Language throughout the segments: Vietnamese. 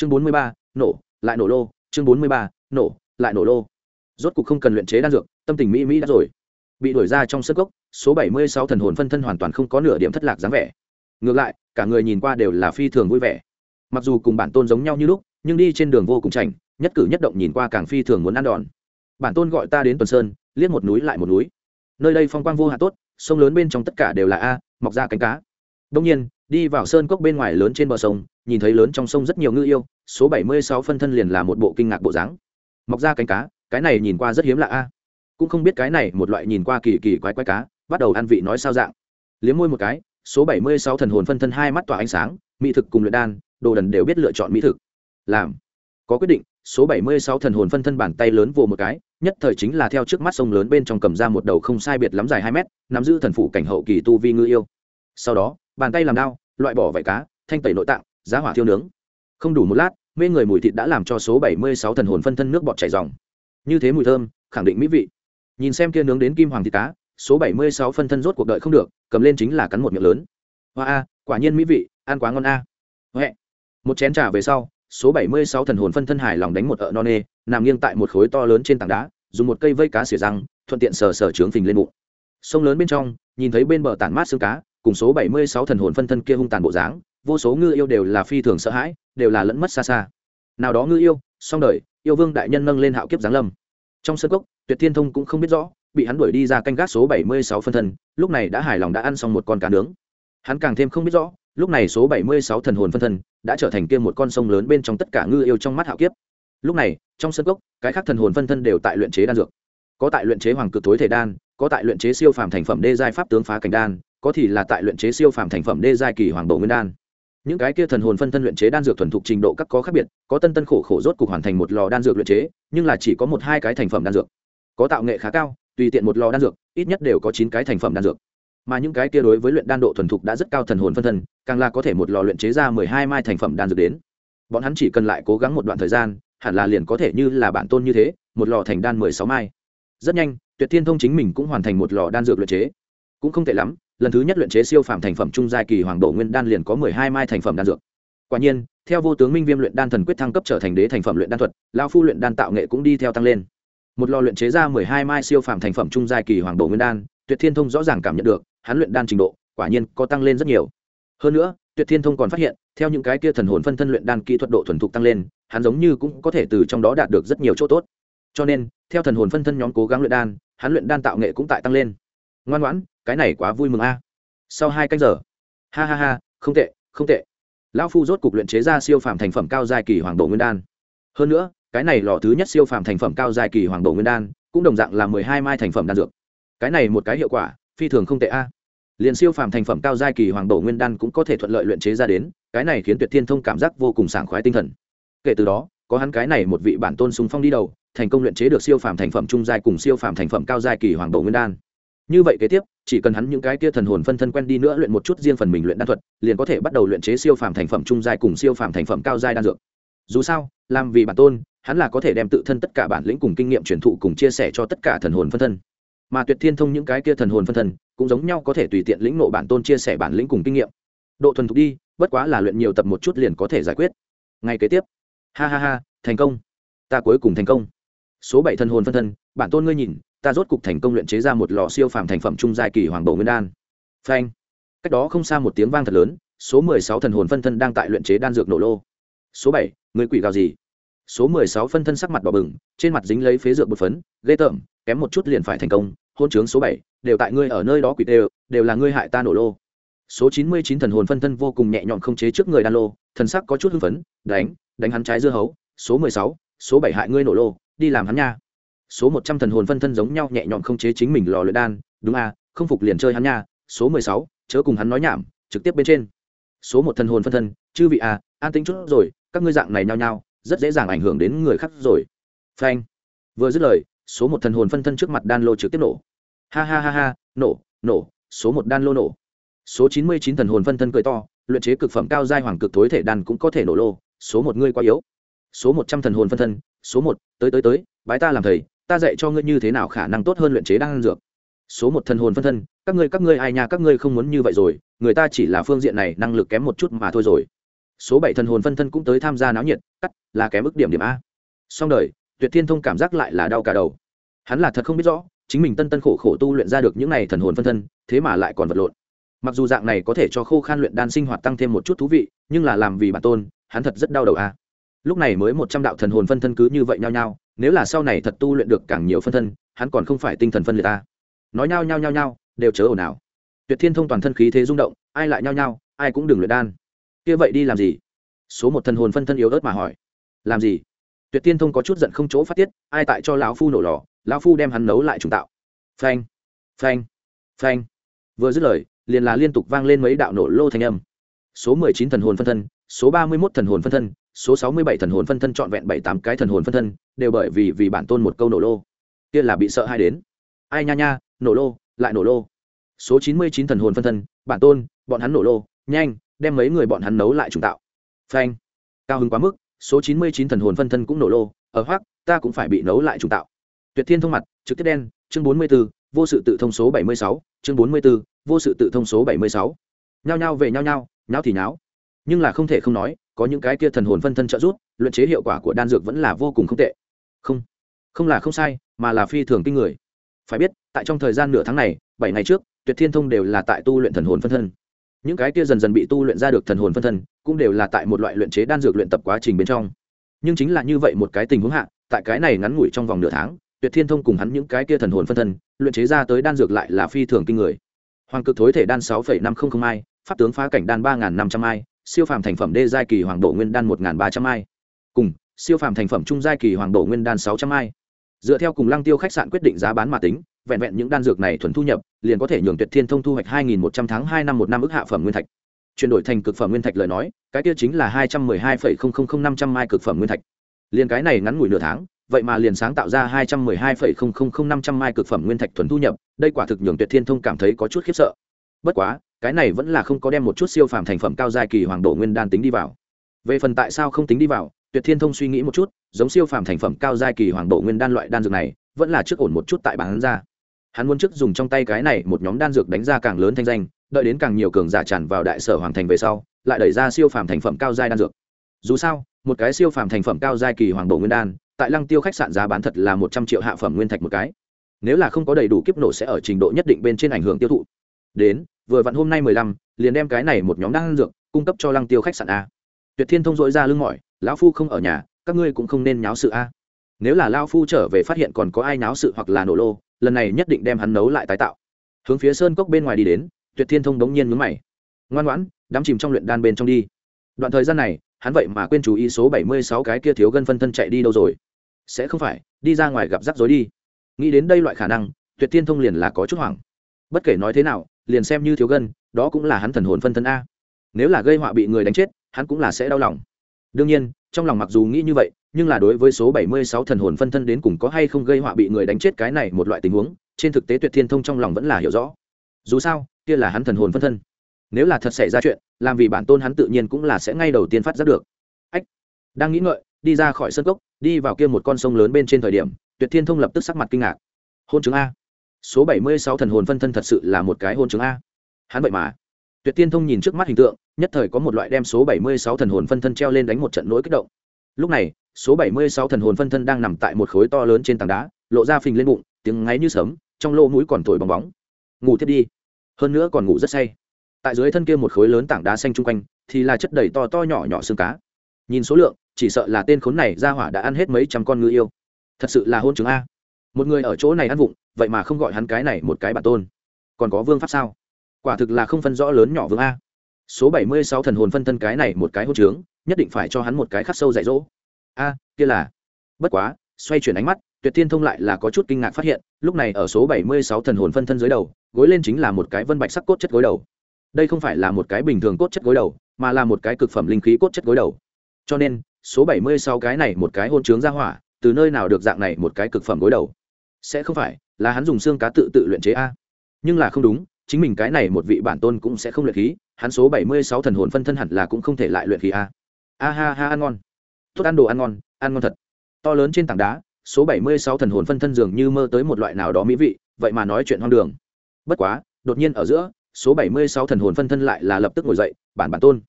chương bốn mươi ba, nổ, lại nổ lô. Chương bốn mươi ba, nổ, lại nổ lô. Rốt cục không cần luyện chế đan dược, tâm tình mỹ mỹ đã rồi. Bị đuổi ra trong sân gốc số bảy mươi sáu thần hồn phân thân hoàn toàn không có nửa điểm thất lạc dáng vẻ. Ngược lại, cả người nhìn qua đều là phi thường vui vẻ. Mặc dù cùng bản tôn giống nhau như lúc, nhưng đi trên đường vô cùng chảnh, nhất cử nhất động nhìn qua càng phi thường muốn ăn đòn. Bản tôn gọi ta đến tuần sơn, liếc một núi lại một núi. Nơi đây phong quang vô hạ tốt, sông lớn bên trong tất cả đều là a, mọc ra cánh cá. Đông nhiên đi vào sơn cốc bên ngoài lớn trên bờ sông, nhìn thấy lớn trong sông rất nhiều ngư yêu, số bảy mươi sáu phân thân liền là một bộ kinh ngạc bộ dáng. Mọc ra cánh cá, cái này nhìn qua rất hiếm lạ a. Cũng không biết cái này một loại nhìn qua kỳ kỳ quái quái cá, bắt đầu ăn vị nói sao dạng. Liếm môi một cái, số bảy mươi sáu thần hồn phân thân hai mắt tỏa ánh sáng, mỹ thực cùng luyện đan, đồ đần đều biết lựa chọn mỹ thực. Làm. Có quyết định, số bảy mươi sáu thần hồn phân thân bàn tay lớn vồ một cái, nhất thời chính là theo trước mắt sông lớn bên trong cầm ra một đầu không sai biệt lắm dài hai mét, nắm giữ thần phủ cảnh hậu kỳ tu vi ngư yêu. Sau đó bàn tay làm đao, loại bỏ vải cá, thanh tẩy nội tạng, giá hỏa thiêu nướng. Không đủ một lát, mê người mùi thịt đã làm cho số bảy mươi sáu thần hồn phân thân nước bọt chảy dòng. Như thế mùi thơm, khẳng định mỹ vị. Nhìn xem kia nướng đến kim hoàng thịt cá, số bảy mươi sáu phân thân rốt cuộc đợi không được, cầm lên chính là cắn một miệng lớn. Hoa a, quả nhiên mỹ vị, ăn quá ngon a. Huệ. Một chén trà về sau, số bảy mươi sáu thần hồn phân thân hài lòng đánh một ợ non nê, nằm nghiêng tại một khối to lớn trên tảng đá, dùng một cây vây cá xỉa răng, thuận tiện sờ sờ trướng phình lên bụng. Sông lớn bên trong, nhìn thấy bên bờ tản mát xương cá cùng số bảy mươi sáu thần hồn phân thân kia hung tàn bộ dáng, vô số ngư yêu đều là phi thường sợ hãi, đều là lẫn mất xa xa. Nào đó ngư yêu song đời, yêu vương đại nhân nâng lên hạo kiếp giáng lâm. Trong sân cốc, tuyệt thiên thông cũng không biết rõ, bị hắn đuổi đi ra canh gác số bảy mươi sáu phân thân, lúc này đã hài lòng đã ăn xong một con cá nướng. Hắn càng thêm không biết rõ, lúc này số bảy mươi sáu thần hồn phân thân đã trở thành kia một con sông lớn bên trong tất cả ngư yêu trong mắt hạo kiếp. Lúc này, trong sân cốc, cái khác thần hồn phân thân đều tại luyện chế đan dược. Có tại luyện chế hoàng cực tối thể đan, có tại luyện chế siêu phàm thành phẩm đê giai pháp tướng phá cảnh đan có thì là tại luyện chế siêu phàm thành phẩm đê giai kỳ hoàng bộ nguyên đan. Những cái kia thần hồn phân thân luyện chế đan dược thuần thục trình độ các có khác biệt, có tân tân khổ khổ rốt cục hoàn thành một lò đan dược luyện chế, nhưng là chỉ có một hai cái thành phẩm đan dược. Có tạo nghệ khá cao, tùy tiện một lò đan dược, ít nhất đều có chín cái thành phẩm đan dược. Mà những cái kia đối với luyện đan độ thuần thục đã rất cao thần hồn phân thân, càng là có thể một lò luyện chế ra mười hai mai thành phẩm đan dược đến. Bọn hắn chỉ cần lại cố gắng một đoạn thời gian, hẳn là liền có thể như là bản tôn như thế, một lò thành đan mười sáu mai. Rất nhanh, tuyệt thiên thông chính mình cũng hoàn thành một lò đan dược luyện chế cũng không tệ lắm, lần thứ nhất luyện chế siêu phàm thành phẩm trung giai kỳ hoàng độ nguyên đan liền có mười hai mai thành phẩm đan dược. Quả nhiên, theo vô tướng minh viêm luyện đan thần quyết thăng cấp trở thành đế thành phẩm luyện đan thuật lao phu luyện đan tạo nghệ cũng đi theo tăng lên. Một lò luyện chế ra mười hai mai siêu phàm thành phẩm trung giai kỳ hoàng độ nguyên đan, tuyệt thiên thông rõ ràng cảm nhận được, hắn luyện đan trình độ, quả nhiên có tăng lên rất nhiều. Hơn nữa, tuyệt thiên thông còn phát hiện, theo những cái kia thần hồn phân thân luyện đan kỹ thuật độ thuần thục tăng lên, hắn giống như cũng có thể từ trong đó đạt được rất nhiều chỗ tốt. Cho nên, theo thần hồn phân thân nhóm cố gắng luyện đan, hắn luyện đan tạo nghệ cũng tại tăng lên. Ngoan ngoãn cái này quá vui mừng a. Sau hai canh giờ, ha ha ha, không tệ không tệ. Lão phu rốt cục luyện chế ra siêu phàm thành phẩm cao giai kỳ hoàng độ nguyên đan. Hơn nữa, cái này lò thứ nhất siêu phàm thành phẩm cao giai kỳ hoàng độ nguyên đan, cũng đồng dạng là mười hai mai thành phẩm đan dược. Cái này một cái hiệu quả, phi thường không tệ a. Liền siêu phàm thành phẩm cao giai kỳ hoàng độ nguyên đan cũng có thể thuận lợi luyện chế ra đến, cái này khiến tuyệt thiên thông cảm giác vô cùng sảng khoái tinh thần. Kể từ đó, có hắn cái này một vị bản tôn sùng phong đi đầu, thành công luyện chế được siêu phàm thành phẩm trung giai cùng siêu phàm thành phẩm cao giai kỳ hoàng độ nguyên đan như vậy kế tiếp, chỉ cần hắn những cái kia thần hồn phân thân quen đi nữa luyện một chút riêng phần mình luyện đan thuật, liền có thể bắt đầu luyện chế siêu phàm thành phẩm trung giai cùng siêu phàm thành phẩm cao giai đan dược. Dù sao, làm vì bản tôn, hắn là có thể đem tự thân tất cả bản lĩnh cùng kinh nghiệm truyền thụ cùng chia sẻ cho tất cả thần hồn phân thân. Mà tuyệt thiên thông những cái kia thần hồn phân thân, cũng giống nhau có thể tùy tiện lĩnh nộ bản tôn chia sẻ bản lĩnh cùng kinh nghiệm. Độ thuần thục đi, bất quá là luyện nhiều tập một chút liền có thể giải quyết. Ngay kế tiếp. Ha ha ha, thành công. Ta cuối cùng thành công. Số bảy thần hồn phân thân, bản tôn ngươi nhìn ta rốt cục thành công luyện chế ra một lò siêu phàm thành phẩm trung giai kỳ hoàng bổ nguyên đan. Phanh. Cách đó không xa một tiếng vang thật lớn, số mười sáu thần hồn phân thân đang tại luyện chế đan dược nổ lô. Số bảy, người quỷ gào gì? Số mười sáu phân thân sắc mặt đỏ bừng, trên mặt dính lấy phế dược bột phấn, ghê tởm, kém một chút liền phải thành công, hôn trướng số bảy, đều tại ngươi ở nơi đó quỷ đều đều là ngươi hại ta nổ lô. Số chín mươi chín thần hồn phân thân vô cùng nhẹ nhõm không chế trước người đan lô, thần sắc có chút hưng phấn, đánh đánh hắn trái dưa hấu. Số mười sáu, số bảy hại ngươi nổ lô, đi làm hắn nha số một trăm thần hồn phân thân giống nhau nhẹ nhõm không chế chính mình lò luyện đan, đúng à không phục liền chơi hắn nha, số mười sáu, chớ cùng hắn nói nhảm, trực tiếp bên trên. Số một thần hồn phân thân, chư vị à an tính chút rồi, các ngươi dạng này nhao nhao, rất dễ dàng ảnh hưởng đến người khác rồi. Phanh. Vừa dứt lời, số một thần hồn phân thân trước mặt đan lô trực tiếp nổ. Ha ha ha ha, nổ nổ, số một đan lô nổ. Số chín mươi chín thần hồn phân thân cười to, luyện chế cực phẩm cao giai hoàng cực tối thể đan cũng có thể nổ lô, số một ngươi quá yếu. Số một trăm thần hồn phân thân, số một, tới tới tới, bái ta làm thầy ta dạy cho ngươi như thế nào khả năng tốt hơn luyện chế đan dược. Số một thần hồn phân thân, các ngươi các ngươi ai nhà các ngươi không muốn như vậy rồi, người ta chỉ là phương diện này, năng lực kém một chút mà thôi rồi. Số bảy thần hồn phân thân cũng tới tham gia náo nhiệt, cắt, là kém ức điểm điểm a. Xong đời, tuyệt thiên thông cảm giác lại là đau cả đầu. Hắn là thật không biết rõ, chính mình tân tân khổ khổ tu luyện ra được những này thần hồn phân thân, thế mà lại còn vật lộn. Mặc dù dạng này có thể cho khô khan luyện đan sinh hoạt tăng thêm một chút thú vị, nhưng là làm vì bản tôn, hắn thật rất đau đầu a. Lúc này mới một trăm đạo thần hồn phân thân cứ như vậy nhau nhau nếu là sau này thật tu luyện được càng nhiều phân thân, hắn còn không phải tinh thần phân liệt ta. Nói nhau nhau nhau nhau đều chớ ồn ào. Tuyệt thiên thông toàn thân khí thế rung động, ai lại nhau nhau ai cũng đừng luyện đan. Kia vậy đi làm gì? Số một thần hồn phân thân yếu ớt mà hỏi. Làm gì? Tuyệt thiên thông có chút giận không chỗ phát tiết, ai tại cho lão phu nổ lò, lão phu đem hắn nấu lại trùng tạo. Phanh phanh phanh. Vừa dứt lời, liền là liên tục vang lên mấy đạo nổ lô thanh âm. Số mười chín thần hồn phân thân, số ba mươi mốt thần hồn phân thân, số sáu mươi bảy thần hồn phân thân trọn vẹn bảy tám cái thần hồn phân thân đều bởi vì vì bản tôn một câu nổ lô. Kia là bị sợ hai đến. Ai nha nha nổ lô lại nổ lô. Số chín mươi chín thần hồn phân thân bản tôn bọn hắn nổ lô nhanh đem mấy người bọn hắn nấu lại trùng tạo. Phanh. Cao hứng quá mức số chín mươi chín thần hồn phân thân cũng nổ lô ở hoác ta cũng phải bị nấu lại trùng tạo. Tuyệt thiên thông mặt trực tiếp đen chương bốn mươi 44, vô sự tự thông số bảy mươi sáu chương bốn mươi 44, vô sự tự thông số bảy mươi sáu. Nhao nhao về nhao nhao nhao thì nháo. Nhưng là không thể không nói có những cái kia thần hồn phân thân trợ giúp luyện chế hiệu quả của đan dược vẫn là vô cùng không tệ không. Không là không sai, mà là phi thường kinh người. Phải biết, tại trong thời gian nửa tháng này, bảy ngày trước, tuyệt thiên thông đều là tại tu luyện thần hồn phân thân. Những cái kia dần dần bị tu luyện ra được thần hồn phân thân, cũng đều là tại một loại luyện chế đan dược luyện tập quá trình bên trong. Nhưng chính là như vậy một cái tình huống hạ, tại cái này ngắn ngủi trong vòng nửa tháng, tuyệt thiên thông cùng hắn những cái kia thần hồn phân thân, luyện chế ra tới đan dược lại là phi thường kinh người. Hoàng cực thối thể đan sáu năm trăm linh mai pháp tướng phá cảnh đan ba năm trăm mai siêu phàm thành phẩm đê giai kỳ hoàng độ nguyên đan một ba trăm mai cùng siêu phàm thành phẩm trung giai kỳ hoàng độ nguyên đan sáu trăm mai dựa theo cùng lăng tiêu khách sạn quyết định giá bán mà tính, vẹn vẹn những đan dược này thuần thu nhập, liền có thể nhường tuyệt thiên thông thu hoạch hai nghìn một trăm tháng hai năm một năm ức hạ phẩm nguyên thạch. Chuyển đổi thành cực phẩm nguyên thạch lời nói, cái kia chính là hai trăm mười hai phẩy không không không năm trăm mai cực phẩm nguyên thạch. Liền cái này ngắn ngủi nửa tháng, vậy mà liền sáng tạo ra hai trăm mười hai phẩy không không không năm trăm mai cực phẩm nguyên thạch thuần thu nhập, đây quả thực nhường tuyệt thiên thông cảm thấy có chút khiếp sợ. Bất quá, cái này vẫn là không có đem một chút siêu phàm thành phẩm cao giai kỳ hoàng độ nguyên đan tính đi vào. Về phần tại sao không tính đi vào tuyệt thiên thông suy nghĩ một chút, giống siêu phàm thành phẩm cao giai kỳ hoàng độ nguyên đan loại đan dược này, vẫn là trước ổn một chút tại bán ra. Hắn muốn trước dùng trong tay cái này một nhóm đan dược đánh ra càng lớn thanh danh, đợi đến càng nhiều cường giả tràn vào đại sở hoàng thành về sau, lại đẩy ra siêu phàm thành phẩm cao giai đan dược. Dù sao, một cái siêu phàm thành phẩm cao giai kỳ hoàng độ nguyên đan, tại lăng tiêu khách sạn giá bán thật là một trăm triệu hạ phẩm nguyên thạch một cái. Nếu là không có đầy đủ kiếp nổ sẽ ở trình độ nhất định bên trên ảnh hưởng tiêu thụ. Đến, vừa vặn hôm nay mười lăm, liền đem cái này một nhóm đan dược cung cấp cho lăng tiêu khách sạn a. Tuyệt thiên thông dội ra lưng mỏi lão phu không ở nhà, các ngươi cũng không nên nháo sự a. Nếu là lao phu trở về phát hiện còn có ai nháo sự hoặc là nổ lô, lần này nhất định đem hắn nấu lại tái tạo. Hướng phía sơn cốc bên ngoài đi đến, tuyệt thiên thông đống nhiên mướn mày. Ngoan ngoãn, đắm chìm trong luyện đan bên trong đi. Đoạn thời gian này, hắn vậy mà quên chú ý số bảy mươi sáu cái kia thiếu gân phân thân chạy đi đâu rồi. Sẽ không phải, đi ra ngoài gặp rắc rối đi. Nghĩ đến đây loại khả năng, tuyệt thiên thông liền là có chút hoảng. Bất kể nói thế nào, liền xem như thiếu gân, đó cũng là hắn thần hồn phân thân a. Nếu là gây họa bị người đánh chết, hắn cũng là sẽ đau lòng đương nhiên, trong lòng mặc dù nghĩ như vậy, nhưng là đối với số 76 thần hồn phân thân đến cùng có hay không gây họa bị người đánh chết cái này một loại tình huống, trên thực tế tuyệt thiên thông trong lòng vẫn là hiểu rõ. Dù sao, kia là hắn thần hồn phân thân. Nếu là thật xảy ra chuyện, làm vì bản tôn hắn tự nhiên cũng là sẽ ngay đầu tiên phát giác được. Ách, đang nghĩ ngợi, đi ra khỏi sân cốc, đi vào kia một con sông lớn bên trên thời điểm, tuyệt thiên thông lập tức sắc mặt kinh ngạc. Hôn chứng a. Số 76 thần hồn phân thân thật sự là một cái hôn chứng a. Hắn vậy mà tuyệt tiên thông nhìn trước mắt hình tượng, nhất thời có một loại đem số 76 thần hồn phân thân treo lên đánh một trận nỗi kích động. Lúc này, số 76 thần hồn phân thân đang nằm tại một khối to lớn trên tảng đá, lộ ra phình lên bụng, tiếng ngáy như sớm trong lỗ mũi còn thổi bong bóng. Ngủ thiết đi. Hơn nữa còn ngủ rất say. Tại dưới thân kia một khối lớn tảng đá xanh chung quanh, thì là chất đầy to to nhỏ nhỏ xương cá. Nhìn số lượng, chỉ sợ là tên khốn này ra hỏa đã ăn hết mấy trăm con ngư yêu. Thật sự là hôn chứng a. Một người ở chỗ này ăn vụng, vậy mà không gọi hắn cái này một cái bản tôn. Còn có vương pháp sao? Quả thực là không phân rõ lớn nhỏ vương a. Số bảy mươi sáu thần hồn phân thân cái này một cái hôn trướng, nhất định phải cho hắn một cái khắc sâu dạy dỗ. A, kia là. Bất quá, xoay chuyển ánh mắt, tuyệt thiên thông lại là có chút kinh ngạc phát hiện, lúc này ở số bảy mươi sáu thần hồn phân thân dưới đầu, gối lên chính là một cái vân bạch sắc cốt chất gối đầu. Đây không phải là một cái bình thường cốt chất gối đầu, mà là một cái cực phẩm linh khí cốt chất gối đầu. Cho nên, số bảy mươi sáu cái này một cái hôn trướng ra hỏa, từ nơi nào được dạng này một cái cực phẩm gối đầu? Sẽ không phải là hắn dùng xương cá tự tự luyện chế a? Nhưng là không đúng chính mình cái này một vị bản tôn cũng sẽ không luyện khí, hắn số bảy mươi sáu thần hồn phân thân hẳn là cũng không thể lại luyện khí a. A ha ha, ăn ngon. Tốt ăn đồ ăn ngon ăn ngon thật. To lớn trên tảng đá, số bảy mươi sáu thần hồn phân thân dường như mơ tới một loại nào đó mỹ vị, vậy mà nói chuyện hoang đường. Bất quá, đột nhiên ở giữa, số bảy mươi sáu thần hồn phân thân lại là lập tức ngồi dậy, bản bản tôn.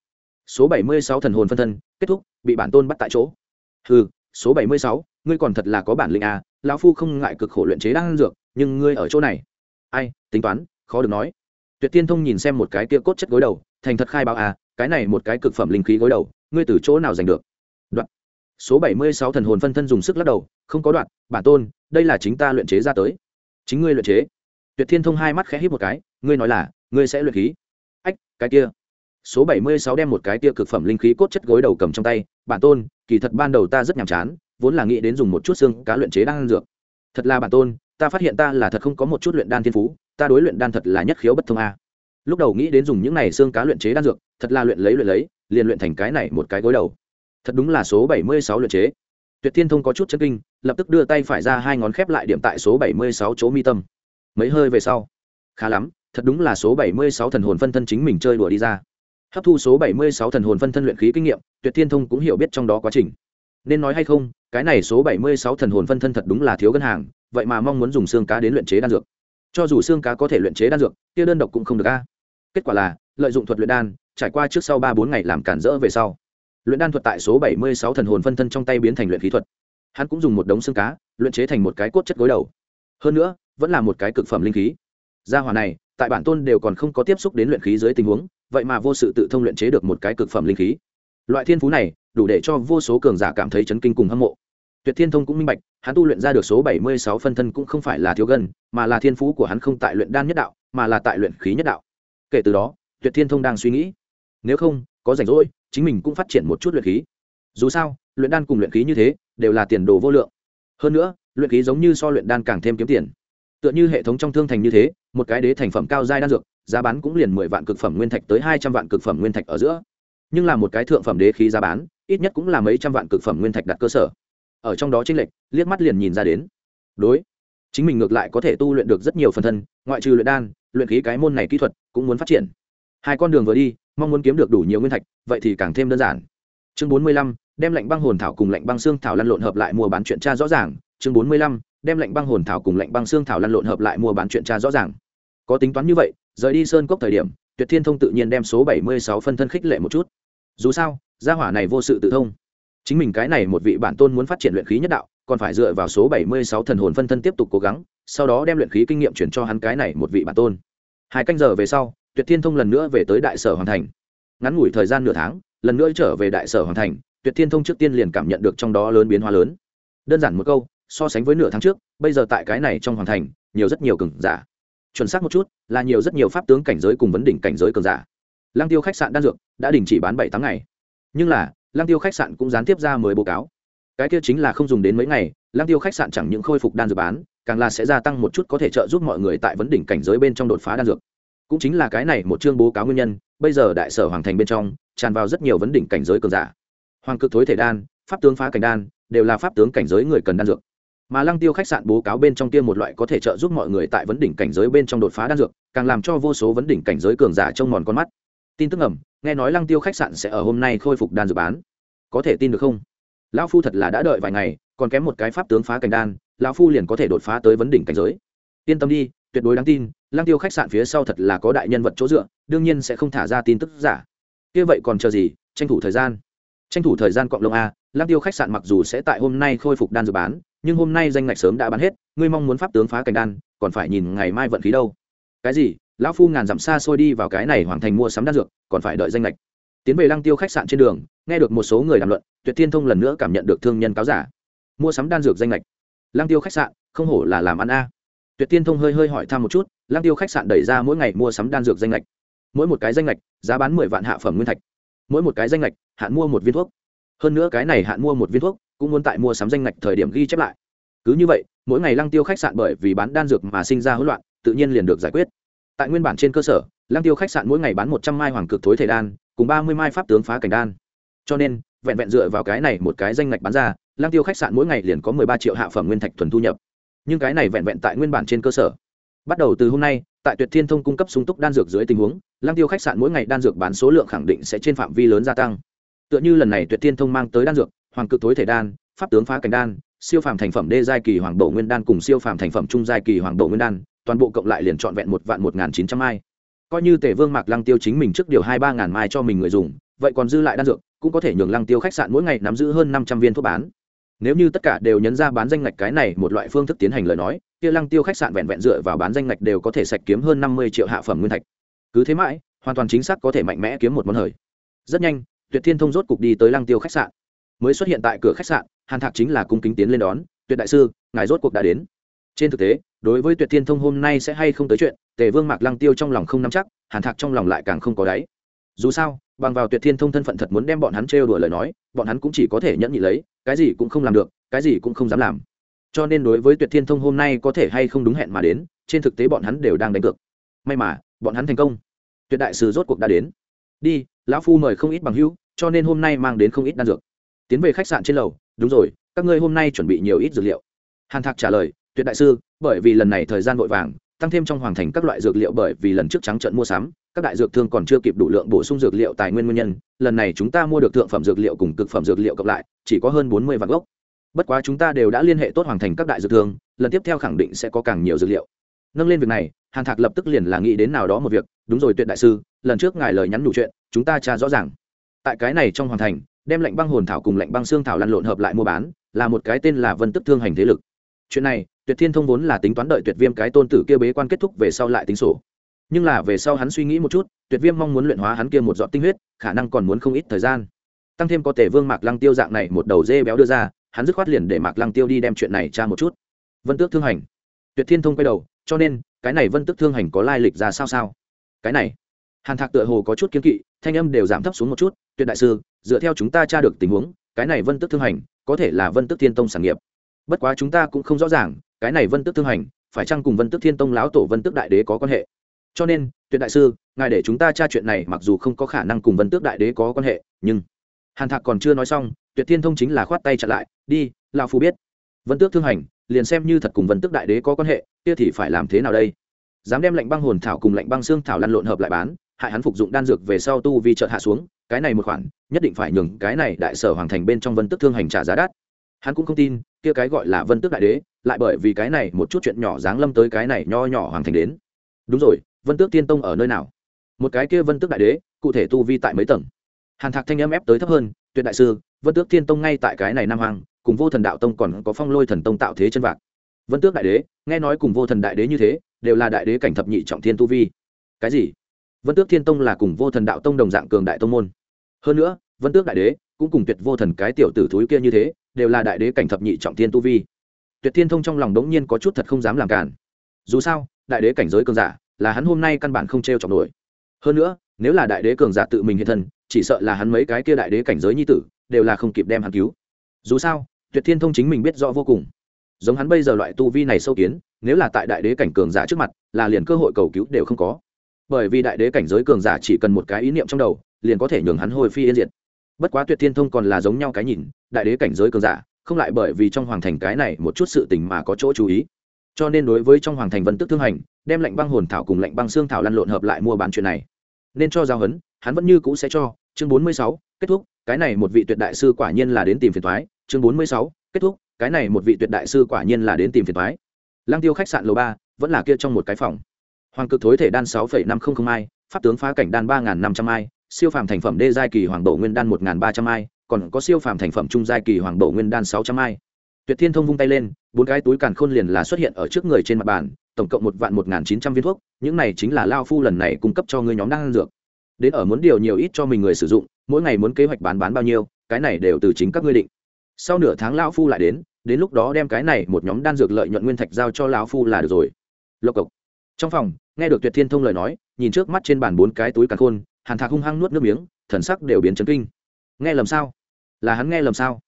Số bảy mươi sáu thần hồn phân thân, kết thúc, bị bản tôn bắt tại chỗ. Ừ số bảy mươi sáu, ngươi còn thật là có bản lĩnh a lão phu không ngại cực khổ luyện chế đang dược, nhưng ngươi ở chỗ này. Ai, tính toán khó được nói. Tuyệt tiên thông nhìn xem một cái kia cốt chất gối đầu, thành thật khai báo à cái này một cái cực phẩm linh khí gối đầu, ngươi từ chỗ nào giành được? Đoạn. Số bảy mươi sáu thần hồn phân thân dùng sức lắc đầu, không có đoạn, bản tôn, đây là chính ta luyện chế ra tới. Chính ngươi luyện chế? Tuyệt thiên thông hai mắt khẽ hít một cái, ngươi nói là, ngươi sẽ luyện khí? Ách, cái kia. Số bảy mươi sáu đem một cái tia cực phẩm linh khí cốt chất gối đầu cầm trong tay, bản tôn, kỳ thật ban đầu ta rất nhàm chán, vốn là nghĩ đến dùng một chút xương cá luyện chế đang dược. Thật là bản tôn ta phát hiện ta là thật không có một chút luyện đan thiên phú, ta đối luyện đan thật là nhất khiếu bất thông a. Lúc đầu nghĩ đến dùng những này xương cá luyện chế đan dược, thật là luyện lấy luyện lấy, liền luyện thành cái này một cái gối đầu. Thật đúng là số bảy mươi sáu luyện chế. Tuyệt thiên thông có chút chân kinh, lập tức đưa tay phải ra hai ngón khép lại điểm tại số bảy mươi sáu chỗ mi tâm. Mấy hơi về sau, khá lắm, thật đúng là số bảy mươi sáu thần hồn phân thân chính mình chơi đùa đi ra. Hấp thu số bảy mươi sáu thần hồn phân thân luyện khí kinh nghiệm, tuyệt thiên thông cũng hiểu biết trong đó quá trình. Nên nói hay không, cái này số bảy mươi sáu thần hồn phân thân thật đúng là thiếu ngân hàng vậy mà mong muốn dùng xương cá đến luyện chế đan dược. Cho dù xương cá có thể luyện chế đan dược, kia đơn độc cũng không được a. Kết quả là, lợi dụng thuật luyện đan, trải qua trước sau ba bốn ngày làm cản rỡ về sau. Luyện đan thuật tại số bảy mươi sáu thần hồn phân thân trong tay biến thành luyện khí thuật. Hắn cũng dùng một đống xương cá, luyện chế thành một cái cốt chất gối đầu. Hơn nữa, vẫn là một cái cực phẩm linh khí. Gia hỏa này, tại bản tôn đều còn không có tiếp xúc đến luyện khí dưới tình huống, vậy mà vô sự tự thông luyện chế được một cái cực phẩm linh khí. Loại thiên phú này, đủ để cho vô số cường giả cảm thấy chấn kinh cùng hâm mộ. Tuyệt thiên thông cũng minh bạch hắn tu luyện ra được số bảy mươi sáu phân thân cũng không phải là thiếu gần, mà là thiên phú của hắn không tại luyện đan nhất đạo mà là tại luyện khí nhất đạo. Kể từ đó tuyệt thiên thông đang suy nghĩ. Nếu không có rảnh rỗi chính mình cũng phát triển một chút luyện khí. Dù sao luyện đan cùng luyện khí như thế đều là tiền đồ vô lượng. Hơn nữa luyện khí giống như so luyện đan càng thêm kiếm tiền. Tựa như hệ thống trong thương thành như thế một cái đế thành phẩm cao giai đan dược giá bán cũng liền mười vạn cực phẩm nguyên thạch tới hai trăm vạn cực phẩm nguyên thạch ở giữa. Nhưng là một cái thượng phẩm đế khí giá bán ít nhất cũng là mấy trăm vạn cực phẩm nguyên thạch đặt cơ sở ở trong đó chênh lệch, liếc mắt liền nhìn ra đến. Đối, chính mình ngược lại có thể tu luyện được rất nhiều phần thân, ngoại trừ luyện đan, luyện khí cái môn này kỹ thuật cũng muốn phát triển. Hai con đường vừa đi, mong muốn kiếm được đủ nhiều nguyên thạch, vậy thì càng thêm đơn giản. Chương bốn mươi lăm, đem lạnh băng hồn thảo cùng lạnh băng xương thảo lăn lộn hợp lại mua bán chuyện tra rõ ràng. Chương bốn mươi lăm, đem lạnh băng hồn thảo cùng lạnh băng xương thảo lăn lộn hợp lại mua bán chuyện tra rõ ràng. Có tính toán như vậy, rời đi sơn cốc thời điểm, tuyệt thiên thông tự nhiên đem số bảy mươi sáu phân thân khích lệ một chút. Dù sao, gia hỏa này vô sự tự thông chính mình cái này một vị bản tôn muốn phát triển luyện khí nhất đạo, còn phải dựa vào số bảy mươi sáu thần hồn phân thân tiếp tục cố gắng, sau đó đem luyện khí kinh nghiệm chuyển cho hắn cái này một vị bản tôn. Hai canh giờ về sau, tuyệt thiên thông lần nữa về tới đại sở hoàn thành. Ngắn ngủi thời gian nửa tháng, lần nữa trở về đại sở hoàn thành, tuyệt thiên thông trước tiên liền cảm nhận được trong đó lớn biến hóa lớn. Đơn giản một câu, so sánh với nửa tháng trước, bây giờ tại cái này trong hoàn thành, nhiều rất nhiều cường giả. Chuẩn xác một chút, là nhiều rất nhiều pháp tướng cảnh giới cùng vấn đỉnh cảnh giới cường giả. Lang tiêu khách sạn đan dược đã đình chỉ bán bảy tháng ngày. Nhưng là lang tiêu khách sạn cũng gián tiếp ra mười báo cáo. Cái kia chính là không dùng đến mấy ngày lang tiêu khách sạn chẳng những khôi phục đan dược bán, càng là sẽ gia tăng một chút có thể trợ giúp mọi người tại vấn đỉnh cảnh giới bên trong đột phá đan dược. Cũng chính là cái này một chương bố cáo nguyên nhân, bây giờ đại sở hoàng thành bên trong, tràn vào rất nhiều vấn đỉnh cảnh giới cường giả. Hoàng cực thối thể đan, pháp tướng phá cảnh đan, đều là pháp tướng cảnh giới người cần đan dược. Mà lăng tiêu khách sạn bố cáo bên trong kia một loại có thể trợ giúp mọi người tại vấn đỉnh cảnh giới bên trong đột phá đan dược, càng làm cho vô số vấn đỉnh cảnh giới cường giả trông mòn con mắt tin tức ẩm nghe nói lăng tiêu khách sạn sẽ ở hôm nay khôi phục đan dược bán. Có thể tin được không? Lão phu thật là đã đợi vài ngày, còn kém một cái pháp tướng phá cảnh đan, lão phu liền có thể đột phá tới vấn đỉnh cảnh giới. Yên tâm đi, tuyệt đối đáng tin, lăng tiêu khách sạn phía sau thật là có đại nhân vật chỗ dựa, đương nhiên sẽ không thả ra tin tức giả. Kia vậy còn chờ gì? Tranh thủ thời gian. Tranh thủ thời gian cộng lông a, lăng tiêu khách sạn mặc dù sẽ tại hôm nay khôi phục đan dược bán, nhưng hôm nay danh ngạch sớm đã bán hết, ngươi mong muốn pháp tướng phá cảnh đan, còn phải nhìn ngày mai vận khí đâu. Cái gì? Lão phu ngàn dặm xa xôi đi vào cái này hoàn thành mua sắm đan dược, còn phải đợi danh lệch tiến về lăng tiêu khách sạn trên đường, nghe được một số người đàm luận, tuyệt thiên thông lần nữa cảm nhận được thương nhân cáo giả. Mua sắm đan dược danh lệch lăng tiêu khách sạn, không hổ là làm ăn a. Tuyệt thiên thông hơi hơi hỏi thăm một chút, lăng tiêu khách sạn đẩy ra mỗi ngày mua sắm đan dược danh lệch mỗi một cái danh lệch giá bán mười vạn hạ phẩm nguyên thạch. Mỗi một cái danh lệch hạn mua một viên thuốc. Hơn nữa cái này hạn mua một viên thuốc, cũng muốn tại mua sắm danh lệch thời điểm ghi chép lại. Cứ như vậy, mỗi ngày lăng tiêu khách sạn bởi vì bán đan dược mà sinh ra hỗn loạn, tự nhiên liền được giải quyết tại nguyên bản trên cơ sở, lăng tiêu khách sạn mỗi ngày bán một trăm mai hoàng cực thối thể đan, cùng ba mươi mai pháp tướng phá cảnh đan. Cho nên, vẹn vẹn dựa vào cái này một cái danh ngạch bán ra, lăng tiêu khách sạn mỗi ngày liền có mười ba triệu hạ phẩm nguyên thạch thuần thu nhập. Nhưng cái này vẹn vẹn tại nguyên bản trên cơ sở. Bắt đầu từ hôm nay, tại tuyệt thiên thông cung cấp sung túc đan dược dưới tình huống, lăng tiêu khách sạn mỗi ngày đan dược bán số lượng khẳng định sẽ trên phạm vi lớn gia tăng. Tựa như lần này tuyệt thiên thông mang tới đan dược, hoàng cực thối thể đan, pháp tướng phá cảnh đan, siêu phàm thành phẩm đê giai kỳ hoàng bộ nguyên đan cùng siêu phàm thành phẩm trung giai kỳ hoàng bộ nguyên đan toàn bộ cộng lại liền trọn vẹn một vạn một nghìn chín trăm mai coi như tể vương mạc lăng tiêu chính mình trước điều hai ba ngàn mai cho mình người dùng, vậy còn dư lại đan dược, cũng có thể nhường lăng tiêu khách sạn mỗi ngày nắm giữ hơn năm trăm viên thuốc bán. Nếu như tất cả đều nhấn ra bán danh ngạch cái này một loại phương thức tiến hành lời nói, kia lăng tiêu khách sạn vẹn vẹn dựa vào bán danh ngạch đều có thể sạch kiếm hơn năm mươi triệu hạ phẩm nguyên thạch. Cứ thế mãi, hoàn toàn chính xác có thể mạnh mẽ kiếm một món hời. Rất nhanh, tuyệt thiên thông rốt cục đi tới lăng tiêu khách sạn. Mới xuất hiện tại cửa khách sạn, hàn thạc chính là cung kính tiến lên đón, tuyệt đại sư, ngài rốt cuộc đã đến trên thực tế, đối với tuyệt thiên thông hôm nay sẽ hay không tới chuyện, tề vương mạc lăng tiêu trong lòng không nắm chắc, hàn thạc trong lòng lại càng không có đáy. Dù sao, bằng vào tuyệt thiên thông thân phận thật muốn đem bọn hắn trêu đùa lời nói, bọn hắn cũng chỉ có thể nhẫn nhị lấy, cái gì cũng không làm được, cái gì cũng không dám làm. Cho nên đối với tuyệt thiên thông hôm nay có thể hay không đúng hẹn mà đến, trên thực tế bọn hắn đều đang đánh cược. May mà, bọn hắn thành công. Tuyệt đại sứ rốt cuộc đã đến. Đi, lão phu mời không ít bằng hữu, cho nên hôm nay mang đến không ít đan dược. Tiến về khách sạn trên lầu, đúng rồi, các ngươi hôm nay chuẩn bị nhiều ít dược liệu. Hàn thạc trả lời tuyệt đại sư, bởi vì lần này thời gian vội vàng, tăng thêm trong hoàng thành các loại dược liệu bởi vì lần trước trắng trận mua sắm, các đại dược thương còn chưa kịp đủ lượng bổ sung dược liệu tài nguyên nguyên nhân, lần này chúng ta mua được thượng phẩm dược liệu cùng cực phẩm dược liệu cộng lại, chỉ có hơn bốn mươi vạn gốc. Bất quá chúng ta đều đã liên hệ tốt hoàng thành các đại dược thương, lần tiếp theo khẳng định sẽ có càng nhiều dược liệu. Nâng lên việc này, hàn thạc lập tức liền là nghĩ đến nào đó một việc, đúng rồi, tuyệt đại sư, lần trước ngài lời nhắn đủ chuyện, chúng ta tra rõ ràng. Tại cái này trong hoàng thành, đem lệnh băng hồn thảo cùng lệnh băng xương thảo lăn lộn hợp lại mua bán, là một cái tên là vân tức thương hành thế lực chuyện này, tuyệt thiên thông vốn là tính toán đợi tuyệt viêm cái tôn tử kia bế quan kết thúc về sau lại tính sổ. Nhưng là về sau hắn suy nghĩ một chút, tuyệt viêm mong muốn luyện hóa hắn kia một giọt tinh huyết, khả năng còn muốn không ít thời gian. Tăng thêm có thể vương mạc lăng tiêu dạng này một đầu dê béo đưa ra, hắn dứt khoát liền để mạc lăng tiêu đi đem chuyện này tra một chút. Vân tước thương hành. Tuyệt thiên thông quay đầu, cho nên, cái này vân tước thương hành có lai lịch ra sao sao? Cái này, hàn thạc tựa hồ có chút kiến kỵ, thanh âm đều giảm thấp xuống một chút, tuyệt đại sư, dựa theo chúng ta tra được tình huống, cái này vân tước thương hành có thể là vân tước thiên tông sản nghiệp bất quá chúng ta cũng không rõ ràng, cái này vân tước thương hành, phải chăng cùng vân tước thiên tông lão tổ vân tước đại đế có quan hệ? Cho nên, tuyệt đại sư, ngài để chúng ta tra chuyện này mặc dù không có khả năng cùng vân tước đại đế có quan hệ, nhưng hàn thạc còn chưa nói xong, tuyệt thiên thông chính là khoát tay chặn lại, đi lao phu biết. Vân tước thương hành, liền xem như thật cùng vân tước đại đế có quan hệ, kia thì phải làm thế nào đây? Dám đem lệnh băng hồn thảo cùng lệnh băng xương thảo lăn lộn hợp lại bán, hại hắn phục dụng đan dược về sau tu vi chợt hạ xuống, cái này một khoản, nhất định phải nhường cái này đại sở hoàng thành bên trong vân tước thương hành trả giá đắt hắn cũng không tin, kia cái gọi là vân tước đại đế, lại bởi vì cái này một chút chuyện nhỏ dáng lâm tới cái này nho nhỏ hoàng thành đến. Đúng rồi, vân tước tiên tông ở nơi nào? Một cái kia vân tước đại đế, cụ thể tu vi tại mấy tầng? Hàn thạc thanh âm ép tới thấp hơn, tuyệt đại sư, vân tước tiên tông ngay tại cái này nam hoàng, cùng vô thần đạo tông còn có phong lôi thần tông tạo thế chân vạc. Vân tước đại đế, nghe nói cùng vô thần đại đế như thế, đều là đại đế cảnh thập nhị trọng thiên tu vi. Cái gì? Vân tước thiên tông là cùng vô thần đạo tông đồng dạng cường đại tông môn. Hơn nữa, vân tước đại đế cũng cùng tuyệt vô thần cái tiểu tử thúi kia như thế đều là đại đế cảnh thập nhị trọng thiên tu vi. Tuyệt thiên thông trong lòng đống nhiên có chút thật không dám làm cản. Dù sao, đại đế cảnh giới cường giả là hắn hôm nay căn bản không t r e o trọng nổi. Hơn nữa, nếu là đại đế cường giả tự mình hiện thân, chỉ sợ là hắn mấy cái kia đại đế cảnh giới nhi tử đều là không kịp đem hắn cứu. Dù sao, tuyệt thiên thông chính mình biết rõ vô cùng. Giống hắn bây giờ loại tu vi này sâu kiến, nếu là tại đại đế cảnh cường giả trước mặt, là liền cơ hội cầu cứu đều không có. Bởi vì đại đế cảnh giới cường giả chỉ cần một cái ý niệm trong đầu, liền có thể nhường hắn hồi phi yên diệt. Bất quá tuyệt thiên thông còn là giống nhau cái nhìn đại đế cảnh giới cường giả, không lại bởi vì trong hoàng thành cái này một chút sự tình mà có chỗ chú ý. Cho nên đối với trong hoàng thành vân tức thương hành, đem lệnh băng hồn thảo cùng lệnh băng xương thảo lăn lộn hợp lại mua bán chuyện này. Nên cho giao hấn, hắn vẫn như cũ sẽ cho. Chương bốn mươi sáu, kết thúc. Cái này một vị tuyệt đại sư quả nhiên là đến tìm phiền thoái chương bốn mươi sáu, kết thúc. Cái này một vị tuyệt đại sư quả nhiên là đến tìm phiền thoái Lang tiêu khách sạn lầu ba, vẫn là kia trong một cái phòng. Hoàng cực thối thể đan sáu phẩy năm không không ai pháp tướng phá cảnh đan ba năm trăm ai siêu phàm thành phẩm đê giai kỳ hoàng độ nguyên đan một ba trăm ai còn có siêu phàm thành phẩm trung giai kỳ hoàng bộ nguyên đan sáu trăm ai tuyệt thiên thông vung tay lên, bốn cái túi càn khôn liền là xuất hiện ở trước người trên mặt bàn, tổng cộng một vạn một n g h n chín trăm viên thuốc, những này chính là lao phu lần này cung cấp cho ngươi nhóm đang ăn dược. Đến ở muốn điều nhiều ít cho mình người sử dụng, mỗi ngày muốn kế hoạch bán bán bao nhiêu, cái này đều từ chính các ngươi định. Sau nửa tháng lao phu lại đến đến lúc đó đem cái này một nhóm đan dược lợi nhuận nguyên thạch giao cho lão phu là được rồi. Lộc cộc. Trong phòng, nghe được tuyệt thiên thông lời nói, nhìn trước mắt trên bàn bốn cái túi càn khôn, hàn thạc hung hăng nuốt nước miếng, thần sắc đều biến chấn kinh nghe lầm sao? Là hắn nghe lầm sao?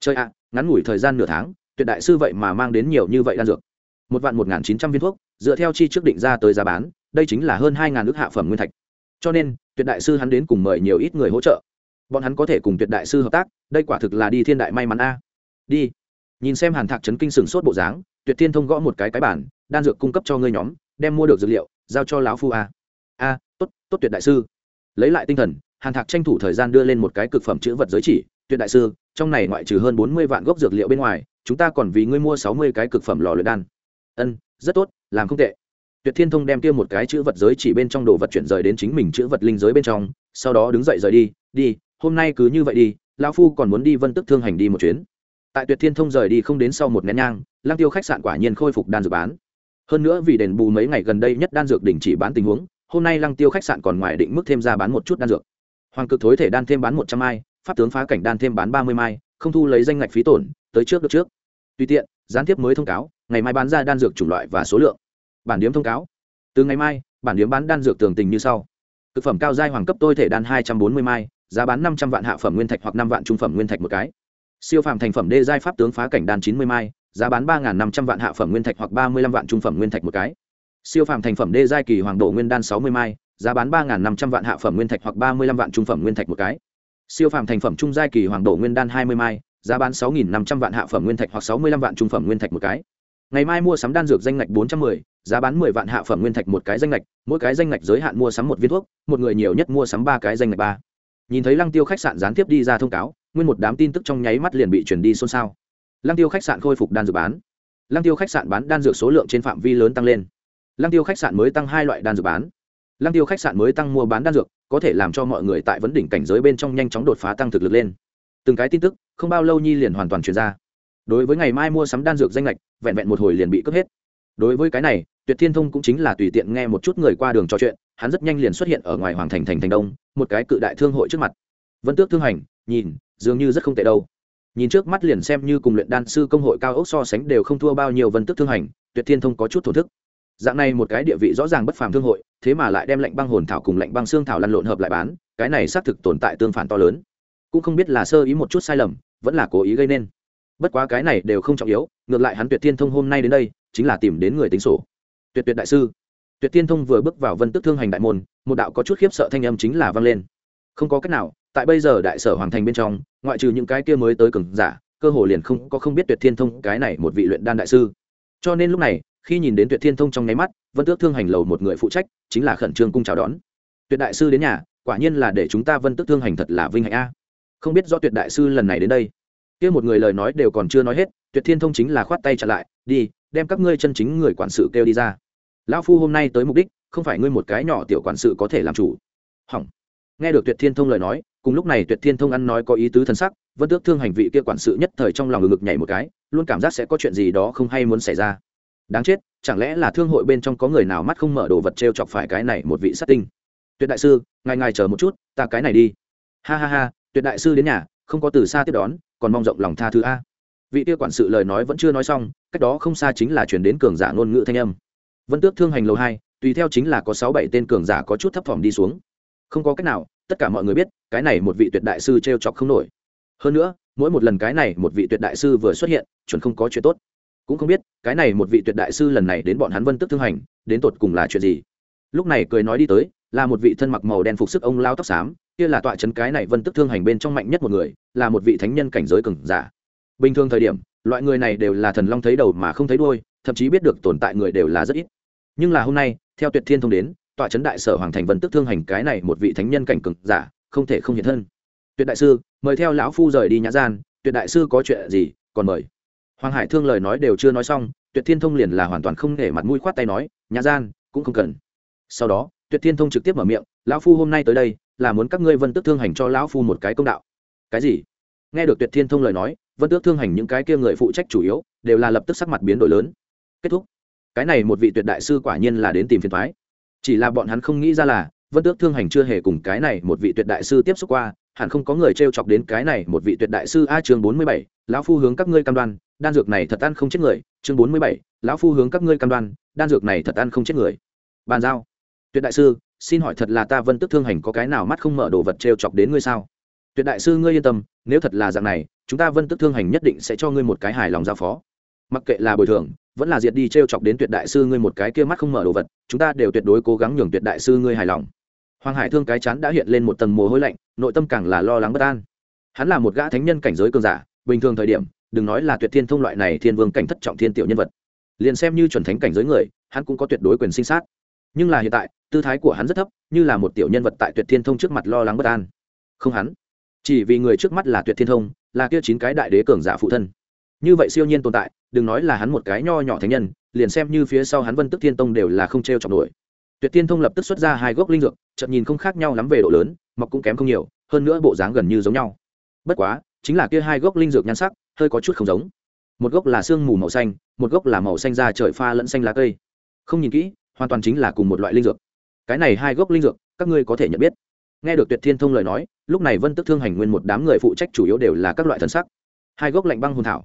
Chơi ạ, ngắn ngủi thời gian nửa tháng, tuyệt đại sư vậy mà mang đến nhiều như vậy đan dược. Một vạn một n g h n chín trăm viên thuốc, dựa theo chi trước định ra tới giá bán, đây chính là hơn hai ngàn ước hạ phẩm nguyên thạch. Cho nên, tuyệt đại sư hắn đến cùng mời nhiều ít người hỗ trợ. Bọn hắn có thể cùng tuyệt đại sư hợp tác, đây quả thực là đi thiên đại may mắn a. Đi. Nhìn xem hàn thạc chấn kinh sừng sốt bộ dáng, tuyệt thiên thông gõ một cái cái bản đan dược cung cấp cho ngươi nhóm, đem mua được dược liệu, giao cho lão phu a. A, tốt tốt tuyệt đại sư. Lấy lại tinh thần hàn thạc tranh thủ thời gian đưa lên một cái cực phẩm chữ vật giới chỉ, tuyệt đại sư, trong này ngoại trừ hơn bốn mươi vạn gốc dược liệu bên ngoài, chúng ta còn vì ngươi mua sáu mươi cái cực phẩm lò luyện đan. Ân, rất tốt, làm không tệ. Tuyệt thiên thông đem kia một cái chữ vật giới chỉ bên trong đồ vật chuyển rời đến chính mình chữ vật linh giới bên trong, sau đó đứng dậy rời đi đi, hôm nay cứ như vậy đi, lão phu còn muốn đi vân tức thương hành đi một chuyến. Tại tuyệt thiên thông rời đi không đến sau một nén nhang lang tiêu khách sạn quả nhiên khôi phục đan dược bán. Hơn nữa vì đền bù mấy ngày gần đây nhất đan dược đình chỉ bán tình huống, hôm nay lăng tiêu khách sạn còn ngoài định mức thêm ra bán một chút đan dược hoàng cực thối thể đan thêm bán một trăm mai, pháp tướng phá cảnh đan thêm bán ba mươi mai, không thu lấy danh ngạch phí tổn, tới trước được trước. Tùy tiện, gián tiếp mới thông cáo, ngày mai bán ra đan dược chủng loại và số lượng. Bản điếm thông cáo. Từ ngày mai, bản điếm bán đan dược tường tình như sau. Thực phẩm cao giai hoàng cấp tôi thể đan hai trăm bốn mươi mai, giá bán năm trăm vạn hạ phẩm nguyên thạch hoặc năm vạn trung phẩm nguyên thạch một cái. Siêu phàm thành phẩm đê giai pháp tướng phá cảnh đan chín mươi mai, giá bán ba năm trăm vạn hạ phẩm nguyên thạch hoặc ba mươi lăm vạn trung phẩm nguyên thạch một cái. Siêu phàm thành phẩm đê giai kỳ hoàng độ nguyên đan sáu mươi mai giá bán ba năm trăm vạn hạ phẩm nguyên thạch hoặc ba mươi lăm vạn trung phẩm nguyên thạch một cái. Siêu phàm thành phẩm trung giai kỳ hoàng độ nguyên đan hai mươi mai, giá bán sáu năm trăm vạn hạ phẩm nguyên thạch hoặc sáu mươi lăm vạn trung phẩm nguyên thạch một cái. Ngày mai mua sắm đan dược danh ngạch bốn trăm mười, giá bán mười vạn hạ phẩm nguyên thạch một cái danh ngạch, mỗi cái danh ngạch giới hạn mua sắm một viên thuốc, một người nhiều nhất mua sắm ba cái danh ngạch ba. Nhìn thấy lăng tiêu khách sạn gián tiếp đi ra thông cáo, nguyên một đám tin tức trong nháy mắt liền bị truyền đi xôn xao. Lăng tiêu khách sạn khôi phục đan dược bán. Lăng tiêu khách sạn bán đan dược số lượng trên phạm vi lớn tăng lên. Lăng tiêu khách sạn mới tăng hai loại đan dược bán lăng tiêu khách sạn mới tăng mua bán đan dược, có thể làm cho mọi người tại vấn đỉnh cảnh giới bên trong nhanh chóng đột phá tăng thực lực lên. Từng cái tin tức, không bao lâu nhi liền hoàn toàn chuyển ra. Đối với ngày mai mua sắm đan dược danh lệch vẹn vẹn một hồi liền bị cướp hết. Đối với cái này, tuyệt thiên thông cũng chính là tùy tiện nghe một chút người qua đường trò chuyện, hắn rất nhanh liền xuất hiện ở ngoài hoàng thành thành thành đông, một cái cự đại thương hội trước mặt. Vân tước thương hành, nhìn, dường như rất không tệ đâu. Nhìn trước mắt liền xem như cùng luyện đan sư công hội cao ốc so sánh đều không thua bao nhiêu vân tước thương hành, tuyệt thiên thông có chút thổ thức dạng này một cái địa vị rõ ràng bất phàm thương hội, thế mà lại đem lệnh băng hồn thảo cùng lệnh băng xương thảo lăn lộn hợp lại bán, cái này xác thực tồn tại tương phản to lớn. Cũng không biết là sơ ý một chút sai lầm, vẫn là cố ý gây nên. Bất quá cái này đều không trọng yếu, ngược lại hắn tuyệt thiên thông hôm nay đến đây, chính là tìm đến người tính sổ. Tuyệt tuyệt đại sư. Tuyệt thiên thông vừa bước vào vân tức thương hành đại môn, một đạo có chút khiếp sợ thanh âm chính là vang lên. Không có cách nào, tại bây giờ đại sở hoàng thành bên trong, ngoại trừ những cái kia mới tới cường giả, cơ hồ liền không có không biết tuyệt thiên thông cái này một vị luyện đan đại sư. Cho nên lúc này khi nhìn đến tuyệt thiên thông trong nháy mắt, vân tước thương hành lầu một người phụ trách, chính là khẩn trương cung chào đón. Tuyệt đại sư đến nhà, quả nhiên là để chúng ta vân tước thương hành thật là vinh hạnh a. Không biết do tuyệt đại sư lần này đến đây. Kia một người lời nói đều còn chưa nói hết, tuyệt thiên thông chính là khoát tay trả lại, đi, đem các ngươi chân chính người quản sự kêu đi ra. Lão phu hôm nay tới mục đích, không phải ngươi một cái nhỏ tiểu quản sự có thể làm chủ. Hỏng. Nghe được tuyệt thiên thông lời nói, cùng lúc này tuyệt thiên thông ăn nói có ý tứ thân sắc, vân tước thương hành vị kia quản sự nhất thời trong lòng ngực nhảy một cái, luôn cảm giác sẽ có chuyện gì đó không hay muốn xảy ra đáng chết, chẳng lẽ là thương hội bên trong có người nào mắt không mở đồ vật t r e o chọc phải cái này một vị sát tinh? Tuyệt đại sư, ngài ngài chờ một chút, ta cái này đi. Ha ha ha, tuyệt đại sư đến nhà, không có từ xa tiếp đón, còn mong rộng lòng tha thứ a. Vị kia quản sự lời nói vẫn chưa nói xong, cách đó không xa chính là chuyển đến cường giả ngôn ngữ thanh âm. Vân tước thương hành lầu hai, tùy theo chính là có sáu bảy tên cường giả có chút thấp thỏm đi xuống. Không có cách nào, tất cả mọi người biết, cái này một vị tuyệt đại sư t r e o chọc không nổi. Hơn nữa, mỗi một lần cái này một vị tuyệt đại sư vừa xuất hiện, chuẩn không có chuyện tốt cũng không biết, cái này một vị tuyệt đại sư lần này đến bọn hắn vân tức thương hành, đến tột cùng là chuyện gì? Lúc này cười nói đi tới, là một vị thân mặc màu đen phục sức ông lao tóc xám, kia là tọa chấn cái này vân tức thương hành bên trong mạnh nhất một người, là một vị thánh nhân cảnh giới cường giả. Bình thường thời điểm, loại người này đều là thần long thấy đầu mà không thấy đuôi, thậm chí biết được tồn tại người đều là rất ít. Nhưng là hôm nay, theo tuyệt thiên thông đến, tọa chấn đại sở hoàng thành vân tức thương hành cái này một vị thánh nhân cảnh cực giả, không thể không hiện thân. Tuyệt đại sư, mời theo lão phu rời đi nhã gian, tuyệt đại sư có chuyện gì, còn mời hoàng hải thương lời nói đều chưa nói xong, tuyệt thiên thông liền là hoàn toàn không để mặt mũi khoát tay nói nhà gian, cũng không cần. Sau đó, tuyệt thiên thông trực tiếp mở miệng, lão phu hôm nay tới đây, là muốn các ngươi vân tước thương hành cho lão phu một cái công đạo. Cái gì? Nghe được tuyệt thiên thông lời nói, vân tước thương hành những cái kia người phụ trách chủ yếu, đều là lập tức sắc mặt biến đổi lớn. Kết thúc. Cái này một vị tuyệt đại sư quả nhiên là đến tìm phiền thoái chỉ là bọn hắn không nghĩ ra là, vân tước thương hành chưa hề cùng cái này một vị tuyệt đại sư tiếp xúc qua, hẳn không có người t r e o chọc đến cái này một vị tuyệt đại sư a chương bốn mươi bảy, lão phu hướng các ngươi cam đoan đan dược này thật ăn không chết người, chương bốn mươi bảy, lão phu hướng các ngươi cam đoan, đan dược này thật ăn không chết người. Bàn giao. Tuyệt đại sư, xin hỏi thật là ta vân tước thương hành có cái nào mắt không mở đồ vật t r e o chọc đến ngươi sao? Tuyệt đại sư ngươi yên tâm, nếu thật là dạng này, chúng ta vân tước thương hành nhất định sẽ cho ngươi một cái hài lòng giao phó. Mặc kệ là bồi thường, vẫn là diệt đi t r e o chọc đến tuyệt đại sư ngươi một cái kia mắt không mở đồ vật, chúng ta đều tuyệt đối cố gắng nhường tuyệt đại sư ngươi hài lòng. Hoàng hải thương cái chán đã hiện lên một tầng mồ hôi lạnh, nội tâm càng là lo lắng bất an. Hắn là một gã thánh nhân cảnh giới cường giả, bình thường thời điểm đừng nói là tuyệt thiên thông loại này thiên vương cảnh thất trọng thiên tiểu nhân vật. Liền xem như chuẩn thánh cảnh giới người, hắn cũng có tuyệt đối quyền sinh sát. Nhưng là hiện tại, tư thái của hắn rất thấp, như là một tiểu nhân vật tại tuyệt thiên thông trước mặt lo lắng bất an. Không hắn, chỉ vì người trước mắt là tuyệt thiên thông, là kia chín cái đại đế cường giả phụ thân. Như vậy siêu nhiên tồn tại, đừng nói là hắn một cái nho nhỏ thánh nhân, liền xem như phía sau hắn vân tức thiên tông đều là không t r e o trọng nổi. Tuyệt thiên thông lập tức xuất ra hai gốc linh dược chậm nhìn không khác nhau lắm về độ lớn, mọc cũng kém không nhiều, hơn nữa bộ dáng gần như giống nhau. Bất quá, chính là kia hai gốc linh dược nhan sắc hơi có chút không giống. Một gốc là sương mù màu xanh, một gốc là màu xanh da trời pha lẫn xanh lá cây. Không nhìn kỹ, hoàn toàn chính là cùng một loại linh dược. Cái này hai gốc linh dược, các ngươi có thể nhận biết. Nghe được tuyệt thiên thông lời nói, lúc này vân tức thương hành nguyên một đám người phụ trách chủ yếu đều là các loại thần sắc. Hai gốc lạnh băng hồn thảo.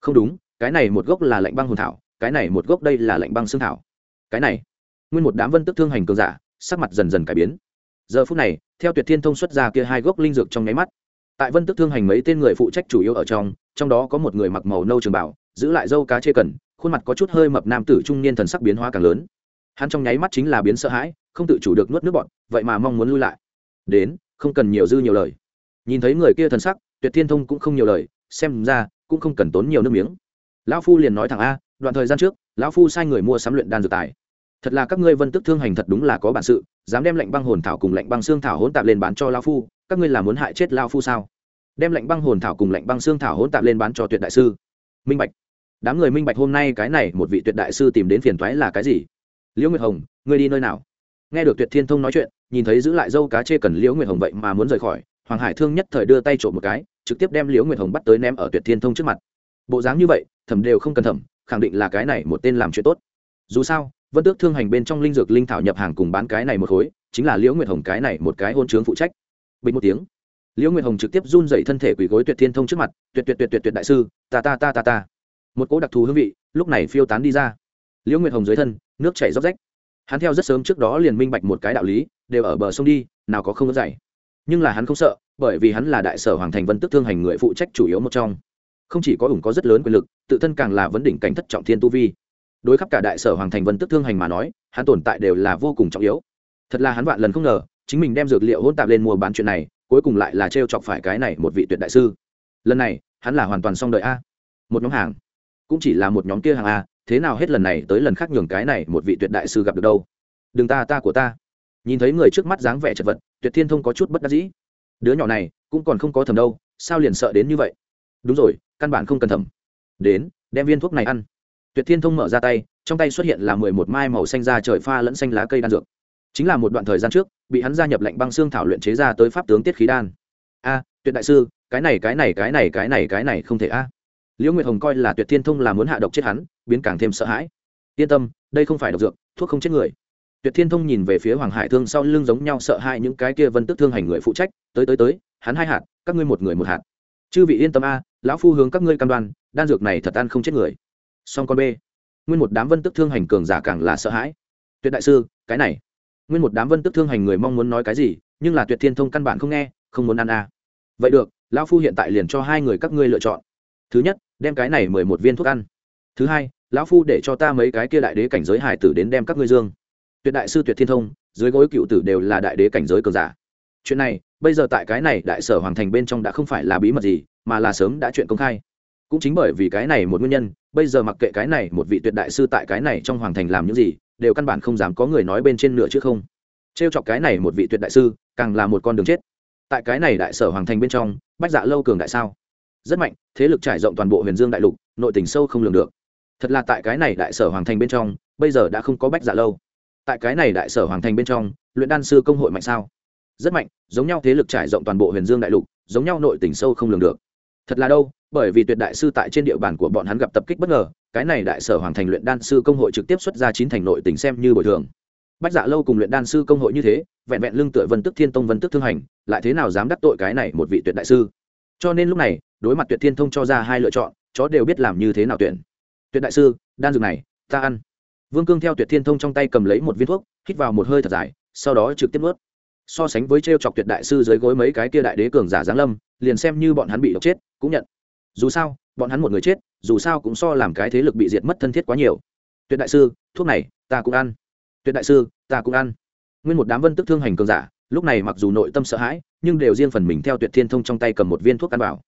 Không đúng, cái này một gốc là lạnh băng hồn thảo, cái này một gốc đây là lạnh băng xương thảo. Cái này. Nguyên một đám vân tức thương hành cường giả, sắc mặt dần dần cải biến. Giờ phút này, theo tuyệt thiên thông xuất ra kia hai gốc linh dược trong nháy mắt, tại vân tức thương hành mấy tên người phụ trách chủ yếu ở trong trong đó có một người mặc màu nâu trường bảo, giữ lại dâu cá chê cần, khuôn mặt có chút hơi mập nam tử trung niên thần sắc biến hóa càng lớn. Hắn trong nháy mắt chính là biến sợ hãi, không tự chủ được nuốt nước bọn vậy mà mong muốn lui lại. Đến, không cần nhiều dư nhiều lời. Nhìn thấy người kia thần sắc, tuyệt thiên thông cũng không nhiều lời, xem ra, cũng không cần tốn nhiều nước miếng. Lão phu liền nói thẳng a, đoạn thời gian trước, lão phu sai người mua sắm luyện đan dược tài. Thật là các ngươi vân tức thương hành thật đúng là có bản sự, dám đem lệnh băng hồn thảo cùng lệnh băng xương thảo hỗn tạp lên bán cho lão phu, các ngươi là muốn hại chết lão phu sao? Đem lệnh băng hồn thảo cùng lệnh băng xương thảo hỗn tạp lên bán cho tuyệt đại sư. Minh bạch. Đám người minh bạch hôm nay cái này một vị tuyệt đại sư tìm đến phiền toái là cái gì? Liễu nguyệt hồng, ngươi đi nơi nào? Nghe được tuyệt thiên thông nói chuyện, nhìn thấy giữ lại dâu cá chê cần liễu nguyệt hồng vậy mà muốn rời khỏi, hoàng hải thương nhất thời đưa tay trộm một cái, trực tiếp đem liễu nguyệt hồng bắt tới ném ở tuyệt thiên thông trước mặt. Bộ dáng như vậy, thẩm đều không cần thẩm, khẳng định là cái này một tên làm chuyện tốt. Dù sao, vân tước thương hành bên trong linh dược linh thảo nhập hàng cùng bán cái này một khối, chính là liễu nguyệt hồng cái này một cái hôn chướng phụ trách. Bình một tiếng liễu nguyệt hồng trực tiếp run dậy thân thể quỳ gối tuyệt thiên thông trước mặt, tuyệt tuyệt tuyệt tuyệt tuyệt đại sư, ta ta ta ta ta. Một cỗ đặc thù hương vị, lúc này phiêu tán đi ra. Liễu nguyệt hồng dưới thân, nước chảy róc rách. Hắn theo rất sớm trước đó liền minh bạch một cái đạo lý, đều ở bờ sông đi, nào có không dày nhưng là hắn không sợ, bởi vì hắn là đại sở hoàng thành vân tức thương hành người phụ trách chủ yếu một trong. Không chỉ có ủng có rất lớn quyền lực, tự thân càng là vấn đỉnh cảnh thất trọng thiên tu vi. Đối khắp cả đại sở hoàng thành vân tức thương hành mà nói, hắn tồn tại đều là vô cùng trọng yếu. Thật là hắn vạn lần không ngờ, chính mình đem dược liệu hôn tạp lên mua bán chuyện này cuối cùng lại là t chọc phải cái này một vị tuyệt đại sư. Lần này, hắn là hoàn toàn xong đợi a. Một nhóm hàng. Cũng chỉ là một nhóm kia hàng a, thế nào hết lần này tới lần khác nhường cái này một vị tuyệt đại sư gặp được đâu? Đừng ta ta của ta. Nhìn thấy người trước mắt dáng vẻ chật vật, tuyệt thiên thông có chút bất đắc dĩ. Đứa nhỏ này, cũng còn không có thầm đâu, sao liền sợ đến như vậy? Đúng rồi, căn bản không cần thầm. Đến, đem viên thuốc này ăn. Tuyệt thiên thông mở ra tay, trong tay xuất hiện là mười một mai màu xanh da trời pha lẫn xanh lá cây đan dược chính là một đoạn thời gian trước, bị hắn gia nhập lệnh băng xương thảo luyện chế ra tới pháp tướng tiết khí đan. A, tuyệt đại sư, cái này cái này cái này cái này cái này không thể a. Liễu nguyệt hồng coi là tuyệt thiên thông là muốn hạ độc chết hắn, biến càng thêm sợ hãi. Yên tâm, đây không phải độc dược, thuốc không chết người. Tuyệt thiên thông nhìn về phía hoàng hải thương sau lưng giống nhau sợ hãi những cái kia vân tức thương hành người phụ trách, tới tới tới, hắn hai hạt, các ngươi một người một hạt. Chư vị yên tâm a, lão phu hướng các ngươi cam đoan, đan dược này thật ăn không chết người. Song con b nguyên một đám vân tức thương hành cường giả càng là sợ hãi. Tuyệt đại sư, cái này nguyên một đám vân tức thương hành người mong muốn nói cái gì, nhưng là tuyệt thiên thông căn bản không nghe, không muốn ăn à? vậy được, lão phu hiện tại liền cho hai người các ngươi lựa chọn. Thứ nhất, đem cái này mười một viên thuốc ăn. Thứ hai, lão phu để cho ta mấy cái kia đại đế cảnh giới hải tử đến đem các ngươi dương. Tuyệt đại sư tuyệt thiên thông, dưới gối cựu tử đều là đại đế cảnh giới cường giả. Chuyện này, bây giờ tại cái này đại sở hoàng thành bên trong đã không phải là bí mật gì, mà là sớm đã chuyện công khai. Cũng chính bởi vì cái này một nguyên nhân, bây giờ mặc kệ cái này một vị tuyệt đại sư tại cái này trong hoàng thành làm những gì đều căn bản không dám có người nói bên trên nửa chứ không. Trêu chọc cái này một vị tuyệt đại sư, càng là một con đường chết. Tại cái này đại sở hoàng thành bên trong, bách dạ lâu cường đại sao? Rất mạnh, thế lực trải rộng toàn bộ huyền dương đại lục, nội tình sâu không lường được. Thật là tại cái này đại sở hoàng thành bên trong, bây giờ đã không có bách dạ lâu. Tại cái này đại sở hoàng thành bên trong, luyện đan sư công hội mạnh sao? Rất mạnh, giống nhau thế lực trải rộng toàn bộ huyền dương đại lục, giống nhau nội tình sâu không lường được. Thật là đâu, bởi vì tuyệt đại sư tại trên địa bàn của bọn hắn gặp tập kích bất ngờ cái này đại sở hoàng thành luyện đan sư công hội trực tiếp xuất ra chín thành nội tỉnh xem như bồi thường. Bách dạ lâu cùng luyện đan sư công hội như thế, vẹn vẹn lưng tựa vân tức thiên tông vân tức thương hành, lại thế nào dám đắc tội cái này một vị tuyệt đại sư? Cho nên lúc này, đối mặt tuyệt thiên thông cho ra hai lựa chọn, chó đều biết làm như thế nào tuyển. Tuyệt đại sư, đan dược này, ta ăn. Vương cương theo tuyệt thiên thông trong tay cầm lấy một viên thuốc, hít vào một hơi thật dài, sau đó trực tiếp ướt so sánh với t r e o chọc tuyệt đại sư dưới gối mấy cái kia đại đế cường giả giáng lâm, liền xem như bọn hắn bị độc chết, cũng nhận dù sao, bọn hắn một người chết, dù sao cũng so làm cái thế lực bị diệt mất thân thiết quá nhiều. Tuyệt đại sư, thuốc này, ta cũng ăn. Tuyệt đại sư, ta cũng ăn. Nguyên một đám vân tức thương hành cường giả, lúc này mặc dù nội tâm sợ hãi, nhưng đều riêng phần mình theo tuyệt thiên thông trong tay cầm một viên thuốc ăn vào.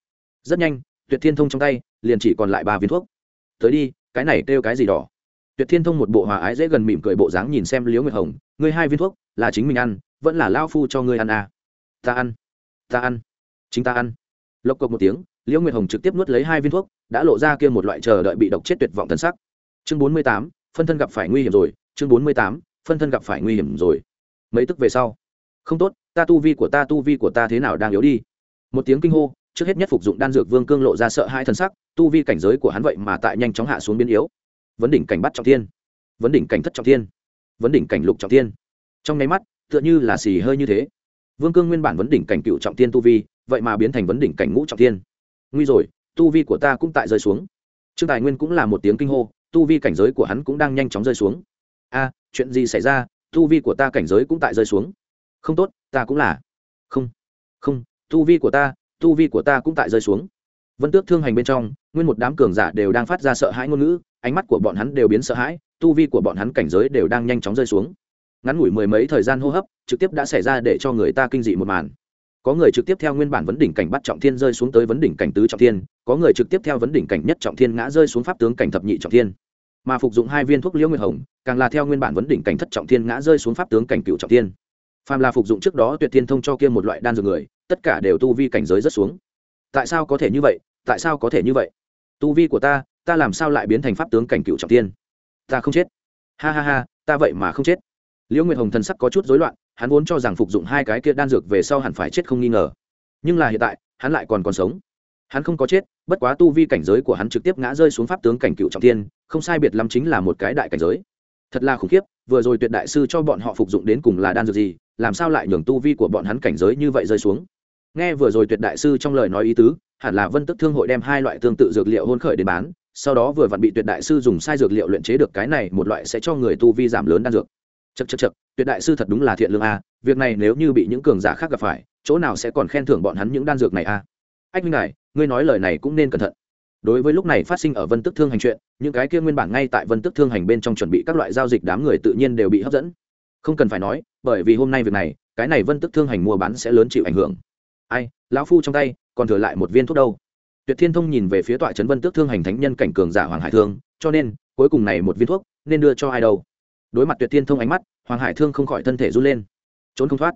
Rất nhanh, tuyệt thiên thông trong tay, liền chỉ còn lại ba viên thuốc. Tới đi, cái này kêu cái gì đỏ? Tuyệt thiên thông một bộ hòa ái dễ gần mỉm cười bộ dáng nhìn xem liếu nguyệt hồng, ngươi hai viên thuốc, là chính mình ăn, vẫn là lao phu cho ngươi ăn à. ta ăn. Ta ăn. Chính ta ăn. Lộc cộc một tiếng liễu nguyệt hồng trực tiếp nuốt lấy hai viên thuốc, đã lộ ra kia một loại chờ đợi bị độc chết tuyệt vọng thân sắc. Chương bốn mươi tám, phân thân gặp phải nguy hiểm rồi, chương bốn mươi tám, phân thân gặp phải nguy hiểm rồi. Mấy tức về sau. Không tốt, ta tu vi của ta, tu vi của ta thế nào đang yếu đi? Một tiếng kinh hô, trước hết nhất phục dụng đan dược vương cương lộ ra sợ hai thân sắc, tu vi cảnh giới của hắn vậy mà tại nhanh chóng hạ xuống biến yếu. Vấn đỉnh cảnh bắt trọng thiên. Vấn đỉnh cảnh thất trọng thiên. Vấn đỉnh cảnh lục trọng thiên. Trong nháy mắt, tựa như là xì hơi như thế. Vương cương nguyên bản vấn đỉnh cảnh cựu trọng thiên tu vi, vậy mà biến thành vấn đỉnh cảnh ngũ trọng thiên nguy rồi, tu vi của ta cũng tại rơi xuống. Trương tài nguyên cũng là một tiếng kinh hô, tu vi cảnh giới của hắn cũng đang nhanh chóng rơi xuống. A, chuyện gì xảy ra? Tu vi của ta cảnh giới cũng tại rơi xuống. Không tốt, ta cũng là. Không không, tu vi của ta, tu vi của ta cũng tại rơi xuống. Vân tước thương hành bên trong, nguyên một đám cường giả đều đang phát ra sợ hãi ngôn ngữ, ánh mắt của bọn hắn đều biến sợ hãi, tu vi của bọn hắn cảnh giới đều đang nhanh chóng rơi xuống. Ngắn ngủi mười mấy thời gian hô hấp, trực tiếp đã xảy ra để cho người ta kinh dị một màn có người trực tiếp theo nguyên bản vấn đỉnh cảnh bắt trọng thiên rơi xuống tới vấn đỉnh cảnh tứ trọng thiên, có người trực tiếp theo vấn đỉnh cảnh nhất trọng thiên ngã rơi xuống pháp tướng cảnh thập nhị trọng thiên. Mà phục dụng hai viên thuốc liễu nguyệt hồng, càng là theo nguyên bản vấn đỉnh cảnh thất trọng thiên ngã rơi xuống pháp tướng cảnh cựu trọng thiên. Phàm là phục dụng trước đó tuyệt thiên thông cho kia một loại đan dược người, tất cả đều tu vi cảnh giới rất xuống. Tại sao có thể như vậy? Tại sao có thể như vậy? Tu vi của ta ta làm sao lại biến thành pháp tướng cảnh cựu trọng thiên? Ta không chết. Ha ha ha, ta vậy mà không chết. Liễu nguyệt hồng thần sắc có chút rối loạn hắn vốn cho rằng phục dụng hai cái kia đan dược về sau hẳn phải chết không nghi ngờ. Nhưng là hiện tại, hắn lại còn còn sống. Hắn không có chết, bất quá tu vi cảnh giới của hắn trực tiếp ngã rơi xuống pháp tướng cảnh cựu trọng thiên, không sai biệt lắm chính là một cái đại cảnh giới. Thật là khủng khiếp, vừa rồi tuyệt đại sư cho bọn họ phục dụng đến cùng là đan dược gì, làm sao lại nhường tu vi của bọn hắn cảnh giới như vậy rơi xuống? Nghe vừa rồi tuyệt đại sư trong lời nói ý tứ, hẳn là vân tức thương hội đem hai loại tương tự dược liệu hôn khởi để bán, sau đó vừa vặn bị tuyệt đại sư dùng sai dược liệu luyện chế được cái này, một loại sẽ cho người tu vi giảm lớn đan dược chật chật chật, tuyệt đại sư thật đúng là thiện lương a, việc này nếu như bị những cường giả khác gặp phải, chỗ nào sẽ còn khen thưởng bọn hắn những đan dược này a? Ách minh này ngươi nói lời này cũng nên cẩn thận. Đối với lúc này phát sinh ở vân tức thương hành chuyện, những cái kia nguyên bản ngay tại vân tức thương hành bên trong chuẩn bị các loại giao dịch đám người tự nhiên đều bị hấp dẫn. Không cần phải nói, bởi vì hôm nay việc này, cái này vân tức thương hành mua bán sẽ lớn chịu ảnh hưởng. Ai, lão phu trong tay, còn thừa lại một viên thuốc đâu? Tuyệt thiên thông nhìn về phía tọa trấn vân tước thương hành thánh nhân cảnh cường giả hoàng hải thương, cho nên, cuối cùng này một viên thuốc, nên đưa cho ai đâu? Đối mặt tuyệt thiên thông ánh mắt, hoàng hải thương không khỏi thân thể run lên. Trốn không thoát.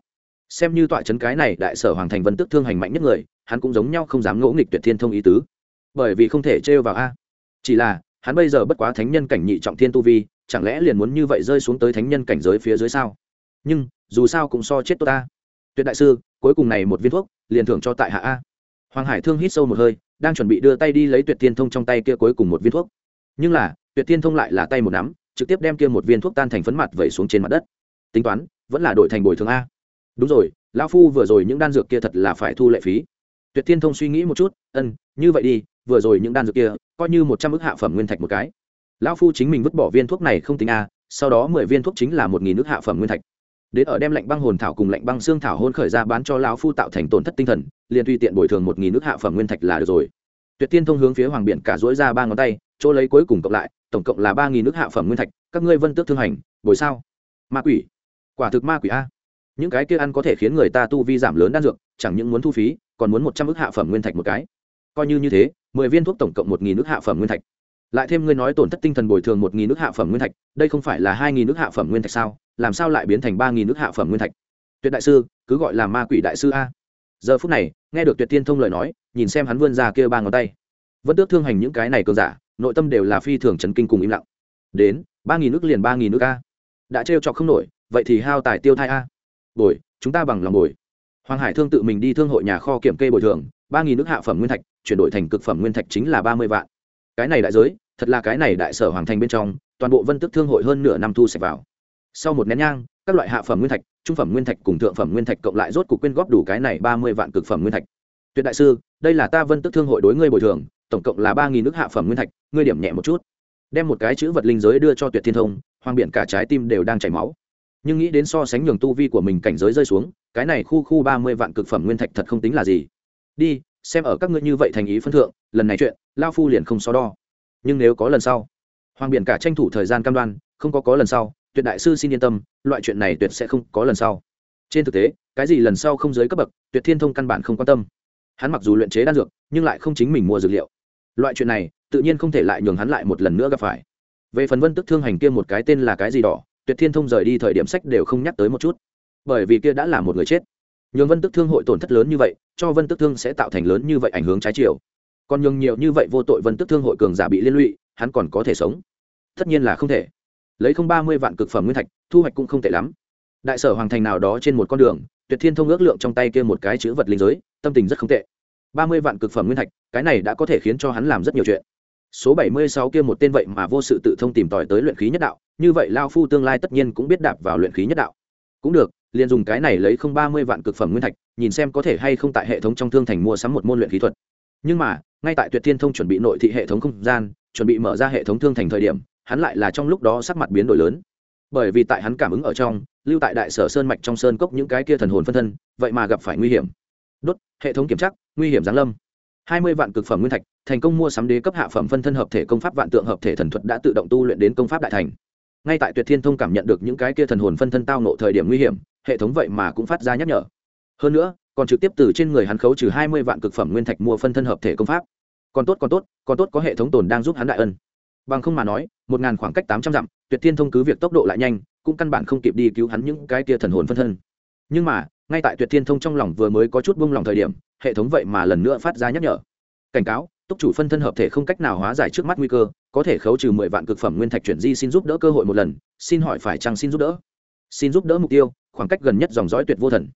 Xem như tọa trấn cái này đại sở hoàng thành vân tức thương hành mạnh nhất người, hắn cũng giống nhau không dám ngỗ nghịch tuyệt thiên thông ý tứ. Bởi vì không thể trêu vào a. Chỉ là, hắn bây giờ bất quá thánh nhân cảnh nhị trọng thiên tu vi, chẳng lẽ liền muốn như vậy rơi xuống tới thánh nhân cảnh giới phía dưới sao? Nhưng, dù sao cũng so chết tôi ta tuyệt đại sư, cuối cùng này một viên thuốc, liền thưởng cho tại hạ a. Hoàng hải thương hít sâu một hơi, đang chuẩn bị đưa tay đi lấy tuyệt thiên thông trong tay kia cuối cùng một viên thuốc. Nhưng là, tuyệt thiên thông lại là tay một nắm trực tiếp đem kia một viên thuốc tan thành phấn mặt vẩy xuống trên mặt đất. Tính toán, vẫn là đổi thành bồi thường a. Đúng rồi, lão phu vừa rồi những đan dược kia thật là phải thu lệ phí. Tuyệt thiên thông suy nghĩ một chút, ân, như vậy đi, vừa rồi những đan dược kia, coi như một trăm ức hạ phẩm nguyên thạch một cái. Lão phu chính mình vứt bỏ viên thuốc này không tính a, sau đó mười viên thuốc chính là một nghìn ức hạ phẩm nguyên thạch. Đến ở đem lạnh băng hồn thảo cùng lạnh băng xương thảo hôn khởi ra bán cho lão phu tạo thành tổn thất tinh thần, liền tùy tiện bồi thường một nghìn ức hạ phẩm nguyên thạch là được rồi tuyệt tiên thông hướng phía hoàng biển cả dỗi ra ba ngón tay, chỗ lấy cuối cùng cộng lại, tổng cộng là ba nghìn nước hạ phẩm nguyên thạch, các ngươi vân tước thương hành, bồi sao? Ma quỷ. Quả thực ma quỷ a. Những cái kia ăn có thể khiến người ta tu vi giảm lớn đan dược, chẳng những muốn thu phí, còn muốn một trăm ước hạ phẩm nguyên thạch một cái. Coi như như thế, mười viên thuốc tổng cộng một nghìn nước hạ phẩm nguyên thạch. Lại thêm ngươi nói tổn thất tinh thần bồi thường một nghìn nước hạ phẩm nguyên thạch, đây không phải là hai nghìn nước hạ phẩm nguyên thạch sao? Làm sao lại biến thành ba nghìn nước hạ phẩm nguyên thạch? Tuyệt đại sư, cứ gọi là ma quỷ đại sư a. Giờ phút này, nghe được tuyệt tiên thông lời nói nhìn xem hắn vươn ra kia ba ngón tay. Vẫn tước thương hành những cái này cường giả, nội tâm đều là phi thường chấn kinh cùng im lặng. Đến, ba nghìn nước liền ba nghìn nước a. Đã trêu chọc không nổi, vậy thì hao tài tiêu thai a. Bồi, chúng ta bằng lòng bồi. Hoàng hải thương tự mình đi thương hội nhà kho kiểm kê bồi thường, ba nghìn nước hạ phẩm nguyên thạch, chuyển đổi thành cực phẩm nguyên thạch chính là ba mươi vạn. Cái này đại giới, thật là cái này đại sở hoàng thành bên trong, toàn bộ vân tức thương hội hơn nửa năm thu sạch vào. Sau một nén nhang, các loại hạ phẩm nguyên thạch, trung phẩm nguyên thạch cùng thượng phẩm nguyên thạch cộng lại rốt cuộc quyên góp đủ cái này ba mươi vạn cực phẩm nguyên thạch. Tuyệt đại sư đây là ta vân tức thương hội đối ngươi bồi thường, tổng cộng là ba nghìn nước hạ phẩm nguyên thạch, ngươi điểm nhẹ một chút. Đem một cái chữ vật linh giới đưa cho tuyệt thiên thông hoàng biển cả trái tim đều đang chảy máu. Nhưng nghĩ đến so sánh nhường tu vi của mình cảnh giới rơi xuống, cái này khu khu ba mươi vạn cực phẩm nguyên thạch thật không tính là gì. Đi, xem ở các ngươi như vậy thành ý phân thượng, lần này chuyện, lao phu liền không so đo. Nhưng nếu có lần sau hoàng biển cả tranh thủ thời gian cam đoan, không có có lần sau, tuyệt đại sư xin yên tâm, loại chuyện này tuyệt sẽ không có lần sau. Trên thực tế, cái gì lần sau không giới cấp bậc, tuyệt thiên thông căn bản không quan tâm hắn mặc dù luyện chế đan dược, nhưng lại không chính mình mua dược liệu. Loại chuyện này, tự nhiên không thể lại nhường hắn lại một lần nữa gặp phải. Về phần vân tức thương hành kia một cái tên là cái gì đỏ, tuyệt thiên thông rời đi thời điểm sách đều không nhắc tới một chút. Bởi vì kia đã là một người chết. Nhường vân tức thương hội tổn thất lớn như vậy, cho vân tức thương sẽ tạo thành lớn như vậy ảnh hưởng trái chiều. Còn nhường nhiều như vậy vô tội vân tức thương hội cường giả bị liên lụy, hắn còn có thể sống. Tất nhiên là không thể. Lấy không ba mươi vạn cực phẩm nguyên thạch, thu hoạch cũng không tệ lắm. Đại sở hoàng thành nào đó trên một con đường tuyệt thiên thông ước lượng trong tay kia một cái chữ vật linh giới, tâm tình rất không tệ. Ba mươi vạn cực phẩm nguyên thạch, cái này đã có thể khiến cho hắn làm rất nhiều chuyện. Số bảy mươi sáu kia một tên vậy mà vô sự tự thông tìm tòi tới luyện khí nhất đạo, như vậy lao phu tương lai tất nhiên cũng biết đạp vào luyện khí nhất đạo. Cũng được, liền dùng cái này lấy không ba mươi vạn cực phẩm nguyên thạch, nhìn xem có thể hay không tại hệ thống trong thương thành mua sắm một môn luyện khí thuật. Nhưng mà, ngay tại tuyệt thiên thông chuẩn bị nội thị hệ thống không gian, chuẩn bị mở ra hệ thống thương thành thời điểm, hắn lại là trong lúc đó sắc mặt biến đổi lớn bởi vì tại hắn cảm ứng ở trong, lưu tại đại sở sơn mạch trong sơn cốc những cái kia thần hồn phân thân, vậy mà gặp phải nguy hiểm. Đốt, hệ thống kiểm tra, nguy hiểm giáng lâm. Hai mươi vạn cực phẩm nguyên thạch, thành công mua sắm đế cấp hạ phẩm phân thân hợp thể công pháp vạn tượng hợp thể thần thuật đã tự động tu luyện đến công pháp đại thành. Ngay tại tuyệt thiên thông cảm nhận được những cái kia thần hồn phân thân tao nộ thời điểm nguy hiểm, hệ thống vậy mà cũng phát ra nhắc nhở. Hơn nữa, còn trực tiếp từ trên người hắn khấu trừ hai mươi vạn cực phẩm nguyên thạch mua phân thân hợp thể công pháp. Còn tốt còn tốt còn tốt có hệ thống tồn đang giúp hắn đại ân. Bằng không mà nói, một ngàn khoảng cách tám trăm dặm tuyệt thiên thông cứ việc tốc độ lại nhanh, cũng căn bản không kịp đi cứu hắn những cái kia thần hồn phân thân. Nhưng mà, ngay tại tuyệt thiên thông trong lòng vừa mới có chút buông lòng thời điểm, hệ thống vậy mà lần nữa phát ra nhắc nhở. Cảnh cáo túc chủ phân thân hợp thể không cách nào hóa giải trước mắt nguy cơ, có thể khấu trừ mười vạn cực phẩm nguyên thạch chuyển di xin giúp đỡ cơ hội một lần, xin hỏi phải chăng xin giúp đỡ? Xin giúp đỡ mục tiêu, khoảng cách gần nhất dòng dõi tuyệt vô thần.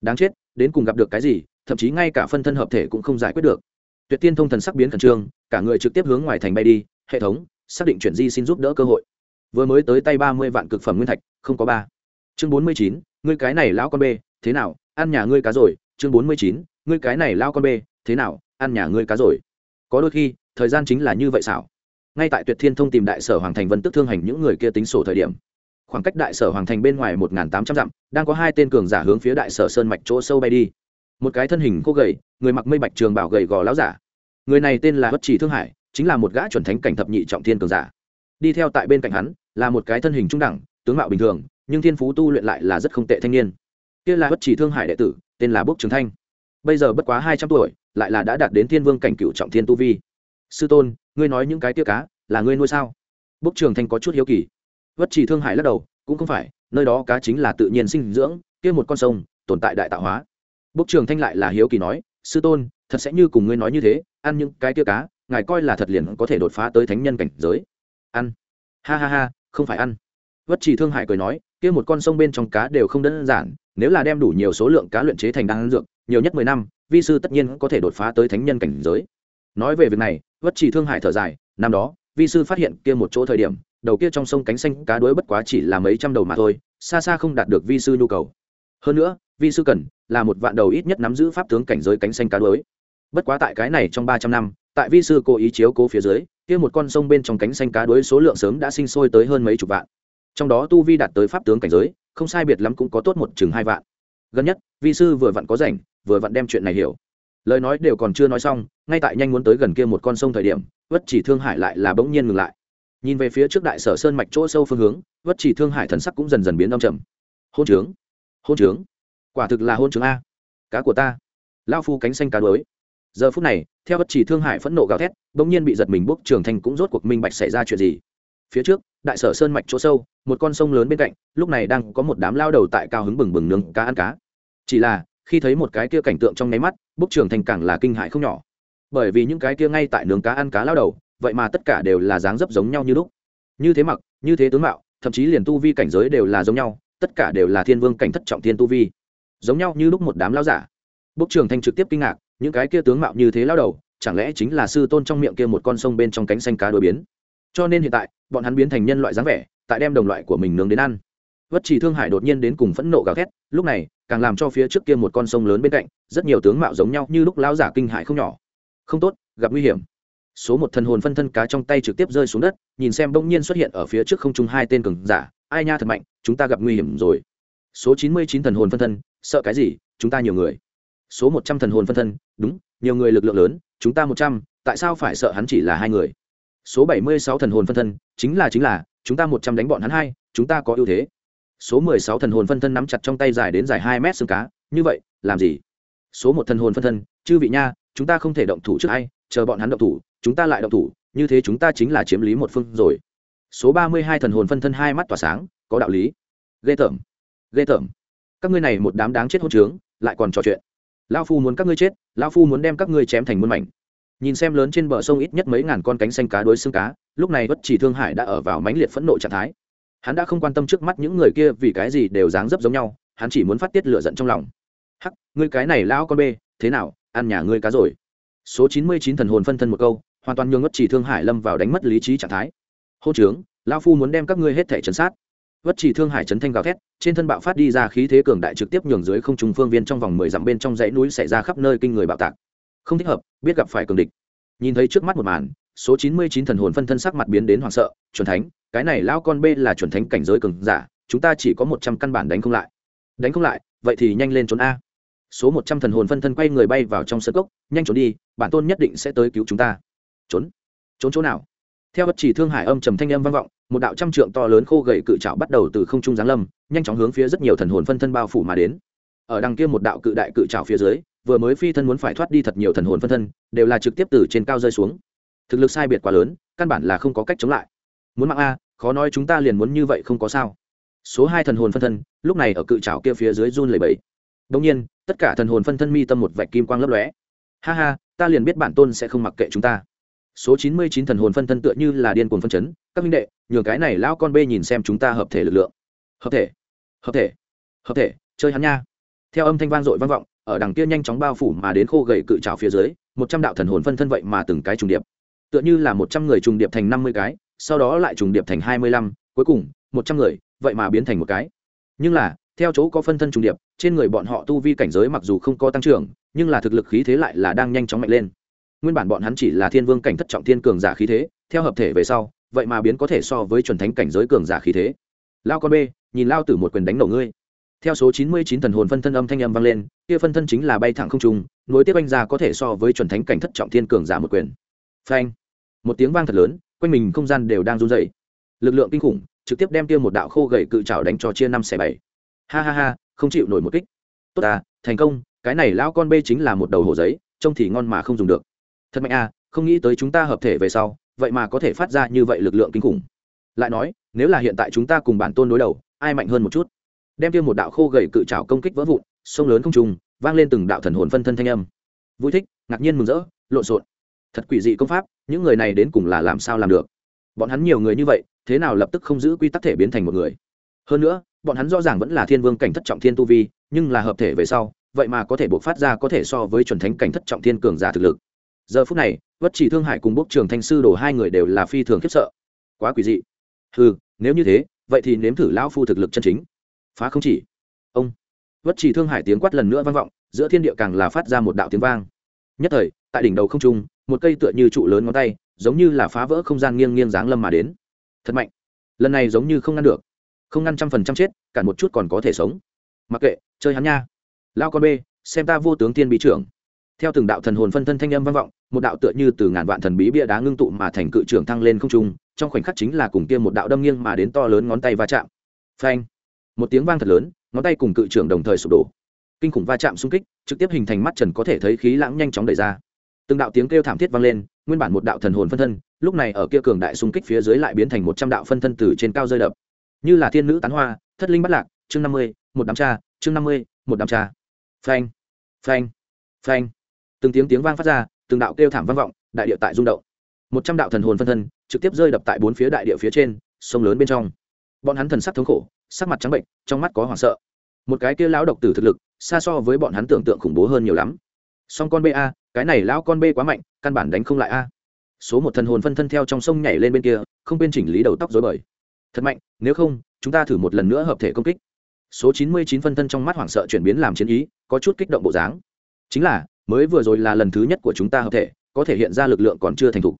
Đáng chết, đến cùng gặp được cái gì, thậm chí ngay cả phân thân hợp thể cũng không giải quyết được. Tuyệt tiên thông thần sắc biến khẩn trương, cả người trực tiếp hướng ngoài thành bay đi, hệ thống, xác định chuyển di xin giúp đỡ cơ hội vừa mới tới tay ba mươi vạn cực phẩm nguyên thạch, không có ba. Chương bốn mươi chín, ngươi cái này lão con bê, thế nào, ăn nhà ngươi cá rồi? Chương bốn mươi chín, ngươi cái này lao con bê, thế nào, ăn nhà ngươi cá rồi? Có đôi khi, thời gian chính là như vậy xảo. Ngay tại tuyệt thiên thông tìm đại sở hoàng thành vân tức thương hành những người kia tính sổ thời điểm, khoảng cách đại sở hoàng thành bên ngoài một tám trăm dặm, đang có hai tên cường giả hướng phía đại sở sơn mạch chỗ sâu bay đi. Một cái thân hình khô gầy, người mặc mây bạch trường bảo gầy gò láo giả. Người này tên là bất chỉ thương hải, chính là một gã chuẩn thánh cảnh thập nhị trọng thiên cường giả đi theo tại bên cạnh hắn, là một cái thân hình trung đẳng, tướng mạo bình thường, nhưng thiên phú tu luyện lại là rất không tệ thanh niên. Kia là bất chỉ thương hải đệ tử, tên là bốc trường thanh. Bây giờ bất quá hai trăm tuổi, lại là đã đạt đến thiên vương cảnh cựu trọng thiên tu vi. Sư tôn, ngươi nói những cái tia cá, là ngươi nuôi sao? Bốc trường thanh có chút hiếu kỳ. Bất chỉ thương hải lắc đầu, cũng không phải, nơi đó cá chính là tự nhiên sinh dưỡng, kia một con sông, tồn tại đại tạo hóa. Bốc trường thanh lại là hiếu kỳ nói, sư tôn, thật sẽ như cùng ngươi nói như thế, ăn những cái tia cá, ngài coi là thật liền có thể đột phá tới thánh nhân cảnh giới ăn. Ha ha ha, không phải ăn. Vất chỉ thương hải cười nói, kia một con sông bên trong cá đều không đơn giản, nếu là đem đủ nhiều số lượng cá luyện chế thành đan dược, nhiều nhất mười năm, vi sư tất nhiên có thể đột phá tới thánh nhân cảnh giới. Nói về việc này, vất chỉ thương hải thở dài, năm đó, vi sư phát hiện kia một chỗ thời điểm, đầu kia trong sông cánh xanh cá đuối bất quá chỉ là mấy trăm đầu mà thôi, xa xa không đạt được vi sư nhu cầu. Hơn nữa, vi sư cần là một vạn đầu ít nhất nắm giữ pháp tướng cảnh giới cánh xanh cá đuối. Bất quá tại cái này trong ba trăm năm, tại vi sư cố ý chiếu cố phía dưới kia một con sông bên trong cánh xanh cá đuối số lượng sớm đã sinh sôi tới hơn mấy chục vạn. Trong đó tu vi đạt tới pháp tướng cảnh giới, không sai biệt lắm cũng có tốt một chừng hai vạn. Gần nhất, vi sư vừa vặn có rảnh, vừa vặn đem chuyện này hiểu. Lời nói đều còn chưa nói xong, ngay tại nhanh muốn tới gần kia một con sông thời điểm, vất chỉ thương hải lại là bỗng nhiên ngừng lại. Nhìn về phía trước đại sở sơn mạch chỗ sâu phương hướng, vất chỉ thương hải thần sắc cũng dần dần biến đông trầm. Hôn trướng hôn trướng, quả thực là hôn trướng a, cá của ta lao phu cánh xanh cá đuối giờ phút này, theo bất chỉ thương hải phẫn nộ gào thét, bỗng nhiên bị giật mình bốc trường thanh cũng rốt cuộc minh bạch xảy ra chuyện gì. Phía trước, đại sở sơn mạch chỗ sâu, một con sông lớn bên cạnh, lúc này đang có một đám lao đầu tại cao hứng bừng bừng nướng cá ăn cá. Chỉ là, khi thấy một cái kia cảnh tượng trong nháy mắt, bốc trường thanh càng là kinh hại không nhỏ. Bởi vì những cái kia ngay tại nướng cá ăn cá lao đầu, vậy mà tất cả đều là dáng dấp giống nhau như lúc. Như thế mặc, như thế tướng mạo, thậm chí liền tu vi cảnh giới đều là giống nhau, tất cả đều là thiên vương cảnh thất trọng thiên tu vi. Giống nhau như lúc một đám lao giả. Bốc trường thanh trực tiếp kinh ngạc những cái kia tướng mạo như thế lao đầu, chẳng lẽ chính là sư tôn trong miệng kia một con sông bên trong cánh xanh cá đôi biến? Cho nên hiện tại, bọn hắn biến thành nhân loại dáng vẻ, tại đem đồng loại của mình nướng đến ăn. Vất chỉ thương hải đột nhiên đến cùng phẫn nộ gào thét, lúc này, càng làm cho phía trước kia một con sông lớn bên cạnh, rất nhiều tướng mạo giống nhau như lúc lao giả kinh hại không nhỏ. Không tốt, gặp nguy hiểm. Số một thần hồn phân thân cá trong tay trực tiếp rơi xuống đất, nhìn xem bỗng nhiên xuất hiện ở phía trước không trung hai tên cường giả, ai nha thật mạnh, chúng ta gặp nguy hiểm rồi. Số chín mươi chín thần hồn phân thân, sợ cái gì, chúng ta nhiều người số một trăm thần hồn phân thân, đúng, nhiều người lực lượng lớn, chúng ta một trăm, tại sao phải sợ hắn chỉ là hai người? Số bảy mươi sáu thần hồn phân thân, chính là chính là, chúng ta một trăm đánh bọn hắn hai, chúng ta có ưu thế. Số mười sáu thần hồn phân thân nắm chặt trong tay dài đến dài hai mét xương cá, như vậy, làm gì? Số một thần hồn phân thân, chư vị nha, chúng ta không thể động thủ trước hay chờ bọn hắn động thủ, chúng ta lại động thủ, như thế chúng ta chính là chiếm lý một phương rồi. Số ba mươi hai thần hồn phân thân hai mắt tỏa sáng, có đạo lý. Ghê tởm. Ghê tởm. Các ngươi này một đám đáng chết hôn trướng, lại còn trò chuyện lao phu muốn các ngươi chết lao phu muốn đem các ngươi chém thành muôn mảnh. Nhìn xem lớn trên bờ sông ít nhất mấy ngàn con cánh xanh cá đối xương cá, lúc này bất chỉ thương hải đã ở vào mãnh liệt phẫn nộ trạng thái. Hắn đã không quan tâm trước mắt những người kia vì cái gì đều dáng dấp giống nhau, hắn chỉ muốn phát tiết lửa giận trong lòng. Hắc, ngươi cái này lão con bê, thế nào, ăn nhà ngươi cá rồi? Số chín mươi chín thần hồn phân thân một câu, hoàn toàn nhường ngất chỉ thương hải lâm vào đánh mất lý trí trạng thái. Hô trướng lão phu muốn đem các ngươi hết thể chấn sát vất chỉ thương hải chấn thanh gào thét, trên thân bạo phát đi ra khí thế cường đại trực tiếp nhường dưới không trùng phương viên trong vòng mười dặm bên trong dãy núi xảy ra khắp nơi kinh người bạo tạc. Không thích hợp, biết gặp phải cường địch. Nhìn thấy trước mắt một màn, số chín mươi chín thần hồn phân thân sắc mặt biến đến hoảng sợ, chuẩn thánh, cái này lão con b là chuẩn thánh cảnh giới cường giả, chúng ta chỉ có một trăm căn bản đánh không lại. Đánh không lại, vậy thì nhanh lên trốn a. Số một trăm thần hồn phân thân quay người bay vào trong sân cốc, nhanh trốn đi, bản tôn nhất định sẽ tới cứu chúng ta. Trốn. Trốn chỗ nào? Theo bất chỉ thương hải âm trầm thanh âm vang vọng, một đạo trăm trượng to lớn khô gầy cự trảo bắt đầu từ không trung giáng lâm, nhanh chóng hướng phía rất nhiều thần hồn phân thân bao phủ mà đến. Ở đằng kia một đạo cự đại cự trảo phía dưới, vừa mới phi thân muốn phải thoát đi thật nhiều thần hồn phân thân, đều là trực tiếp từ trên cao rơi xuống. Thực lực sai biệt quá lớn, căn bản là không có cách chống lại. Muốn mạng a, khó nói chúng ta liền muốn như vậy không có sao. Số hai thần hồn phân thân, lúc này ở cự trảo kia phía dưới run lẩy bẩy. đông nhiên, tất cả thần hồn phân thân mi tâm một vạch kim quang lấp lóe. Ha ha, ta liền biết bản tôn sẽ không mặc kệ chúng ta số chín mươi chín thần hồn phân thân tựa như là điên cuồng phân chấn. Các minh đệ, nhường cái này lão con bê nhìn xem chúng ta hợp thể lực lượng. Hợp thể hợp thể hợp thể, chơi hắn nha. Theo âm thanh vang dội vang vọng, ở đằng kia nhanh chóng bao phủ mà đến khô gầy cự trào phía dưới, một trăm đạo thần hồn phân thân vậy mà từng cái trùng điệp. Tựa như là một trăm người trùng điệp thành năm mươi cái, sau đó lại trùng điệp thành hai mươi lăm, cuối cùng, một trăm người, vậy mà biến thành một cái. Nhưng là, theo chỗ có phân thân trùng điệp, trên người bọn họ tu vi cảnh giới mặc dù không có tăng trưởng, nhưng là thực lực khí thế lại là đang nhanh chóng mạnh lên nguyên bản bọn hắn chỉ là thiên vương cảnh thất trọng thiên cường giả khí thế, theo hợp thể về sau, vậy mà biến có thể so với chuẩn thánh cảnh giới cường giả khí thế. Lao con b nhìn lao tử một quyền đánh nổ ngươi. Theo số chín mươi chín thần hồn phân thân âm thanh âm vang lên, kia phân thân chính là bay thẳng không trung, nối tiếp anh ra có thể so với chuẩn thánh cảnh thất trọng thiên cường giả một quyền. Phanh! Một tiếng vang thật lớn, quanh mình không gian đều đang run dậy lực lượng kinh khủng, trực tiếp đem kia một đạo khô gậy cự trào đánh cho chia năm xẻ bảy. Ha ha ha, không chịu nổi một kích. Tốt à thành công, cái này lão con bê chính là một đầu hồ giấy, trông thì ngon mà không dùng được thật mạnh à không nghĩ tới chúng ta hợp thể về sau, vậy mà có thể phát ra như vậy lực lượng kinh khủng. Lại nói, nếu là hiện tại chúng ta cùng bản tôn đối đầu, ai mạnh hơn một chút? Đem kia một đạo khô gầy cự trào công kích vỡ vụn, sông lớn không trùng vang lên từng đạo thần hồn phân thân thanh âm. Vui thích, ngạc nhiên mừng rỡ, lộn xộn. Thật quỷ dị công pháp, những người này đến cùng là làm sao làm được? Bọn hắn nhiều người như vậy, thế nào lập tức không giữ quy tắc thể biến thành một người? Hơn nữa, bọn hắn rõ ràng vẫn là thiên vương cảnh thất trọng thiên tu vi, nhưng là hợp thể về sau, vậy mà có thể buộc phát ra có thể so với chuẩn thánh cảnh thất trọng thiên cường giả thực lực giờ phút này vất chỉ thương hải cùng bốc trường thanh sư đổ hai người đều là phi thường khiếp sợ. Quá quỷ dị. Ừ nếu như thế, vậy thì nếm thử lão phu thực lực chân chính. Phá không chỉ. Ông. Vất chỉ thương hải tiếng quát lần nữa vang vọng, giữa thiên địa càng là phát ra một đạo tiếng vang. Nhất thời, tại đỉnh đầu không trung, một cây tựa như trụ lớn ngón tay, giống như là phá vỡ không gian nghiêng nghiêng dáng lâm mà đến. Thật mạnh. Lần này giống như không ngăn được. Không ngăn trăm phần trăm chết, cả một chút còn có thể sống. Mặc kệ, chơi hắn nha. Lao con b xem ta vô tướng tiên bí trưởng theo từng đạo thần hồn phân thân thanh âm vang vọng, một đạo tựa như từ ngàn vạn thần bí bia đá ngưng tụ mà thành cự trưởng thăng lên không trung, trong khoảnh khắc chính là cùng kia một đạo đâm nghiêng mà đến to lớn ngón tay va chạm. Phanh! Một tiếng vang thật lớn, ngón tay cùng cự trưởng đồng thời sụp đổ. Kinh khủng va chạm xung kích, trực tiếp hình thành mắt trần có thể thấy khí lãng nhanh chóng đẩy ra. Từng đạo tiếng kêu thảm thiết vang lên, nguyên bản một đạo thần hồn phân thân, lúc này ở kia cường đại xung kích phía dưới lại biến thành một trăm đạo phân thân từ trên cao rơi đập. Như là thiên nữ tán hoa, thất linh bắt lạc, chương năm mươi, một đám cha, chương năm mươi, một đám cha. Phanh! Phanh! Phanh! Từng tiếng tiếng vang phát ra, từng đạo kêu thảm vang vọng, đại địa tại rung động. Một trăm đạo thần hồn phân thân trực tiếp rơi đập tại bốn phía đại địa phía trên, sông lớn bên trong. Bọn hắn thần sắc thống khổ, sắc mặt trắng bệnh, trong mắt có hoảng sợ. Một cái kia lão độc tử thực lực, xa so với bọn hắn tưởng tượng khủng bố hơn nhiều lắm. Song con ba cái này lão con b quá mạnh, căn bản đánh không lại a. Số một thần hồn phân thân theo trong sông nhảy lên bên kia, không bên chỉnh lý đầu tóc dối bời. Thật mạnh, nếu không, chúng ta thử một lần nữa hợp thể công kích. Số chín mươi chín phân thân trong mắt hoảng sợ chuyển biến làm chiến ý, có chút kích động bộ dáng. Chính là mới vừa rồi là lần thứ nhất của chúng ta hợp thể, có thể hiện ra lực lượng còn chưa thành thục.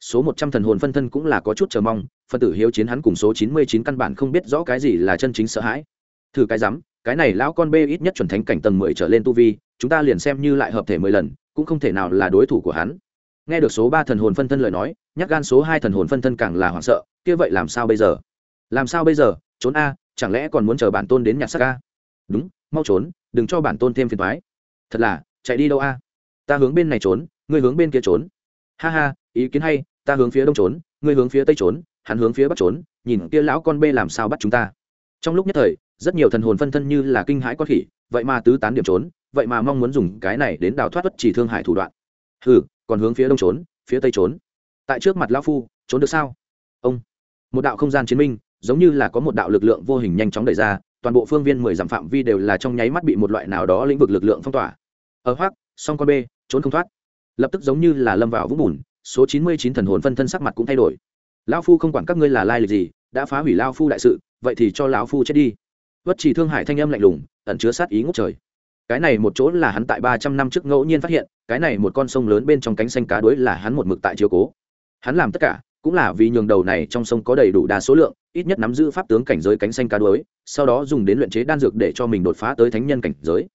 Số một trăm thần hồn phân thân cũng là có chút chờ mong phân tử hiếu chiến hắn cùng số chín mươi chín căn bản không biết rõ cái gì là chân chính sợ hãi. Thử cái rắm cái này lão con b ít nhất chuẩn thánh cảnh tầng mười trở lên tu vi, chúng ta liền xem như lại hợp thể mười lần, cũng không thể nào là đối thủ của hắn. Nghe được số ba thần hồn phân thân lời nói nhắc gan số hai thần hồn phân thân càng là hoảng sợ, kia vậy làm sao bây giờ? Làm sao bây giờ? Trốn a, chẳng lẽ còn muốn chờ bản tôn đến nhặt xác a? Đúng, mau trốn, đừng cho bản tôn thêm phiền thoái thật là chạy đi đâu a? Ta hướng bên này trốn, ngươi hướng bên kia trốn. Ha ha, ý kiến hay, ta hướng phía đông trốn, ngươi hướng phía tây trốn, hắn hướng phía bắc trốn, nhìn kia lão con bê làm sao bắt chúng ta. Trong lúc nhất thời, rất nhiều thần hồn phân thân như là kinh hãi con khỉ, vậy mà tứ tán điểm trốn, vậy mà mong muốn dùng cái này đến đào thoát bất chỉ thương hại thủ đoạn. Hừ, còn hướng phía đông trốn, phía tây trốn. Tại trước mặt lão phu, trốn được sao? Ông, một đạo không gian chiến minh, giống như là có một đạo lực lượng vô hình nhanh chóng đẩy ra, toàn bộ phương viên mười dặm phạm vi đều là trong nháy mắt bị một loại nào đó lĩnh vực lực lượng phong tỏa. Ờ ở hoác song con b trốn không thoát. Lập tức giống như là lâm vào vũng bùn, số chín mươi chín thần hồn phân thân sắc mặt cũng thay đổi. Lão phu không quản các ngươi là lai lịch gì, đã phá hủy lao phu đại sự, vậy thì cho lão phu chết đi. Vất chỉ thương hải thanh âm lạnh lùng, ẩn chứa sát ý ngốc trời. Cái này một chỗ là hắn tại ba trăm năm trước ngẫu nhiên phát hiện, cái này một con sông lớn bên trong cánh xanh cá đuối là hắn một mực tại chiếu cố. Hắn làm tất cả, cũng là vì nhường đầu này trong sông có đầy đủ đa số lượng, ít nhất nắm giữ pháp tướng cảnh giới cánh xanh cá đuối sau đó dùng đến luyện chế đan dược để cho mình đột phá tới thánh nhân cảnh giới.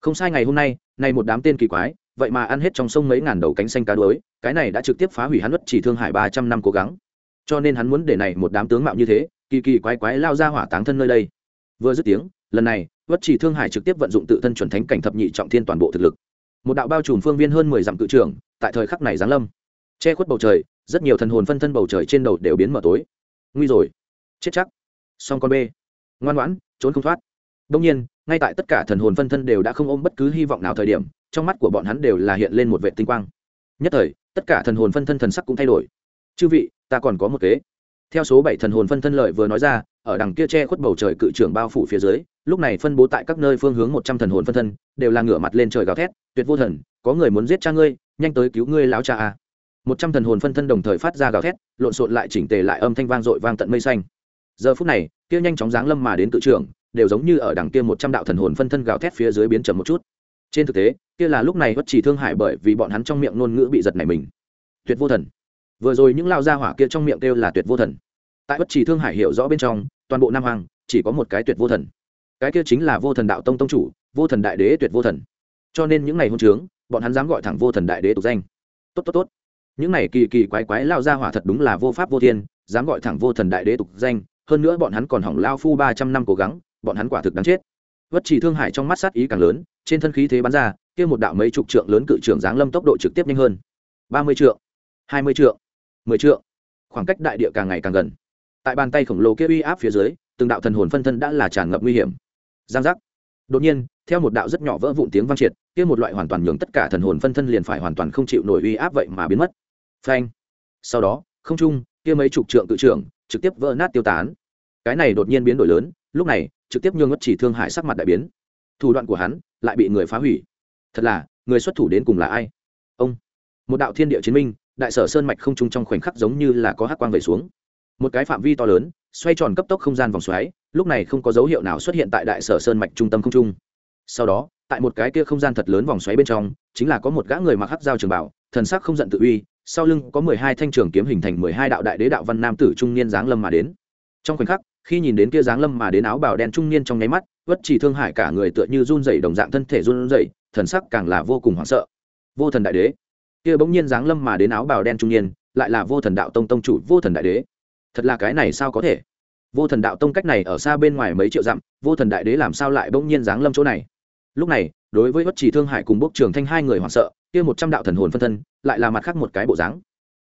Không sai ngày hôm nay này một đám tên kỳ quái, vậy mà ăn hết trong sông mấy ngàn đầu cánh xanh cá đuối, cái này đã trực tiếp phá hủy hắn luật chỉ thương hải ba trăm năm cố gắng. Cho nên hắn muốn để này một đám tướng mạo như thế, kỳ kỳ quái quái lao ra hỏa táng thân nơi đây. Vừa dứt tiếng, lần này luật chỉ thương hải trực tiếp vận dụng tự thân chuẩn thánh cảnh thập nhị trọng thiên toàn bộ thực lực. Một đạo bao trùm phương viên hơn mười dặm cự trưởng tại thời khắc này giáng lâm. Che khuất bầu trời, rất nhiều thần hồn phân thân bầu trời trên đầu đều biến mở tối. Nguy rồi. Chết chắc. Song con b ngoan ngoãn, trốn không thoát. Đông nhiên ngay tại tất cả thần hồn phân thân đều đã không ôm bất cứ hy vọng nào thời điểm, trong mắt của bọn hắn đều là hiện lên một vệ tinh quang. Nhất thời, tất cả thần hồn phân thân thần sắc cũng thay đổi. Chư vị, ta còn có một kế. Theo số bảy thần hồn phân thân lợi vừa nói ra, ở đằng kia che khuất bầu trời cự trưởng bao phủ phía dưới, lúc này phân bố tại các nơi phương hướng một trăm thần hồn phân thân, đều là ngửa mặt lên trời gào thét, tuyệt vô thần, có người muốn giết cha ngươi, nhanh tới cứu ngươi láo cha a. Một trăm thần hồn phân thân đồng thời phát ra gào thét, lộn xộn lại chỉnh tề lại âm thanh vang dội vang tận mây xanh. Giờ phút này, kia nhanh chóng giáng lâm mà đến cự trưởng đều giống như ở đằng kia một trăm đạo thần hồn phân thân gào thét phía dưới biến trầm một chút. Trên thực tế, kia là lúc này bất chỉ thương hại bởi vì bọn hắn trong miệng ngôn ngữ bị giật này mình. Tuyệt vô thần. Vừa rồi những lao gia hỏa kia trong miệng kêu là tuyệt vô thần. Tại bất chỉ thương hải hiểu rõ bên trong, toàn bộ nam hoàng chỉ có một cái tuyệt vô thần. Cái kia chính là vô thần đạo tông tông chủ, vô thần đại đế tuyệt vô thần. Cho nên những ngày hôn trướng, bọn hắn dám gọi thẳng vô thần đại đế tục danh. Tốt tốt tốt. Những này kỳ kỳ quái quái lao ra hỏa thật đúng là vô pháp vô thiên, dám gọi thẳng vô thần đại đế tục danh, hơn nữa bọn hắn còn hỏng lao phu ba trăm năm cố gắng bọn hắn quả thực đáng chết. Vất chỉ thương hải trong mắt sát ý càng lớn, trên thân khí thế bắn ra, kia một đạo mấy chục trượng lớn cự trưởng giáng lâm tốc độ trực tiếp nhanh hơn. Ba mươi trượng, hai mươi trượng, mười trượng. Khoảng cách đại địa càng ngày càng gần. Tại bàn tay khổng lồ kia uy áp phía dưới, từng đạo thần hồn phân thân đã là tràn ngập nguy hiểm. Giang giác. Đột nhiên, theo một đạo rất nhỏ vỡ vụn tiếng vang triệt, kia một loại hoàn toàn nhường tất cả thần hồn phân thân liền phải hoàn toàn không chịu nổi uy áp vậy mà biến mất. Phanh. Sau đó, không trung, kia mấy chục trượng tự trưởng trực tiếp vỡ nát tiêu tán. Cái này đột nhiên biến đổi lớn, lúc này trực tiếp nhường ngất chỉ thương hại sắc mặt đại biến. Thủ đoạn của hắn lại bị người phá hủy. Thật là, người xuất thủ đến cùng là ai? Ông. Một đạo thiên địa chiến minh, đại sở sơn mạch không trung trong khoảnh khắc giống như là có hắc quang về xuống. Một cái phạm vi to lớn, xoay tròn cấp tốc không gian vòng xoáy, lúc này không có dấu hiệu nào xuất hiện tại đại sở sơn mạch trung tâm không trung. Sau đó, tại một cái kia không gian thật lớn vòng xoáy bên trong, chính là có một gã người mặc hắc giao trường bảo, thần sắc không giận tự uy, sau lưng có mười hai thanh trường kiếm hình thành mười hai đạo đại đế đạo văn nam tử trung niên giáng lâm mà đến. Trong khoảnh khắc khi nhìn đến kia dáng lâm mà đến áo bào đen trung niên trong nháy mắt vất chỉ thương hại cả người tựa như run rẩy đồng dạng thân thể run rẩy, thần sắc càng là vô cùng hoảng sợ. Vô thần đại đế. Kia bỗng nhiên dáng lâm mà đến áo bào đen trung niên, lại là vô thần đạo tông tông chủ, vô thần đại đế. Thật là cái này sao có thể? Vô thần đạo tông cách này ở xa bên ngoài mấy triệu dặm, vô thần đại đế làm sao lại bỗng nhiên dáng lâm chỗ này? Lúc này, đối với bất chỉ thương hải cùng bốc trường thanh hai người hoảng sợ, kia một trăm đạo thần hồn phân thân, lại là mặt khác một cái bộ dáng.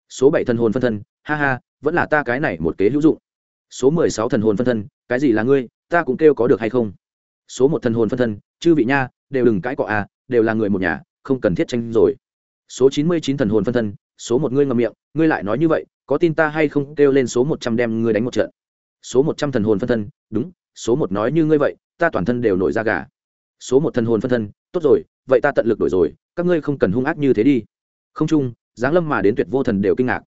Số bảy thần hồn phân thân, ha ha, vẫn là ta cái này một kế hữu dụng số mười sáu thần hồn phân thân cái gì là ngươi ta cũng kêu có được hay không? Số một thần hồn phân thân chư vị nha đều đừng cãi cọ à đều là người một nhà không cần thiết tranh rồi. Số chín mươi chín thần hồn phân thân số một ngươi ngậm miệng ngươi lại nói như vậy có tin ta hay không kêu lên số một trăm đem ngươi đánh một trận? Số một trăm thần hồn phân thân đúng số một nói như ngươi vậy ta toàn thân đều nổi ra gà. Số một thần hồn phân thân tốt rồi vậy ta tận lực đổi rồi các ngươi không cần hung ác như thế đi. Không chung, giáng lâm mà đến tuyệt vô thần đều kinh ngạc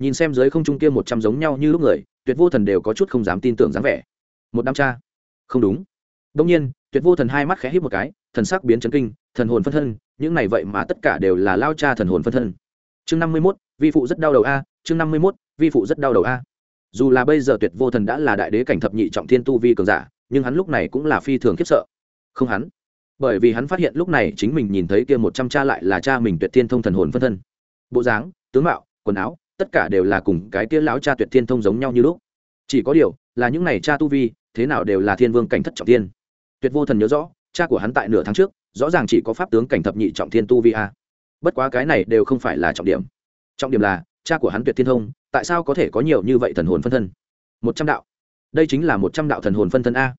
nhìn xem dưới không trung kia một trăm giống nhau như lúc người, tuyệt vô thần đều có chút không dám tin tưởng dáng vẻ. Một đám cha. Không đúng. Đông nhiên, tuyệt vô thần hai mắt khẽ hít một cái, thần sắc biến chấn kinh, thần hồn phân thân, những này vậy mà tất cả đều là lao cha thần hồn phân thân. Chương năm mươi mốt, vi phụ rất đau đầu a, chương năm mươi mốt, vi phụ rất đau đầu a. Dù là bây giờ tuyệt vô thần đã là đại đế cảnh thập nhị trọng thiên tu vi cường giả, nhưng hắn lúc này cũng là phi thường khiếp sợ. Không hắn. Bởi vì hắn phát hiện lúc này chính mình nhìn thấy kia một trăm cha lại là cha mình tuyệt thiên thông thần hồn phân thân. Bộ dáng, tướng mạo, quần áo tất cả đều là cùng cái kia lão cha tuyệt thiên thông giống nhau như lúc. Chỉ có điều, là những này cha tu vi, thế nào đều là thiên vương cảnh thất trọng thiên. Tuyệt vô thần nhớ rõ, cha của hắn tại nửa tháng trước, rõ ràng chỉ có pháp tướng cảnh thập nhị trọng thiên tu vi a. Bất quá cái này đều không phải là trọng điểm. Trọng điểm là, cha của hắn tuyệt thiên thông, tại sao có thể có nhiều như vậy thần hồn phân thân? Một trăm đạo. Đây chính là một trăm đạo thần hồn phân thân a.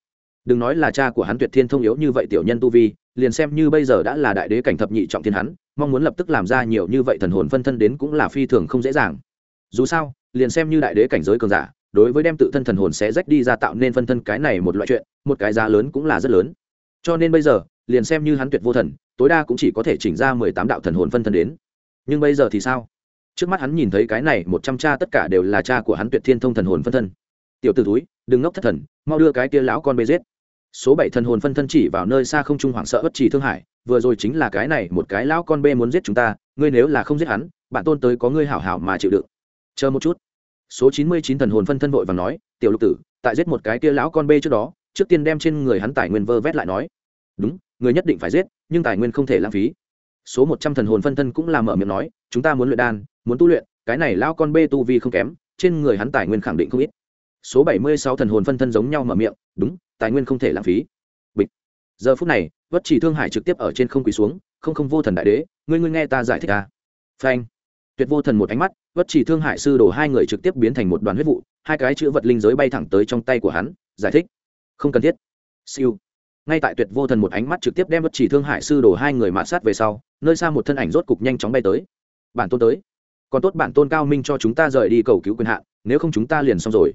Đừng nói là cha của hắn tuyệt thiên thông yếu như vậy tiểu nhân tu vi, liền xem như bây giờ đã là đại đế cảnh thập nhị trọng thiên hắn, mong muốn lập tức làm ra nhiều như vậy thần hồn phân thân đến cũng là phi thường không dễ dàng dù sao, liền xem như đại đế cảnh giới cường giả, đối với đem tự thân thần hồn sẽ rách đi ra tạo nên phân thân cái này một loại chuyện, một cái giá lớn cũng là rất lớn. Cho nên bây giờ, liền xem như hắn tuyệt vô thần, tối đa cũng chỉ có thể chỉnh ra mười tám đạo thần hồn phân thân đến. Nhưng bây giờ thì sao? Trước mắt hắn nhìn thấy cái này một trăm cha tất cả đều là cha của hắn tuyệt thiên thông thần hồn phân thân. Tiểu t ử túi đừng ngốc thất thần, mau đưa cái kia lão con bê giết. Số bảy thần hồn phân thân chỉ vào nơi xa không trung hoảng sợ bất trì thương hải vừa rồi chính là cái này một cái lão con bê muốn giết chúng ta, ngươi nếu là không giết hắn, bạn tôn tới có ngươi hảo hảo mà chịu đựng chờ một chút. Số chín mươi chín thần hồn phân thân vội và nói, tiểu lục tử, tại giết một cái kia lão con bê trước đó, trước tiên đem trên người hắn tài nguyên vơ vét lại nói. Đúng, người nhất định phải giết, nhưng tài nguyên không thể lãng phí. Số một trăm thần hồn phân thân cũng làm mở miệng nói, chúng ta muốn luyện đan, muốn tu luyện, cái này lão con bê tu vi không kém, trên người hắn tài nguyên khẳng định không ít. Số bảy mươi sáu thần hồn phân thân giống nhau mở miệng, đúng, tài nguyên không thể lãng phí. Bịch. Giờ phút này, vất chỉ thương hải trực tiếp ở trên không quỳ xuống, không không vô thần đại đế, ngươi ngươi nghe ta giải thích ta phanh tuyệt vô thần một ánh mắt vất chỉ thương hải sư đổ hai người trực tiếp biến thành một đoàn huyết vụ, hai cái chữ vật linh giới bay thẳng tới trong tay của hắn, giải thích. Không cần thiết. Siêu. Ngay tại tuyệt vô thần một ánh mắt trực tiếp đem vất chỉ thương hải sư đổ hai người mạ sát về sau, nơi xa một thân ảnh rốt cục nhanh chóng bay tới. Bản tôn tới. Còn tốt bản tôn cao minh cho chúng ta rời đi cầu cứu quyền hạn, nếu không chúng ta liền xong rồi.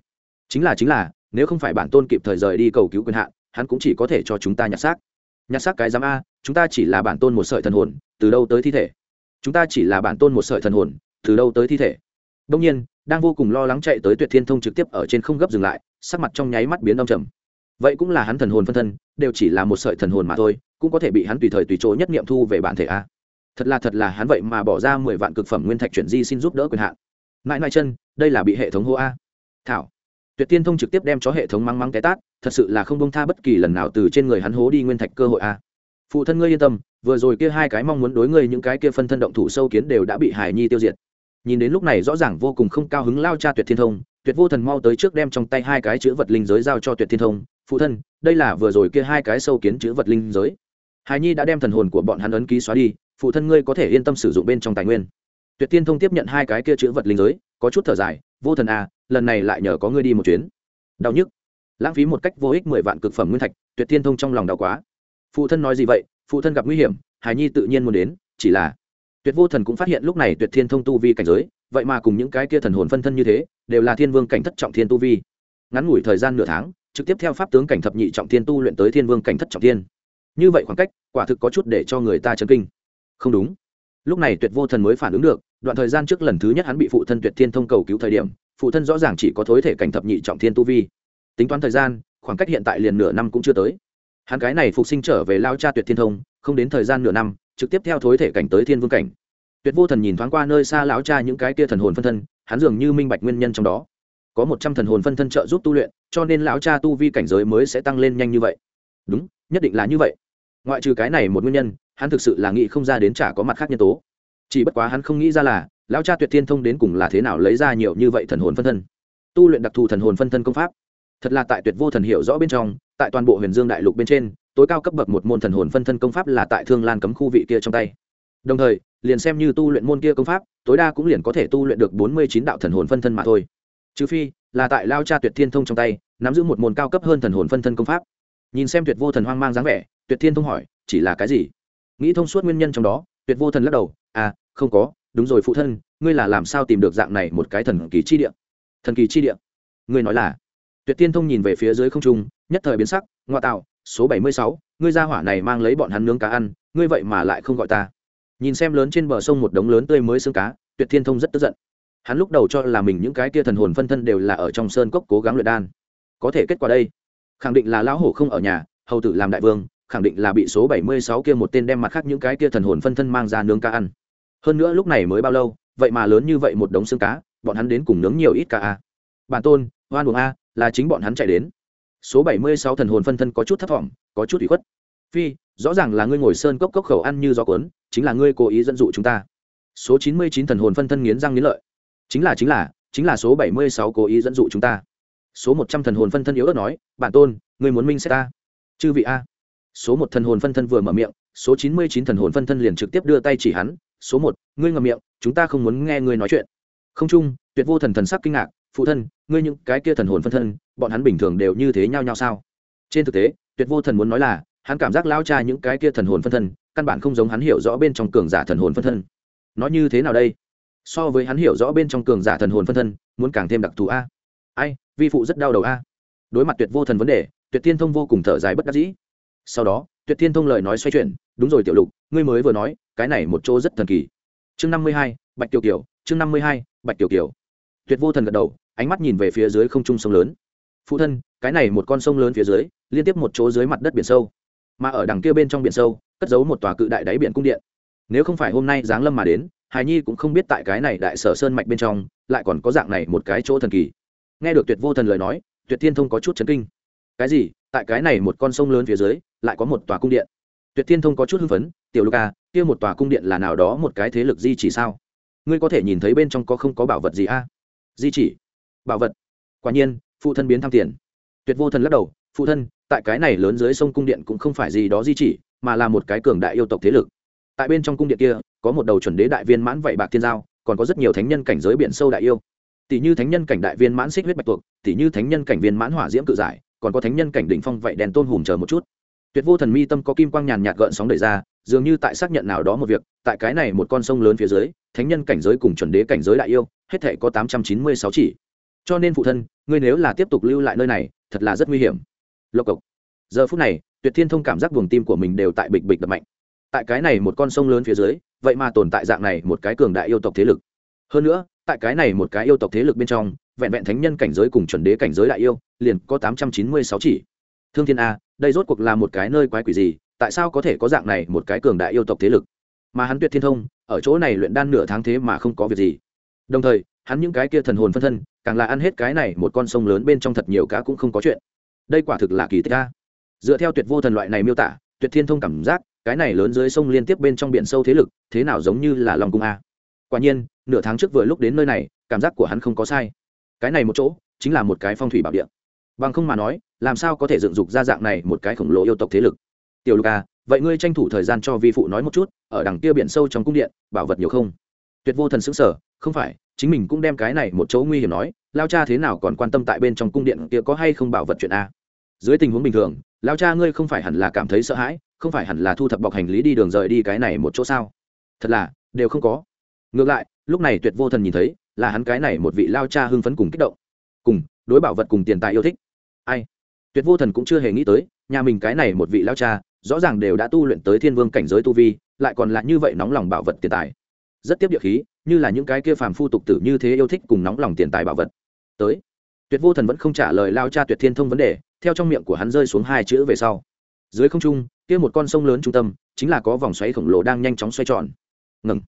Chính là chính là, nếu không phải bản tôn kịp thời rời đi cầu cứu quyền hạn, hắn cũng chỉ có thể cho chúng ta nhặt xác. Nhặt xác cái giám a, chúng ta chỉ là bản tôn một sợi thần hồn, từ đâu tới thi thể? Chúng ta chỉ là bản tôn một sợi thần hồn, từ đâu tới thi thể? Đông nhiên, đang vô cùng lo lắng chạy tới tuyệt thiên thông trực tiếp ở trên không gấp dừng lại, sắc mặt trong nháy mắt biến đông trầm. Vậy cũng là hắn thần hồn phân thân, đều chỉ là một sợi thần hồn mà thôi, cũng có thể bị hắn tùy thời tùy chỗ nhất nghiệm thu về bản thể a. Thật là thật là, hắn vậy mà bỏ ra mười vạn cực phẩm nguyên thạch chuyển di xin giúp đỡ quyền hạn. Mãi mãi chân, đây là bị hệ thống hô a. Thảo. Tuyệt tiên thông trực tiếp đem chó hệ thống măng măng cái tát, thật sự là không bông tha bất kỳ lần nào từ trên người hắn hố đi nguyên thạch cơ hội a phụ thân ngươi yên tâm, vừa rồi kia hai cái mong muốn đối ngươi những cái kia phân thân động thủ sâu kiến đều đã bị hải nhi tiêu diệt. Nhìn đến lúc này rõ ràng vô cùng không cao hứng lao cha tuyệt thiên thông, tuyệt vô thần mau tới trước đem trong tay hai cái chữ vật linh giới giao cho tuyệt thiên thông, phụ thân, đây là vừa rồi kia hai cái sâu kiến chữ vật linh giới. Hải nhi đã đem thần hồn của bọn hắn ấn ký xóa đi, phụ thân ngươi có thể yên tâm sử dụng bên trong tài nguyên. Tuyệt thiên thông tiếp nhận hai cái kia chữ vật linh giới, có chút thở dài, vô thần à lần này lại nhờ có ngươi đi một chuyến. Đau nhức. Lãng phí một cách vô ích mười vạn cực phẩm nguyên thạch, tuyệt thiên thông trong lòng đau quá phụ thân nói gì vậy? Phụ thân gặp nguy hiểm, hải nhi tự nhiên muốn đến, chỉ là tuyệt vô thần cũng phát hiện lúc này tuyệt thiên thông tu vi cảnh giới, vậy mà cùng những cái kia thần hồn phân thân như thế, đều là thiên vương cảnh thất trọng thiên tu vi. Ngắn ngủi thời gian nửa tháng, trực tiếp theo pháp tướng cảnh thập nhị trọng thiên tu luyện tới thiên vương cảnh thất trọng thiên. Như vậy khoảng cách, quả thực có chút để cho người ta chấn kinh. Không đúng. Lúc này tuyệt vô thần mới phản ứng được, đoạn thời gian trước lần thứ nhất hắn bị phụ thân tuyệt thiên thông cầu cứu thời điểm, phụ thân rõ ràng chỉ có thối thể cảnh thập nhị trọng thiên tu vi. Tính toán thời gian, khoảng cách hiện tại liền nửa năm cũng chưa tới hắn cái này phục sinh trở về lao cha tuyệt thiên thông, không đến thời gian nửa năm, trực tiếp theo thối thể cảnh tới thiên vương cảnh. Tuyệt vô thần nhìn thoáng qua nơi xa lão cha những cái kia thần hồn phân thân, hắn dường như minh bạch nguyên nhân trong đó. Có một trăm thần hồn phân thân trợ giúp tu luyện, cho nên lão cha tu vi cảnh giới mới sẽ tăng lên nhanh như vậy. Đúng, nhất định là như vậy. Ngoại trừ cái này một nguyên nhân, hắn thực sự là nghĩ không ra đến chả có mặt khác nhân tố. Chỉ bất quá hắn không nghĩ ra là, lão cha tuyệt thiên thông đến cùng là thế nào lấy ra nhiều như vậy thần hồn phân thân. Tu luyện đặc thù thần hồn phân thân công pháp. Thật là tại tuyệt vô thần hiểu rõ bên trong tại toàn bộ huyền dương đại lục bên trên, tối cao cấp bậc một môn thần hồn phân thân công pháp là tại thương lan cấm khu vị kia trong tay. Đồng thời, liền xem như tu luyện môn kia công pháp, tối đa cũng liền có thể tu luyện được bốn mươi chín đạo thần hồn phân thân mà thôi. Trừ phi, là tại lao cha tuyệt thiên thông trong tay, nắm giữ một môn cao cấp hơn thần hồn phân thân công pháp. Nhìn xem tuyệt vô thần hoang mang dáng vẻ, tuyệt thiên thông hỏi, chỉ là cái gì? Nghĩ thông suốt nguyên nhân trong đó, tuyệt vô thần lắc đầu à không có, đúng rồi phụ thân, ngươi là làm sao tìm được dạng này một cái thần kỳ chi địa? Thần kỳ chi địa? Ngươi nói là? Tuyệt tiên thông nhìn về phía dưới không trung nhất thời biến sắc ngoại tạo, số bảy mươi sáu, ngươi ra hỏa này mang lấy bọn hắn nướng cá ăn, ngươi vậy mà lại không gọi ta. Nhìn xem lớn trên bờ sông một đống lớn tươi mới xương cá, tuyệt thiên thông rất tức giận. Hắn lúc đầu cho là mình những cái kia thần hồn phân thân đều là ở trong sơn cốc cố gắng luyện đan. Có thể kết quả đây, khẳng định là lão hổ không ở nhà, hầu tử làm đại vương, khẳng định là bị số bảy mươi sáu kia một tên đem mặt khác những cái kia thần hồn phân thân mang ra nướng cá ăn. Hơn nữa lúc này mới bao lâu, vậy mà lớn như vậy một đống xương cá, bọn hắn đến cùng nướng nhiều ít cá a bản tôn hoan buồng a, là chính bọn hắn chạy đến số bảy mươi sáu thần hồn phân thân có chút thất vọng có chút ủy khuất. Phi, rõ ràng là ngươi ngồi sơn cốc cốc khẩu ăn như gió cuốn, chính là ngươi cố ý dẫn dụ chúng ta. Số chín mươi chín thần hồn phân thân nghiến răng nghiến lợi. Chính là chính là chính là số bảy mươi sáu cố ý dẫn dụ chúng ta. Số một trăm thần hồn phân thân yếu ớt nói, bản tôn, ngươi muốn minh xét ta? Chư vị a. Số một thần hồn phân thân vừa mở miệng, số chín mươi chín thần hồn phân thân liền trực tiếp đưa tay chỉ hắn. Số một, ngươi ngậm miệng, chúng ta không muốn nghe ngươi nói chuyện. Không chung, tuyệt vô thần thần sắc kinh ngạc phụ thân, ngươi những cái kia thần hồn phân thân, bọn hắn bình thường đều như thế nhau nhau sao? Trên thực tế, tuyệt vô thần muốn nói là, hắn cảm giác lao cha những cái kia thần hồn phân thân, căn bản không giống hắn hiểu rõ bên trong cường giả thần hồn phân thân. Nó như thế nào đây? So với hắn hiểu rõ bên trong cường giả thần hồn phân thân, muốn càng thêm đặc thù a. Ai, vi phụ rất đau đầu a. Đối mặt tuyệt vô thần vấn đề, tuyệt thiên thông vô cùng thở dài bất đắc dĩ. Sau đó, tuyệt thiên thông lời nói xoay chuyển, đúng rồi, tiểu lục, ngươi mới vừa nói, cái này một chỗ rất thần kỳ. Chương năm mươi hai, bạch tiểu kiều, chương năm mươi hai, bạch tiểu kiều. Tuyệt vô thần gật đầu ánh mắt nhìn về phía dưới không trung sông lớn. Phụ thân, cái này một con sông lớn phía dưới, liên tiếp một chỗ dưới mặt đất biển sâu. Mà ở đằng kia bên trong biển sâu, cất giấu một tòa cự đại đáy biển cung điện. Nếu không phải hôm nay giáng lâm mà đến hài nhi cũng không biết tại cái này đại sở sơn mạch bên trong, lại còn có dạng này một cái chỗ thần kỳ. Nghe được tuyệt vô thần lời nói, tuyệt thiên thông có chút chấn kinh. Cái gì? Tại cái này một con sông lớn phía dưới, lại có một tòa cung điện. Tuyệt thiên thông có chút hưng phấn, tiểu luca à, kia một tòa cung điện là nào đó một cái thế lực di chỉ sao? Ngươi có thể nhìn thấy bên trong có không có bảo vật gì a? Di chỉ? Bảo vật. Quả nhiên, phụ thân biến tham tiền. Tuyệt vô thần lắc đầu, phụ thân, tại cái này lớn dưới sông cung điện cũng không phải gì đó di chỉ, mà là một cái cường đại yêu tộc thế lực. Tại bên trong cung điện kia, có một đầu chuẩn đế đại viên mãn vậy bạc thiên giao, còn có rất nhiều thánh nhân cảnh giới biển sâu đại yêu. Tỷ như thánh nhân cảnh đại viên mãn xích huyết bạch tuộc, tỷ như thánh nhân cảnh viên mãn hỏa diễm cự giải, còn có thánh nhân cảnh đỉnh phong vậy đèn tôn hùm chờ một chút. Tuyệt vô thần mi tâm có kim quang nhàn nhạt gợn sóng đẩy ra, dường như tại xác nhận nào đó một việc, tại cái này một con sông lớn phía dưới, thánh nhân cảnh giới cùng chuẩn đế cảnh giới đại yêu, hết thể có tám trăm chín mươi sáu chỉ cho nên phụ thân, ngươi nếu là tiếp tục lưu lại nơi này, thật là rất nguy hiểm. Lộc cộc. Giờ phút này, tuyệt thiên thông cảm giác buồng tim của mình đều tại bịch bịch đập mạnh. Tại cái này một con sông lớn phía dưới, vậy mà tồn tại dạng này một cái cường đại yêu tộc thế lực. Hơn nữa, tại cái này một cái yêu tộc thế lực bên trong, vẹn vẹn thánh nhân cảnh giới cùng chuẩn đế cảnh giới đại yêu, liền có tám trăm chín mươi sáu chỉ. Thương thiên a, đây rốt cuộc là một cái nơi quái quỷ gì, tại sao có thể có dạng này một cái cường đại yêu tộc thế lực? Mà hắn tuyệt thiên thông, ở chỗ này luyện đan nửa tháng thế mà không có việc gì. Đồng thời hắn những cái kia thần hồn phân thân, càng là ăn hết cái này một con sông lớn bên trong thật nhiều cá cũng không có chuyện. Đây quả thực là kỳ tích a. Dựa theo tuyệt vô thần loại này miêu tả, tuyệt thiên thông cảm giác, cái này lớn dưới sông liên tiếp bên trong biển sâu thế lực, thế nào giống như là lòng cung a. Quả nhiên, nửa tháng trước vừa lúc đến nơi này, cảm giác của hắn không có sai. Cái này một chỗ, chính là một cái phong thủy bảo địa. Bằng không mà nói, làm sao có thể dựng dục ra dạng này một cái khổng lồ yêu tộc thế lực? Tiểu lục a vậy ngươi tranh thủ thời gian cho vi phụ nói một chút, ở đằng kia biển sâu trong cung điện, bảo vật nhiều không? Tuyệt vô thần xứng sở, không phải, chính mình cũng đem cái này một chỗ nguy hiểm nói, lao cha thế nào còn quan tâm tại bên trong cung điện kia có hay không bảo vật chuyện a. Dưới tình huống bình thường, lao cha ngươi không phải hẳn là cảm thấy sợ hãi, không phải hẳn là thu thập bọc hành lý đi đường rời đi cái này một chỗ sao? Thật là, đều không có. Ngược lại, lúc này tuyệt vô thần nhìn thấy, là hắn cái này một vị lao cha hưng phấn cùng kích động. Cùng, đối bảo vật cùng tiền tài yêu thích. Ai? Tuyệt vô thần cũng chưa hề nghĩ tới, nhà mình cái này một vị lao cha, rõ ràng đều đã tu luyện tới thiên vương cảnh giới tu vi, lại còn là như vậy nóng lòng bảo vật tiền tài rất tiếp địa khí, như là những cái kia phàm phu tục tử như thế yêu thích cùng nóng lòng tiền tài bảo vật. Tới, tuyệt vô thần vẫn không trả lời lao cha tuyệt thiên thông vấn đề, theo trong miệng của hắn rơi xuống hai chữ về sau. Dưới không trung, kia một con sông lớn trung tâm, chính là có vòng xoáy khổng lồ đang nhanh chóng xoay tròn. Ngừng.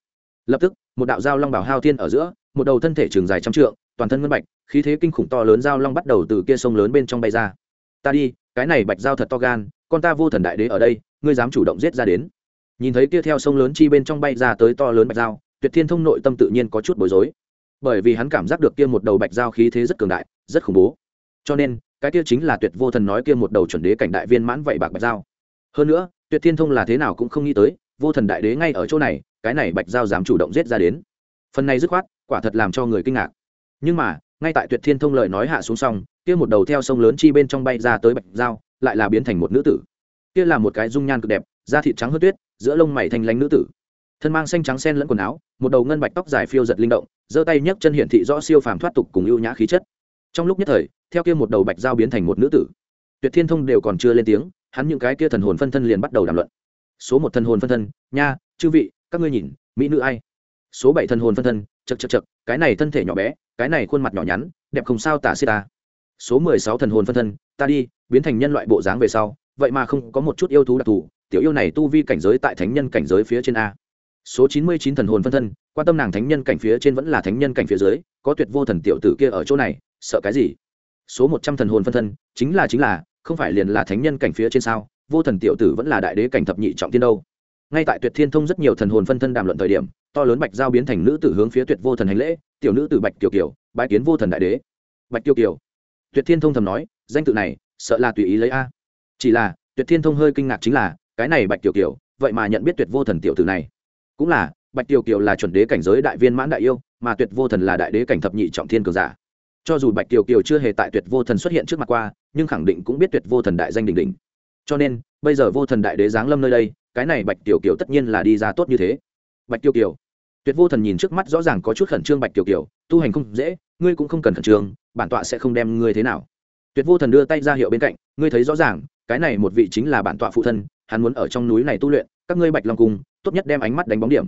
Lập tức, một đạo dao long bảo hao thiên ở giữa, một đầu thân thể trường dài trăm trượng, toàn thân ngân bạch, khí thế kinh khủng to lớn dao long bắt đầu từ kia sông lớn bên trong bay ra. Ta đi, cái này bạch dao thật to gan, con ta vô thần đại đế ở đây, ngươi dám chủ động giết ra đến. Nhìn thấy kia theo sông lớn chi bên trong bay ra tới to lớn bạch dao tuyệt thiên thông nội tâm tự nhiên có chút bối rối. Bởi vì hắn cảm giác được kia một đầu bạch giao khí thế rất cường đại rất khủng bố. Cho nên cái kia chính là tuyệt vô thần nói kia một đầu chuẩn đế cảnh đại viên mãn vậy bạc bạch giao. hơn nữa tuyệt thiên thông là thế nào cũng không nghĩ tới vô thần đại đế ngay ở chỗ này cái này bạch giao dám chủ động giết ra đến. Phần này dứt khoát quả thật làm cho người kinh ngạc. Nhưng mà ngay tại tuyệt thiên thông lời nói hạ xuống xong kia một đầu theo sông lớn chi bên trong bay ra tới bạch giao, lại là biến thành một nữ tử. Kia là một cái dung nhan cực đẹp da thịt trắng hớt tuyết giữa lông mày thanh lánh nữ tử thân mang xanh trắng sen lẫn quần áo, một đầu ngân bạch tóc dài phiêu giật linh động, giơ tay nhấc chân hiển thị rõ siêu phàm thoát tục cùng ưu nhã khí chất. Trong lúc nhất thời, theo kia một đầu bạch dao biến thành một nữ tử. Tuyệt thiên thông đều còn chưa lên tiếng, hắn những cái kia thần hồn phân thân liền bắt đầu đàm luận. Số một thần hồn phân thân, nha, chư vị, các ngươi nhìn, mỹ nữ ai? Số bảy thần hồn phân thân chật chật chật cái này thân thể nhỏ bé, cái này khuôn mặt nhỏ nhắn, đẹp không sao tả xê ta. Số mười sáu thần hồn phân thân, ta đi, biến thành nhân loại bộ dáng về sau, vậy mà không có một chút yêu thú đặc thù, tiểu yêu này tu vi cảnh giới tại thánh nhân cảnh giới phía trên a số chín mươi chín thần hồn phân thân, quan tâm nàng thánh nhân cảnh phía trên vẫn là thánh nhân cảnh phía dưới, có tuyệt vô thần tiểu tử kia ở chỗ này, sợ cái gì? Số một trăm thần hồn phân thân, chính là chính là, không phải liền là thánh nhân cảnh phía trên sao? Vô thần tiểu tử vẫn là đại đế cảnh thập nhị trọng tiên đâu. Ngay tại tuyệt thiên thông rất nhiều thần hồn phân thân đàm luận thời điểm, to lớn bạch giao biến thành nữ tử hướng phía tuyệt vô thần hành lễ, tiểu nữ tử bạch kiều kiều, bái kiến vô thần đại đế. Bạch kiều kiều. Tuyệt thiên thông thầm nói, danh tự này, sợ là tùy ý lấy a. Chỉ là, tuyệt thiên thông hơi kinh ngạc chính là, cái này bạch kiều kiều, vậy mà nhận biết tuyệt vô thần tiểu tử này cũng là, bạch tiêu kiều là chuẩn đế cảnh giới đại viên mãn đại yêu, mà tuyệt vô thần là đại đế cảnh thập nhị trọng thiên cường giả. Cho dù bạch tiêu kiều chưa hề tại tuyệt vô thần xuất hiện trước mặt qua, nhưng khẳng định cũng biết tuyệt vô thần đại danh đình đình cho nên, bây giờ vô thần đại đế giáng lâm nơi đây, cái này bạch tiêu kiều tất nhiên là đi ra tốt như thế. Bạch tiêu kiều, tuyệt vô thần nhìn trước mắt rõ ràng có chút khẩn trương bạch tiêu kiều, tu hành không dễ, ngươi cũng không cần khẩn trương, bản tọa sẽ không đem ngươi thế nào. Tuyệt vô thần đưa tay ra hiệu bên cạnh, ngươi thấy rõ ràng, cái này một vị chính là bản tọa phụ thân, hắn muốn ở trong núi này tu luyện các ngươi bạch long cung, tốt nhất đem ánh mắt đánh bóng điểm.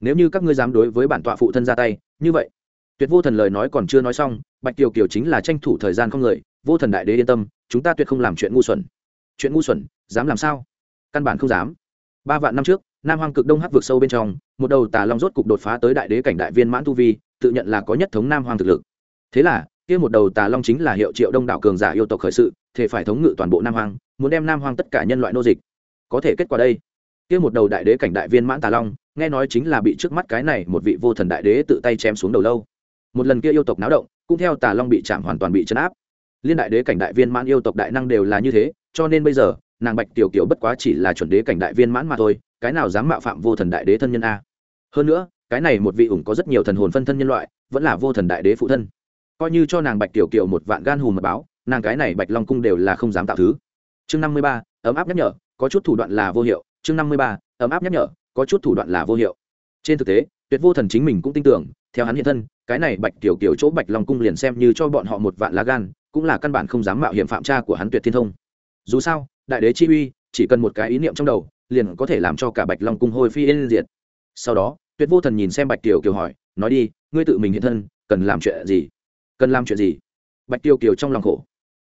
Nếu như các ngươi dám đối với bản tọa phụ thân ra tay, như vậy, tuyệt vô thần lời nói còn chưa nói xong, bạch kiều kiều chính là tranh thủ thời gian không người, vô thần đại đế yên tâm, chúng ta tuyệt không làm chuyện ngu xuẩn. Chuyện ngu xuẩn, dám làm sao? Căn bản không dám. Ba vạn năm trước, nam hoàng cực đông hắc vượt sâu bên trong, một đầu tà long rốt cục đột phá tới đại đế cảnh đại viên mãn tu vi, tự nhận là có nhất thống nam hoàng thực lực. Thế là, kia một đầu tà long chính là hiệu triệu đông đảo cường giả yêu tộc khởi sự, thể phải thống ngự toàn bộ nam hoàng muốn đem nam hoàng tất cả nhân loại nô dịch. Có thể kết quả đây kia một đầu đại đế cảnh đại viên mãn tà long, nghe nói chính là bị trước mắt cái này một vị vô thần đại đế tự tay chém xuống đầu lâu. Một lần kia yêu tộc náo động, cũng theo tà long bị chạm hoàn toàn bị chấn áp. Liên đại đế cảnh đại viên mãn yêu tộc đại năng đều là như thế, cho nên bây giờ, nàng bạch tiểu kiểu bất quá chỉ là chuẩn đế cảnh đại viên mãn mà thôi, cái nào dám mạo phạm vô thần đại đế thân nhân a? Hơn nữa, cái này một vị ủng có rất nhiều thần hồn phân thân nhân loại, vẫn là vô thần đại đế phụ thân. Coi như cho nàng bạch tiểu kiểu một vạn gan hùm mật báo, nàng cái này bạch long cung đều là không dám tạo thứ. Chương năm mươi ba, ấm áp nhắc nhở, có chút thủ đoạn là vô hiệu chương năm mươi ba, ấm áp nhắc nhở, có chút thủ đoạn là vô hiệu. Trên thực tế, tuyệt vô thần chính mình cũng tin tưởng, theo hắn hiện thân, cái này bạch tiểu kiều chỗ bạch long cung liền xem như cho bọn họ một vạn lá gan, cũng là căn bản không dám mạo hiểm phạm tra của hắn tuyệt thiên thông. Dù sao, đại đế chi uy, chỉ cần một cái ý niệm trong đầu, liền có thể làm cho cả bạch long cung hôi phi yên diệt. Sau đó, tuyệt vô thần nhìn xem bạch tiểu kiều hỏi, nói đi, ngươi tự mình hiện thân, cần làm chuyện gì? Cần làm chuyện gì? Bạch tiểu kiều trong lòng khổ.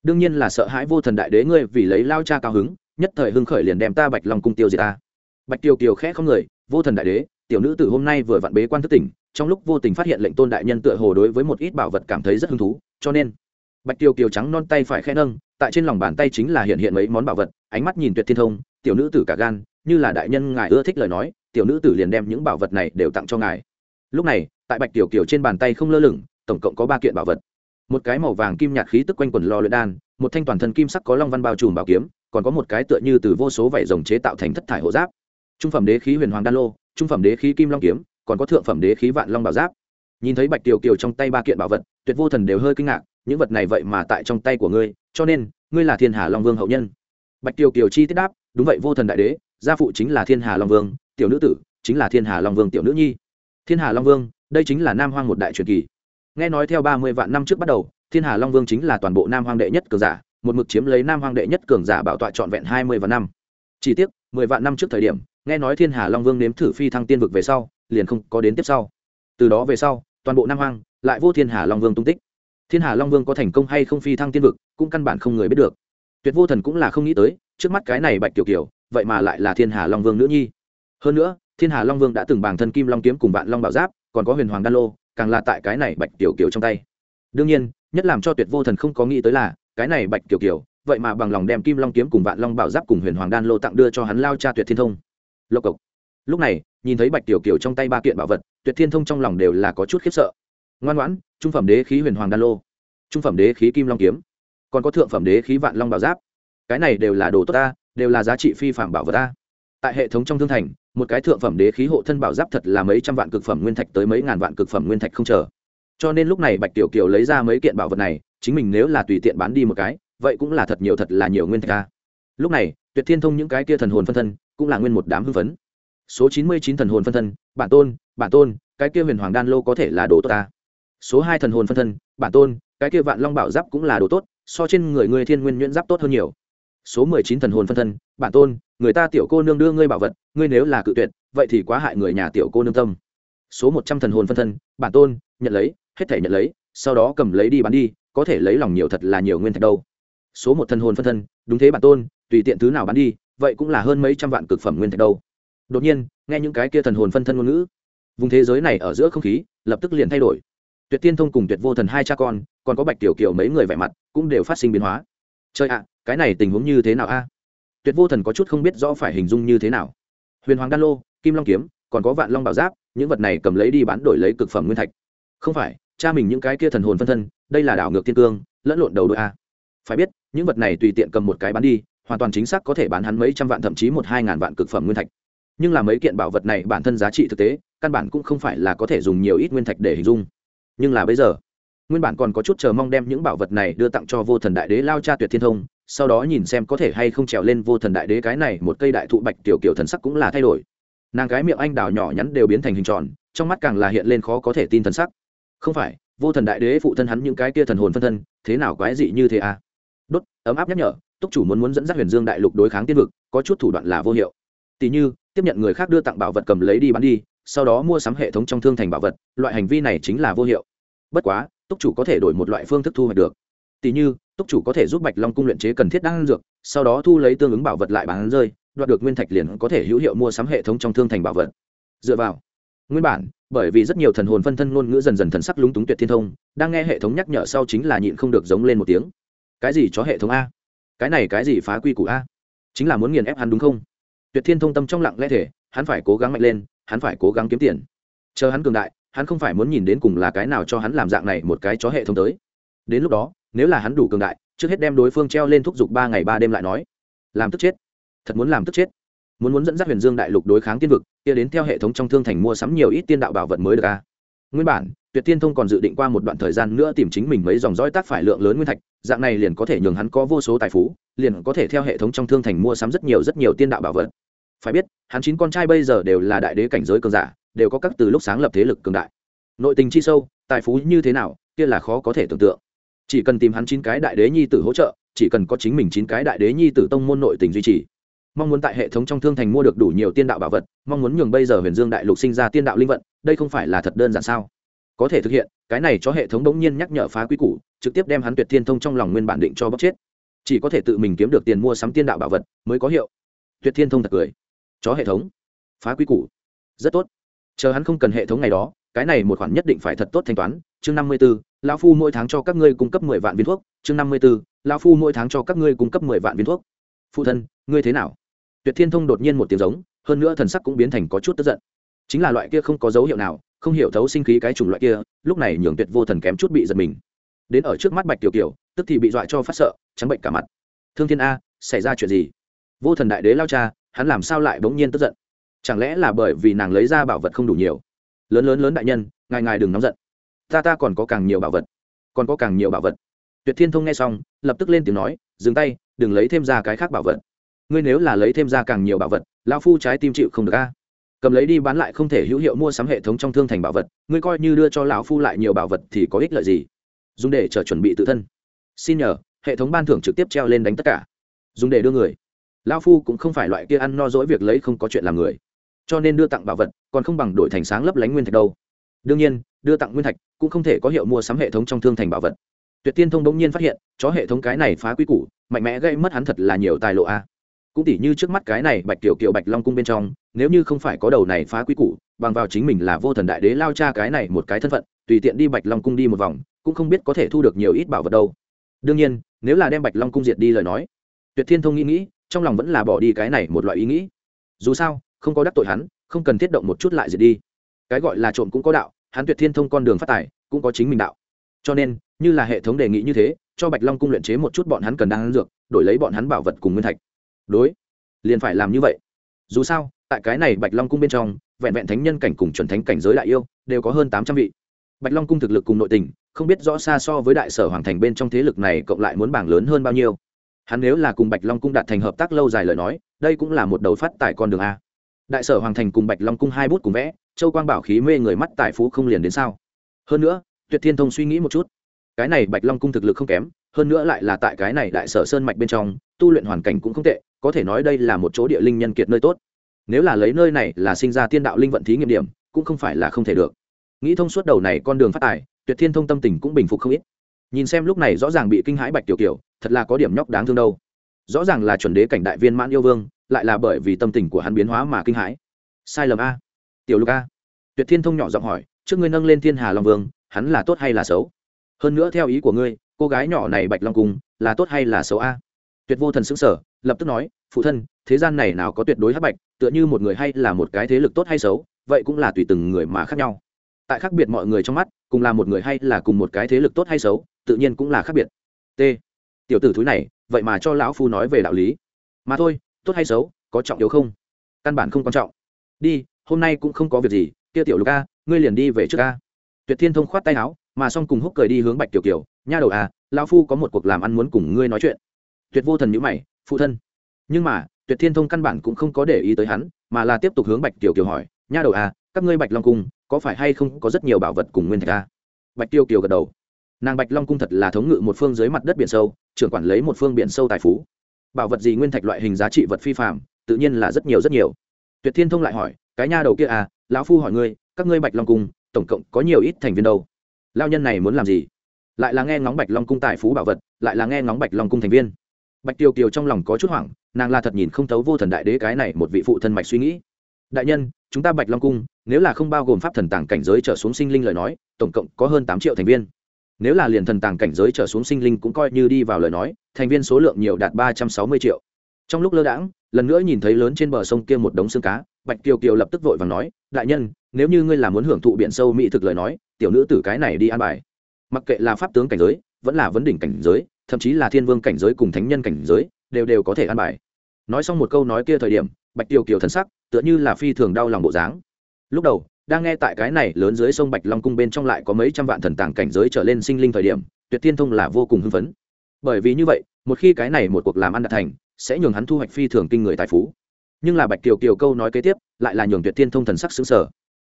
Đương nhiên là sợ hãi vô thần đại đế ngươi vì lấy lao cha cao hứng nhất thời hưng khởi liền đem ta bạch long cung tiêu diệt ta. Bạch tiêu kiều khẽ không người, vô thần đại đế, tiểu nữ từ hôm nay vừa vặn bế quan thức tỉnh, trong lúc vô tình phát hiện lệnh tôn đại nhân tựa hồ đối với một ít bảo vật cảm thấy rất hứng thú, cho nên bạch tiêu kiều trắng non tay phải khẽ nâng, tại trên lòng bàn tay chính là hiện hiện mấy món bảo vật, ánh mắt nhìn tuyệt thiên thông, tiểu nữ tử cả gan, như là đại nhân ngài ưa thích lời nói, tiểu nữ tử liền đem những bảo vật này đều tặng cho ngài. Lúc này, tại bạch tiểu kiều trên bàn tay không lơ lửng, tổng cộng có ba kiện bảo vật. Một cái màu vàng kim nhạt khí tức quanh quần lò luyện đan, một thanh toàn thân kim sắc có long văn bao trùm bảo kiếm còn có một cái tựa như từ vô số vảy rồng chế tạo thành thất thải hộ giáp. Trung phẩm đế khí huyền hoàng đan lô, trung phẩm đế khí kim long kiếm, còn có thượng phẩm đế khí vạn long bảo giáp. Nhìn thấy bạch tiểu kiều trong tay ba kiện bảo vật, tuyệt vô thần đều hơi kinh ngạc, những vật này vậy mà tại trong tay của ngươi, cho nên, ngươi là thiên hà long vương hậu nhân. Bạch tiểu kiều chi tiết đáp, đúng vậy, vô thần đại đế, gia phụ chính là thiên hà long vương, tiểu nữ tử, chính là thiên hà long vương tiểu nữ nhi. Thiên hà long vương, đây chính là nam hoang một đại truyền kỳ. Nghe nói theo ba mươi vạn năm trước bắt đầu, thiên hà long vương chính là toàn bộ nam hoang đệ nhất cường giả một mực chiếm lấy nam hoang đệ nhất cường giả bảo tọa trọn vẹn hai mươi vạn năm. Chỉ tiếc, mười vạn năm trước thời điểm, nghe nói thiên hà long vương nếm thử phi thăng tiên vực về sau, liền không có đến tiếp sau. Từ đó về sau, toàn bộ nam hoang lại vô thiên hà long vương tung tích. Thiên hà long vương có thành công hay không phi thăng tiên vực, cũng căn bản không người biết được. Tuyệt vô thần cũng là không nghĩ tới, trước mắt cái này bạch kiểu kiểu vậy mà lại là thiên hà long vương nữ nhi. Hơn nữa, thiên hà long vương đã từng bàng thân kim long kiếm cùng vạn long bảo giáp, còn có huyền hoàng đan lô, càng là tại cái này bạch tiểu kiều trong tay. Đương nhiên, nhất làm cho tuyệt vô thần không có nghĩ tới là cái này bạch tiểu kiều vậy mà bằng lòng đem kim long kiếm cùng vạn long bảo giáp cùng huyền hoàng đan lô tặng đưa cho hắn lao cha tuyệt thiên thông. Lộc cộc. Lúc này, nhìn thấy bạch tiểu kiều trong tay ba kiện bảo vật, tuyệt thiên thông trong lòng đều là có chút khiếp sợ. Ngoan ngoãn, trung phẩm đế khí huyền hoàng đan lô, trung phẩm đế khí kim long kiếm, còn có thượng phẩm đế khí vạn long bảo giáp. Cái này đều là đồ tốt ta, đều là giá trị phi phạm bảo vật ta. Tại hệ thống trong thương thành, một cái thượng phẩm đế khí hộ thân bảo giáp thật là mấy trăm vạn cực phẩm nguyên thạch tới mấy ngàn vạn cực phẩm nguyên thạch không chờ. Cho nên lúc này bạch tiểu kiều lấy ra mấy kiện bảo vật này chính mình nếu là tùy tiện bán đi một cái, vậy cũng là thật nhiều thật là nhiều nguyên thạch ca lúc này, tuyệt thiên thông những cái kia thần hồn phân thân, cũng là nguyên một đám hưng phấn. Số chín mươi chín thần hồn phân thân, bản tôn bản tôn, cái kia huyền hoàng đan lô có thể là đồ tốt ta. Số hai thần hồn phân thân, bản tôn, cái kia vạn long bảo giáp cũng là đồ tốt, so trên người người thiên nguyên nhuyễn giáp tốt hơn nhiều. Số mười chín thần hồn phân thân, bản tôn, người ta tiểu cô nương đưa ngươi bảo vật, ngươi nếu là cự tuyệt, vậy thì quá hại người nhà tiểu cô nương tâm. Số một trăm thần hồn phân thân, bản tôn, nhận lấy, hết thể nhận lấy, sau đó cầm lấy đi bán đi có thể lấy lòng nhiều thật là nhiều nguyên thạch đâu. Số một thần hồn phân thân, đúng thế bản tôn, tùy tiện thứ nào bán đi, vậy cũng là hơn mấy trăm vạn cực phẩm nguyên thạch đâu. Đột nhiên, nghe những cái kia thần hồn phân thân ngôn ngữ, vùng thế giới này ở giữa không khí, lập tức liền thay đổi. Tuyệt tiên thông cùng tuyệt vô thần hai cha con, còn có bạch tiểu kiều mấy người vẻ mặt, cũng đều phát sinh biến hóa. Chơi ạ, cái này tình huống như thế nào a? Tuyệt vô thần có chút không biết rõ phải hình dung như thế nào. Huyền hoàng đan lô, kim long kiếm, còn có vạn long bảo giáp, những vật này cầm lấy đi bán đổi lấy cực phẩm nguyên thạch. Không phải cha mình những cái kia thần hồn phân thân, đây là đảo ngược thiên cương, lẫn lộn đầu đội a. Phải biết, những vật này tùy tiện cầm một cái bán đi, hoàn toàn chính xác có thể bán hắn mấy trăm vạn thậm chí một hai ngàn vạn cực phẩm nguyên thạch. Nhưng là mấy kiện bảo vật này bản thân giá trị thực tế, căn bản cũng không phải là có thể dùng nhiều ít nguyên thạch để hình dung. Nhưng là bây giờ, nguyên bản còn có chút chờ mong đem những bảo vật này đưa tặng cho vô thần đại đế lao cha tuyệt thiên thông, sau đó nhìn xem có thể hay không trèo lên vô thần đại đế cái này một cây đại thụ bạch tiểu kiểu thần sắc cũng là thay đổi. Nàng gái miệng anh đào nhỏ nhắn đều biến thành hình tròn, trong mắt càng là hiện lên khó có thể tin thần sắc không phải, vô thần đại đế phụ thân hắn những cái kia thần hồn phân thân, thế nào quái dị như thế à? Đốt, ấm áp nhắc nhở, túc chủ muốn muốn dẫn dắt huyền dương đại lục đối kháng tiên vực, có chút thủ đoạn là vô hiệu. Tỷ như, tiếp nhận người khác đưa tặng bảo vật cầm lấy đi bán đi, sau đó mua sắm hệ thống trong thương thành bảo vật, loại hành vi này chính là vô hiệu. Bất quá, túc chủ có thể đổi một loại phương thức thu hoạch được. Tỷ như, túc chủ có thể giúp bạch long cung luyện chế cần thiết đan dược, sau đó thu lấy tương ứng bảo vật lại bán rơi, đoạt được nguyên thạch liền có thể hữu hiệu mua sắm hệ thống trong thương thành bảo vật. Dựa vào nguyên bản, bởi vì rất nhiều thần hồn phân thân ngôn ngữ dần dần thần sắc lúng túng tuyệt thiên thông, đang nghe hệ thống nhắc nhở sau chính là nhịn không được giống lên một tiếng. Cái gì cho hệ thống a? Cái này cái gì phá quy củ a? Chính là muốn nghiền ép hắn đúng không? Tuyệt thiên thông tâm trong lặng lẽ thể, hắn phải cố gắng mạnh lên, hắn phải cố gắng kiếm tiền. Chờ hắn cường đại, hắn không phải muốn nhìn đến cùng là cái nào cho hắn làm dạng này một cái chó hệ thống tới. Đến lúc đó, nếu là hắn đủ cường đại, trước hết đem đối phương treo lên thúc giục ba ngày ba đêm lại nói, làm tức chết, thật muốn làm tức chết muốn muốn dẫn dắt huyền dương đại lục đối kháng tiên vực, kia đến theo hệ thống trong thương thành mua sắm nhiều ít tiên đạo bảo vật mới được a. Nguyên bản, tuyệt tiên thông còn dự định qua một đoạn thời gian nữa tìm chính mình mấy dòng dõi tác phải lượng lớn nguyên thạch, dạng này liền có thể nhường hắn có vô số tài phú, liền có thể theo hệ thống trong thương thành mua sắm rất nhiều rất nhiều tiên đạo bảo vật. Phải biết, hắn chín con trai bây giờ đều là đại đế cảnh giới cường giả, đều có các từ lúc sáng lập thế lực cường đại. Nội tình chi sâu, tài phú như thế nào, kia là khó có thể tưởng tượng. Chỉ cần tìm hắn chín cái đại đế nhi tử hỗ trợ, chỉ cần có chính mình chín cái đại đế nhi tử tông môn nội tình duy trì mong muốn tại hệ thống trong thương thành mua được đủ nhiều tiên đạo bảo vật, mong muốn nhường bây giờ huyền dương đại lục sinh ra tiên đạo linh vận, đây không phải là thật đơn giản sao? Có thể thực hiện, cái này cho hệ thống đống nhiên nhắc nhở phá quy củ, trực tiếp đem hắn tuyệt thiên thông trong lòng nguyên bản định cho bóc chết. Chỉ có thể tự mình kiếm được tiền mua sắm tiên đạo bảo vật mới có hiệu. Tuyệt thiên thông thật cười. Chó hệ thống. Phá quy củ. Rất tốt. Chờ hắn không cần hệ thống ngày đó, cái này một khoản nhất định phải thật tốt thanh toán. Chương năm mươi b ố lão phu mỗi tháng cho các ngươi cung cấp mười vạn viên thuốc. Chương năm mươi b ố lão phu mỗi tháng cho các ngươi cung cấp mười vạn viên thuốc. Phụ thân, ngươi thế nào? Tuyệt thiên thông đột nhiên một tiếng giống, hơn nữa thần sắc cũng biến thành có chút tức giận. Chính là loại kia không có dấu hiệu nào, không hiểu thấu sinh khí cái chủng loại kia, lúc này nhường tuyệt vô thần kém chút bị giật mình. Đến ở trước mắt bạch tiểu kiều, tức thì bị dọa cho phát sợ, trắng bệnh cả mặt. Thương thiên a, xảy ra chuyện gì? Vô thần đại đế lao cha, hắn làm sao lại bỗng nhiên tức giận? Chẳng lẽ là bởi vì nàng lấy ra bảo vật không đủ nhiều? Lớn lớn lớn đại nhân, ngài ngài đừng nóng giận. Ta ta còn có càng nhiều bảo vật, còn có càng nhiều bảo vật. Tuyệt thiên thông nghe xong, lập tức lên tiếng nói, dừng tay, đừng lấy thêm ra cái khác bảo vật ngươi nếu là lấy thêm ra càng nhiều bảo vật lao phu trái tim chịu không được a. Cầm lấy đi bán lại không thể hữu hiệu mua sắm hệ thống trong thương thành bảo vật, ngươi coi như đưa cho lão phu lại nhiều bảo vật thì có ích lợi gì? Dùng để chờ chuẩn bị tự thân. Xin nhờ, hệ thống ban thưởng trực tiếp treo lên đánh tất cả. Dùng để đưa người. Lao phu cũng không phải loại kia ăn no dỗi việc lấy không có chuyện làm người. Cho nên đưa tặng bảo vật, còn không bằng đổi thành sáng lấp lánh nguyên thạch đâu. Đương nhiên, đưa tặng nguyên thạch cũng không thể có hiệu mua sắm hệ thống trong thương thành bảo vật. Tuyệt tiên thông đống nhiên phát hiện, chó hệ thống cái này phá quy củ, mạnh mẽ gây mất hắn thật là nhiều tài lộ a cũng tỉ như trước mắt cái này bạch tiểu kiều bạch long cung bên trong, nếu như không phải có đầu này phá quy củ, bằng vào chính mình là vô thần đại đế lao cha cái này một cái thân phận, tùy tiện đi bạch long cung đi một vòng, cũng không biết có thể thu được nhiều ít bảo vật đâu. Đương nhiên, nếu là đem bạch long cung diệt đi lời nói, tuyệt thiên thông nghĩ nghĩ, trong lòng vẫn là bỏ đi cái này một loại ý nghĩ. Dù sao, không có đắc tội hắn, không cần thiết động một chút lại diệt đi. Cái gọi là trộm cũng có đạo, hắn tuyệt thiên thông con đường phát tài, cũng có chính mình đạo. Cho nên, như là hệ thống đề nghị như thế, cho bạch long cung luyện chế một chút bọn hắn cần đang dược, đổi lấy bọn hắn bảo vật cùng nguyên thạch đối. Liền phải làm như vậy. Dù sao, tại cái này bạch long cung bên trong, vẹn vẹn thánh nhân cảnh cùng chuẩn thánh cảnh giới đại yêu đều có hơn tám trăm vị. Bạch long cung thực lực cùng nội tình, không biết rõ xa so với đại sở hoàng thành bên trong thế lực này cộng lại muốn bảng lớn hơn bao nhiêu. Hắn nếu là cùng bạch long cung đạt thành hợp tác lâu dài lời nói, đây cũng là một đầu phát tại con đường a. Đại sở hoàng thành cùng bạch long cung hai bút cùng vẽ, châu quang bảo khí mê người mắt tài phú không liền đến sao? Hơn nữa, tuyệt thiên thông suy nghĩ một chút. Cái này bạch long cung thực lực không kém, hơn nữa lại là tại cái này đại sở sơn mạch bên trong, tu luyện hoàn cảnh cũng không tệ có thể nói đây là một chỗ địa linh nhân kiệt nơi tốt. Nếu là lấy nơi này là sinh ra tiên đạo linh vận thí nghiệm điểm, cũng không phải là không thể được. Nghĩ thông suốt đầu này con đường phát tài, tuyệt thiên thông tâm tình cũng bình phục không ít. Nhìn xem lúc này rõ ràng bị kinh hãi bạch tiểu kiều, thật là có điểm nhóc đáng thương đâu. Rõ ràng là chuẩn đế cảnh đại viên mãn yêu vương, lại là bởi vì tâm tình của hắn biến hóa mà kinh hãi. Sai lầm a. Tiểu lục a. Tuyệt thiên thông nhỏ giọng hỏi, trước ngươi nâng lên thiên hà long vương, hắn là tốt hay là xấu? Hơn nữa theo ý của ngươi, cô gái nhỏ này bạch long cung, là tốt hay là xấu a? Tuyệt vô thần xứng sở lập tức nói phụ thân, thế gian này nào có tuyệt đối hắc bạch, tựa như một người hay là một cái thế lực tốt hay xấu, vậy cũng là tùy từng người mà khác nhau. Tại khác biệt mọi người trong mắt, cùng là một người hay là cùng một cái thế lực tốt hay xấu, tự nhiên cũng là khác biệt. T. Tiểu tử thúi này, vậy mà cho lão phu nói về đạo lý. Mà thôi, tốt hay xấu, có trọng yếu không? Căn bản không quan trọng. Đi, hôm nay cũng không có việc gì, kia tiểu lục a ngươi liền đi về trước a tuyệt thiên thông khoát tay áo, mà xong cùng húc cười đi hướng bạch tiểu kiều. Nha đầu à lão phu có một cuộc làm ăn muốn cùng ngươi nói chuyện. Tuyệt vô thần nhữ mày, phụ thân nhưng mà, tuyệt thiên thông căn bản cũng không có để ý tới hắn, mà là tiếp tục hướng bạch tiểu kiều hỏi, nha đầu à các ngươi bạch long cung, có phải hay không có rất nhiều bảo vật cùng nguyên thạch à? Bạch tiêu kiều gật đầu. Nàng bạch long cung thật là thống ngự một phương dưới mặt đất biển sâu, trưởng quản lấy một phương biển sâu tài phú. Bảo vật gì nguyên thạch loại hình giá trị vật phi phạm tự nhiên là rất nhiều rất nhiều. Tuyệt thiên thông lại hỏi, cái nha đầu kia à lão phu hỏi ngươi, các ngươi bạch long cung, tổng cộng có nhiều ít thành viên đâu? Lao nhân này muốn làm gì? Lại là nghe ngóng bạch long cung tài phú bảo vật, lại là nghe ngóng bạch long cung thành viên bạch tiêu kiều trong lòng có chút hoảng, nàng là thật nhìn không thấu vô thần đại đế cái này một vị phụ thân mạch suy nghĩ. Đại nhân, chúng ta bạch long cung, nếu là không bao gồm pháp thần tàng cảnh giới trở xuống sinh linh lời nói, tổng cộng có hơn tám triệu thành viên. Nếu là liền thần tàng cảnh giới trở xuống sinh linh cũng coi như đi vào lời nói, thành viên số lượng nhiều đạt ba trăm sáu mươi triệu. Trong lúc lơ đãng, lần nữa nhìn thấy lớn trên bờ sông kia một đống xương cá, bạch kiều kiều lập tức vội và nói, đại nhân, nếu như ngươi là muốn hưởng thụ biển sâu mỹ thực lời nói, tiểu nữ tử cái này đi an bài. Mặc kệ là pháp tướng cảnh giới, vẫn là vấn đỉnh cảnh giới thậm chí là thiên vương cảnh giới cùng thánh nhân cảnh giới, đều đều có thể an bài. Nói xong một câu nói kia thời điểm, bạch tiêu kiều thần sắc tựa như là phi thường đau lòng bộ dáng. Lúc đầu, đang nghe tại cái này lớn dưới sông bạch long cung bên trong lại có mấy trăm vạn thần tàng cảnh giới trở lên sinh linh thời điểm, tuyệt tiên thông là vô cùng hưng phấn. Bởi vì như vậy, một khi cái này một cuộc làm ăn đạt thành, sẽ nhường hắn thu hoạch phi thường kinh người tài phú. Nhưng là bạch kiều kiều câu nói kế tiếp, lại là nhường tuyệt tiên thông thần sắc xứng sở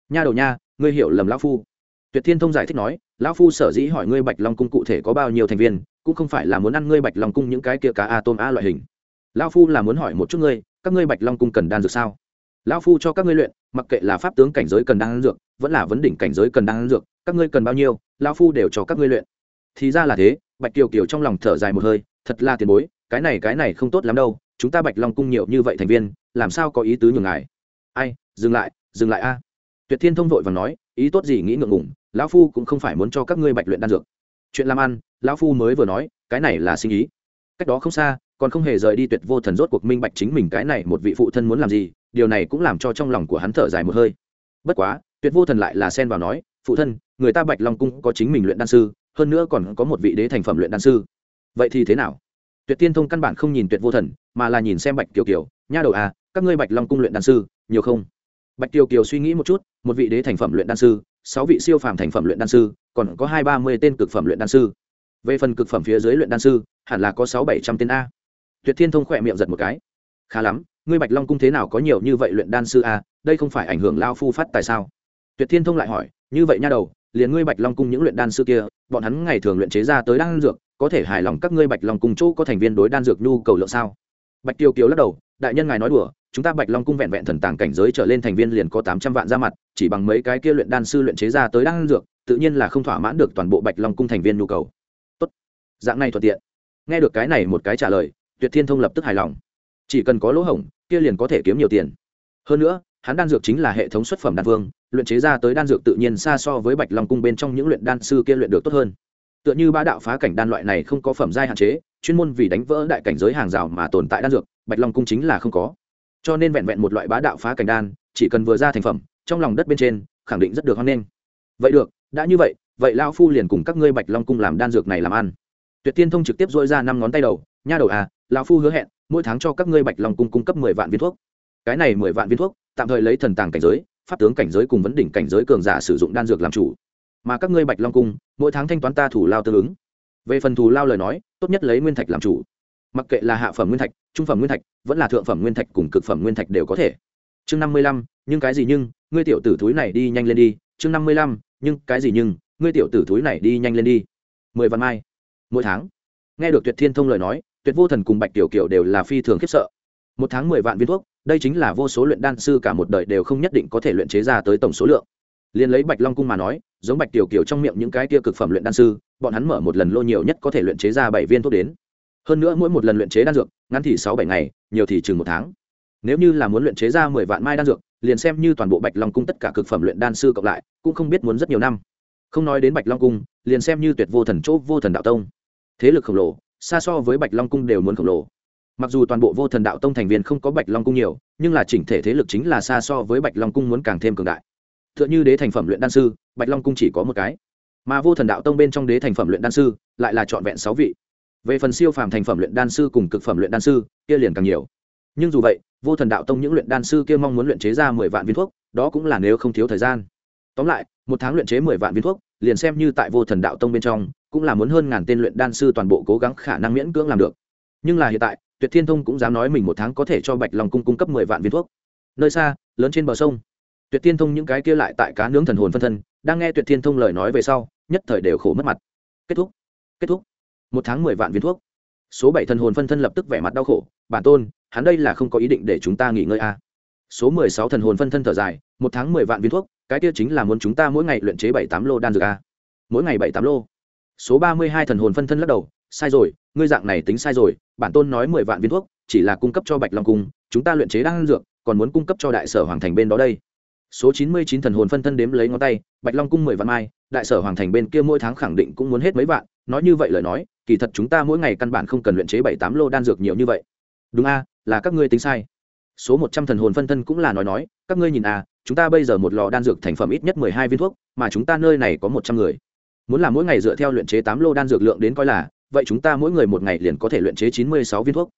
nha đầu nha, ngươi hiểu lầm lão phu. Tuyệt tiên thông giải thích nói, lão phu sở dĩ hỏi ngươi bạch long cung cụ thể có bao nhiêu thành viên cũng không phải là muốn ăn ngươi bạch long cung những cái kia cá a tôm a loại hình. Lão phu là muốn hỏi một chút ngươi, các ngươi bạch long cung cần đan dược sao? Lão phu cho các ngươi luyện, mặc kệ là pháp tướng cảnh giới cần đan dược, vẫn là vấn đỉnh cảnh giới cần đan dược, các ngươi cần bao nhiêu, lão phu đều cho các ngươi luyện. Thì ra là thế, bạch kiều kiều trong lòng thở dài một hơi, thật là tiền bối, cái này cái này không tốt lắm đâu, chúng ta bạch long cung nhiều như vậy thành viên, làm sao có ý tứ nhường ngài ai, dừng lại dừng lại a. Tuyệt thiên thông vội và nói, ý tốt gì nghĩ ngượng ngủng lão phu cũng không phải muốn cho các ngươi bạch luyện đan dược. Chuyện làm ăn lão phu mới vừa nói, cái này là sinh ý. Cách đó không xa, còn không hề rời đi tuyệt vô thần rốt cuộc minh bạch chính mình cái này một vị phụ thân muốn làm gì, điều này cũng làm cho trong lòng của hắn thở dài một hơi. Bất quá, tuyệt vô thần lại là xen vào nói, phụ thân, người ta bạch long cung có chính mình luyện đan sư, hơn nữa còn có một vị đế thành phẩm luyện đan sư. Vậy thì thế nào? Tuyệt tiên thông căn bản không nhìn tuyệt vô thần, mà là nhìn xem bạch kiều kiều, nha đầu à các ngươi bạch long cung luyện đan sư, nhiều không? Bạch kiều kiều suy nghĩ một chút, một vị đế thành phẩm luyện đan sư, sáu vị siêu phàm thành phẩm luyện đan sư, còn có hai ba mươi tên cực phẩm luyện đan sư về phần cực phẩm phía dưới luyện đan sư, hẳn là có sáu bảy trăm tên a. Tuyệt thiên thông khỏe miệng giật một cái. Khá lắm, ngươi bạch long cung thế nào có nhiều như vậy luyện đan sư a, đây không phải ảnh hưởng lao phu phát tại sao? Tuyệt thiên thông lại hỏi, như vậy nha đầu, liền ngươi bạch long cung những luyện đan sư kia, bọn hắn ngày thường luyện chế ra tới đan dược, có thể hài lòng các ngươi bạch long cung chỗ có thành viên đối đan dược nhu cầu lượng sao? Bạch tiêu kiều lắc đầu, đại nhân ngài nói đùa, chúng ta bạch long cung vẹn vẹn thần tàng cảnh giới trở lên thành viên liền có tám trăm vạn ra mặt, chỉ bằng mấy cái kia luyện đan sư luyện chế ra tới đan dược, tự nhiên là không thỏa mãn được toàn bộ bạch long cung thành viên nhu cầu dạng này thuận tiện. Nghe được cái này một cái trả lời, tuyệt thiên thông lập tức hài lòng. Chỉ cần có lỗ hổng, kia liền có thể kiếm nhiều tiền. Hơn nữa, hắn đan dược chính là hệ thống xuất phẩm đan vương, luyện chế ra tới đan dược tự nhiên xa so với bạch long cung bên trong những luyện đan sư kia luyện được tốt hơn. Tựa như ba đạo phá cảnh đan loại này không có phẩm giai hạn chế, chuyên môn vì đánh vỡ đại cảnh giới hàng rào mà tồn tại đan dược, bạch long cung chính là không có. Cho nên vẹn vẹn một loại bá đạo phá cảnh đan, chỉ cần vừa ra thành phẩm, trong lòng đất bên trên, khẳng định rất được hoan nghênh. Vậy được, đã như vậy vậy lao phu liền cùng các ngươi bạch long cung làm đan dược này làm ăn tuyệt tiên thông trực tiếp dội ra năm ngón tay đầu, nha đầu à lão phu hứa hẹn, mỗi tháng cho các ngươi bạch long cung cung cấp mười vạn viên thuốc. Cái này mười vạn viên thuốc, tạm thời lấy thần tàng cảnh giới, pháp tướng cảnh giới cùng vấn đỉnh cảnh giới cường giả sử dụng đan dược làm chủ. Mà các ngươi bạch long cung, mỗi tháng thanh toán ta thủ lao tương ứng. Về phần thù lao lời nói, tốt nhất lấy nguyên thạch làm chủ. Mặc kệ là hạ phẩm nguyên thạch, trung phẩm nguyên thạch, vẫn là thượng phẩm nguyên thạch cùng cực phẩm nguyên thạch đều có thể. Chương năm mươi lăm, nhưng cái gì nhưng, ngươi tiểu tử thúi này đi nhanh lên đi. Chương năm mươi lăm, nhưng cái gì nhưng, ngươi tiểu tử thúi này đi nhanh lên đi. Mười vạn mai mỗi tháng. Nghe được tuyệt thiên thông lời nói, tuyệt vô thần cùng bạch tiểu kiều đều là phi thường khiếp sợ. Một tháng mười vạn viên thuốc, đây chính là vô số luyện đan sư cả một đời đều không nhất định có thể luyện chế ra tới tổng số lượng. Liền lấy bạch long cung mà nói, giống bạch tiểu kiều trong miệng những cái kia cực phẩm luyện đan sư, bọn hắn mở một lần lô nhiều nhất có thể luyện chế ra bảy viên thuốc đến. Hơn nữa mỗi một lần luyện chế đan dược, ngắn thì sáu bảy ngày, nhiều thì chừng một tháng. Nếu như là muốn luyện chế ra mười vạn mai đan dược, liền xem như toàn bộ bạch long cung tất cả cực phẩm luyện đan sư cộng lại, cũng không biết muốn rất nhiều năm. Không nói đến bạch long cung, liền xem như tuyệt vô thần chỗ vô thần đạo tông thế lực khổng lồ, xa so với bạch long cung đều muốn khổng lồ. Mặc dù toàn bộ vô thần đạo tông thành viên không có bạch long cung nhiều, nhưng là chỉnh thể thế lực chính là xa so với bạch long cung muốn càng thêm cường đại. T h ư ợ n h ư đế thành phẩm luyện đan sư, bạch long cung chỉ có một cái. Mà vô thần đạo tông bên trong đế thành phẩm luyện đan sư, lại là trọn vẹn sáu vị. Về phần siêu phàm thành phẩm luyện đan sư cùng cực phẩm luyện đan sư, kia liền càng nhiều. Nhưng dù vậy, vô thần đạo tông những luyện đan sư kia mong muốn luyện chế ra mười vạn viên thuốc, đó cũng là nếu không thiếu thời gian. Tóm lại, một tháng luyện chế mười vạn viên thuốc, liền xem như tại vô thần đạo tông bên trong cũng là muốn hơn ngàn tên luyện đan sư toàn bộ cố gắng khả năng miễn cưỡng làm được. Nhưng là hiện tại, tuyệt thiên thông cũng dám nói mình một tháng có thể cho bạch long cung cung cấp mười vạn viên thuốc. Nơi xa, lớn trên bờ sông. Tuyệt thiên thông những cái kia lại tại cá nướng thần hồn phân thân, đang nghe tuyệt thiên thông lời nói về sau, nhất thời đều khổ mất mặt. Kết thúc kết thúc. Một tháng mười vạn viên thuốc. Số bảy thần hồn phân thân lập tức vẻ mặt đau khổ, bản tôn, hắn đây là không có ý định để chúng ta nghỉ ngơi a à. số mười sáu thần hồn phân thân thở dài, một tháng mười vạn viên thuốc, cái kia chính là muốn chúng ta mỗi ngày luyện chế bảy tám lô đan dược a mỗi ngày bảy tám lô số ba mươi hai thần hồn phân thân lắc đầu, sai rồi, ngươi dạng này tính sai rồi, bản tôn nói mười vạn viên thuốc, chỉ là cung cấp cho bạch long cung, chúng ta luyện chế đan dược, còn muốn cung cấp cho đại sở hoàng thành bên đó đây. Số chín mươi chín thần hồn phân thân đếm lấy ngón tay, bạch long cung mười vạn mai, đại sở hoàng thành bên kia mỗi tháng khẳng định cũng muốn hết mấy vạn, nói như vậy lời nói, kỳ thật chúng ta mỗi ngày căn bản không cần luyện chế bảy tám lô đan dược nhiều như vậy. Đúng a, là các ngươi tính sai. Số một trăm thần hồn phân thân cũng là nói nói, các ngươi nhìn a, chúng ta bây giờ một lò đan dược thành phẩm ít nhất mười hai viên thuốc, mà chúng ta nơi này có một trăm người muốn là mỗi ngày dựa theo luyện chế tám lô đan dược lượng đến coi là, vậy chúng ta mỗi người một ngày liền có thể luyện chế chín mươi sáu viên thuốc.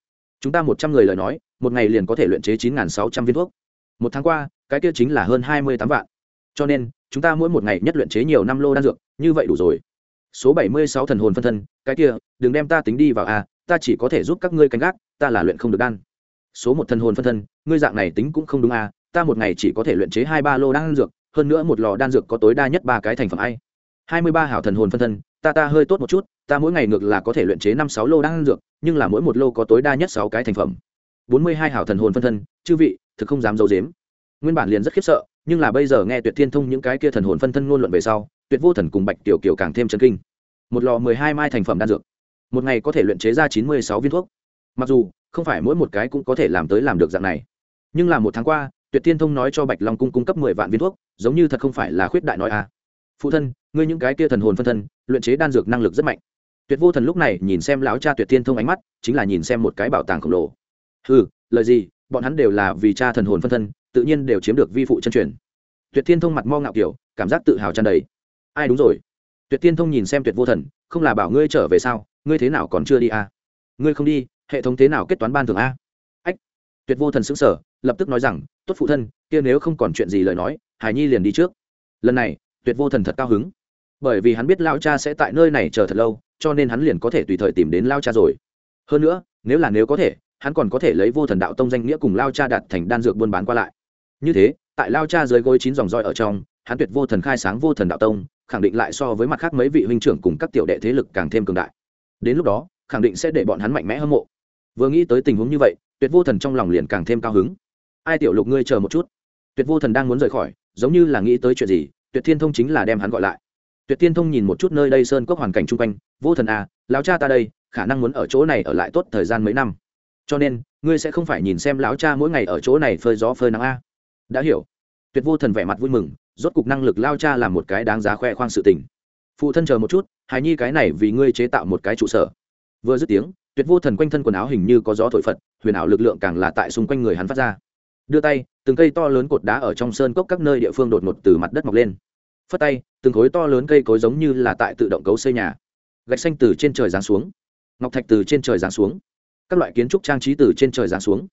Chúng ta một trăm người lời nói, một ngày liền có thể luyện chế chín sáu trăm viên thuốc. Một tháng qua, cái kia chính là hơn hai mươi tám vạn. Cho nên, chúng ta mỗi một ngày nhất luyện chế nhiều năm lô đan dược, như vậy đủ rồi. Số bảy mươi sáu thần hồn phân thân, cái kia, đừng đem ta tính đi vào a ta chỉ có thể giúp các ngươi canh gác, ta là luyện không được đan. Số một thần hồn phân thân, ngươi dạng này tính cũng không đúng a ta một ngày chỉ có thể luyện chế hai ba lô đan dược, hơn nữa một lò đan dược có tối đa nhất ba cái thành phẩm ai hai mươi ba hảo thần hồn phân thân, ta ta hơi tốt một chút, ta mỗi ngày ngược là có thể luyện chế năm sáu lô đan dược, nhưng là mỗi một lô có tối đa nhất sáu cái thành phẩm. Bốn mươi hai hảo thần hồn phân thân, chư vị, thực không dám d i ấ u dếm nguyên bản liền rất khiếp sợ, nhưng là bây giờ nghe tuyệt thiên thông những cái kia thần hồn phân thân ngôn luận về sau, tuyệt vô thần cùng bạch tiểu kiều càng thêm chân kinh. Một lò mười hai mai thành phẩm đan dược, một ngày có thể luyện chế ra chín mươi sáu viên thuốc. Mặc dù, không phải mỗi một cái cũng có thể làm tới làm được dạng này. Nhưng là một tháng qua, tuyệt thiên thông nói cho bạch long cung cung cấp mười vạn viên thuốc, giống như thật không phải là khuyết đại nói à. phụ thân ngươi những cái kia thần hồn phân thân, luyện chế đan dược năng lực rất mạnh. Tuyệt vô thần lúc này nhìn xem lão cha tuyệt thiên thông ánh mắt, chính là nhìn xem một cái bảo tàng khổng lồ. Ừ lời gì, bọn hắn đều là vì cha thần hồn phân thân, tự nhiên đều chiếm được vi phụ chân truyền. Tuyệt thiên thông mặt mo ngạo kiểu, cảm giác tự hào tràn đầy. Ai đúng rồi? Tuyệt thiên thông nhìn xem tuyệt vô thần, không là bảo ngươi trở về sao, ngươi thế nào còn chưa đi à? ngươi không đi, hệ thống thế nào kết toán ban thường a à? ách, tuyệt vô thần xứng sở lập tức nói rằng, tốt phụ thân, kia nếu không còn chuyện gì lời nói, hải nhi liền đi trước. Lần này, tuyệt vô thần thật cao hứng bởi vì hắn biết lao cha sẽ tại nơi này chờ thật lâu, cho nên hắn liền có thể tùy thời tìm đến lao cha rồi. Hơn nữa, nếu là nếu có thể, hắn còn có thể lấy vô thần đạo tông danh nghĩa cùng lao cha đặt thành đan dược buôn bán qua lại. Như thế, tại lao cha dưới gối chín dòng roi ở trong, hắn tuyệt vô thần khai sáng vô thần đạo tông, khẳng định lại so với mặt khác mấy vị huynh trưởng cùng các tiểu đệ thế lực càng thêm cường đại. Đến lúc đó, khẳng định sẽ để bọn hắn mạnh mẽ hâm mộ. Vừa nghĩ tới tình huống như vậy, tuyệt vô thần trong lòng liền càng thêm cao hứng. Ai tiểu lục ngươi chờ một chút? Tuyệt vô thần đang muốn rời khỏi, giống như là nghĩ tới chuyện gì, tuyệt thiên thông chính là đem hắn gọi lại tuyệt thiên thông nhìn một chút nơi đây sơn cốc hoàn cảnh chung quanh, vô thần à lão cha ta đây, khả năng muốn ở chỗ này ở lại tốt thời gian mấy năm. Cho nên, ngươi sẽ không phải nhìn xem lão cha mỗi ngày ở chỗ này phơi gió phơi nắng a đã hiểu. Tuyệt vô thần vẻ mặt vui mừng, rốt cục năng lực lao cha làm một cái đáng giá khoe khoang sự tình. Phụ thân chờ một chút, hài nhi cái này vì ngươi chế tạo một cái trụ sở. Vừa dứt tiếng, tuyệt vô thần quanh thân quần áo hình như có gió thổi phật, huyền ảo lực lượng càng là tại xung quanh người hắn phát ra. Đưa tay, từng cây to lớn cột đá ở trong sơn cốc các nơi địa phương đột ngột từ mặt đất mọc lên phất tay, từng khối to lớn cây cối giống như là tại tự động cấu xây nhà. Gạch xanh từ trên trời giáng xuống. Ngọc thạch từ trên trời giáng xuống. Các loại kiến trúc trang trí từ trên trời giáng xuống.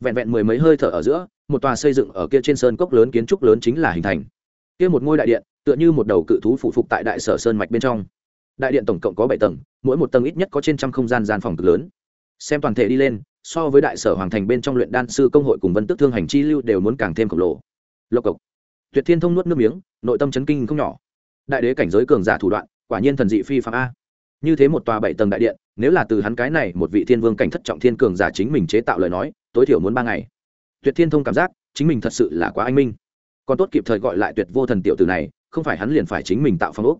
Vẹn vẹn mười mấy hơi thở ở giữa, một tòa xây dựng ở kia trên sơn cốc lớn kiến trúc lớn chính là hình thành. Kia một ngôi đại điện, tựa như một đầu cự thú phủ phục tại đại sở sơn mạch bên trong. Đại điện tổng cộng có bảy tầng, mỗi một tầng ít nhất có trên trăm không gian gian phòng cực lớn. Xem toàn thể đi lên, so với đại sở hoàng thành bên trong luyện đan sư công hội cùng vân tức thương hành chi lưu đều muốn càng thêm khổng lồ. Lộc cộc tuyệt thiên thông nuốt nước miếng, nội tâm chấn kinh không nhỏ. Đại đế cảnh giới cường giả thủ đoạn, quả nhiên thần dị phi phạm a. Như thế một tòa bảy tầng đại điện, nếu là từ hắn cái này một vị thiên vương cảnh thất trọng thiên cường giả chính mình chế tạo lời nói, tối thiểu muốn ba ngày. Tuyệt thiên thông cảm giác, chính mình thật sự là quá anh minh. Còn tốt kịp thời gọi lại tuyệt vô thần tiểu từ này, không phải hắn liền phải chính mình tạo phong ốc.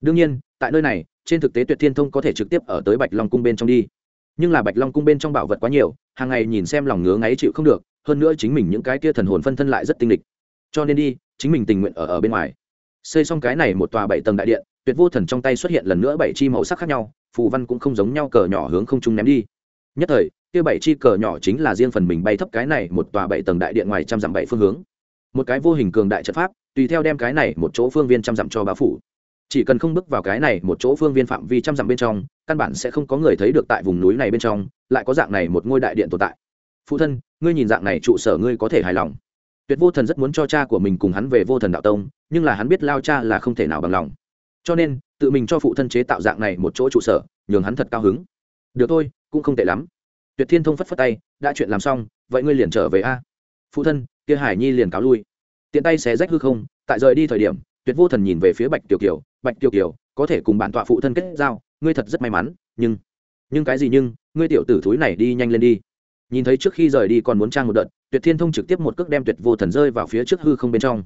Đương nhiên, tại nơi này, trên thực tế tuyệt thiên thông có thể trực tiếp ở tới bạch long cung bên trong đi. Nhưng là bạch long cung bên trong bảo vật quá nhiều, hàng ngày nhìn xem lòng ngứa ngáy chịu không được, hơn nữa chính mình những cái kia thần hồn phân thân lại rất tinh lịch cho nên đi chính mình tình nguyện ở ở bên ngoài. Xây xong cái này một tòa bảy tầng đại điện, tuyệt vô thần trong tay xuất hiện lần nữa bảy chi màu sắc khác nhau, phù văn cũng không giống nhau, cờ nhỏ hướng không trung ném đi. Nhất thời, kia bảy chi cờ nhỏ chính là riêng phần mình bay thấp cái này một tòa bảy tầng đại điện ngoài trăm dặm bảy phương hướng. Một cái vô hình cường đại trận pháp, tùy theo đem cái này một chỗ phương viên trăm dặm cho bá phủ. Chỉ cần không bước vào cái này một chỗ phương viên phạm vi trăm dặm bên trong, căn bản sẽ không có người thấy được tại vùng núi này bên trong, lại có dạng này một ngôi đại điện tồn tại. Phụ thân, ngươi nhìn dạng này trụ sở ngươi có thể hài lòng tuyệt vô thần rất muốn cho cha của mình cùng hắn về vô thần đạo tông, nhưng là hắn biết lao cha là không thể nào bằng lòng. Cho nên, tự mình cho phụ thân chế tạo dạng này một chỗ trụ sở, nhường hắn thật cao hứng. Được thôi, cũng không tệ lắm. Tuyệt thiên thông phất phất tay, đã chuyện làm xong, vậy ngươi liền trở về a. Phụ thân, kia hải nhi liền cáo lui. Tiện tay xé rách hư không, tại rời đi thời điểm, tuyệt vô thần nhìn về phía bạch tiểu kiều, bạch tiểu kiều, có thể cùng bản tọa phụ thân kết giao, ngươi thật rất may mắn, nhưng nhưng cái gì nhưng, ngươi tiểu tử thúi này đi nhanh lên đi nhìn thấy trước khi rời đi còn muốn trang một đợt, tuyệt thiên thông trực tiếp một cước đem tuyệt vô thần rơi vào phía trước hư không bên trong.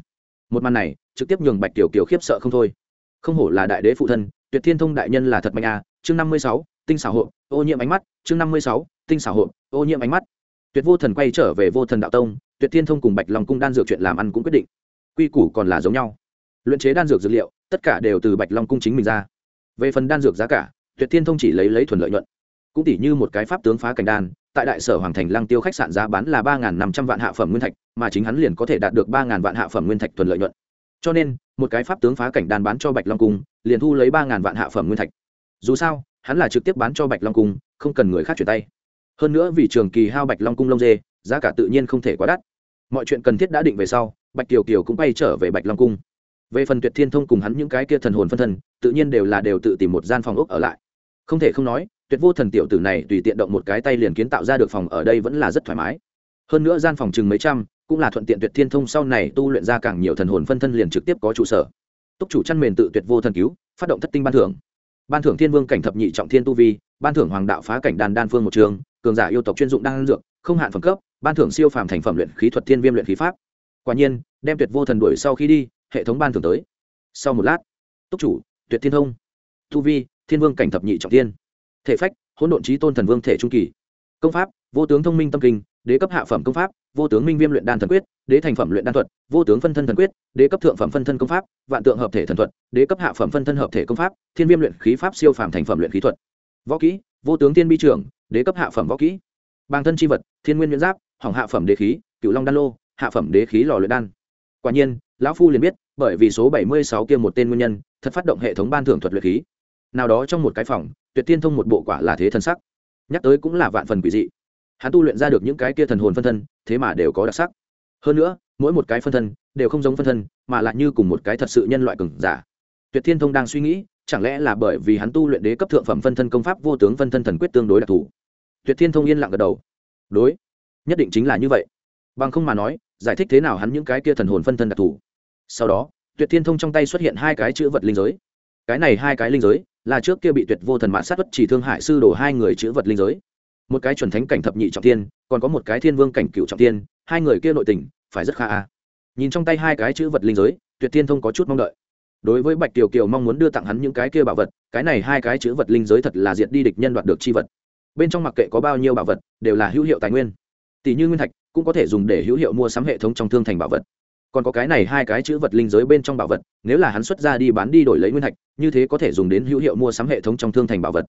Một màn này, trực tiếp nhường bạch tiểu kiều khiếp sợ không thôi. Không hổ là đại đế phụ thân, tuyệt thiên thông đại nhân là thật mạnh à? chương năm mươi sáu, tinh xảo hộ, ô nhiễm ánh mắt, chương năm mươi sáu, tinh xảo hộ, ô nhiễm ánh mắt. Tuyệt vô thần quay trở về vô thần đạo tông, tuyệt thiên thông cùng bạch long cung đan dược chuyện làm ăn cũng quyết định. Quy củ còn là giống nhau. Luyện chế đan dược dược liệu, tất cả đều từ bạch long cung chính mình ra. Về phần đan dược giá cả, tuyệt thiên thông chỉ lấy lấy thuần lợi nhuận. Cũng tỷ như một cái pháp tướng phá cảnh đan tại đại sở hoàng thành lăng tiêu khách sạn giá bán là ba năm trăm vạn hạ phẩm nguyên thạch, mà chính hắn liền có thể đạt được ba vạn hạ phẩm nguyên thạch thuần lợi nhuận. Cho nên, một cái pháp tướng phá cảnh đan bán cho bạch long cung, liền thu lấy ba vạn hạ phẩm nguyên thạch. Dù sao, hắn là trực tiếp bán cho bạch long cung, không cần người khác chuyển tay. Hơn nữa vì trường kỳ hao bạch long cung lông dê, giá cả tự nhiên không thể quá đắt. Mọi chuyện cần thiết đã định về sau, bạch kiều kiều cũng bay trở về bạch long cung. Về phần tuyệt thiên thông cùng hắn những cái kia thần hồn phân thân, tự nhiên đều là đều tự tìm một gian phòng ốc ở lại. Không thể không nói tuyệt vô thần tiểu tử này tùy tiện động một cái tay liền kiến tạo ra được phòng ở đây vẫn là rất thoải mái. Hơn nữa gian phòng chừng mấy trăm, cũng là thuận tiện tuyệt thiên thông sau này tu luyện ra càng nhiều thần hồn phân thân liền trực tiếp có trụ sở. Túc chủ chăn mền tự tuyệt vô thần cứu, phát động thất tinh ban thưởng. Ban thưởng thiên vương cảnh thập nhị trọng thiên tu vi, ban thưởng hoàng đạo phá cảnh đàn đan phương một trường, cường giả yêu tộc chuyên dụng đan dược, không hạn phẩm cấp, ban thưởng siêu phàm thành phẩm luyện khí thuật thiên viêm luyện khí pháp. Quả nhiên, đem tuyệt vô thần đuổi sau khi đi, hệ thống ban thưởng tới. Sau một lát, túc chủ, tuyệt thiên thông, tu vi, thiên vương cảnh thập nhị trọng thiên thể phách, hỗn độn trí tôn thần vương thể trung kỳ. Công pháp, vô tướng thông minh tâm kinh, đế cấp hạ phẩm công pháp, vô tướng minh viêm luyện đan thần quyết, đế thành phẩm luyện đan thuật, vô tướng phân thân thần quyết, đế cấp thượng phẩm phân thân công pháp, vạn tượng hợp thể thần thuật, đế cấp hạ phẩm phân thân hợp thể công pháp, thiên viêm luyện khí pháp siêu phàm thành phẩm luyện khí thuật. Võ kỹ, vô tướng tiên bi trưởng, đế cấp hạ phẩm võ kỹ. Bàng thân c vật, thiên nguyên nhuyễn giáp, hỏng hạ phẩm đế khí cựu long đan lô, hạ phẩm đế khí lò luyện đan. Quả nhiên, lão phu liền biết, bởi vì số bảy mươi sáu kia một tên nguyên nhân, thật phát động hệ thống ban thưởng thuật luyện khí. Nào đó trong một cái phòng tuyệt tiên thông một bộ quả là thế thần sắc. Nhắc tới cũng là vạn phần quỷ dị. Hắn tu luyện ra được những cái kia thần hồn phân thân, thế mà đều có đặc sắc. Hơn nữa, mỗi một cái phân thân đều không giống phân thân, mà lại như cùng một cái thật sự nhân loại cừng giả. Tuyệt thiên thông đang suy nghĩ, chẳng lẽ là bởi vì hắn tu luyện đế cấp thượng phẩm phân thân công pháp vô tướng phân thân thần quyết tương đối đặc thù? Tuyệt thiên thông yên lặng gật đầu. Đối, nhất định chính là như vậy. Bằng không mà nói, giải thích thế nào hắn những cái kia thần hồn phân thân đặc thù? Sau đó, tuyệt thiên thông trong tay xuất hiện hai cái chữ vật linh giới. Cái này hai cái linh giới là trước kia bị tuyệt vô thần mạn sát bất chỉ thương hại sư đổ hai người chữ vật linh giới. Một cái chuẩn thánh cảnh thập nhị trọng tiên, còn có một cái thiên vương cảnh cựu trọng tiên, hai người kia nội tình, phải rất kha a. Nhìn trong tay hai cái chữ vật linh giới, tuyệt tiên thông có chút mong đợi. Đối với bạch kiều kiều mong muốn đưa tặng hắn những cái kia bảo vật, cái này hai cái chữ vật linh giới thật là diệt đi địch nhân đoạt được chi vật. Bên trong mặc kệ có bao nhiêu bảo vật, đều là hữu hiệu tài nguyên. Tỷ như nguyên thạch, cũng có thể dùng để hữu hiệu mua sắm hệ thống trong thương thành bảo vật còn có cái này hai cái chữ vật linh giới bên trong bảo vật, nếu là hắn xuất ra đi bán đi đổi lấy nguyên thạch, như thế có thể dùng đến hữu hiệu mua sắm hệ thống trong thương thành bảo vật.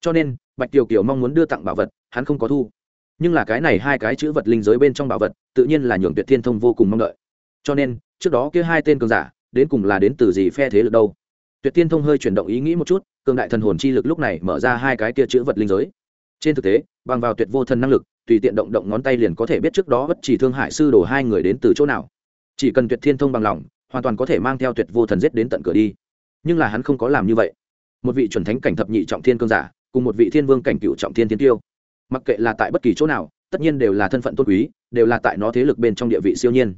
Cho nên, bạch kiều kiều mong muốn đưa tặng bảo vật, hắn không có thu. Nhưng là cái này hai cái chữ vật linh giới bên trong bảo vật, tự nhiên là nhường tuyệt thiên thông vô cùng mong đợi. Cho nên, trước đó kia hai tên cường giả, đến cùng là đến từ gì phe thế lực đâu? Tuyệt thiên thông hơi chuyển động ý nghĩ một chút, cường đại thần hồn chi lực lúc này mở ra hai cái kia chữ vật linh giới. Trên thực tế, bằng vào tuyệt vô thần năng lực, tùy tiện động động ngón tay liền có thể biết trước đó bất chỉ thương hại sư đổ hai người đến từ chỗ nào chỉ cần tuyệt thiên thông bằng lòng, hoàn toàn có thể mang theo tuyệt vô thần giết đến tận cửa đi. Nhưng là hắn không có làm như vậy. Một vị chuẩn thánh cảnh thập nhị trọng thiên cương giả, cùng một vị thiên vương cảnh cựu trọng thiên thiên tiêu. Mặc kệ là tại bất kỳ chỗ nào, tất nhiên đều là thân phận tôn quý, đều là tại nó thế lực bên trong địa vị siêu nhiên.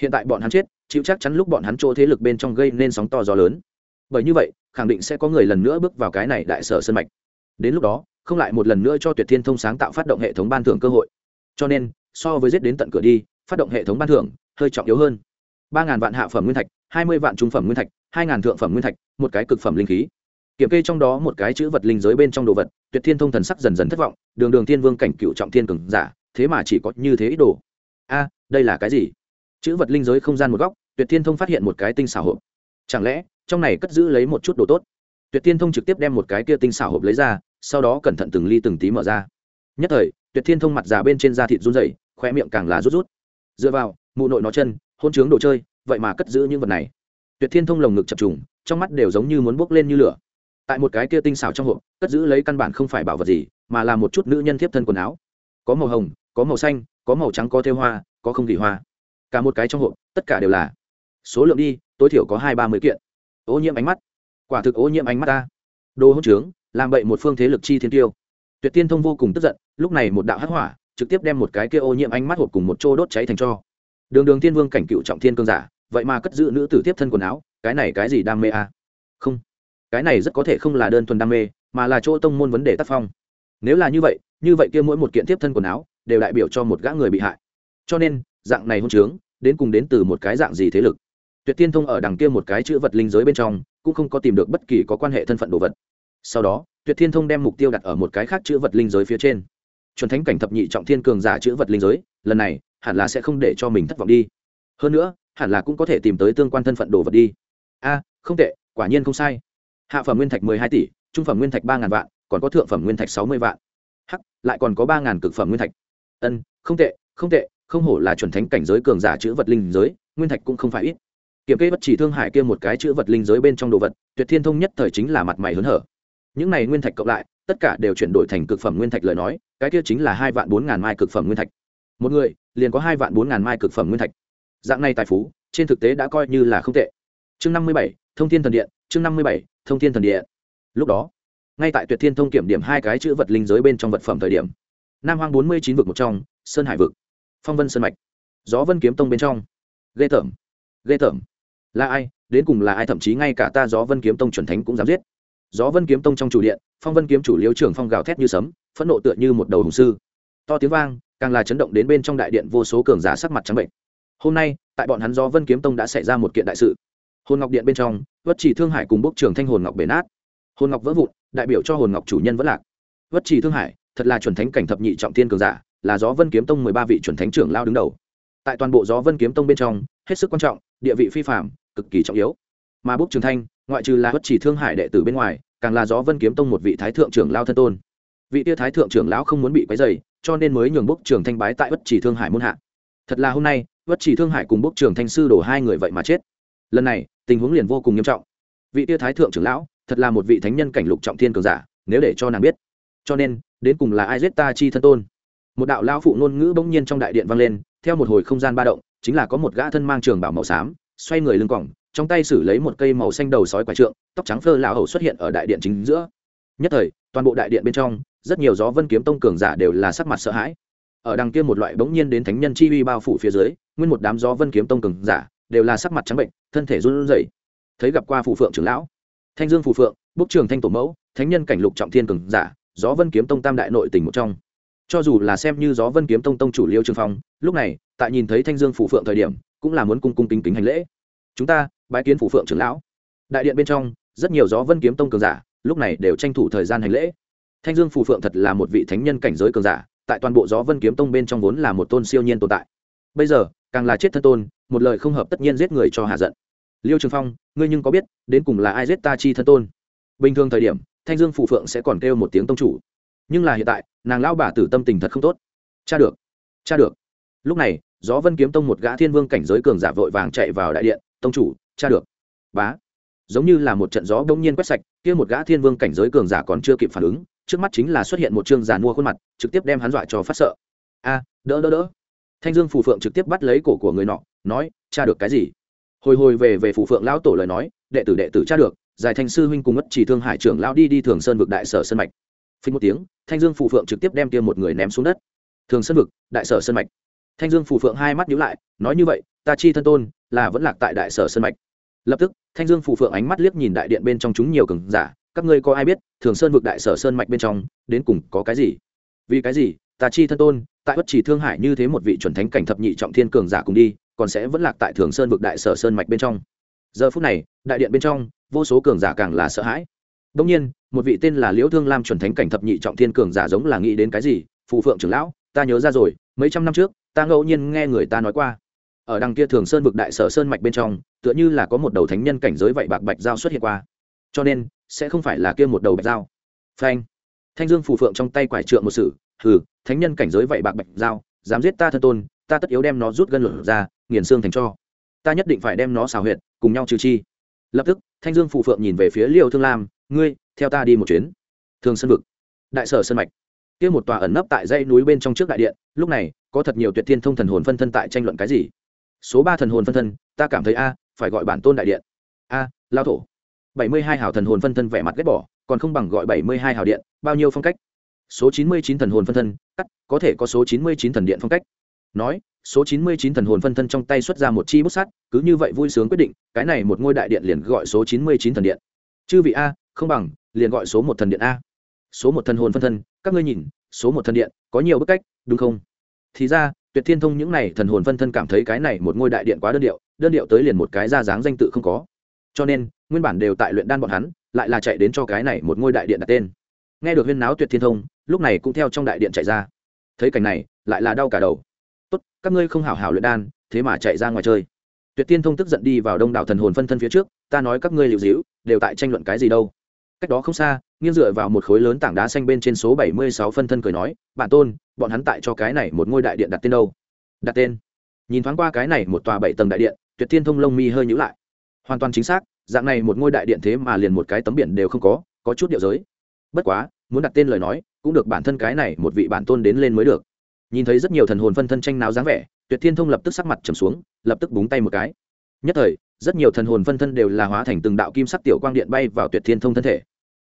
Hiện tại bọn hắn chết, chịu chắc chắn lúc bọn hắn chỗ thế lực bên trong gây nên sóng to gió lớn. Bởi như vậy, khẳng định sẽ có người lần nữa bước vào cái này đại sở sân mạch. Đến lúc đó, không lại một lần nữa cho tuyệt thiên thông sáng tạo phát động hệ thống ban thưởng cơ hội. Cho nên, so với giết đến tận cửa đi, phát động hệ thống ban thưởng hơi trọng yếu hơn. Ba ngàn vạn hạ phẩm nguyên thạch, hai mươi vạn trung phẩm nguyên thạch, hai ngàn thượng phẩm nguyên thạch, một cái cực phẩm linh khí. Kiểm kê trong đó một cái chữ vật linh giới bên trong đồ vật, tuyệt thiên thông thần sắc dần dần thất vọng, đường đường thiên vương cảnh cựu trọng thiên cường giả, thế mà chỉ có như thế ít đồ. A, đây là cái gì? Chữ vật linh giới không gian một góc, tuyệt thiên thông phát hiện một cái tinh xảo hộp. Chẳng lẽ, trong này cất giữ lấy một chút đồ tốt? Tuyệt thiên thông trực tiếp đem một cái kia tinh xảo hộp lấy ra, sau đó cẩn thận từng ly từng tí mở ra. Nhất thời, tuyệt thiên thông mặt già bên trên da thịt run dày khoe miệng càng là rút rút. Dựa vào mụ nội nó chân, hôn trướng đồ chơi, vậy mà cất giữ những vật này. Tuyệt thiên thông lồng ngực chập trùng, trong mắt đều giống như muốn bốc lên như lửa. Tại một cái kia tinh xảo trong hộp, cất giữ lấy căn bản không phải bảo vật gì, mà là một chút nữ nhân thiếp thân quần áo. Có màu hồng, có màu xanh, có màu trắng, có thêu hoa, có không kỳ hoa. Cả một cái trong hộp, tất cả đều là số lượng đi, tối thiểu có hai ba mươi kiện. Ô nhiễm ánh mắt. Quả thực ô nhiễm ánh mắt ta. Đồ hỗn trướng làm bậy một phương thế lực chi thiên tiêu. Tuyệt tiên thông vô cùng tức giận, lúc này một đạo hắc hỏa trực tiếp đem một cái kia ô nhiễm ánh mắt hộp cùng một chỗ đốt cháy thành cho đường đường thiên vương cảnh cựu trọng thiên cương giả, vậy mà cất giữ nữ tử tiếp thân quần áo, cái này cái gì đam mê à? không, cái này rất có thể không là đơn thuần đam mê, mà là chỗ tông môn vấn đề tác phong. Nếu là như vậy như vậy kia mỗi một kiện tiếp thân quần áo, đều đại biểu cho một gã người bị hại. Cho nên, dạng này hôn trướng, đến cùng đến từ một cái dạng gì thế lực? Tuyệt tiên thông ở đằng kia một cái chữ vật linh giới bên trong, cũng không có tìm được bất kỳ có quan hệ thân phận đồ vật. Sau đó, tuyệt thiên thông đem mục tiêu đặt ở một cái khác chữ vật linh giới phía trên. Chuẩn thánh cảnh thập nhị trọng thiên cường giả chữ vật linh giới, lần này hẳn là sẽ không để cho mình thất vọng đi. Hơn nữa, hẳn là cũng có thể tìm tới tương quan thân phận đồ vật đi. A, không tệ, quả nhiên không sai. Hạ phẩm nguyên thạch mười hai tỷ, trung phẩm nguyên thạch ba ngàn vạn, còn có thượng phẩm nguyên thạch sáu mươi vạn. Hắc, lại còn có ba ngàn cực phẩm nguyên thạch. Ân, không tệ không tệ, không hổ là chuẩn thánh cảnh giới cường giả chữ vật linh giới, nguyên thạch cũng không phải ít. Kiểm kê bất chỉ thương hại kia một cái chữ vật linh giới bên trong đồ vật, tuyệt thiên thông nhất thời chính là mặt mày hớn hở. Những này nguyên thạch cộng lại, tất cả đều chuyển đổi thành cực phẩm nguyên thạch lời nói, cái kia chính là hai vạn bốn ngàn mai cực phẩm nguyên thạch một người, liền có hai vạn bốn ngàn mai cực phẩm nguyên thạch. Dạng này tài phú, trên thực tế đã coi như là không tệ. Chương năm mươi bảy, thông thiên thần điện, chương năm mươi bảy, thông thiên thần điện. Lúc đó, ngay tại tuyệt thiên thông kiểm điểm hai cái chữ vật linh giới bên trong vật phẩm thời điểm, nam hoang bốn mươi chín vực một trong, sơn hải vực, phong vân sơn mạch, gió vân kiếm tông bên trong. Ghê tởm ghê tởm. Là ai, đến cùng là ai thậm chí ngay cả ta gió vân kiếm tông chuẩn thánh cũng dám giết. Gió vân kiếm tông trong chủ điện, phong vân kiếm chủ liếu trưởng phong gào thét như sấm, phẫn nộ tựa như một đầu hùng sư. To tiếng vang càng là chấn động đến bên trong đại điện vô số cường giả sắc mặt trắng bệnh. Hôm nay, tại bọn hắn do vân kiếm tông đã xảy ra một kiện đại sự. Hồn ngọc điện bên trong, vất chỉ thương hải cùng bốc trường thanh hồn ngọc bể nát. Hồn ngọc vỡ vụn, đại biểu cho hồn ngọc chủ nhân vẫn lạc. Vất chỉ thương hải, thật là chuẩn thánh cảnh thập nhị trọng thiên cường giả, là gió vân kiếm tông mười ba vị chuẩn thánh trưởng lao đứng đầu. Tại toàn bộ gió vân kiếm tông bên trong, hết sức quan trọng, địa vị phi phạm cực kỳ trọng yếu. Mà bốc trường thanh, ngoại trừ là Vất chỉ thương hải đệ tử bên ngoài, càng là gió vân kiếm tông một vị thái thượng trưởng lao thân tôn vị tia thái thượng trưởng lão không muốn bị quấy dày cho nên mới nhường bốc trường thanh bái tại bất chỉ thương hải muôn hạ. Thật là hôm nay bất chỉ thương hải cùng bốc trường thanh sư đổ hai người vậy mà chết. Lần này, tình huống liền vô cùng nghiêm trọng. Vị tia thái thượng trưởng lão, thật là một vị thánh nhân cảnh lục trọng thiên cường giả, nếu để cho nàng biết. Cho nên, đến cùng là ai giết ta chi thân tôn? Một đạo lao phụ ngôn ngữ bỗng nhiên trong đại điện vang lên, theo một hồi không gian ba động, chính là có một gã thân mang trường bảo màu xám, xoay người lưng còng, trong tay xử lấy một cây màu xanh đầu sói quái trượng, tóc trắng phơ lão hầu xuất hiện ở đại điện chính giữa. Nhất thời, toàn bộ đại điện bên trong rất nhiều gió vân kiếm tông cường giả đều là sắc mặt sợ hãi. Ở đằng kia một loại bỗng nhiên đến thánh nhân chi uy bao phủ phía dưới, nguyên một đám gió vân kiếm tông cường giả đều là sắc mặt trắng bệnh, thân thể run rẩy. Thấy gặp qua phụ phượng trưởng lão, thanh dương phụ phượng, bốc trường thanh tổ mẫu, thánh nhân cảnh lục trọng thiên cường giả, gió vân kiếm tông tam đại nội tình một trong. Cho dù là xem như gió vân kiếm tông tông chủ liêu trường phong, lúc này, tại nhìn thấy thanh dương phụ phượng thời điểm, cũng là muốn cung cung kính kính hành lễ. Chúng ta, bái kiến phụ phượng trưởng lão. Đại điện bên trong, rất nhiều gió vân kiếm tông cường giả, lúc này đều tranh thủ thời gian hành lễ thanh dương Phù phượng thật là một vị thánh nhân cảnh giới cường giả, tại toàn bộ gió vân kiếm tông bên trong vốn là một tôn siêu nhiên tồn tại. Bây giờ, càng là chết thân tôn, một lời không hợp tất nhiên giết người cho hạ giận. Liêu trường phong, ngươi nhưng có biết, đến cùng là ai giết ta chi thân tôn? Bình thường thời điểm, thanh dương Phù phượng sẽ còn kêu một tiếng tông chủ. Nhưng là hiện tại, nàng lão bà tử tâm tình thật không tốt. Cha được cha được. Lúc này, gió vân kiếm tông một gã thiên vương cảnh giới cường giả vội vàng chạy vào đại điện, tông chủ, cha được. Bá. Giống như là một trận gió bỗng nhiên quét sạch, kia một gã thiên vương cảnh giới cường giả còn chưa kịp phản ứng trước mắt chính là xuất hiện một trương giàn mua khuôn mặt, trực tiếp đem hắn dọa cho phát sợ. A, đỡ đỡ đỡ. Thanh dương phù phượng trực tiếp bắt lấy cổ của người nọ, nói, cha được cái gì? Hồi hồi về về phù phượng lão tổ lời nói, đệ tử đệ tử cha được, giải thanh sư huynh cùng mất chỉ thương hải trưởng lão đi đi thường sơn vực đại sở sân mạch. Phình một tiếng, thanh dương phù phượng trực tiếp đem kia một người ném xuống đất. Thường sơn vực đại sở sân mạch. Thanh dương phù phượng hai mắt nhíu lại, nói như vậy, ta chi thân tôn là vẫn lạc tại đại sở sân mạch. Lập tức, thanh dương phù phượng ánh mắt liếc nhìn đại điện bên trong chúng nhiều cường giả các ngươi có ai biết, thường sơn vực đại sở sơn mạch bên trong, đến cùng có cái gì? Vì cái gì? Ta chi thân tôn, tại bất chỉ thương hải như thế một vị chuẩn thánh cảnh thập nhị trọng thiên cường giả cùng đi, còn sẽ vẫn lạc tại thường sơn vực đại sở sơn mạch bên trong. Giờ phút này, đại điện bên trong, vô số cường giả càng là sợ hãi. Đông nhiên, một vị tên là liễu thương lam chuẩn thánh cảnh thập nhị trọng thiên cường giả giống là nghĩ đến cái gì? Phù phượng trưởng lão, ta nhớ ra rồi, mấy trăm năm trước, ta ngẫu nhiên nghe người ta nói qua. Ở đằng kia thường sơn vực đại sở sơn mạch bên trong, tựa như là có một đầu thánh nhân cảnh giới vậy bạc bạch giao xuất hiện qua cho nên, sẽ không phải là kia một đầu bạch dao. Phanh. Thanh dương phù phượng trong tay quải trượng một sự, hừ, thánh nhân cảnh giới vậy bạc bạch dao, dám giết ta thân tôn, ta tất yếu đem nó rút gân lửa ra, nghiền xương thành cho. Ta nhất định phải đem nó xào huyệt, cùng nhau trừ chi. Lập tức, thanh dương phù phượng nhìn về phía liêu thương lam, ngươi, theo ta đi một chuyến. Thường sân vực. Đại sở sân mạch. Kia một tòa ẩn nấp tại dãy núi bên trong trước đại điện, lúc này, có thật nhiều tuyệt thiên thông thần hồn phân thân tại tranh luận cái gì? Số ba thần hồn phân thân, ta cảm thấy a, phải gọi bản tôn đại điện. A, lao thổ bảy mươi hai hào thần hồn phân thân vẻ mặt ghét bỏ, còn không bằng gọi bảy mươi hai hào điện, bao nhiêu phong cách? Số chín mươi chín thần hồn phân thân, cắt, có thể có số chín mươi chín thần điện phong cách. Nói, số chín mươi chín thần hồn phân thân trong tay xuất ra một chi bút sắt, cứ như vậy vui sướng quyết định, cái này một ngôi đại điện liền gọi số chín mươi chín thần điện. Chư vị a, không bằng, liền gọi số một thần điện a. Số một thần hồn phân thân, các ngươi nhìn, số một thần điện, có nhiều bức cách, đúng không? Thì ra, tuyệt thiên thông những này thần hồn phân thân cảm thấy cái này một ngôi đại điện quá đơn điệu đơn điệu tới liền một cái ra dáng danh tự không có cho nên, nguyên bản đều tại luyện đan bọn hắn, lại là chạy đến cho cái này một ngôi đại điện đặt tên. Nghe được huyên náo tuyệt thiên thông, lúc này cũng theo trong đại điện chạy ra. Thấy cảnh này, lại là đau cả đầu. Tốt, các ngươi không hảo hảo luyện đan, thế mà chạy ra ngoài chơi. Tuyệt thiên thông tức giận đi vào đông đảo thần hồn phân thân phía trước, ta nói các ngươi liệu dĩu, đều tại tranh luận cái gì đâu. Cách đó không xa, nghiêng dựa vào một khối lớn tảng đá xanh bên trên số bảy mươi sáu phân thân cười nói, bản tôn, bọn hắn tại cho cái này một ngôi đại điện đặt tên đâu? Đặt tên. Nhìn thoáng qua cái này một tòa bảy tầng đại điện, tuyệt thiên thông lông mi hơi nhữ lại hoàn toàn chính xác, dạng này một ngôi đại điện thế mà liền một cái tấm biển đều không có có chút điệu giới. Bất quá, muốn đặt tên lời nói, cũng được bản thân cái này một vị bản tôn đến lên mới được. Nhìn thấy rất nhiều thần hồn phân thân tranh náo dáng vẻ, tuyệt thiên thông lập tức sắc mặt trầm xuống, lập tức búng tay một cái. Nhất thời, rất nhiều thần hồn phân thân đều là hóa thành từng đạo kim sắc tiểu quang điện bay vào tuyệt thiên thông thân thể.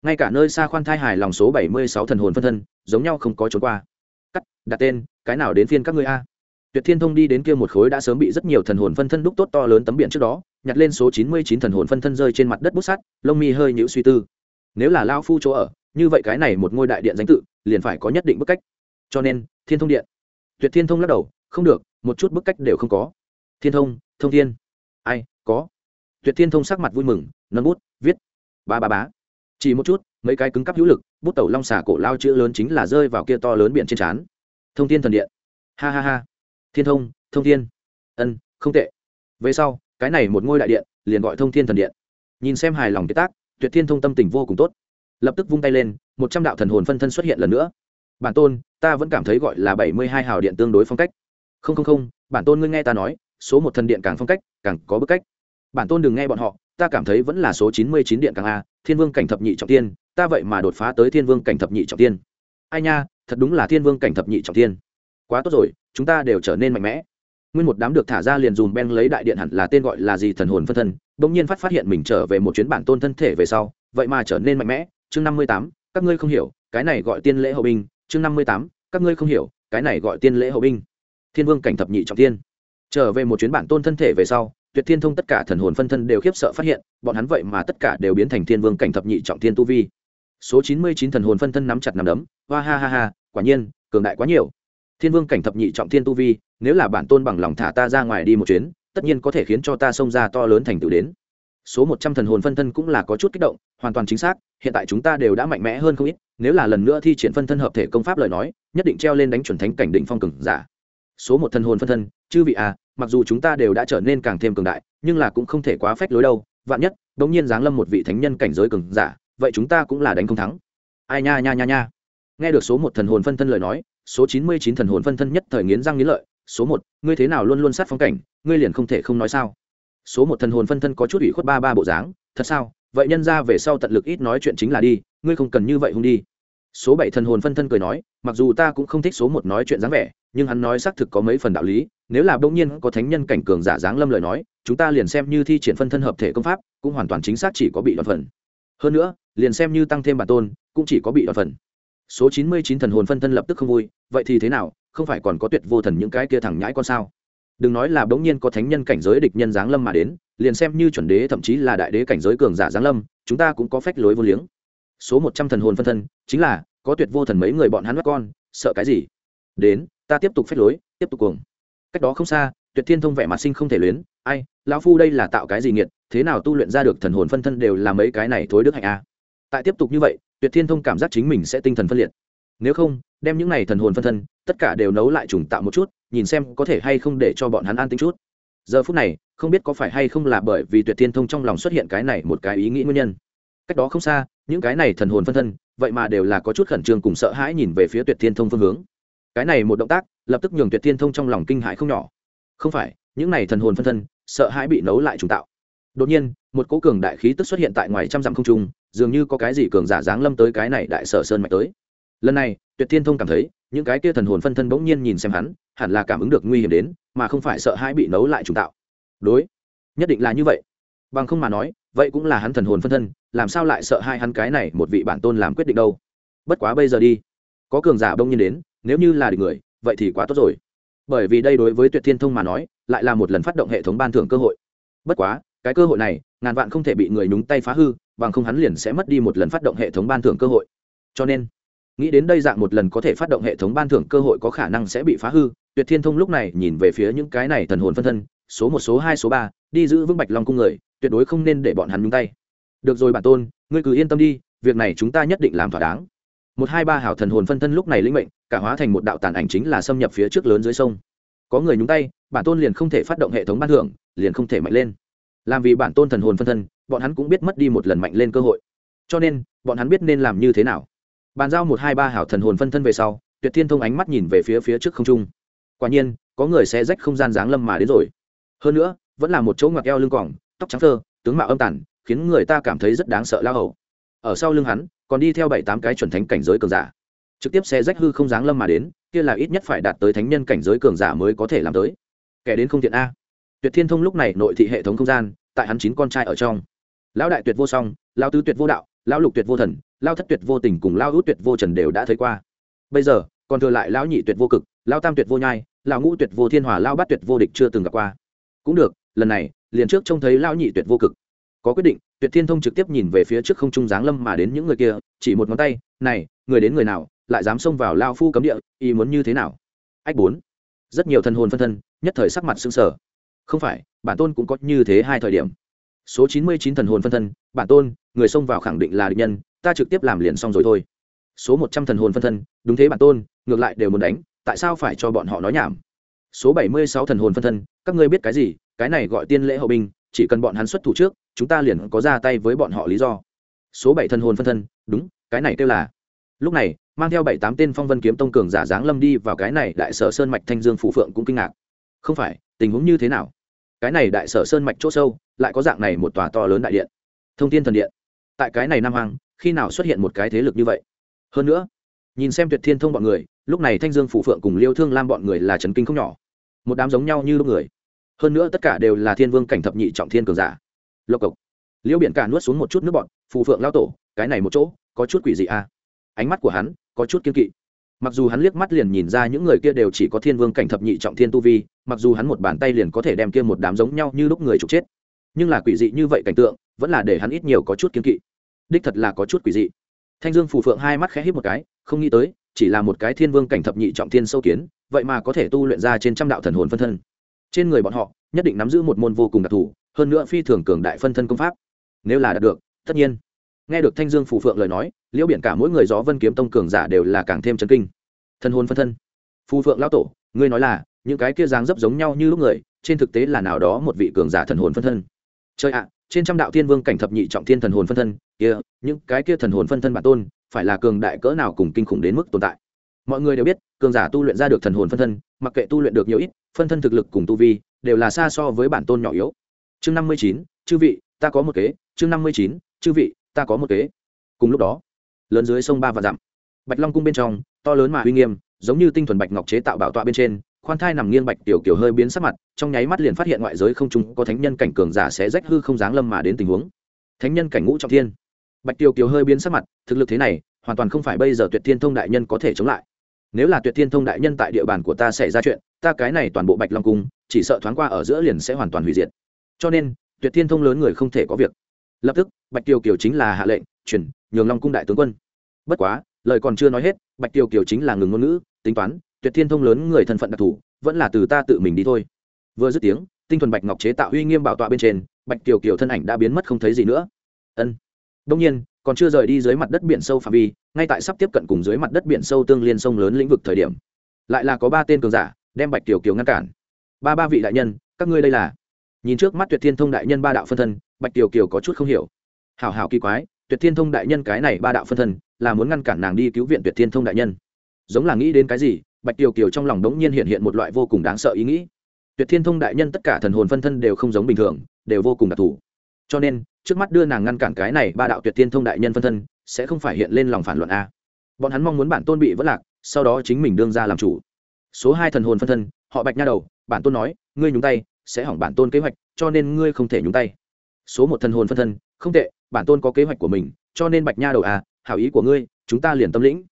Ngay cả nơi xa khoan thai hài lòng số bảy mươi sáu thần hồn phân thân, giống nhau không có trốn qua. Cắt, đặt tên, cái nào đến phiên các ngươi a? Tuyệt thiên thông đi đến kia một khối đã sớm bị rất nhiều thần hồn phân thân đúc tốt to lớn tấm biển trước đó nhặt lên số chín mươi chín thần hồn phân thân rơi trên mặt đất bút sắt, lông mi hơi nhũ suy tư. Nếu là lao phu chỗ ở, như vậy cái này một ngôi đại điện danh tự, liền phải có nhất định bức cách. Cho nên, thiên thông điện. Tuyệt thiên thông lắc đầu, không được, một chút bức cách đều không có. Thiên thông thông thiên. Ai, có. Tuyệt thiên thông sắc mặt vui mừng, nâng bút, viết. Ba ba bá chỉ một chút, mấy cái cứng cắp hữu lực, bút tẩu long xà cổ lao chữ lớn chính là rơi vào kia to lớn biển trên trán. Thông thiên thần điện. Ha ha ha. Thiên thông thông thiên. Ân, không tệ. Về sau cái này một ngôi đại điện, liền gọi thông thiên thần điện. Nhìn xem hài lòng kế tác, tuyệt thiên thông tâm tình vô cùng tốt. Lập tức vung tay lên, một trăm đạo thần hồn phân thân xuất hiện lần nữa. Bản tôn, ta vẫn cảm thấy gọi là bảy mươi hai hào điện tương đối phong cách. Không không không, bản tôn ngươi nghe ta nói, số một thần điện càng phong cách, càng có bức cách. Bản tôn đừng nghe bọn họ, ta cảm thấy vẫn là số chín mươi chín điện càng a, thiên vương cảnh thập nhị trọng tiên ta vậy mà đột phá tới thiên vương cảnh thập nhị trọng tiên ai nha, thật đúng là thiên vương cảnh thập nhị trọng tiên quá tốt rồi, chúng ta đều trở nên mạnh mẽ nguyên một đám được thả ra liền dùm ben lấy đại điện hẳn là tên gọi là gì thần hồn phân thân, bỗng nhiên phát phát hiện mình trở về một chuyến bản tôn thân thể về sau, vậy mà trở nên mạnh mẽ. Chương năm mươi tám, các ngươi không hiểu, cái này gọi tiên lễ hậu binh. Chương năm mươi tám, các ngươi không hiểu, cái này gọi tiên lễ hậu binh. Thiên vương cảnh thập nhị trọng tiên. Trở về một chuyến bản tôn thân thể về sau, tuyệt thiên thông tất cả thần hồn phân thân đều khiếp sợ phát hiện, bọn hắn vậy mà tất cả đều biến thành thiên vương cảnh thập nhị trọng thiên tu vi. Số chín mươi chín thần hồn phân thân nắm chặt nắm đấm. Hoa ha ha ha, quả nhiên, cường đại quá nhiều thiên vương cảnh thập nhị trọng thiên tu vi, nếu là bản tôn bằng lòng thả ta ra ngoài đi một chuyến, tất nhiên có thể khiến cho ta xông ra to lớn thành tựu đến. Số một trăm thần hồn phân thân cũng là có chút kích động, hoàn toàn chính xác, hiện tại chúng ta đều đã mạnh mẽ hơn không ít, nếu là lần nữa thi triển phân thân hợp thể công pháp lời nói, nhất định treo lên đánh chuẩn thánh cảnh định phong cường giả. Số một thần hồn phân thân, chư vị à mặc dù chúng ta đều đã trở nên càng thêm cường đại, nhưng là cũng không thể quá phách lối đâu, vạn nhất đ ỗ n g nhiên giáng lâm một vị thánh nhân cảnh giới cường giả, vậy chúng ta cũng là đánh không thắng. Ai nha nha nha nha. Nghe được số một thần hồn phân thân lời nói số chín mươi chín thần hồn phân thân nhất thời nghiến răng nghiến lợi, số một, ngươi thế nào luôn luôn sát phong cảnh, ngươi liền không thể không nói sao? Số một thần hồn phân thân có chút ủy khuất ba ba bộ dáng, thật sao? Vậy nhân ra về sau tận lực ít nói chuyện chính là đi, ngươi không cần như vậy hung đi. Số bảy thần hồn phân thân cười nói, mặc dù ta cũng không thích số một nói chuyện dáng vẻ, nhưng hắn nói xác thực có mấy phần đạo lý, nếu là bỗng nhiên có thánh nhân cảnh cường giả dáng lâm lời nói, chúng ta liền xem như thi triển phân thân hợp thể công pháp, cũng hoàn toàn chính xác chỉ có bị đoạn phần. Hơn nữa, liền xem như tăng thêm bản tôn, cũng chỉ có bị đoạn phần số chín mươi chín thần hồn phân thân lập tức không vui, vậy thì thế nào, không phải còn có tuyệt vô thần những cái kia thẳng nhãi con sao? Đừng nói là bỗng nhiên có thánh nhân cảnh giới địch nhân giáng lâm mà đến, liền xem như chuẩn đế thậm chí là đại đế cảnh giới cường giả giáng lâm, chúng ta cũng có phách lối vô liếng. Số một trăm thần hồn phân thân, chính là, có tuyệt vô thần mấy người bọn hắn mất con, sợ cái gì? Đến, ta tiếp tục phép lối, tiếp tục cuồng. Cách đó không xa, tuyệt thiên thông vẻ mặt sinh không thể luyến, ai, lão phu đây là tạo cái gì nghiệt, thế nào tu luyện ra được thần hồn phân thân đều là mấy cái này thối đức hạnh a tại tiếp tục như vậy tuyệt thiên thông cảm giác chính mình sẽ tinh thần phân liệt. Nếu không, đem những này thần hồn phân thân, tất cả đều nấu lại trùng tạo một chút, nhìn xem có thể hay không để cho bọn hắn an tính chút. Giờ phút này, không biết có phải hay không là bởi vì tuyệt thiên thông trong lòng xuất hiện cái này một cái ý nghĩ nguyên nhân. Cách đó không xa, những cái này thần hồn phân thân, vậy mà đều là có chút khẩn trương cùng sợ hãi nhìn về phía tuyệt thiên thông phương hướng. Cái này một động tác, lập tức nhường tuyệt thiên thông trong lòng kinh hãi không nhỏ. Không phải, những này thần hồn phân thân, sợ hãi bị nấu lại trùng tạo. Đột nhiên một cố cường đại khí tức xuất hiện tại ngoài trăm dặm không trung, dường như có cái gì cường giả dáng lâm tới cái này đại sở sơn mạch tới. Lần này, tuyệt thiên thông cảm thấy, những cái kia thần hồn phân thân bỗng nhiên nhìn xem hắn, hẳn là cảm ứng được nguy hiểm đến, mà không phải sợ hãi bị nấu lại trùng tạo. Đối, nhất định là như vậy. Bằng không mà nói, vậy cũng là hắn thần hồn phân thân, làm sao lại sợ hai hắn cái này một vị bản tôn làm quyết định đâu? Bất quá bây giờ đi. Có cường giả bỗng nhiên đến, nếu như là địch người, vậy thì quá tốt rồi. Bởi vì đây đối với tuyệt thiên thông mà nói, lại là một lần phát động hệ thống ban thưởng cơ hội. Bất quá cái cơ hội này, ngàn vạn không thể bị người nhúng tay phá hư, bằng không hắn liền sẽ mất đi một lần phát động hệ thống ban thưởng cơ hội. Cho nên, nghĩ đến đây dạng một lần có thể phát động hệ thống ban thưởng cơ hội có khả năng sẽ bị phá hư, tuyệt thiên thông lúc này nhìn về phía những cái này thần hồn phân thân, số một, số hai, số ba, đi giữ vững bạch long cung người, tuyệt đối không nên để bọn hắn nhúng tay. Được rồi bản tôn, ngươi cứ yên tâm đi, việc này chúng ta nhất định làm thỏa đáng. Một, hai, ba hảo thần hồn phân thân lúc này lĩnh mệnh, cả hóa thành một đạo tàn ảnh chính là xâm nhập phía trước lớn dưới sông. Có người nhúng tay, bản tôn liền không thể phát động hệ thống ban thưởng, liền không thể mạnh lên làm vì bản tôn thần hồn phân thân, bọn hắn cũng biết mất đi một lần mạnh lên cơ hội. Cho nên, bọn hắn biết nên làm như thế nào. Bàn giao một hai ba hảo thần hồn phân thân về sau, tuyệt thiên thông ánh mắt nhìn về phía phía trước không trung. Quả nhiên, có người sẽ rách không gian dáng lâm mà đến rồi. Hơn nữa, vẫn là một chỗ ngoặc eo lưng cỏng, tóc trắng thơ, tướng mạo âm tản khiến người ta cảm thấy rất đáng sợ lao hầu. Ở sau lưng hắn, còn đi theo bảy tám cái chuẩn thánh cảnh giới cường giả. Trực tiếp xe rách hư không dáng lâm mà đến, kia là ít nhất phải đạt tới thánh nhân cảnh giới cường giả mới có thể làm tới. Kẻ đến không thiện a tuyệt thiên thông lúc này nội thị hệ thống không gian tại hắn chín con trai ở trong lão đại tuyệt vô song lao tứ tuyệt vô đạo lão lục tuyệt vô thần lao thất tuyệt vô tình cùng lao út tuyệt vô trần đều đã thấy qua bây giờ còn thừa lại lão nhị tuyệt vô cực lao tam tuyệt vô nhai lão ngũ tuyệt vô thiên hòa lao bát tuyệt vô địch chưa từng gặp qua cũng được lần này liền trước trông thấy lão nhị tuyệt vô cực có quyết định tuyệt thiên thông trực tiếp nhìn về phía trước không trung giáng lâm mà đến những người kia chỉ một ngón tay này người đến người nào lại dám xông vào lao phu cấm địa y muốn như thế nào ách bốn rất nhiều thân hồn phân thân nhất thời sắc mặt xương sở không phải, bản tôn cũng có như thế hai thời điểm. Số chín mươi chín thần hồn phân thân, bản tôn, người xông vào khẳng định là địch nhân, ta trực tiếp làm liền xong rồi thôi. Số một trăm thần hồn phân thân, đúng thế bản tôn, ngược lại đều muốn đánh, tại sao phải cho bọn họ nói nhảm? Số bảy mươi sáu thần hồn phân thân, các ngươi biết cái gì? Cái này gọi tiên lễ hậu binh, chỉ cần bọn hắn xuất thủ trước, chúng ta liền có ra tay với bọn họ lý do. Số bảy thần hồn phân thân, đúng, cái này kêu là. Lúc này, mang theo bảy tám tên phong vân kiếm tông cường giả dáng lâm đi vào cái này đại sở sơn mạch thanh dương phủ phượng cũng kinh ngạc. Không phải, tình huống như thế nào? Cái này đại sở sơn mạch chỗ sâu, lại có dạng này một tòa to lớn đại điện. Thông tin thần điện. Tại cái này nam hoàng khi nào xuất hiện một cái thế lực như vậy? Hơn nữa, nhìn xem tuyệt thiên thông bọn người, lúc này thanh dương phủ phượng cùng liêu thương lam bọn người là trấn kinh không nhỏ. Một đám giống nhau như lúc người. Hơn nữa tất cả đều là thiên vương cảnh thập nhị trọng thiên cường giả. Lộc cộc. Liêu biển cả nuốt xuống một chút nước bọn phù phượng lao tổ, cái này một chỗ, có chút quỷ dị à? Ánh mắt của hắn có chút kiên kỵ. Mặc dù hắn liếc mắt liền nhìn ra những người kia đều chỉ có thiên vương cảnh thập nhị trọng thiên tu vi mặc dù hắn một bàn tay liền có thể đem kia một đám giống nhau như lúc người trục chết, nhưng là quỷ dị như vậy cảnh tượng, vẫn là để hắn ít nhiều có chút kiếm kỵ. Đích thật là có chút quỷ dị. Thanh dương phù phượng hai mắt khẽ hít một cái, không nghĩ tới, chỉ là một cái thiên vương cảnh thập nhị trọng thiên sâu kiến, vậy mà có thể tu luyện ra trên trăm đạo thần hồn phân thân. Trên người bọn họ, nhất định nắm giữ một môn vô cùng đặc thù, hơn nữa phi thường cường đại phân thân công pháp. Nếu là đạt được, tất nhiên. Nghe được thanh dương phù phượng lời nói, liễu biển cả mỗi người gió vân kiếm tông cường giả đều là càng thêm chấn kinh. Thân hồn phân thân. Phù phượng lão tổ, ngươi nói là những cái kia dáng dấp giống nhau như lúc người, trên thực tế là nào đó một vị cường giả thần hồn phân thân. Chơi ạ, trên trăm đạo thiên vương cảnh thập nhị trọng thiên thần hồn phân thân, kia, những cái kia thần hồn phân thân bản tôn, phải là cường đại cỡ nào cùng kinh khủng đến mức tồn tại. Mọi người đều biết, cường giả tu luyện ra được thần hồn phân thân, mặc kệ tu luyện được nhiều ít, phân thân thực lực cùng tu vi, đều là xa so với bản tôn nhỏ yếu. Chương năm mươi chín, chư vị, ta có một kế. Chương năm mươi chín, chư vị, ta có một kế. Cùng lúc đó, lớn dưới sông ba và dặm, bạch long cung bên trong, to lớn mà uy nghiêm, giống như tinh thuần bạch ngọc chế tạo bảo tọa bên trên khoan thai nằm nghiêng bạch tiểu kiểu hơi biến sắc mặt, trong nháy mắt liền phát hiện ngoại giới không chúng có thánh nhân cảnh cường giả sẽ rách hư không dáng lâm mà đến tình huống. Thánh nhân cảnh ngũ trọng thiên. Bạch tiểu kiều hơi biến sắc mặt, thực lực thế này, hoàn toàn không phải bây giờ tuyệt thiên thông đại nhân có thể chống lại. Nếu là tuyệt thiên thông đại nhân tại địa bàn của ta xảy ra chuyện, ta cái này toàn bộ bạch long cung, chỉ sợ thoáng qua ở giữa liền sẽ hoàn toàn hủy diệt. Cho nên, tuyệt thiên thông lớn người không thể có việc. Lập tức, bạch tiêu kiều chính là hạ lệnh chuyển nhường long cung đại tướng quân. Bất quá, lời còn chưa nói hết, bạch tiêu kiều chính là ngừng ngôn ngữ, tính toán tuyệt thiên thông lớn người thân phận đặc thù, vẫn là từ ta tự mình đi thôi. Vừa dứt tiếng, tinh thuần bạch ngọc chế tạo uy nghiêm bảo tọa bên trên, bạch kiều kiều thân ảnh đã biến mất không thấy gì nữa. Ân. Đông nhiên, còn chưa rời đi dưới mặt đất biển sâu phạm vi, ngay tại sắp tiếp cận cùng dưới mặt đất biển sâu tương liên sông lớn lĩnh vực thời điểm, lại là có ba tên cường giả, đem bạch kiều kiều ngăn cản. Ba ba vị đại nhân, các ngươi đây là? Nhìn trước mắt tuyệt thiên thông đại nhân ba đạo phân thân, bạch kiều kiều có chút không hiểu. Hảo hảo kỳ quái, tuyệt thiên thông đại nhân cái này ba đạo phân thân, là muốn ngăn cản nàng đi cứu viện tuyệt thiên thông đại nhân. Giống là nghĩ đến cái gì bạch tiểu kiều trong lòng đống nhiên hiện hiện một loại vô cùng đáng sợ ý nghĩ. Tuyệt thiên thông đại nhân tất cả thần hồn phân thân đều không giống bình thường, đều vô cùng đặc thù. Cho nên, trước mắt đưa nàng ngăn cản cái này ba đạo tuyệt thiên thông đại nhân phân thân, sẽ không phải hiện lên lòng phản luận a. Bọn hắn mong muốn bản tôn bị vất lạc, sau đó chính mình đương ra làm chủ. Số hai thần hồn phân thân, họ bạch nha đầu, bản tôn nói, ngươi nhúng tay, sẽ hỏng bản tôn kế hoạch, cho nên ngươi không thể nhúng tay. Số một thần hồn phân thân, không tệ, bản tôn có kế hoạch của mình, cho nên bạch nha đầu à hảo ý của ngươi, chúng ta liền tâm lĩnh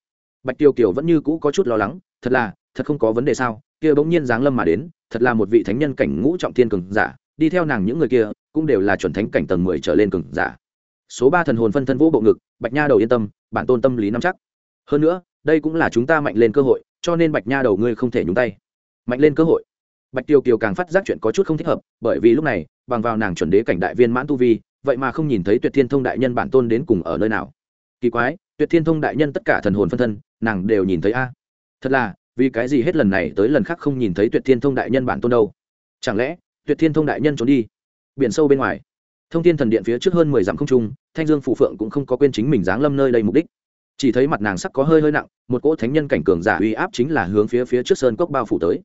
bạch tiêu kiều vẫn như cũ có chút lo lắng, thật là, thật không có vấn đề sao? Kia bỗng nhiên giáng lâm mà đến, thật là một vị thánh nhân cảnh ngũ trọng thiên cường giả, đi theo nàng những người kia, cũng đều là chuẩn thánh cảnh tầng mười trở lên cường giả. Số ba thần hồn phân thân vũ bộ ngực, bạch nha đầu yên tâm, bản tôn tâm lý nắm chắc. Hơn nữa, đây cũng là chúng ta mạnh lên cơ hội, cho nên bạch nha đầu ngươi không thể nhúng tay. Mạnh lên cơ hội. Bạch tiêu kiều càng phát giác chuyện có chút không thích hợp, bởi vì lúc này, bằng vào nàng chuẩn đế cảnh đại viên mãn tu vi, vậy mà không nhìn thấy tuyệt thiên thông đại nhân bản tôn đến cùng ở nơi nào kỳ quái, tuyệt thiên thông đại nhân tất cả thần hồn phân thân, nàng đều nhìn thấy a. Thật là, vì cái gì hết lần này tới lần khác không nhìn thấy tuyệt thiên thông đại nhân bản tôn đâu? Chẳng lẽ, tuyệt thiên thông đại nhân trốn đi? Biển sâu bên ngoài. Thông thiên thần điện phía trước hơn mười dặm không trung, thanh dương phụ phượng cũng không có quên chính mình giáng lâm nơi đây mục đích. Chỉ thấy mặt nàng sắc có hơi hơi nặng, một cỗ thánh nhân cảnh cường giả uy áp chính là hướng phía phía trước sơn cốc bao phủ tới.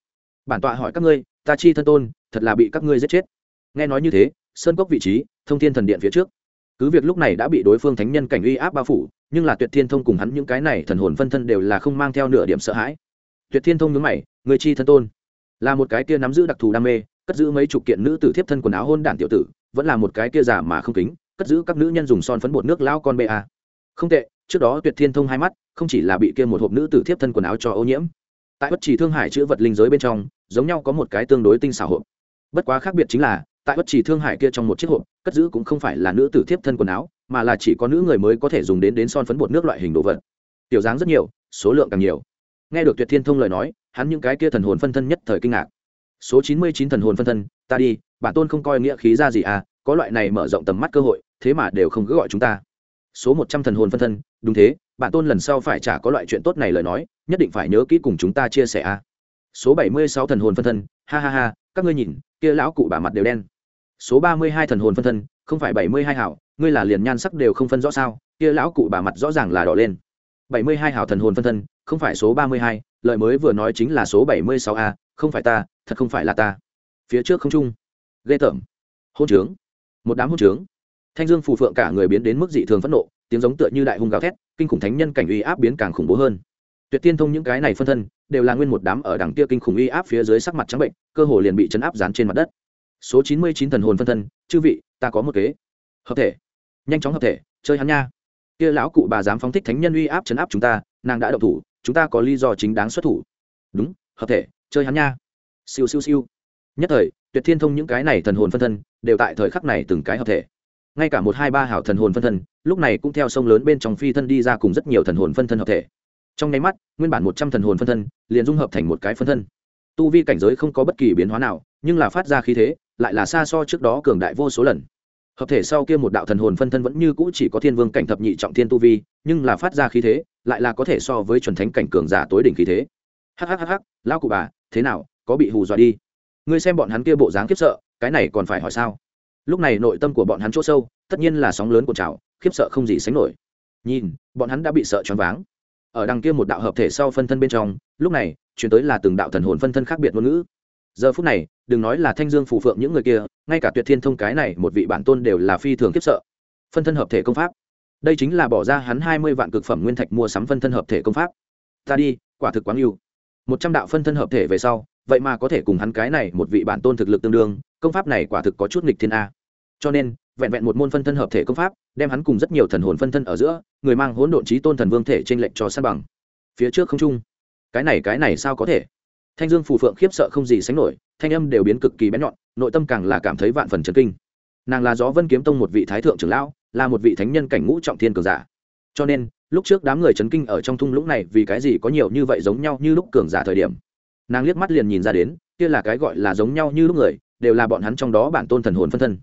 Bản tọa hỏi các ngươi, ta chi thân tôn, thật là bị các ngươi giết chết? Nghe nói như thế, sơn cốc vị trí, thông thiên thần điện phía trước cứ việc lúc này đã bị đối phương thánh nhân cảnh uy áp bao phủ, nhưng là tuyệt thiên thông cùng hắn những cái này thần hồn phân thân đều là không mang theo nửa điểm sợ hãi. Tuyệt thiên thông nhướng mày, người chi thân tôn? Là một cái kia nắm giữ đặc thù đam mê, cất giữ mấy chục kiện nữ tử thiếp thân quần áo hôn đản tiểu tử, vẫn là một cái kia giả mà không kính, cất giữ các nữ nhân dùng son phấn bột nước lao con ba không tệ, trước đó tuyệt thiên thông hai mắt, không chỉ là bị kia một hộp nữ tử thiếp thân quần áo cho ô nhiễm. Tại bất chỉ thương hải chữ vật linh giới bên trong, giống nhau có một cái tương đối tinh xảo hộp. Bất quá khác biệt chính là tại bất chỉ thương hải kia trong một chiếc hộp, cất giữ cũng không phải là nữ tử thiếp thân quần áo, mà là chỉ có nữ người mới có thể dùng đến đến son phấn bột nước loại hình đồ vật. Tiểu dáng rất nhiều, số lượng càng nhiều. Nghe được tuyệt thiên thông lời nói, hắn những cái kia thần hồn phân thân nhất thời kinh ngạc. Số chín mươi chín thần hồn phân thân, ta đi, bản tôn không coi nghĩa khí ra gì à có loại này mở rộng tầm mắt cơ hội, thế mà đều không cứ gọi chúng ta. Số một trăm thần hồn phân thân, đúng thế, bản tôn lần sau phải trả có loại chuyện tốt này lời nói, nhất định phải nhớ kỹ cùng chúng ta chia sẻ a số bảy mươi sáu thần hồn phân thân, ha ha ha, các ngươi nhìn, kia lão cụ bà mặt đều đen số ba mươi hai thần hồn phân thân, không phải bảy mươi hai hảo ngươi là liền nhan sắc đều không phân rõ sao? Kia lão cụ bà mặt rõ ràng là đỏ lên. Bảy mươi hai hảo thần hồn phân thân, không phải số ba mươi hai, lời mới vừa nói chính là số bảy mươi sáu a, không phải ta, thật không phải là ta. Phía trước không trung. Ghê tởm. Hôn trướng. Một đám hôn trướng. Thanh dương phù phượng cả người biến đến mức dị thường phẫn nộ, tiếng giống tựa như đại hung gào thét, kinh khủng thánh nhân cảnh uy áp biến càng khủng bố hơn. Tuyệt tiên thông những cái này phân thân, đều là nguyên một đám ở đằng kia kinh khủng uy áp phía dưới sắc mặt trắng bệnh, cơ hồ liền bị chấn áp dán trên mặt đất số chín mươi chín thần hồn phân thân, chư vị, ta có một kế. Hợp thể. Nhanh chóng hợp thể, chơi hắn nha. Kia lão cụ bà dám phóng thích thánh nhân uy áp chấn áp chúng ta, nàng đã động thủ, chúng ta có lý do chính đáng xuất thủ. Đúng, hợp thể, chơi hắn nha. Siêu siêu siêu. Nhất thời, tuyệt thiên thông những cái này thần hồn phân thân, đều tại thời khắc này từng cái hợp thể. Ngay cả một hai ba hảo thần hồn phân thân, lúc này cũng theo sông lớn bên trong phi thân đi ra cùng rất nhiều thần hồn phân thân hợp thể. Trong nháy mắt, nguyên bản một trăm thần hồn phân thân, liền dung hợp thành một cái phân thân. Tu vi cảnh giới không có bất kỳ biến hóa nào, nhưng là phát ra khí thế lại là xa so trước đó cường đại vô số lần. Hợp thể sau kia một đạo thần hồn phân thân vẫn như cũ chỉ có thiên vương cảnh thập nhị trọng thiên tu vi, nhưng là phát ra khí thế, lại là có thể so với chuẩn thánh cảnh cường giả tối đỉnh khí thế. Hhhh lão cụ bà, thế nào, có bị hù dọa đi? Ngươi xem bọn hắn kia bộ dáng khiếp sợ, cái này còn phải hỏi sao? Lúc này nội tâm của bọn hắn chỗ sâu, tất nhiên là sóng lớn của trào, khiếp sợ không gì sánh nổi. Nhìn, bọn hắn đã bị sợ choáng váng. Ở đằng kia một đạo hợp thể sau phân thân bên trong, lúc này, chuyển tới là từng đạo thần hồn phân thân khác biệt ngôn ngữ giờ phút này, đừng nói là thanh dương phù phượng những người kia, ngay cả tuyệt thiên thông cái này một vị bản tôn đều là phi thường khiếp sợ. Phân thân hợp thể công pháp. Đây chính là bỏ ra hắn hai mươi vạn cực phẩm nguyên thạch mua sắm phân thân hợp thể công pháp. Ta đi, quả thực quáng yêu một trăm đạo phân thân hợp thể về sau, vậy mà có thể cùng hắn cái này một vị bản tôn thực lực tương đương, công pháp này quả thực có chút nghịch thiên a. Cho nên, vẹn vẹn một môn phân thân hợp thể công pháp, đem hắn cùng rất nhiều thần hồn phân thân ở giữa, người mang hỗn độn trí tôn thần vương thể t r ê n lệch cho san bằng. Phía trước không trung. Cái này cái này sao có thể? Thanh dương phù phượng khiếp sợ không gì sánh nổi, thanh âm đều biến cực kỳ bén nhọn, nội tâm càng là cảm thấy vạn phần chấn kinh. Nàng là gió vân kiếm tông một vị thái thượng trưởng lão, là một vị thánh nhân cảnh ngũ trọng thiên cường giả. Cho nên, lúc trước đám người chấn kinh ở trong thung lũng này vì cái gì có nhiều như vậy giống nhau như lúc cường giả thời điểm. Nàng liếc mắt liền nhìn ra đến, kia là cái gọi là giống nhau như lúc người, đều là bọn hắn trong đó bản tôn thần hồn phân thân.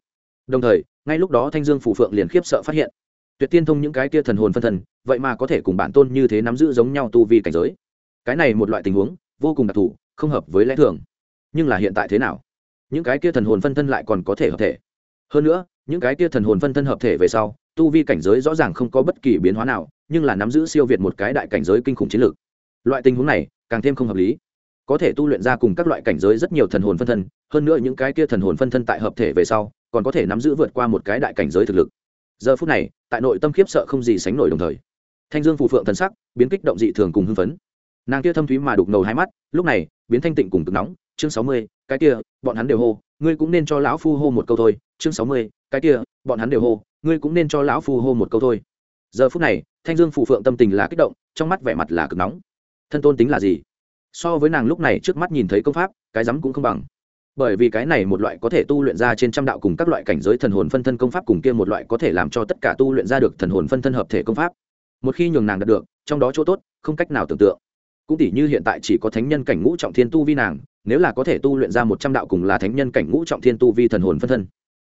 Đồng thời, ngay lúc đó thanh dương phủ phượng liền khiếp sợ phát hiện, tuyệt tiên thông những cái kia thần hồn phân thân, vậy mà có thể cùng bản tôn như thế nắm giữ giống nhau tu vi cảnh giới. Cái này một loại tình huống vô cùng đặc thù, không hợp với lẽ thường. Nhưng là hiện tại thế nào? Những cái kia thần hồn phân thân lại còn có thể hợp thể. Hơn nữa, những cái kia thần hồn phân thân hợp thể về sau, tu vi cảnh giới rõ ràng không có bất kỳ biến hóa nào, nhưng là nắm giữ siêu việt một cái đại cảnh giới kinh khủng chiến lược. Loại tình huống này, càng thêm không hợp lý. Có thể tu luyện ra cùng các loại cảnh giới rất nhiều thần hồn phân thân, hơn nữa những cái kia thần hồn phân thân tại hợp thể về sau, còn có thể nắm giữ vượt qua một cái đại cảnh giới thực lực. Giờ phút này, tại nội tâm khiếp sợ không gì sánh nổi đồng thời. Thanh dương phù phượng thần sắc, biến kích động dị thường cùng hưng phấn nàng kia thâm thúy mà đục ngầu hai mắt, lúc này, biến thanh tịnh cùng cực nóng, chương sáu mươi, cái kia, bọn hắn đều hô, ngươi cũng nên cho lão phu hô một câu thôi. Chương sáu mươi, cái kia, bọn hắn đều hô, ngươi cũng nên cho lão phu hô một câu thôi. Giờ phút này, thanh dương phụ phượng tâm tình là kích động, trong mắt vẻ mặt là cực nóng. Thân tôn tính là gì? So với nàng lúc này trước mắt nhìn thấy công pháp, cái rắm cũng không bằng. Bởi vì cái này một loại có thể tu luyện ra trên trăm đạo cùng các loại cảnh giới thần hồn phân thân công pháp cùng kia một loại có thể làm cho tất cả tu luyện ra được thần hồn phân thân hợp thể công pháp. Một khi nhường nàng đạt được, trong đó chỗ tốt, không cách nào tưởng tượng cũng tỷ như hiện tại chỉ có thánh nhân cảnh ngũ trọng thiên tu vi nàng, nếu là có thể tu luyện ra một trăm đạo cùng là thánh nhân cảnh ngũ trọng thiên tu vi thần hồn phân thân.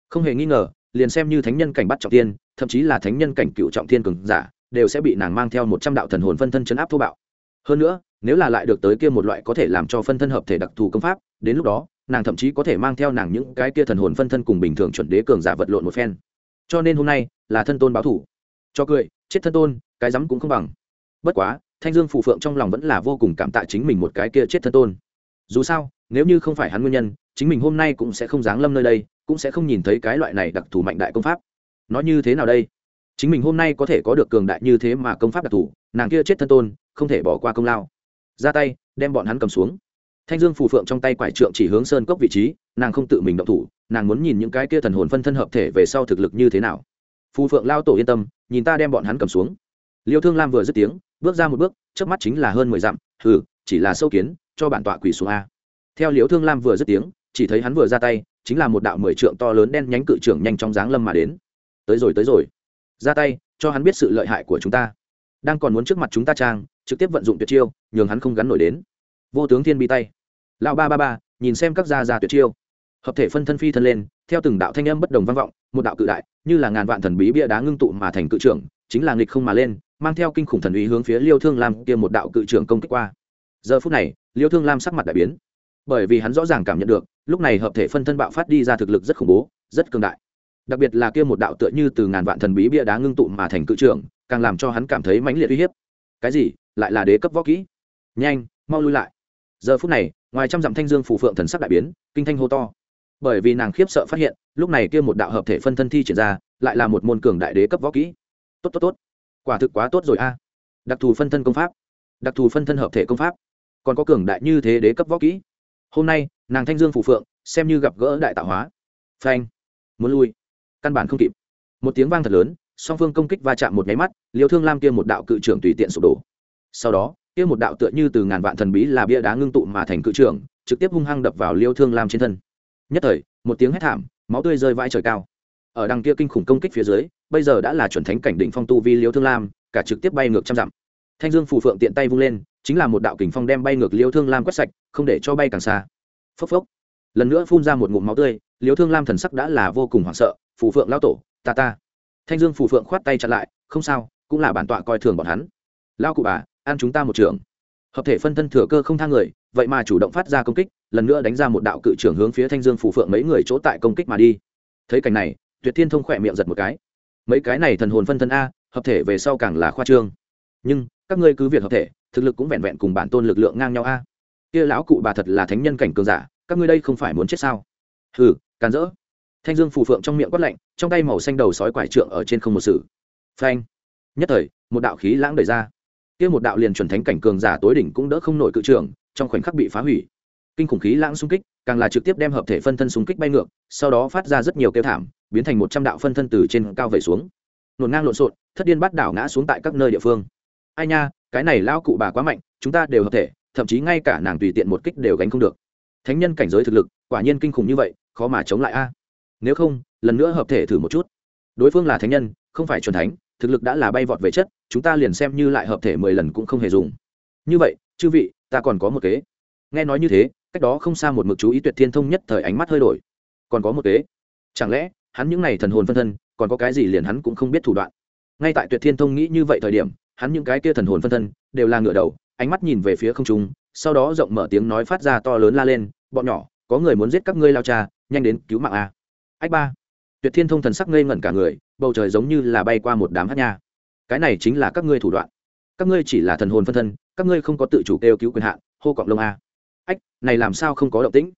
Không hề nghi ngờ, liền xem như thánh nhân cảnh bắt trọng thiên, thậm chí là thánh nhân cảnh cựu trọng thiên cường giả, đều sẽ bị nàng mang theo một trăm đạo thần hồn phân thân chấn áp thô bạo. Hơn nữa, nếu là lại được tới kia một loại có thể làm cho phân thân hợp thể đặc thù công pháp, đến lúc đó, nàng thậm chí có thể mang theo nàng những cái kia thần hồn phân thân cùng bình thường chuẩn đế cường giả vật lộn một phen. Cho nên hôm nay là thân tôn báo thủ. Cho cười, chết thân tôn, cái rắm cũng không bằng. Bất quá thanh dương phù phượng trong lòng vẫn là vô cùng cảm tạ chính mình một cái kia chết thân tôn. Dù sao, nếu như không phải hắn nguyên nhân, chính mình hôm nay cũng sẽ không giáng lâm nơi đây, cũng sẽ không nhìn thấy cái loại này đặc thù mạnh đại công pháp. Nói như thế nào đây? Chính mình hôm nay có thể có được cường đại như thế mà công pháp đặc thù, nàng kia chết thân tôn, không thể bỏ qua công lao. Ra tay, đem bọn hắn cầm xuống. Thanh dương phù phượng trong tay quải trượng chỉ hướng sơn cốc vị trí, nàng không tự mình động thủ, nàng muốn nhìn những cái kia thần hồn phân thân hợp thể về sau thực lực như thế nào. Phù phượng lao tổ yên tâm, nhìn ta đem bọn hắn cầm xuống liêu thương lam vừa dứt tiếng, bước ra một bước, trước mắt chính là hơn mười dặm, hừ, chỉ là sâu kiến, cho bản tọa quỷ xuống a. Theo liêu thương lam vừa dứt tiếng, chỉ thấy hắn vừa ra tay, chính là một đạo mười trượng to lớn đen nhánh cự trưởng nhanh trong dáng lâm mà đến. Tới rồi tới rồi. Ra tay, cho hắn biết sự lợi hại của chúng ta. Đang còn muốn trước mặt chúng ta trang, trực tiếp vận dụng tuyệt chiêu, nhường hắn không gắn nổi đến. Vô tướng thiên bi tay. Lão ba ba ba, nhìn xem các gia gia tuyệt chiêu. Hợp thể phân thân phi thân lên, theo từng đạo thanh âm bất đồng vang vọng, một đạo cự đại, như là ngàn vạn thần bí bia đá ngưng tụ mà thành cự trưởng, chính là nghịch không mà lên mang theo kinh khủng thần uy hướng phía liêu thương lam kia một đạo cự trưởng công kích qua. Giờ phút này, liêu thương lam sắc mặt đại biến. Bởi vì hắn rõ ràng cảm nhận được, lúc này hợp thể phân thân bạo phát đi ra thực lực rất khủng bố, rất cường đại. Đặc biệt là kia một đạo tựa như từ ngàn vạn thần bí bia đá ngưng tụ mà thành cự trưởng, càng làm cho hắn cảm thấy mãnh liệt uy hiếp. Cái gì? Lại là đế cấp võ kỹ? Nhanh, mau lui lại. Giờ phút này, ngoài trăm dặm thanh dương phủ phượng thần sắc đại biến, kinh thanh hô to. Bởi vì nàng khiếp sợ phát hiện, lúc này kia một đạo hợp thể phân thân thi triển ra, lại là một môn cường đại đế cấp võ kỹ. Tốt tốt tốt quả thực quá tốt rồi a. Đặc thù phân thân công pháp. Đặc thù phân thân hợp thể công pháp. Còn có cường đại như thế đế cấp võ kỹ. Hôm nay, nàng thanh dương phủ phượng, xem như gặp gỡ đại tạo hóa. Phanh. Muốn lui. Căn bản không kịp. Một tiếng vang thật lớn, song phương công kích va chạm một nháy mắt, liêu thương lam kia một đạo cự trưởng tùy tiện sụp đổ. Sau đó, kia một đạo tựa như từ ngàn vạn thần bí là bia đá ngưng tụ mà thành cự trưởng, trực tiếp hung hăng đập vào liêu thương lam trên thân. Nhất thời, một tiếng hét thảm, máu tươi rơi vãi trời cao. Ở đằng kia kinh khủng công kích phía dưới bây giờ đã là chuẩn thánh cảnh đỉnh phong tu vi liêu thương lam, cả trực tiếp bay ngược trăm dặm. Thanh dương phù phượng tiện tay vung lên, chính là một đạo kình phong đem bay ngược liêu thương lam quét sạch, không để cho bay càng xa. Phốc phốc. Lần nữa phun ra một ngụm máu tươi, liêu thương lam thần sắc đã là vô cùng hoảng sợ, phù phượng lao tổ, ta ta. Thanh dương phù phượng khoát tay chặn lại, không sao, cũng là bản tọa coi thường bọn hắn. Lao cụ bà ăn chúng ta một trường hợp thể phân thân thừa cơ không thang người, vậy mà chủ động phát ra công kích, lần nữa đánh ra một đạo cự trưởng hướng phía thanh dương phù phượng mấy người chỗ tại công kích mà đi. Thấy cảnh này, tuyệt thiên thông khỏe miệng giật một cái mấy cái này thần hồn phân thân a, hợp thể về sau càng là khoa trương. Nhưng, các ngươi cứ việc hợp thể, thực lực cũng vẹn vẹn cùng bản tôn lực lượng ngang nhau a. Kia lão cụ bà thật là thánh nhân cảnh cường giả, các ngươi đây không phải muốn chết sao? Hừ, càn rỡ. Thanh dương phù phượng trong miệng quát lạnh, trong tay màu xanh đầu sói quải trượng ở trên không một sử phanh. Nhất thời, một đạo khí lãng đẩy ra. Kia một đạo liền chuẩn thánh cảnh cường giả tối đỉnh cũng đỡ không nổi cự trường trong khoảnh khắc bị phá hủy. Kinh khủng khí lãng xung kích càng là trực tiếp đem hợp thể phân thân súng kích bay ngược, sau đó phát ra rất nhiều kêu thảm, biến thành một trăm đạo phân thân từ trên cao vẩy xuống. Nổn ngang lộn xộn, thất điên bắt đảo ngã xuống tại các nơi địa phương. Ai nha, cái này lao cụ bà quá mạnh, chúng ta đều hợp thể, thậm chí ngay cả nàng tùy tiện một kích đều gánh không được. Thánh nhân cảnh giới thực lực, quả nhiên kinh khủng như vậy, khó mà chống lại a. Nếu không, lần nữa hợp thể thử một chút. Đối phương là thánh nhân, không phải c thánh, thực lực đã là bay vọt về chất, chúng ta liền xem như lại hợp thể mười lần cũng không hề dùng. Như vậy, chư vị, ta còn có một kế. Nghe nói như thế cách đó không xa một mực chú ý tuyệt thiên thông nhất thời ánh mắt hơi đổi. Còn có một kế. Chẳng lẽ, hắn những n à y thần hồn phân thân, còn có cái gì liền hắn cũng không biết thủ đoạn? Ngay tại tuyệt thiên thông nghĩ như vậy thời điểm, hắn những cái kia thần hồn phân thân đều là ngựa đầu, ánh mắt nhìn về phía không trung, sau đó rộng mở tiếng nói phát ra to lớn la lên, bọn nhỏ, có người muốn giết các ngươi lao cha, nhanh đến cứu mạng a. Ách ba. Tuyệt thiên thông thần sắc ngây ngẩn cả người, bầu trời giống như là bay qua một đám hát nha. Cái này chính là các ngươi thủ đoạn. Các ngươi chỉ là thần hồn phân thân, các ngươi không có tự chủ kêu cứu quyền hạn, hô cọng lông a ách, này làm sao không có động tĩnh?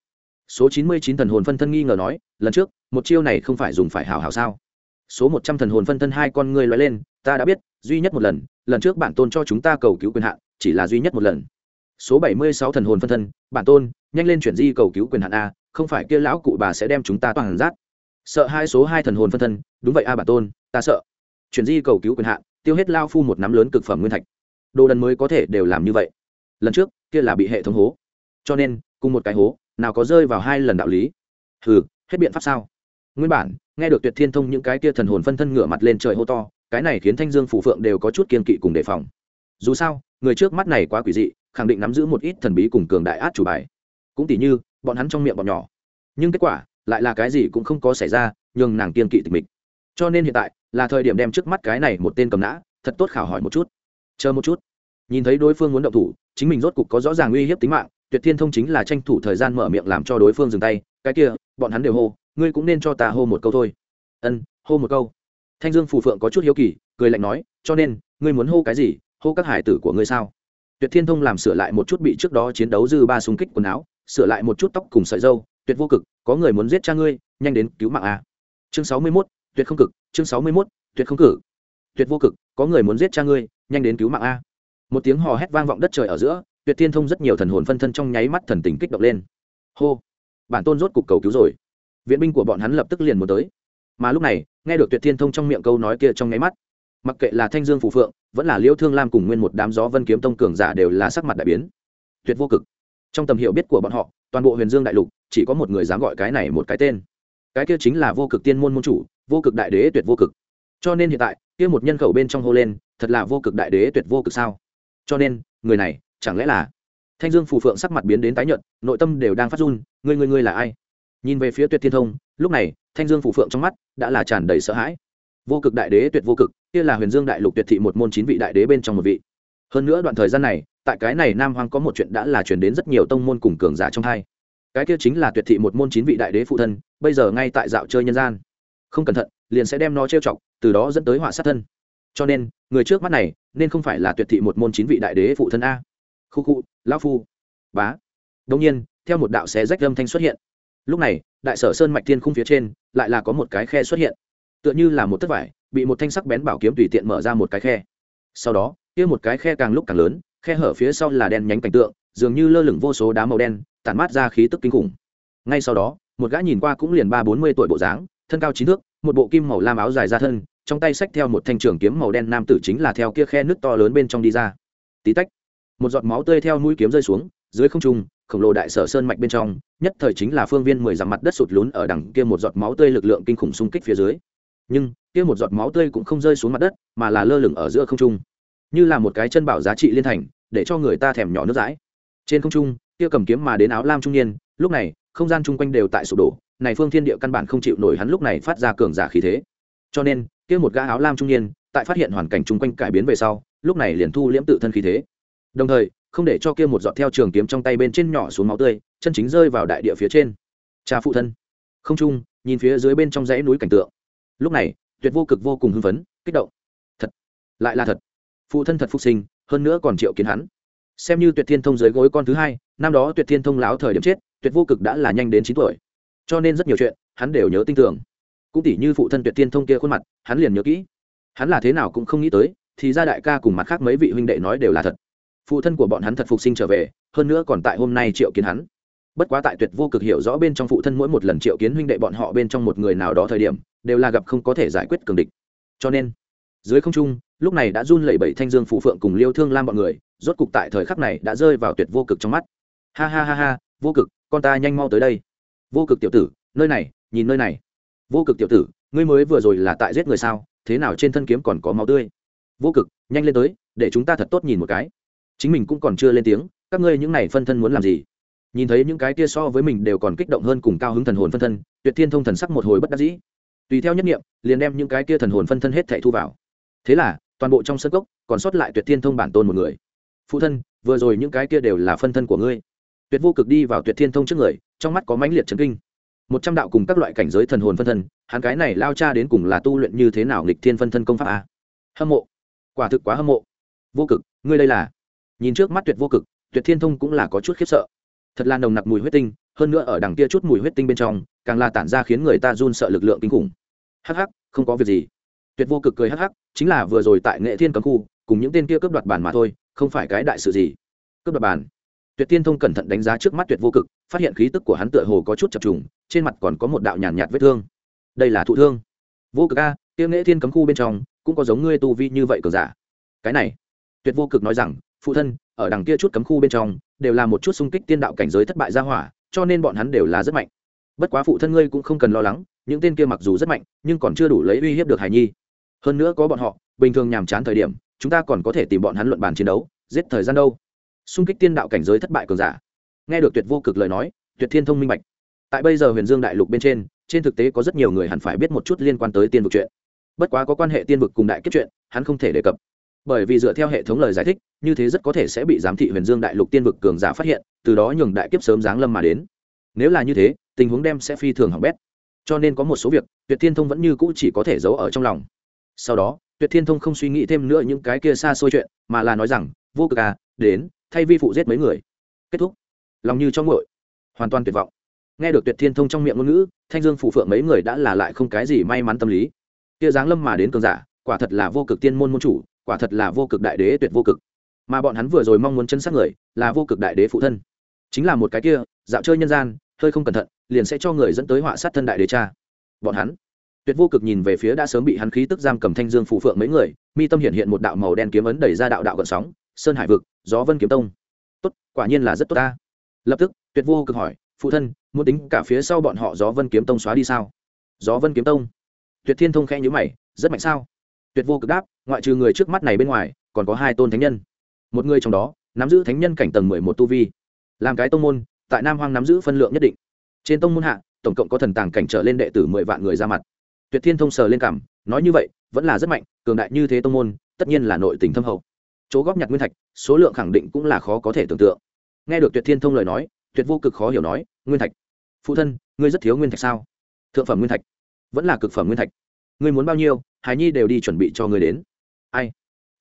Số chín mươi chín thần hồn phân thân nghi ngờ nói, lần trước, một chiêu này không phải dùng phải hào hào sao? Số một trăm thần hồn phân thân hai con ngươi loại lên, ta đã biết, duy nhất một lần lần trước bản tôn cho chúng ta cầu cứu quyền hạn, chỉ là duy nhất một lần. Số bảy mươi sáu thần hồn phân thân, bản tôn, nhanh lên chuyển di cầu cứu quyền hạn a, không phải kia lão cụ bà sẽ đem chúng ta toàn rát. Sợ hai số hai thần hồn phân thân, đúng vậy a bản tôn, ta sợ. Chuyển di cầu cứu quyền hạn, tiêu hết lao phu một nắm lớn cực phẩm nguyên thạch. Đồ đần mới có thể đều làm như vậy. Lần trước, kia là bị hệ thống hố cho nên, cùng một cái hố, nào có rơi vào hai lần đạo lý. Hừ, hết biện pháp sao? Nguyên bản, nghe được tuyệt thiên thông những cái kia thần hồn phân thân ngửa mặt lên trời hô to, cái này khiến thanh dương phủ phượng đều có chút kiên kỵ cùng đề phòng. Dù sao, người trước mắt này quá quỷ dị, khẳng định nắm giữ một ít thần bí cùng cường đại át chủ bài. Cũng tỉ như, bọn hắn trong miệng bọn nhỏ. Nhưng kết quả, lại là cái gì cũng không có xảy ra, nhường nàng kiên kỵ tịch mịch. Cho nên hiện tại, là thời điểm đem trước mắt cái này một tên cầm nã, thật tốt khảo hỏi một chút. Chờ một chút. Nhìn thấy đối phương muốn động thủ, chính mình rốt cục có rõ ràng uy hiếp tính mạng tuyệt thiên thông chính là tranh thủ thời gian mở miệng làm cho đối phương dừng tay, cái kia, bọn hắn đều hô, ngươi cũng nên cho ta hô một câu thôi. Ân, hô một câu. Thanh dương phù phượng có chút hiếu kỳ, cười lạnh nói, cho nên, ngươi muốn hô cái gì? Hô các hải tử của ngươi sao? Tuyệt thiên thông làm sửa lại một chút bị trước đó chiến đấu dư ba súng kích quần áo, sửa lại một chút tóc cùng sợi dâu tuyệt vô cực, có người muốn giết cha ngươi, nhanh đến cứu mạng a. Chương sáu mươi mốt, tuyệt không cực, chương sáu mươi mốt, tuyệt không cử. Tuyệt vô cực, có người muốn giết cha ngươi, nhanh đến cứu mạng a. Một tiếng hò hét vang vọng đất trời ở giữa tuyệt thiên thông rất nhiều thần hồn phân thân trong nháy mắt thần tình kích động lên. Hô, bản tôn rốt cục cầu cứu rồi. Viện binh của bọn hắn lập tức liền muốn tới. Mà lúc này, nghe được tuyệt thiên thông trong miệng câu nói kia trong nháy mắt, mặc kệ là thanh dương phù phượng, vẫn là liễu thương lam cùng nguyên một đám gió vân kiếm tông cường giả đều là sắc mặt đại biến. Tuyệt vô cực. Trong tầm hiểu biết của bọn họ, toàn bộ huyền dương đại lục, chỉ có một người dám gọi cái này một cái tên. Cái kia chính là vô cực tiên môn môn chủ, vô cực đại đế tuyệt vô cực. Cho nên hiện tại, kia một nhân khẩu bên trong hô lên, thật là vô cực đại đế tuyệt vô cực sao? Cho nên, người này chẳng lẽ là thanh dương phù phượng sắc mặt biến đến tái nhợt, nội tâm đều đang phát run, ngươi ngươi ngươi là ai? Nhìn về phía tuyệt thiên thông, lúc này, thanh dương phù phượng trong mắt đã là tràn đầy sợ hãi. Vô cực đại đế, tuyệt vô cực, kia là huyền dương đại lục tuyệt thị một môn chín vị đại đế bên trong một vị. Hơn nữa đoạn thời gian này, tại cái này nam hoàng có một chuyện đã là chuyển đến rất nhiều tông môn cùng cường giả trong hai. Cái kia chính là tuyệt thị một môn chín vị đại đế phụ thân, bây giờ ngay tại dạo chơi nhân gian. Không cẩn thận, liền sẽ đem nó trêu chọc, từ đó dẫn tới họa sát thân. Cho nên, người trước mắt này, nên không phải là tuyệt thị một môn chín vị đại đế phụ thân a khu khu, lão phu. Bá. Đông nhiên, theo một đạo xé rách âm thanh xuất hiện. Lúc này, đại sở sơn mạch thiên khung phía trên, lại là có một cái khe xuất hiện. Tựa như là một tất vải, bị một thanh sắc bén bảo kiếm tùy tiện mở ra một cái khe. Sau đó, kia một cái khe càng lúc càng lớn, khe hở phía sau là đen nhánh cảnh tượng, dường như lơ lửng vô số đá màu đen, tản mát ra khí tức kinh khủng. Ngay sau đó, một gã nhìn qua cũng liền ba bốn mươi tuổi bộ dáng, thân cao chín thước, một bộ kim màu lam áo dài ra thân, trong tay xách theo một thanh trường kiếm màu đen nam tử chính là theo kia khe nước to lớn bên trong đi ra. Tí tách một giọt máu tươi theo mũi kiếm rơi xuống, dưới không trung, khổng lồ đại sở sơn mạch bên trong, nhất thời chính là phương viên mười dặm mặt đất sụt lún ở đằng kia một giọt máu tươi lực lượng kinh khủng xung kích phía dưới. Nhưng, kia một giọt máu tươi cũng không rơi xuống mặt đất, mà là lơ lửng ở giữa không trung. Như là một cái chân bảo giá trị liên thành, để cho người ta thèm nhỏ nước dãi. Trên không trung, kia cầm kiếm mà đến áo lam trung niên, lúc này, không gian chung quanh đều tại sụp đổ, này phương thiên địa căn bản không chịu nổi hắn lúc này phát ra cường giả khí thế. Cho nên, kia một gã áo lam trung niên, tại phát hiện hoàn cảnh chung quanh cải biến về sau, lúc này liền thu liễm tự thân khí thế đồng thời, không để cho kia một giọt theo trường kiếm trong tay bên trên nhỏ xuống máu tươi, chân chính rơi vào đại địa phía trên. Cha phụ thân. Không trung nhìn phía dưới bên trong dãy núi cảnh tượng. Lúc này, tuyệt vô cực vô cùng hưng phấn, kích động. Thật. Lại là thật. Phụ thân thật phục sinh, hơn nữa còn triệu kiến hắn. Xem như tuyệt thiên thông dưới gối con thứ hai, năm đó tuyệt thiên thông láo thời điểm chết, tuyệt vô cực đã là nhanh đến chín tuổi. Cho nên rất nhiều chuyện, hắn đều nhớ tinh tưởng. Cũng tỷ như phụ thân tuyệt thiên thông kia khuôn mặt, hắn liền nhớ kỹ. Hắn là thế nào cũng không nghĩ tới, thì ra đại ca cùng mặt khác mấy vị huynh đệ nói đều là thật phụ thân của bọn hắn thật phục sinh trở về, hơn nữa còn tại hôm nay triệu kiến hắn. Bất quá tại tuyệt vô cực hiểu rõ bên trong phụ thân mỗi một lần triệu kiến huynh đệ bọn họ bên trong một người nào đó thời điểm, đều là gặp không có thể giải quyết cường địch. Cho nên, dưới không trung, lúc này đã run lẩy bẩy thanh dương phụ phượng cùng liêu thương lam bọn người, rốt cục tại thời khắc này đã rơi vào tuyệt vô cực trong mắt. Ha ha ha ha, vô cực, con ta nhanh mau tới đây. Vô cực tiểu tử, nơi này, nhìn nơi này. Vô cực tiểu tử, ngươi mới vừa rồi là tại giết người sao, thế nào trên thân kiếm còn có máu tươi? Vô cực, nhanh lên tới, để chúng ta thật tốt nhìn một cái chính mình cũng còn chưa lên tiếng, các ngươi những này phân thân muốn làm gì? Nhìn thấy những cái kia so với mình đều còn kích động hơn cùng cao hứng thần hồn phân thân, tuyệt thiên thông thần sắc một hồi bất đắc dĩ. Tùy theo nhất nghiệm liền đem những cái kia thần hồn phân thân hết thảy thu vào. Thế là, toàn bộ trong sân cốc, còn sót lại tuyệt thiên thông bản tôn một người. Phụ thân, vừa rồi những cái kia đều là phân thân của ngươi. Tuyệt vô cực đi vào tuyệt thiên thông trước người, trong mắt có mãnh liệt trấn kinh. Một trăm đạo cùng các loại cảnh giới thần hồn phân thân, hắn cái này lao cha đến cùng là tu luyện như thế nào nghịch thiên phân thân công pháp a? Hâm mộ. Quả thực quá hâm mộ. Vô cực, ngươi đây là nhìn trước mắt tuyệt vô cực tuyệt thiên thông cũng là có chút khiếp sợ. Thật là nồng nặc mùi huyết tinh hơn nữa ở đằng kia chút mùi huyết tinh bên trong càng là tản ra khiến người ta run sợ lực lượng kinh khủng. Hắc hắc không có việc gì. Tuyệt vô cực cười hắc hắc chính là vừa rồi tại nghệ thiên cấm khu cùng những tên kia cướp đoạt bàn mà thôi không phải cái đại sự gì. Cướp đoạt bàn tuyệt tiên thông cẩn thận đánh giá trước mắt tuyệt vô cực phát hiện khí tức của hắn tựa hồ có chút chập trùng trên mặt còn có một đạo nhàn nhạt, nhạt vết thương. Đây là thụ thương. Vô cực a tiêu nghệ thiên cấm khu bên trong cũng có giống ngươi tu vi như vậy cờ giả. Cái này. Tuyệt vô cực nói rằng phụ thân, ở đằng kia chút cấm khu bên trong, đều là một chút xung kích tiên đạo cảnh giới thất bại ra hỏa, cho nên bọn hắn đều là rất mạnh. Bất quá phụ thân ngươi cũng không cần lo lắng, những tên kia mặc dù rất mạnh, nhưng còn chưa đủ lấy uy hiếp được hải nhi. Hơn nữa có bọn họ, bình thường nhàm chán thời điểm, chúng ta còn có thể tìm bọn hắn luận bàn chiến đấu, giết thời gian đâu. Xung kích tiên đạo cảnh giới thất bại cường giả. Nghe được tuyệt vô cực lời nói, tuyệt thiên thông minh bạch tại bây giờ huyền dương đại lục bên trên trên thực tế có rất nhiều người hẳn phải biết một chút liên quan tới tiên vực chuyện. Bất quá có quan hệ tiên vực cùng đại kiếp chuyện, hắn không thể đề cập bởi vì dựa theo hệ thống lời giải thích, như thế rất có thể sẽ bị giám thị huyền dương đại lục tiên vực cường giả phát hiện, từ đó nhường đại kiếp sớm giáng lâm mà đến. Nếu là như thế, tình huống đem sẽ phi thường hỏng bét. Cho nên có một số việc, tuyệt thiên thông vẫn như cũ chỉ có thể giấu ở trong lòng. Sau đó, tuyệt thiên thông không suy nghĩ thêm nữa những cái kia xa xôi chuyện, mà là nói rằng, vô cực à đến, thay vi phụ giết mấy người. Kết thúc. Lòng như trong ngội hoàn toàn tuyệt vọng. Nghe được tuyệt thiên thông trong miệng ngôn ngữ, thanh dương phụ phượng mấy người đã là lại không cái gì may mắn tâm lý. Kia giáng lâm mà đến cường giả, quả thật là vô cực tiên môn môn chủ quả thật là vô cực đại đế tuyệt vô cực. Mà bọn hắn vừa rồi mong muốn chân sát người, là vô cực đại đế phụ thân. Chính là một cái kia, dạo chơi nhân gian, hơi không cẩn thận, liền sẽ cho người dẫn tới họa sát thân đại đế cha. Bọn hắn, tuyệt vô cực nhìn về phía đã sớm bị hắn khí tức giam cầm thanh dương phụ phượng mấy người, mi tâm hiện hiện một đạo màu đen kiếm ấn đẩy ra đạo đạo gợn sóng, sơn hải vực, gió vân kiếm tông. Tốt, quả nhiên là rất tốt ta. Lập tức, tuyệt vô cực hỏi, phụ thân, muốn tính cả phía sau bọn họ gió vân kiếm tông xóa đi sao? Gió vân kiếm tông? Tuyệt thiên thông khẽ nhữ mày, rất mạnh sao? Tuyệt vô cực đáp, ngoại trừ người trước mắt này bên ngoài, còn có hai tôn thánh nhân. Một người trong đó, nắm giữ thánh nhân cảnh tầng mười một tu vi. Làm cái tông môn, tại nam hoang nắm giữ phân lượng nhất định. Trên tông môn hạ, tổng cộng có thần tàng cảnh trở lên đệ tử mười vạn người ra mặt. Tuyệt thiên thông sờ lên cảm, nói như vậy, vẫn là rất mạnh, cường đại như thế tông môn, tất nhiên là nội tình thâm hậu. Chỗ góp nhặt nguyên thạch, số lượng khẳng định cũng là khó có thể tưởng tượng. Nghe được tuyệt thiên thông lời nói, tuyệt vô cực khó hiểu nói, nguyên thạch, phụ thân, ngươi rất thiếu nguyên thạch sao? Thượng phẩm nguyên thạch, vẫn là cực phẩm nguyên thạch. Ngươi muốn bao nhiêu hài nhi đều đi chuẩn bị cho ngươi đến. Ai?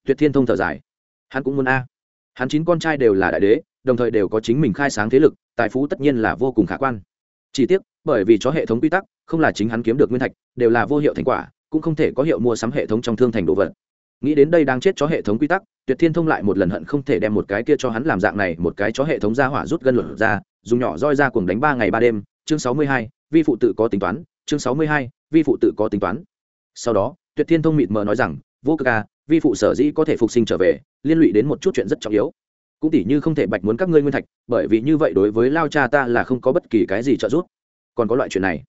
Tuyệt thiên thông thở dài. Hắn cũng muốn a. Hắn chín con trai đều là đại đế, đồng thời đều có chính mình khai sáng thế lực, tài phú tất nhiên là vô cùng khả quan. Chỉ tiếc, bởi vì cho hệ thống quy tắc, không là chính hắn kiếm được nguyên thạch, đều là vô hiệu thành quả, cũng không thể có hiệu mua sắm hệ thống trong thương thành đồ vật. Nghĩ đến đây đang chết cho hệ thống quy tắc, tuyệt thiên thông lại một lần hận không thể đem một cái kia cho hắn làm dạng này, một cái cho hệ thống ra hỏa rút gân luận ra, dùng nhỏ roi ra cùng đánh ba ngày ba đêm. Chương sáu mươi hai, vi phụ tự có tính toán, chương sáu mươi hai, vi phụ tự có tính toán. Sau đó tuyệt thiên thông mịt mờ nói rằng, vô cực ca vi phụ sở dĩ có thể phục sinh trở về, liên lụy đến một chút chuyện rất trọng yếu. Cũng tỉ như không thể bạch muốn các ngươi nguyên thạch, bởi vì như vậy đối với lao cha ta là không có bất kỳ cái gì trợ giúp. Còn có loại chuyện này.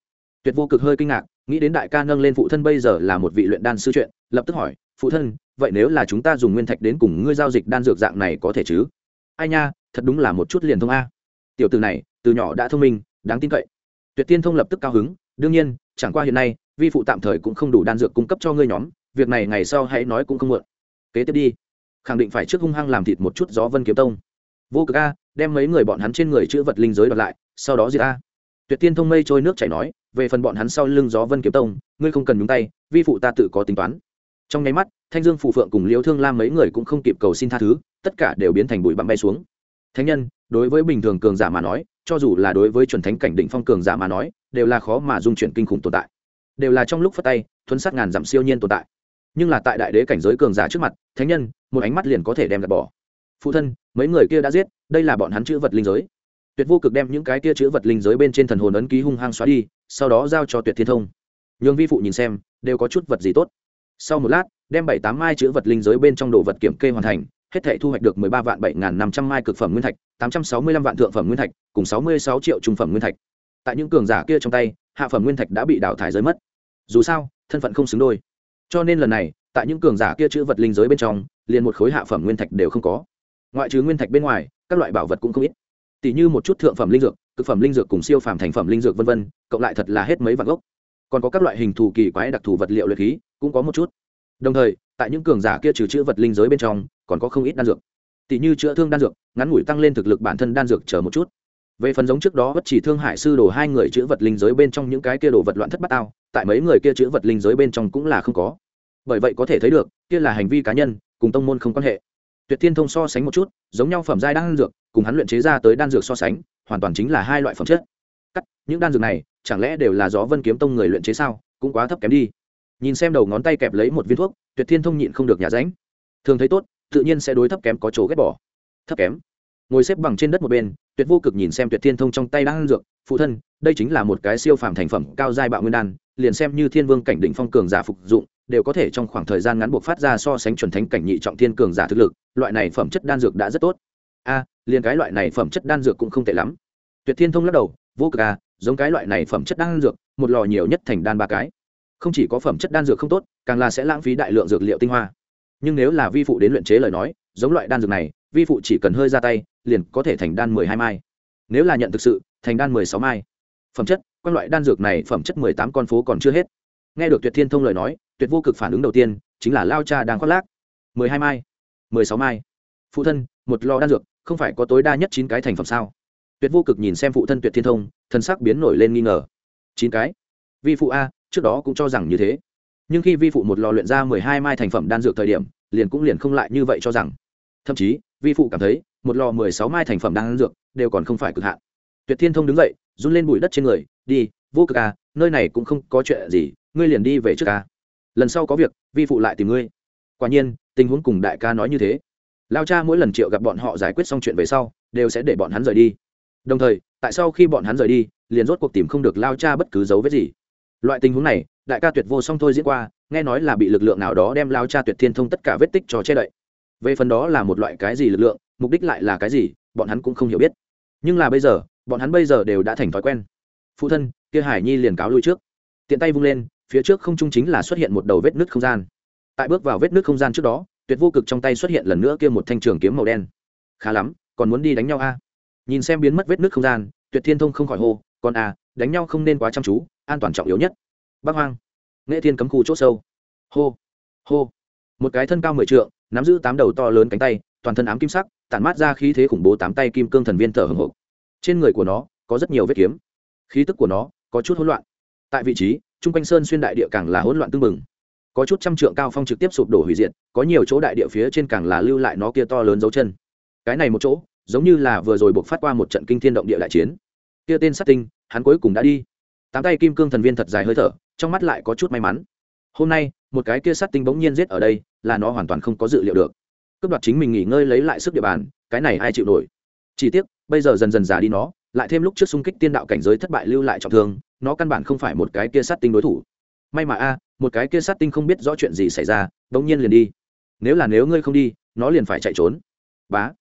Tuyệt vô cực hơi kinh ngạc, nghĩ đến đại ca nâng lên phụ thân bây giờ là một vị luyện đan sư chuyện, lập tức hỏi, phụ thân, vậy nếu là chúng ta dùng nguyên thạch đến cùng ngươi giao dịch đan dược dạng này có thể chứ? Ai nha, thật đúng là một chút liền thông a. Tiểu từ này, từ nhỏ đã thông minh, đáng tin cậy. Tuyệt tiên thông lập tức cao hứng, đương nhiên, chẳng qua hiện nay vi phụ tạm thời cũng không đủ đan dược cung cấp cho ngươi nhóm, việc này ngày sau hãy nói cũng không muộn. Kế tiếp đi. Khẳng định phải trước hung hăng làm thịt một chút gió vân kiếm tông. Vô cực a, đem mấy người bọn hắn trên người chữ vật linh giới đoạt lại, sau đó diệt a. Tuyệt tiên thông mây trôi nước chảy nói, về phần bọn hắn sau lưng gió vân kiếm tông, ngươi không cần nhúng tay, vi phụ ta tự có tính toán. Trong nháy mắt, thanh dương phụ phượng cùng liễu thương lam mấy người cũng không kịp cầu xin tha thứ, tất cả đều biến thành bụi bặm bay xuống. Thánh nhân, đối với bình thường cường giả mà nói, cho dù là đối với chuẩn thánh cảnh định phong cường giả mà nói, đều là khó mà dung chuyển kinh khủng tồn tại đều là trong lúc phất tay, thuấn sát ngàn dặm siêu nhiên tồn tại. Nhưng là tại đại đế cảnh giới cường giả trước mặt, thánh nhân, một ánh mắt liền có thể đem gạt bỏ. Phụ thân, mấy người kia đã giết, đây là bọn hắn chữ vật linh giới. Tuyệt vô cực đem những cái kia chữ vật linh giới bên trên thần hồn ấn ký hung hăng xóa đi, sau đó giao cho tuyệt thiên thông. Nhường vi phụ nhìn xem, đều có chút vật gì tốt. Sau một lát, đem bảy tám mai chữ vật linh giới bên trong đồ vật kiểm kê hoàn thành, hết thể thu hoạch được mười ba vạn bảy n g h n năm trăm mai cực phẩm nguyên thạch, tám trăm sáu mươi lăm vạn thượng phẩm nguyên thạch, cùng sáu mươi sáu triệu trung phẩm nguyên thạch. Tại những cường giả kia trong tay hạ phẩm nguyên thạch đã bị đào thải giới mất. Dù sao, thân phận không xứng đôi. Cho nên lần này, tại những cường giả kia chữ vật linh giới bên trong, liền một khối hạ phẩm nguyên thạch đều không có. Ngoại trừ nguyên thạch bên ngoài, các loại bảo vật cũng không ít. Tỷ như một chút thượng phẩm linh dược, cực phẩm linh dược cùng siêu phàm thành phẩm linh dược vân vân, cộng lại thật là hết mấy vạn gốc. Còn có các loại hình thù kỳ quái đặc thù vật liệu luyện khí, cũng có một chút. Đồng thời, tại những cường giả kia trừ chữ vật linh giới bên trong, còn có không ít đan dược. Tỷ như chữa thương đan dược, ngắn ngủi tăng lên thực lực bản thân đan dược chờ một chút về phần giống trước đó bất chỉ thương hại sư đồ hai người chữ vật linh giới bên trong những cái kia đồ vật loạn thất bát ao tại mấy người kia chữ vật linh giới bên trong cũng là không có. Bởi vậy có thể thấy được, kia là hành vi cá nhân, cùng tông môn không quan hệ. Tuyệt thiên thông so sánh một chút, giống nhau phẩm giai đan dược, cùng hắn luyện chế ra tới đan dược so sánh, hoàn toàn chính là hai loại phẩm chất. Cắt, những đan dược này, chẳng lẽ đều là gió vân kiếm tông người luyện chế sao? Cũng quá thấp kém đi. Nhìn xem đầu ngón tay kẹp lấy một viên thuốc, tuyệt thiên thông nhịn không được nhà ránh. Thường thấy tốt, tự nhiên sẽ đối thấp kém có chỗ ghét bỏ. Thấp kém ngồi xếp bằng trên đất một bên, tuyệt vô cực nhìn xem tuyệt thiên thông trong tay đang ăn dược, phụ thân, đây chính là một cái siêu phàm thành phẩm cao giai bạo nguyên đan, liền xem như thiên vương cảnh đỉnh phong cường giả phục dụng, đều có thể trong khoảng thời gian ngắn buộc phát ra so sánh chuẩn thánh cảnh nhị trọng thiên cường giả thực lực, loại này phẩm chất đan dược đã rất tốt. A, liền cái loại này phẩm chất đan dược cũng không tệ lắm. Tuyệt thiên thông lắc đầu, vô cực à giống cái loại này phẩm chất đan dược, một lò nhiều nhất thành đan ba cái. Không chỉ có phẩm chất đan dược không tốt, càng là sẽ lãng phí đại lượng dược liệu tinh hoa. Nhưng nếu là vi phụ đến luyện chế lời nói, giống loại đan dược này vi phụ chỉ cần hơi ra tay, liền có thể thành đan mười hai mai. Nếu là nhận thực sự, thành đan mười sáu mai. Phẩm chất, quan loại đan dược này phẩm chất mười tám con phố còn chưa hết. Nghe được tuyệt thiên thông lời nói, tuyệt vô cực phản ứng đầu tiên chính là lao cha đang khoác lác. mười hai mai, mười sáu mai. Phụ thân, một lò đan dược, không phải có tối đa nhất chín cái thành phẩm sao? Tuyệt vô cực nhìn xem phụ thân tuyệt thiên thông thân sắc biến nổi lên nghi ngờ. Chín cái? Vi phụ a, trước đó cũng cho rằng như thế. Nhưng khi vi phụ một lò luyện ra mười hai mai thành phẩm đan dược thời điểm, liền cũng liền không lại như vậy cho rằng. Thậm chí vi phụ cảm thấy, một lò mười sáu mai thành phẩm đang ăn dược, đều còn không phải cực hạn. Tuyệt thiên thông đứng dậy, run lên bụi đất trên người, đi, vô cực a nơi này cũng không có chuyện gì, ngươi liền đi về trước a lần sau có việc, vi phụ lại tìm ngươi. Quả nhiên, tình huống cùng đại ca nói như thế. Lao cha mỗi lần triệu gặp bọn họ giải quyết xong chuyện về sau, đều sẽ để bọn hắn rời đi. Đồng thời, tại sao khi bọn hắn rời đi, liền rốt cuộc tìm không được lao cha bất cứ dấu vết gì. Loại tình huống này, đại ca tuyệt vô song thôi diễn qua, nghe nói là bị lực lượng nào đó đem lao cha tuyệt thiên thông tất cả vết tích cho che đậy về phần đó là một loại cái gì lực lượng, mục đích lại là cái gì, bọn hắn cũng không hiểu biết. Nhưng là bây giờ, bọn hắn bây giờ đều đã thành thói quen. Phụ thân, kia hải nhi liền cáo lui trước. Tiện tay vung lên, phía trước không trung chính là xuất hiện một đầu vết nứt không gian. Tại bước vào vết nứt không gian trước đó, tuyệt vô cực trong tay xuất hiện lần nữa kia một thanh trường kiếm màu đen. Khá lắm, còn muốn đi đánh nhau a? Nhìn xem biến mất vết nứt không gian, tuyệt thiên thông không khỏi hô còn a à, đánh nhau không nên quá chăm chú, an toàn trọng yếu nhất. Bắc hoang. Nghệ thiên cấm khu c h ỗ sâu. Hô. Hô. Một cái thân cao mười trượng nắm giữ tám đầu to lớn cánh tay, toàn thân ám kim sắc, tản mát ra khí thế khủng bố tám tay kim cương thần viên thở hồng hộc. Trên người của nó có rất nhiều vết kiếm. Khí tức của nó có chút hỗn loạn. Tại vị trí, Chung quanh sơn xuyên đại địa càng là hỗn loạn tưng bừng. Có chút trăm trượng cao phong trực tiếp sụp đổ hủy diệt, có nhiều chỗ đại địa phía trên càng là lưu lại nó kia to lớn dấu chân. Cái này một chỗ, giống như là vừa rồi buộc phát qua một trận kinh thiên động địa đại chiến. Kia tên sát tinh, hắn cuối cùng đã đi. Tám tay kim cương thần viên thật dài hơi thở, trong mắt lại có chút may mắn. Hôm nay một cái kia sát tinh bỗng nhiên giết ở đây, là nó hoàn toàn không có dự liệu được. Cướp đoạt chính mình nghỉ ngơi lấy lại sức địa bàn, cái này ai chịu nổi? Chỉ tiếc, bây giờ dần dần già đi nó, lại thêm lúc trước xung kích tiên đạo cảnh giới thất bại lưu lại trọng thương, nó căn bản không phải một cái kia sát tinh đối thủ. May mà a, một cái kia sát tinh không biết rõ chuyện gì xảy ra, bỗng nhiên liền đi. Nếu là nếu ngươi không đi, nó liền phải chạy trốn. Bá.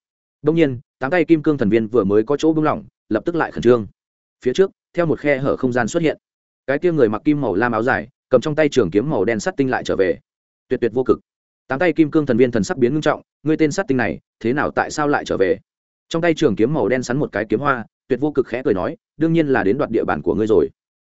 Bỗng nhiên, tám tay kim cương thần viên vừa mới có chỗ bưng lỏng, lập tức lại khẩn trương. Phía trước, theo một khe hở không gian xuất hiện. Cái kia người mặc kim màu lam áo dài cầm trong tay trường kiếm màu đen sắt tinh lại trở về. Tuyệt tuyệt vô cực. Tám tay kim cương thần viên thần sắc biến ngưng trọng, ngươi tên sắt tinh này, thế nào tại sao lại trở về? Trong tay trường kiếm màu đen sắn một cái kiếm hoa, tuyệt vô cực khẽ cười nói, đương nhiên là đến đoạt địa bàn của ngươi rồi.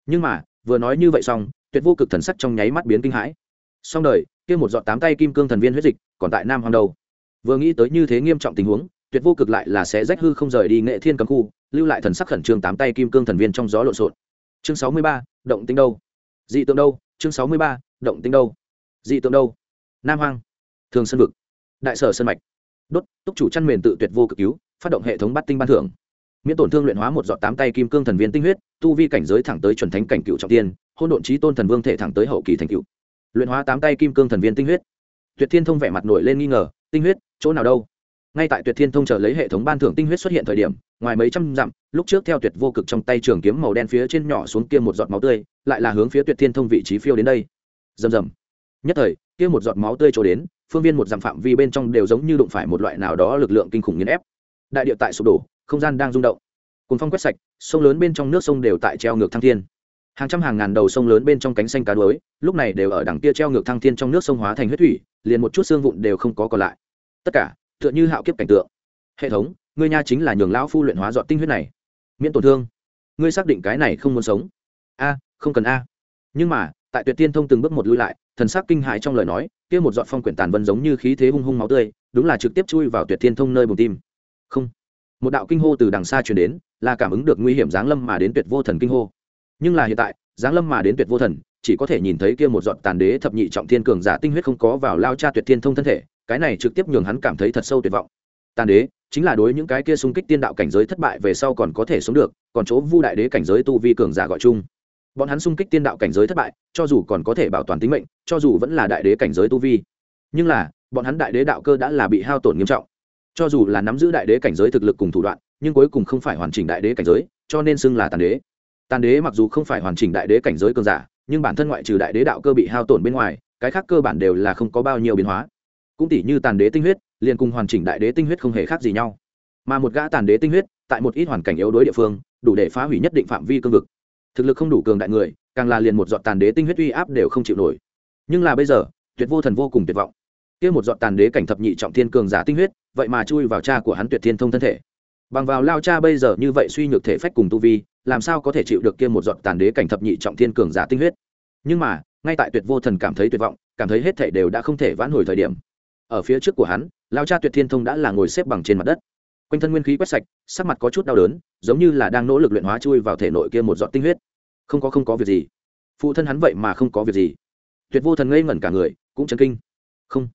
Nhưng mà, vừa nói như vậy xong, tuyệt vô cực thần sắc trong nháy mắt biến kinh hãi. Xong đời, kia một giọt tám tay kim cương thần viên huyết dịch, còn tại nam hoàng đâu? Vừa nghĩ tới như thế nghiêm trọng tình huống, tuyệt vô cực lại là sẽ rách hư không rời đi nghệ thiên cấm khu, lưu lại thần sắc khẩn trương tám tay kim cương thần viên trong gió lộn xộn. Chương sáu mươi ba, động tính đâu? Dị tượng đâu? Chương sáu mươi ba, động tinh đâu? Dị tượng đâu? Nam hoang, thường sân vực, đại sở sân mạch. Đốt, túc chủ chăn mền tự tuyệt vô cực cứu, phát động hệ thống bắt tinh ban thưởng. Miễn tổn thương luyện hóa một giọt tám tay kim cương thần viên tinh huyết, tu vi cảnh giới thẳng tới chuẩn thánh cảnh cựu trọng tiên, hôn độn trí tôn thần vương thể thẳng tới hậu kỳ thành cựu. Luyện hóa tám tay kim cương thần viên tinh huyết. Tuyệt thiên thông vẻ mặt nổi lên nghi ngờ, tinh huyết, chỗ nào đâu? Ngay tại tuyệt thiên thông chờ lấy hệ thống ban thưởng tinh huyết xuất hiện thời điểm, ngoài mấy trăm dặm, lúc trước theo tuyệt vô cực trong tay trường kiếm màu đen phía trên nhỏ xuống kia một giọt máu tươi, lại là hướng phía tuyệt thiên thông vị trí phiêu đến đây. Rầm rầm. Nhất thời, kia một giọt máu tươi trổ đến, phương viên một dặm phạm vi bên trong đều giống như đụng phải một loại nào đó lực lượng kinh khủng nghiền ép. Đại địa tại sụp đổ, không gian đang rung động. Cùng phong quét sạch, sông lớn bên trong nước sông đều tại treo ngược thăng thiên. Hàng trăm hàng ngàn đầu sông lớn bên trong cánh xanh cá đuối, lúc này đều ở đằng kia treo ngược thăng thiên trong nước sông hóa thành huyết thủy, liền một chút xương vụn đều không có còn lại. Tất cả tựa như hạo kiếp cảnh tượng. Hệ thống, ngươi nha chính là nhường lão phu luyện hóa dọn tinh huyết này. Miễn tổn thương. Ngươi xác định cái này không muốn sống. A, không cần a. Nhưng mà, tại tuyệt tiên thông từng bước một lui lại, thần sắc kinh hãi trong lời nói, kia một giọt phong quyển tàn vân giống như khí thế hung hung máu tươi, đúng là trực tiếp chui vào tuyệt thiên thông nơi bùng tim. Không. Một đạo kinh hô từ đằng xa truyền đến, là cảm ứng được nguy hiểm giáng lâm mà đến tuyệt vô thần kinh hô. Nhưng là hiện tại, giáng lâm mà đến tuyệt vô thần, chỉ có thể nhìn thấy kia một giọt tàn đế thập nhị trọng thiên cường giả tinh huyết không có vào lao cha tuyệt thiên thông thân thể cái này trực tiếp nhường hắn cảm thấy thật sâu tuyệt vọng. Tàn đế, chính là đối những cái kia xung kích tiên đạo cảnh giới thất bại về sau còn có thể sống được, còn chỗ vu đại đế cảnh giới tu vi cường giả gọi chung. Bọn hắn xung kích tiên đạo cảnh giới thất bại, cho dù còn có thể bảo toàn tính mệnh, cho dù vẫn là đại đế cảnh giới tu vi. Nhưng là, bọn hắn đại đế đạo cơ đã là bị hao tổn nghiêm trọng. Cho dù là nắm giữ đại đế cảnh giới thực lực cùng thủ đoạn, nhưng cuối cùng không phải hoàn chỉnh đại đế cảnh giới, cho nên xưng là tàn đế. Tàn đế mặc dù không phải hoàn chỉnh đại đế cảnh giới cường giả, nhưng bản thân ngoại trừ đại đế đạo cơ bị hao tổn bên ngoài, cái khác cơ bản đều là không có bao nhiêu biến hóa cũng tỷ như tàn đế tinh huyết, liền cùng hoàn chỉnh đại đế tinh huyết không hề khác gì nhau. Mà một gã tàn đế tinh huyết, tại một ít hoàn cảnh yếu đối địa phương, đủ để phá hủy nhất định phạm vi cương vực. Thực lực không đủ cường đại người, càng là liền một giọt tàn đế tinh huyết uy áp đều không chịu nổi. Nhưng là bây giờ, tuyệt vô thần vô cùng tuyệt vọng. Kia một giọt tàn đế cảnh thập nhị trọng thiên cường giả tinh huyết, vậy mà chui vào cha của hắn tuyệt thiên thông thân thể. Bằng vào lao cha bây giờ như vậy suy nhược thể phách cùng tu vi, làm sao có thể chịu được kia một giọt tàn đế cảnh thập nhị trọng thiên cường giả tinh huyết? Nhưng mà, ngay tại tuyệt vô thần cảm thấy tuyệt vọng, cảm thấy hết thể đều đã không thể vãn hồi thời điểm ở phía trước của hắn, lao cha tuyệt thiên thông đã là ngồi xếp bằng trên mặt đất. Quanh thân nguyên khí quét sạch, sắc mặt có chút đau đớn, giống như là đang nỗ lực luyện hóa chui vào thể nội kia một giọt tinh huyết. Không có không có việc gì. Phụ thân hắn vậy mà không có việc gì. Tuyệt vô thần ngây ngẩn cả người, cũng chấn kinh. Không.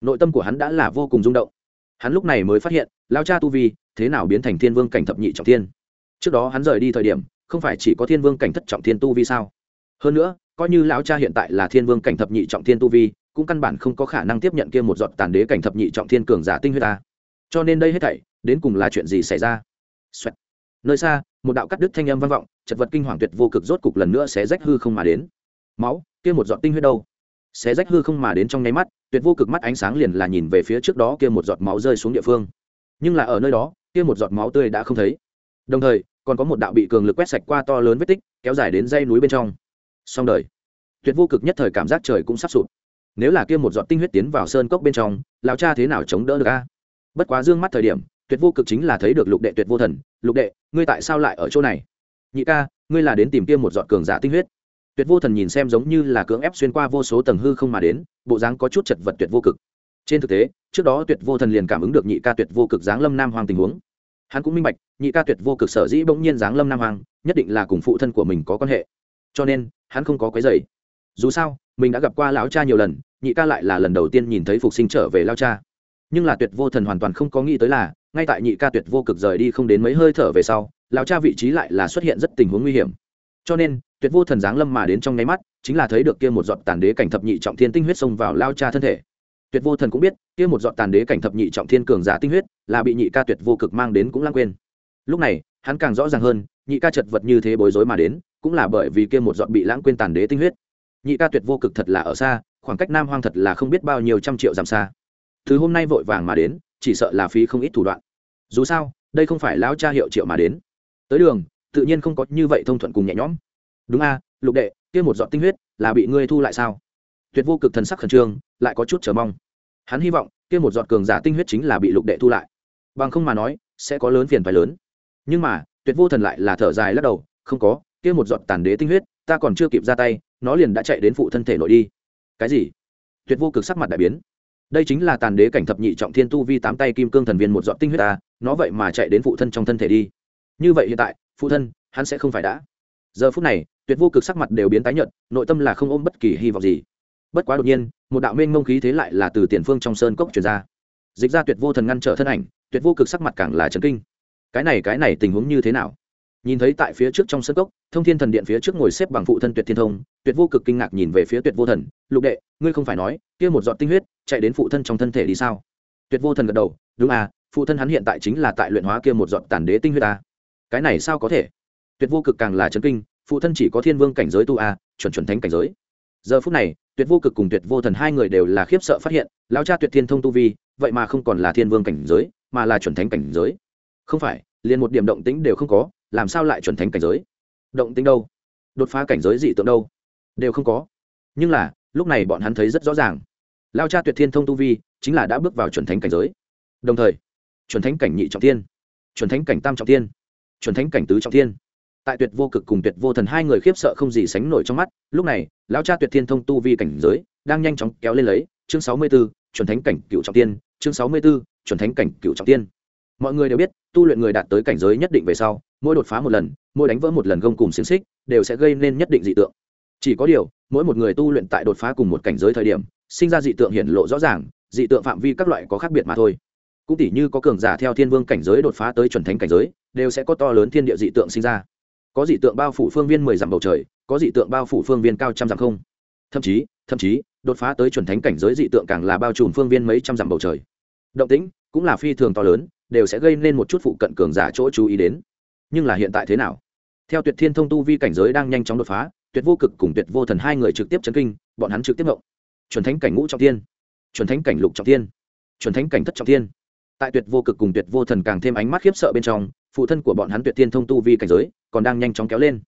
Nội tâm của hắn đã là vô cùng rung động. Hắn lúc này mới phát hiện, lao cha tu vi, thế nào biến thành thiên vương cảnh thập nhị trọng thiên? Trước đó hắn rời đi thời điểm, không phải chỉ có thiên vương cảnh thất trọng thiên tu vi sao? Hơn nữa, coi như lão cha hiện tại là thiên vương cảnh thập nhị trọng thiên tu vi cũng căn bản không có khả năng tiếp nhận kia một giọt tàn đế cảnh thập nhị trọng thiên cường giả tinh huyết ta. Cho nên đây hết thảy, đến cùng là chuyện gì xảy ra? Xoẹt. nơi xa, một đạo cắt đứt thanh âm vang vọng, chật vật kinh hoàng tuyệt vô cực rốt cục lần nữa sẽ rách hư không mà đến. Máu, kia một giọt tinh huyết đâu? Sẽ rách hư không mà đến trong nháy mắt, tuyệt vô cực mắt ánh sáng liền là nhìn về phía trước đó kia một giọt máu rơi xuống địa phương. Nhưng là ở nơi đó, kia một giọt máu tươi đã không thấy. Đồng thời, còn có một đạo bị cường lực quét sạch qua to lớn vết tích, kéo dài đến dây núi bên trong. Xong đời. Tuyệt vô cực nhất thời cảm giác trời cũng sắp sụp nếu là kia một giọt tinh huyết tiến vào sơn cốc bên trong, lão cha thế nào chống đỡ được a? Bất quá dương mắt thời điểm, tuyệt vô cực chính là thấy được lục đệ tuyệt vô thần. Lục đệ, ngươi tại sao lại ở chỗ này? Nhị ca, ngươi là đến tìm kia một giọt cường giả tinh huyết. Tuyệt vô thần nhìn xem giống như là cưỡng ép xuyên qua vô số tầng hư không mà đến, bộ dáng có chút chật vật tuyệt vô cực. Trên thực tế, trước đó tuyệt vô thần liền cảm ứng được nhị ca tuyệt vô cực giáng lâm nam hoàng tình huống. Hắn cũng minh bạch, nhị ca tuyệt vô cực sở dĩ bỗng nhiên giáng lâm nam hoàng nhất định là cùng phụ thân của mình có quan hệ. Cho nên, hắn không có cái dày dù sao mình đã gặp qua lão cha nhiều lần, nhị ca lại là lần đầu tiên nhìn thấy phục sinh trở về lao cha. Nhưng là tuyệt vô thần hoàn toàn không có nghĩ tới là, ngay tại nhị ca tuyệt vô cực rời đi không đến mấy hơi thở về sau, lão cha vị trí lại là xuất hiện rất tình huống nguy hiểm. Cho nên, tuyệt vô thần giáng lâm mà đến trong nháy mắt, chính là thấy được kia một giọt tàn đế cảnh thập nhị trọng thiên tinh huyết xông vào lao cha thân thể. Tuyệt vô thần cũng biết, kia một giọt tàn đế cảnh thập nhị trọng thiên cường giả tinh huyết là bị nhị ca tuyệt vô cực mang đến cũng lãng quên. Lúc này, hắn càng rõ ràng hơn, nhị ca chật vật như thế bối rối mà đến, cũng là bởi vì kia một giọt bị lãng quên tàn đế tinh huyết nhị ca tuyệt vô cực thật là ở xa, khoảng cách nam hoang thật là không biết bao nhiêu trăm triệu dặm xa. Thứ hôm nay vội vàng mà đến, chỉ sợ là phí không ít thủ đoạn. Dù sao, đây không phải lão cha hiệu triệu mà đến. Tới đường, tự nhiên không có như vậy thông thuận cùng nhẹ nhõm. Đúng a lục đệ, kia một giọt tinh huyết, là bị ngươi thu lại sao? Tuyệt vô cực thần sắc khẩn trương, lại có chút chờ mong. Hắn hy vọng, kia một giọt cường giả tinh huyết chính là bị lục đệ thu lại. Bằng không mà nói, sẽ có lớn phiền phải lớn. Nhưng mà, tuyệt vô thần lại là thở dài lắc đầu, không có, kia một giọt tàn đế tinh huyết ta còn chưa kịp ra tay, nó liền đã chạy đến phụ thân thể nội đi. Cái gì? Tuyệt vô cực sắc mặt đại biến. Đây chính là tàn đế cảnh thập nhị trọng thiên tu vi tám tay kim cương thần viên một dọn tinh huyết ta, nó vậy mà chạy đến phụ thân trong thân thể đi. Như vậy hiện tại, phụ thân, hắn sẽ không phải đã. Giờ phút này, tuyệt vô cực sắc mặt đều biến tái nhợt, nội tâm là không ôm bất kỳ hy vọng gì. Bất quá đột nhiên, một đạo mênh mông khí thế lại là từ tiền phương trong sơn cốc truyền ra. Dịch ra tuyệt vô thần ngăn trở thân ảnh, tuyệt vô cực sắc mặt càng là trấn kinh. Cái này cái này tình huống như thế nào? Nhìn thấy tại phía trước trong sân cốc, thông thiên thần điện phía trước ngồi xếp bằng phụ thân tuyệt thiên thông, tuyệt vô cực kinh ngạc nhìn về phía tuyệt vô thần, lục đệ, ngươi không phải nói, kia một giọt tinh huyết chạy đến phụ thân trong thân thể đi sao? Tuyệt vô thần gật đầu, đúng à phụ thân hắn hiện tại chính là tại luyện hóa kia một giọt tàn đế tinh huyết à. cái này sao có thể? Tuyệt vô cực càng là chấn kinh, phụ thân chỉ có thiên vương cảnh giới tu a chuẩn chuẩn thánh cảnh giới. Giờ phút này, tuyệt vô cực cùng tuyệt vô thần hai người đều là khiếp sợ phát hiện, lão cha tuyệt thiên thông tu vi, vậy mà không còn là thiên vương cảnh giới, mà là chuẩn thánh cảnh giới. Không phải, liền một điểm động tĩnh đều không có làm sao lại chuẩn thánh cảnh giới? Động tĩnh đâu? Đột phá cảnh giới dị tượng đâu? Đều không có. Nhưng là, lúc này bọn hắn thấy rất rõ ràng. Lao cha tuyệt thiên thông tu vi chính là đã bước vào chuẩn thánh cảnh giới. Đồng thời, chuẩn thánh cảnh nhị trọng thiên, chuẩn thánh cảnh tam trọng thiên, chuẩn thánh cảnh tứ trọng thiên. Tại tuyệt vô cực cùng tuyệt vô thần hai người khiếp sợ không gì sánh nổi trong mắt, lúc này lão cha tuyệt thiên thông tu vi cảnh giới đang nhanh chóng kéo lên lấy chương sáu mươi b ố chuẩn thánh cảnh cựu trọng tiên chương sáu mươi b ố chuẩn thánh cảnh cựu trọng tiên mọi người đều biết, tu luyện người đạt tới cảnh giới nhất định về sau, mỗi đột phá một lần, mỗi đánh vỡ một lần gông cùng xiềng xích, đều sẽ gây nên nhất định dị tượng. Chỉ có điều, mỗi một người tu luyện tại đột phá cùng một cảnh giới thời điểm, sinh ra dị tượng hiển lộ rõ ràng, dị tượng phạm vi các loại có khác biệt mà thôi. Cũng tỉ như có cường giả theo thiên vương cảnh giới đột phá tới chuẩn thánh cảnh giới, đều sẽ có to lớn thiên địa dị tượng sinh ra. Có dị tượng bao phủ phương viên mười dặm bầu trời, có dị tượng bao phủ phương viên cao trăm dặm không. Thậm chí thậm chí, đột phá tới chuẩn thánh cảnh giới dị tượng càng là bao trùm phương viên mấy trăm dặm bầu trời. Động tĩnh cũng là phi thường to lớn đều sẽ gây nên một chút phụ cận cường giả chỗ chú ý đến. Nhưng là hiện tại thế nào? Theo tuyệt thiên thông tu vi cảnh giới đang nhanh chóng đột phá, tuyệt vô cực cùng tuyệt vô thần hai người trực tiếp chấn kinh, bọn hắn trực tiếp ngộng. Chuẩn thánh cảnh ngũ trọng thiên, chuẩn thánh cảnh lục trọng thiên, chuẩn thánh cảnh thất trọng thiên. Tại tuyệt vô cực cùng tuyệt vô thần càng thêm ánh mắt khiếp sợ bên trong, phụ thân của bọn hắn tuyệt thiên thông tu vi cảnh giới còn đang nhanh chóng kéo lên.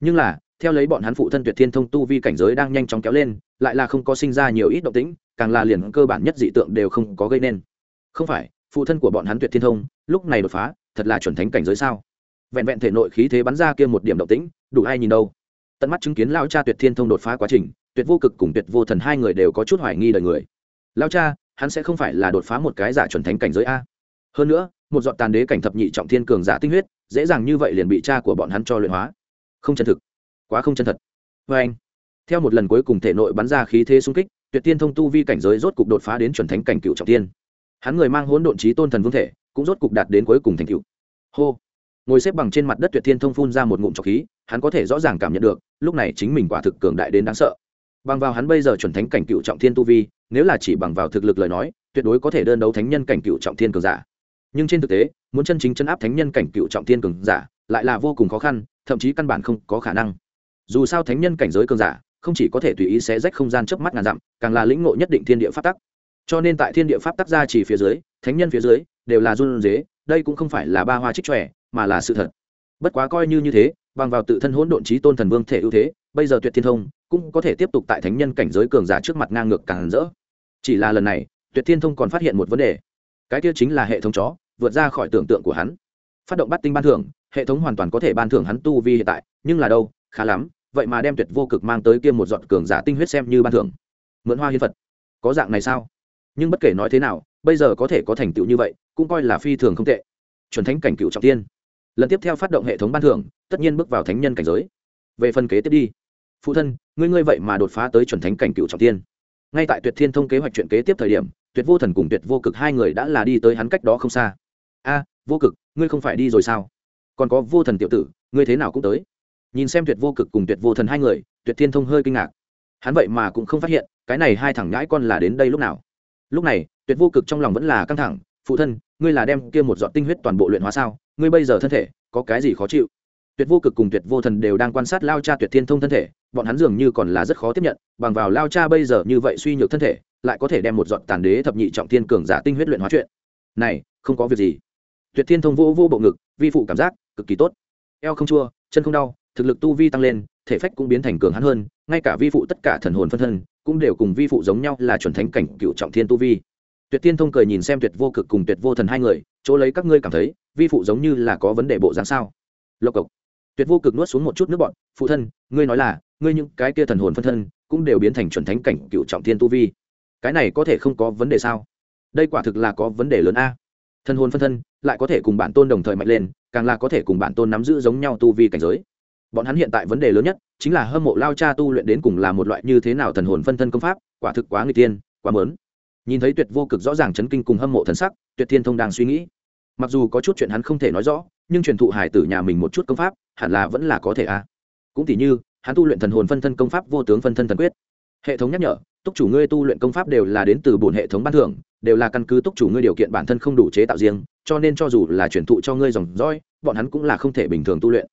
Nhưng là, theo lấy bọn hắn phụ thân tuyệt thiên thông tu vi cảnh giới đang nhanh chóng kéo lên, lại là không có sinh ra nhiều ít động tĩnh, càng là liền cơ bản nhất dị tượng đều không có gây nên. Không phải phụ thân của bọn hắn tuyệt thiên thông, lúc này đột phá, thật là chuẩn thánh cảnh giới sao? Vẹn vẹn thể nội khí thế bắn ra kia một điểm động tĩnh, đủ ai nhìn đâu? Tận mắt chứng kiến lao cha tuyệt thiên thông đột phá quá trình, tuyệt vô cực cùng tuyệt vô thần hai người đều có chút hoài nghi đời người. Lao cha, hắn sẽ không phải là đột phá một cái giả chuẩn thánh cảnh giới a? Hơn nữa, một dọn tàn đế cảnh thập nhị trọng thiên cường giả tinh huyết, dễ dàng như vậy liền bị cha của bọn hắn cho luyện hóa. Không chân thực. Quá không chân thật. Vê anh, theo một lần cuối cùng thể nội bắn ra khí thế xung kích, tuyệt tiên thông tu vi cảnh giới rốt cục đột phá đến chuẩn thánh cảnh cựu trọng tiên hắn người mang hỗn độn trí tôn thần vương thể, cũng rốt cục đạt đến cuối cùng thành cựu hô! Ngồi xếp bằng trên mặt đất tuyệt thiên thông phun ra một ngụm trọc khí, hắn có thể rõ ràng cảm nhận được, lúc này chính mình quả thực cường đại đến đáng sợ. Bằng vào hắn bây giờ chuẩn thánh cảnh cựu trọng thiên tu vi, nếu là chỉ bằng vào thực lực lời nói, tuyệt đối có thể đơn đấu thánh nhân cảnh cựu trọng thiên cường giả. Nhưng trên thực tế, muốn chân chính chân áp thánh nhân cảnh cựu trọng thiên cường giả, lại là vô cùng khó khăn, thậm chí căn bản không có khả năng. Dù sao thánh nhân cảnh giới cường giả, không chỉ có thể tùy ý xé rách không gian chớp mắt ngàn dặm, càng là lĩnh ngộ nhất định thiên địa pháp tắc cho nên tại thiên địa pháp tắc gia chỉ phía dưới, thánh nhân phía dưới, đều là run dế đây cũng không phải là ba hoa trích trẻ mà là sự thật. Bất quá coi như như thế, bằng vào tự thân hỗn độn trí tôn thần vương thể ưu thế, bây giờ tuyệt thiên thông, cũng có thể tiếp tục tại thánh nhân cảnh giới cường giả trước mặt ngang ngược càng rỡ. Chỉ là lần này, tuyệt thiên thông còn phát hiện một vấn đề. Cái kia chính là hệ thống chó, vượt ra khỏi tưởng tượng của hắn. Phát động bắt tinh ban thưởng, hệ thống hoàn toàn có thể ban thưởng hắn tu vi hiện tại, nhưng là đâu, khá lắm, vậy mà đem tuyệt vô cực mang tới kia một giọt cường giả tinh huyết xem như ban thưởng. Mượn hoa hiến phật. Có dạng này sao? Nhưng bất kể nói thế nào, bây giờ có thể có thành tựu như vậy, cũng coi là phi thường không tệ. Chuẩn thánh cảnh cựu trọng tiên. Lần tiếp theo phát động hệ thống ban thưởng, tất nhiên bước vào thánh nhân cảnh giới. Về phần kế tiếp đi. Phụ thân, ngươi ngươi vậy mà đột phá tới chuẩn thánh cảnh cựu trọng tiên. Ngay tại tuyệt thiên thông kế hoạch chuyện kế tiếp thời điểm, tuyệt vô thần cùng tuyệt vô cực hai người đã là đi tới hắn cách đó không xa. A, vô cực, ngươi không phải đi rồi sao? Còn có vô thần tiểu tử, ngươi thế nào cũng tới. Nhìn xem tuyệt vô cực cùng tuyệt vô thần hai người, tuyệt thiên thông hơi kinh ngạc. Hắn vậy mà cũng không phát hiện, cái này hai thằng nhãi con là đến đây lúc nào lúc này, tuyệt vô cực trong lòng vẫn là căng thẳng, phụ thân, ngươi là đem kia một giọt tinh huyết toàn bộ luyện hóa sao? Ngươi bây giờ thân thể có cái gì khó chịu? Tuyệt vô cực cùng tuyệt vô thần đều đang quan sát lao cha tuyệt thiên thông thân thể, bọn hắn dường như còn là rất khó tiếp nhận, bằng vào lao cha bây giờ như vậy suy nhược thân thể, lại có thể đem một giọt tàn đế thập nhị trọng thiên cường giả tinh huyết luyện hóa chuyện. Này, không có việc gì. Tuyệt thiên thông vô vô bộ ngực, vi phụ cảm giác cực kỳ tốt. Eo không chua, chân không đau, thực lực tu vi tăng lên, thể phách cũng biến thành cường hắn hơn, ngay cả vi phụ tất cả thần hồn phân thân cũng đều cùng vi phụ giống nhau là chuẩn thánh cảnh cựu trọng thiên tu vi. Tuyệt tiên thông cười nhìn xem tuyệt vô cực cùng tuyệt vô thần hai người, chỗ lấy các ngươi cảm thấy, vi phụ giống như là có vấn đề bộ dáng sao? Lộc cộc. Tuyệt vô cực nuốt xuống một chút nước bọn phụ thân, ngươi nói là, ngươi những cái kia thần hồn phân thân cũng đều biến thành chuẩn thánh cảnh cựu trọng thiên tu vi. Cái này có thể không có vấn đề sao? Đây quả thực là có vấn đề lớn a. Thần hồn phân thân lại có thể cùng bản tôn đồng thời mạnh lên, càng là có thể cùng bản tôn nắm giữ giống nhau tu vi cảnh giới bọn hắn hiện tại vấn đề lớn nhất chính là hâm mộ lao cha tu luyện đến cùng là một loại như thế nào thần hồn phân thân công pháp, quả thực quá người tiên quá mớn. Nhìn thấy tuyệt vô cực rõ ràng chấn kinh cùng hâm mộ thần sắc, tuyệt thiên thông đang suy nghĩ. Mặc dù có chút chuyện hắn không thể nói rõ, nhưng truyền thụ hải tử nhà mình một chút công pháp, hẳn là vẫn là có thể a. Cũng tỉ như, hắn tu luyện thần hồn phân thân công pháp vô tướng phân thân thần quyết. Hệ thống nhắc nhở, túc chủ ngươi tu luyện công pháp đều là đến từ bổn hệ thống ban thưởng, đều là căn cứ túc chủ ngươi điều kiện bản thân không đủ chế tạo riêng, cho nên cho dù là truyền thụ cho ngươi dòng dõi, bọn hắn cũng là không thể bình thường tu luyện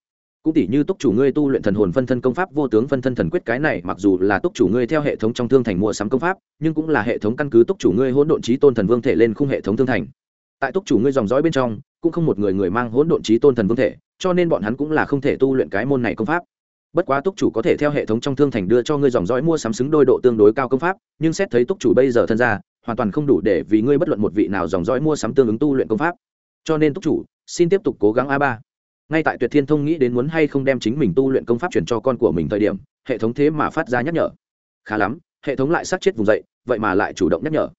cũng tỉ như túc chủ ngươi tu luyện thần hồn phân thân công pháp, vô tướng phân thân thần quyết cái này, mặc dù là túc chủ ngươi theo hệ thống trong thương thành mua sắm công pháp, nhưng cũng là hệ thống căn cứ túc chủ ngươi hỗn độn trí tôn thần vương thể lên khung hệ thống thương thành. Tại túc chủ ngươi dòng dõi bên trong, cũng không một người người mang hỗn độn trí tôn thần vương thể, cho nên bọn hắn cũng là không thể tu luyện cái môn này công pháp. Bất quá túc chủ có thể theo hệ thống trong thương thành đưa cho ngươi dòng dõi mua sắm xứng đôi độ tương đối cao công pháp, nhưng xét thấy túc chủ bây giờ thân ra, hoàn toàn không đủ để vì ngươi bất luận một vị nào dòng dõi mua sắm tương ứng tu luyện công pháp. Cho nên túc chủ, xin tiếp tục cố gắng a ba ngay tại tuyệt thiên thông nghĩ đến muốn hay không đem chính mình tu luyện công pháp chuyển cho con của mình thời điểm, hệ thống thế mà phát ra nhắc nhở. Khá lắm, hệ thống lại sát chết vùng dậy, vậy mà lại chủ động nhắc nhở.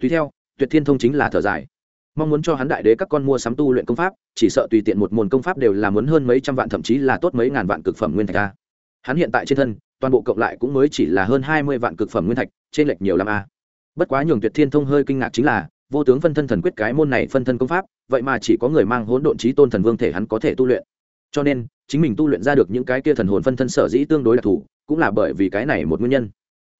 Tùy theo, tuyệt thiên thông chính là thở dài. Mong muốn cho hắn đại đế các con mua sắm tu luyện công pháp, chỉ sợ tùy tiện một môn công pháp đều là muốn hơn mấy trăm vạn thậm chí là tốt mấy ngàn vạn cực phẩm nguyên thạch a. Hắn hiện tại trên thân, toàn bộ cộng lại cũng mới chỉ là hơn hai mươi vạn cực phẩm nguyên thạch, trên lệch nhiều l a. Bất quá nhường tuyệt thiên thông hơi kinh ngạc chính là vô tướng phân thân thần quyết cái môn này phân thân công pháp, vậy mà chỉ có người mang hỗn độn trí tôn thần vương thể hắn có thể tu luyện. Cho nên, chính mình tu luyện ra được những cái kia thần hồn phân thân sở dĩ tương đối đặc thù, cũng là bởi vì cái này một nguyên nhân.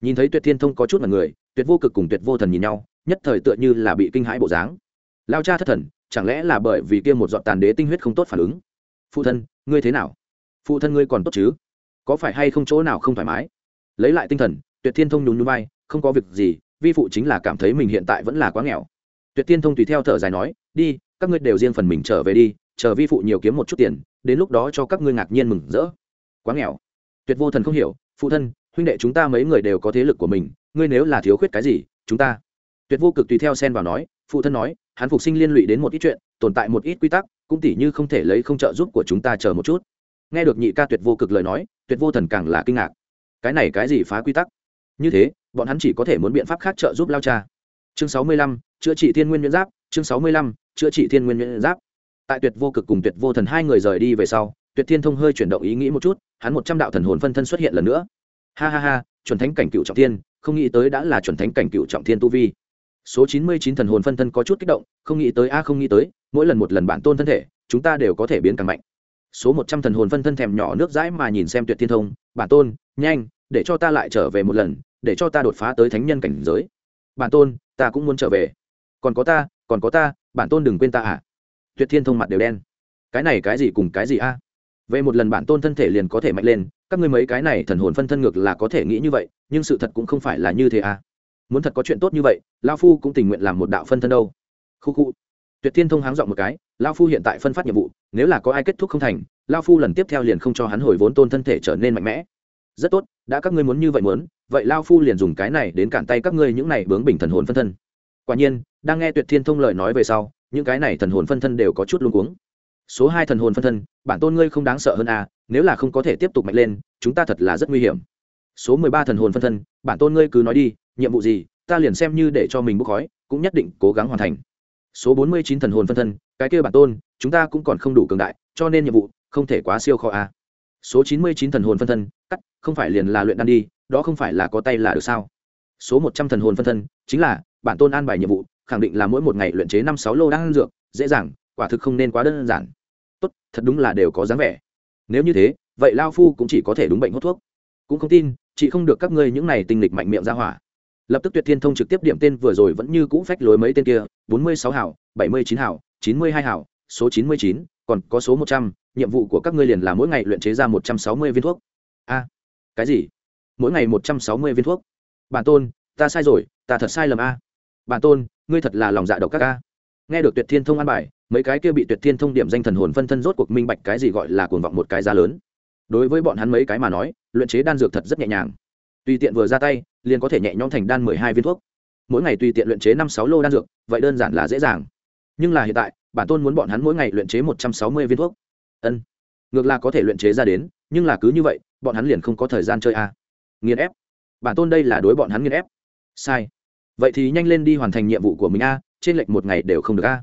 Nhìn thấy tuyệt thiên thông có chút là người, tuyệt vô cực cùng tuyệt vô thần nhìn nhau, nhất thời tựa như là bị kinh hãi bộ dáng. Lao cha thất thần, chẳng lẽ là bởi vì kia một giọt tàn đế tinh huyết không tốt phản ứng? Phụ thân, ngươi thế nào? Phụ thân ngươi còn tốt chứ? Có phải hay không chỗ nào không thoải mái? Lấy lại tinh thần, tuyệt thiên thông nhún nhún vai, không có việc gì, vi phụ chính là cảm thấy mình hiện tại vẫn là quá nghèo tuyệt tiên thông tùy theo thở dài nói, đi, các ngươi đều riêng phần mình trở về đi, chờ vi phụ nhiều kiếm một chút tiền, đến lúc đó cho các ngươi ngạc nhiên mừng rỡ. Quá nghèo. Tuyệt vô thần không hiểu, phụ thân, huynh đệ chúng ta mấy người đều có thế lực của mình, ngươi nếu là thiếu khuyết cái gì, chúng ta tuyệt vô cực tùy theo xen vào nói, phụ thân nói, hắn phục sinh liên lụy đến một ít chuyện, tồn tại một ít quy tắc, cũng tỉ như không thể lấy không trợ giúp của chúng ta chờ một chút. Nghe được nhị ca tuyệt vô cực lời nói, tuyệt vô thần càng là kinh ngạc. Cái này cái gì phá quy tắc? Như thế, bọn hắn chỉ có thể muốn biện pháp khác trợ giúp lao cha chương sáu mươi lăm, chữa trị thiên nguyên nhuyễn giáp. Chương sáu mươi lăm, chữa trị thiên nguyên nhuyễn giáp. Tại tuyệt vô cực cùng tuyệt vô thần hai người rời đi về sau, tuyệt thiên thông hơi chuyển động ý nghĩ một chút, hắn một trăm đạo thần hồn phân thân xuất hiện lần nữa. Ha ha ha, chuẩn thánh cảnh cựu trọng thiên, không nghĩ tới đã là chuẩn thánh cảnh cựu trọng thiên tu vi. Số chín mươi chín thần hồn phân thân có chút kích động, không nghĩ tới, a, không nghĩ tới, mỗi lần một lần bản tôn thân thể, chúng ta đều có thể biến càng mạnh. Số một trăm thần hồn phân thân thèm nhỏ nước dãi mà nhìn xem tuyệt thiên thông, bản tôn, nhanh, để cho ta lại trở về một lần, để cho ta đột phá tới thánh nhân cảnh giới bản tôn, ta cũng muốn trở về. Còn có ta, còn có ta, bản tôn đừng quên ta à? Tuyệt thiên thông mặt đều đen. Cái này cái gì cùng cái gì a? Về một lần bản tôn thân thể liền có thể mạnh lên, các ngươi mấy cái này thần hồn phân thân ngược là có thể nghĩ như vậy, nhưng sự thật cũng không phải là như thế à? Muốn thật có chuyện tốt như vậy lao phu cũng tình nguyện làm một đạo phân thân đâu. Khu khu. Tuyệt thiên thông háng dọn một cái lao phu hiện tại phân phát nhiệm vụ, nếu là có ai kết thúc không thành lao phu lần tiếp theo liền không cho hắn hồi vốn tôn thân thể trở nên mạnh mẽ rất tốt, đã các ngươi muốn như vậy muốn, vậy lao phu liền dùng cái này đến cản tay các ngươi những này bướng bình thần hồn phân thân. Quả nhiên, đang nghe tuyệt thiên thông lời nói về sau, những cái này thần hồn phân thân đều có chút luống cuống. Số hai thần hồn phân thân, bản tôn ngươi không đáng sợ hơn à nếu là không có thể tiếp tục mạnh lên, chúng ta thật là rất nguy hiểm. Số mười ba thần hồn phân thân, bản tôn ngươi cứ nói đi, nhiệm vụ gì, ta liền xem như để cho mình bốc khói, cũng nhất định cố gắng hoàn thành. Số bốn mươi chín thần hồn phân thân, cái kia bản tôn, chúng ta cũng còn không đủ cường đại, cho nên nhiệm vụ không thể quá siêu khó a số chín mươi chín thần hồn phân thân, cắt, không phải liền là luyện đan đi, đó không phải là có tay là được sao? Số một trăm thần hồn phân thân, chính là, bản tôn an bài nhiệm vụ, khẳng định là mỗi một ngày luyện chế năm sáu lô đan dược, dễ dàng, quả thực không nên quá đơn giản. Tốt, thật đúng là đều có dáng vẻ. Nếu như thế, vậy lao phu cũng chỉ có thể đúng bệnh hút thuốc. Cũng không tin chị không được các ngươi những này tinh lịch mạnh miệng ra hỏa. Lập tức tuyệt thiên thông trực tiếp điểm tên vừa rồi vẫn như cũ phách lối mấy tên kia, bốn mươi sáu hảo bảy mươi chín hảo chín mươi hai hảo số chín mươi chín, còn có số một trăm nhiệm vụ của các ngươi liền là mỗi ngày luyện chế ra một trăm sáu mươi viên thuốc. A, cái gì? Mỗi ngày một trăm sáu mươi viên thuốc? Bản tôn, ta sai rồi, ta thật sai lầm a. Bản tôn, ngươi thật là lòng dạ độc các a. Nghe được tuyệt thiên thông an bài, mấy cái kia bị tuyệt thiên thông điểm danh thần hồn phân thân rốt cuộc minh bạch cái gì gọi là cuồng vọng một cái giá lớn. Đối với bọn hắn mấy cái mà nói, luyện chế đan dược thật rất nhẹ nhàng. Tùy tiện vừa ra tay, liền có thể nhẹ nhõm thành đan mười hai viên thuốc. Mỗi ngày tùy tiện luyện chế năm sáu lô đan dược, vậy đơn giản là dễ dàng. Nhưng là hiện tại, bản tôn muốn bọn hắn mỗi ngày luyện chế một trăm sáu mươi viên thuốc ân. Ngược là có thể luyện chế ra đến, nhưng là cứ như vậy, bọn hắn liền không có thời gian chơi a. À. nghiền ép. Bản tôn đây là đối bọn hắn nghiền ép. Sai. Vậy thì nhanh lên đi hoàn thành nhiệm vụ của mình a, trên lệch một ngày đều không được a.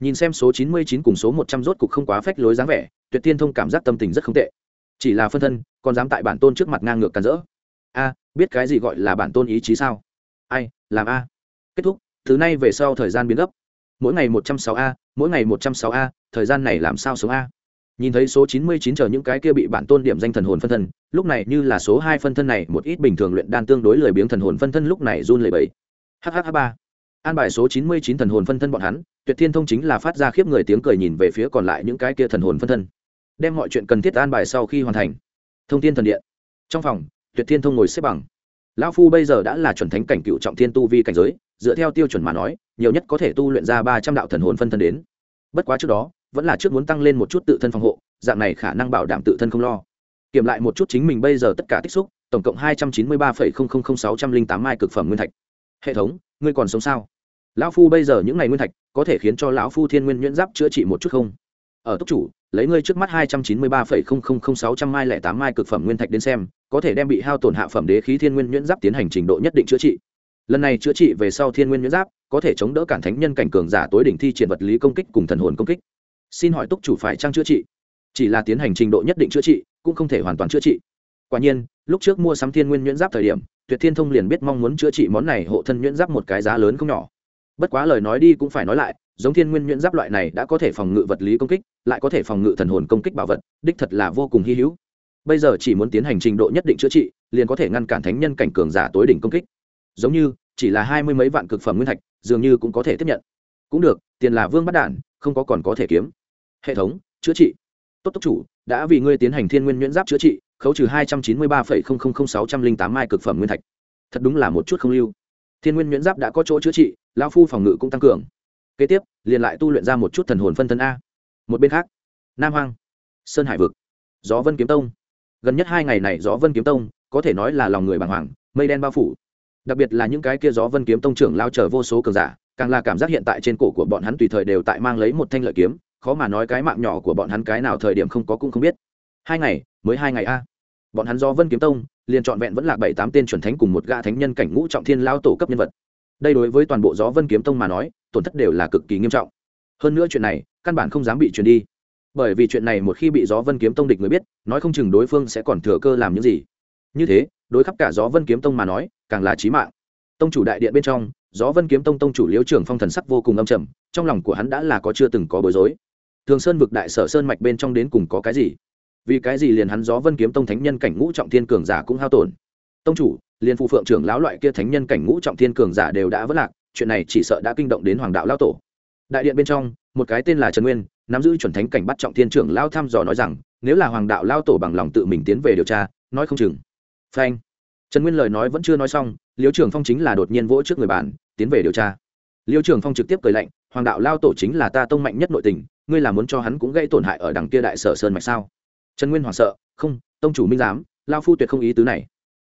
Nhìn xem số chín mươi chín cùng số một trăm rốt cục không quá phách lối dáng vẻ, tuyệt tiên thông cảm giác tâm tình rất không tệ. Chỉ là phân thân, còn dám tại bản tôn trước mặt ngang ngược càn rỡ. A, biết cái gì gọi là bản tôn ý chí sao? Ai, làm a. Kết thúc, thứ này về sau thời gian biến gấp. Mỗi ngày một trăm sáu a, mỗi ngày một trăm sáu a, thời gian này làm sao sống a? Nhìn thấy số chín mươi chín chờ những cái kia bị bản tôn điểm danh thần hồn phân thân, lúc này như là số hai phân thân này, một ít bình thường luyện đan tương đối lười biếng thần hồn phân thân lúc này run lẩy bẩy. Hh ba. An bài số chín mươi chín thần hồn phân thân bọn hắn, tuyệt thiên thông chính là phát ra khiếp người tiếng cười nhìn về phía còn lại những cái kia thần hồn phân thân. Đem mọi chuyện cần thiết an bài sau khi hoàn thành. Thông tin thần điện. Trong phòng, tuyệt thiên thông ngồi xếp bằng. Lão phu bây giờ đã là chuẩn thánh cảnh cựu trọng thiên tu vi cảnh giới, dựa theo tiêu chuẩn mà nói, nhiều nhất có thể tu luyện ra ba trăm đạo thần hồn phân thân đến. Bất quá trước đó vẫn là trước muốn tăng lên một chút tự thân phòng hộ, dạng này khả năng bảo đảm tự thân không lo. Kiểm lại một chút chính mình bây giờ tất cả tích xúc, tổng cộng hai trăm chín mươi ba sáu trăm linh tám mai cực phẩm nguyên thạch. Hệ thống, ngươi còn sống sao? Lão phu bây giờ những ngày nguyên thạch, có thể khiến cho lão phu thiên nguyên nhuyễn giáp chữa trị một chút không? Ở túc chủ, lấy ngươi trước mắt hai trăm chín mươi ba sáu trăm mai lẻ tám mai cực phẩm nguyên thạch đến xem, có thể đem bị hao tổn hạ phẩm đế khí thiên nguyên nhuyễn giáp tiến hành trình độ nhất định chữa trị. Lần này chữa trị về sau thiên nguyên nhuyễn giáp, có thể chống đỡ cản thánh nhân cảnh cường giả tối đỉnh thi triển vật lý công kích cùng thần hồn công kích xin hỏi túc chủ phải trang chữa trị? Chỉ là tiến hành trình độ nhất định chữa trị, cũng không thể hoàn toàn chữa trị. Quả nhiên, lúc trước mua sắm thiên nguyên nhuyễn giáp thời điểm, tuyệt thiên thông liền biết mong muốn chữa trị món này hộ thân nhuyễn giáp một cái giá lớn không nhỏ. Bất quá lời nói đi cũng phải nói lại, giống thiên nguyên nhuyễn giáp loại này đã có thể phòng ngự vật lý công kích, lại có thể phòng ngự thần hồn công kích bảo vật, đích thật là vô cùng hy hữu. Bây giờ chỉ muốn tiến hành trình độ nhất định chữa trị, liền có thể ngăn cản thánh nhân cảnh cường giả tối đỉnh công kích. Giống như, chỉ là hai mươi mấy vạn cực phẩm nguyên thạch, dường như cũng có thể tiếp nhận. Cũng được, tiền là vương bắt đản không có còn có thể kiếm hệ thống, chữa trị. Tốt tốc chủ, đã vì ngươi tiến hành thiên nguyên nhuyễn giáp chữa trị, khấu trừ hai trăm chín mươi ba sáu trăm linh tám mai cực phẩm nguyên thạch. Thật đúng là một chút không lưu. Thiên nguyên nhuyễn giáp đã có chỗ chữa trị lao phu phòng ngự cũng tăng cường. Kế tiếp, liền lại tu luyện ra một chút thần hồn phân thân a. Một bên khác, nam hoang, sơn hải vực, gió vân kiếm tông. Gần nhất hai ngày này gió vân kiếm tông, có thể nói là lòng người bàng hoàng, mây đen bao phủ. Đặc biệt là những cái kia gió vân kiếm tông trưởng lao chờ vô số cường giả, càng là cảm giác hiện tại trên cổ của bọn hắn tùy thời đều tại mang lấy một thanh lợi kiếm khó mà nói cái mạng nhỏ của bọn hắn cái nào thời điểm không có cũng không biết. Hai ngày, mới hai ngày a. Bọn hắn do vân kiếm tông, liền trọn vẹn vẫn là bảy tám tên chuẩn thánh cùng một gã thánh nhân cảnh ngũ trọng thiên lao tổ cấp nhân vật. Đây đối với toàn bộ gió vân kiếm tông mà nói, tổn thất đều là cực kỳ nghiêm trọng. Hơn nữa chuyện này, căn bản không dám bị truyền đi. Bởi vì chuyện này một khi bị gió vân kiếm tông địch người biết, nói không chừng đối phương sẽ còn thừa cơ làm những gì. Như thế, đối khắp cả gió vân kiếm tông mà nói, càng là trí mạng. Tông chủ đại điện bên trong, gió vân kiếm tông tông chủ liễu trưởng phong thần sắc vô cùng âm trầm, trong lòng của hắn đã là có chưa từng có bối rối thường sơn vực đại sở sơn mạch bên trong đến cùng có cái gì? Vì cái gì liền hắn gió vân kiếm tông thánh nhân cảnh ngũ trọng thiên cường giả cũng hao tổn? Tông chủ, liền phụ phượng trưởng lão loại kia thánh nhân cảnh ngũ trọng thiên cường giả đều đã vất lạc, chuyện này chỉ sợ đã kinh động đến hoàng đạo lão tổ. Đại điện bên trong, một cái tên là trần nguyên, nắm giữ chuẩn thánh cảnh bắt trọng thiên trưởng lao thăm dò nói rằng, nếu là hoàng đạo lao tổ bằng lòng tự mình tiến về điều tra, nói không chừng. Phanh. Trần nguyên lời nói vẫn chưa nói xong, liêu trưởng phong chính là đột nhiên vỗ trước người bàn, tiến về điều tra. Liêu trưởng phong trực tiếp cười lạnh hoàng đạo lao tổ chính là ta tông mạnh nhất nội tình, ngươi là muốn cho hắn cũng gây tổn hại ở đằng kia đại sở sơn mạch sao? Trần nguyên hoảng sợ, không, tông chủ minh giám, lao phu tuyệt không ý tứ này.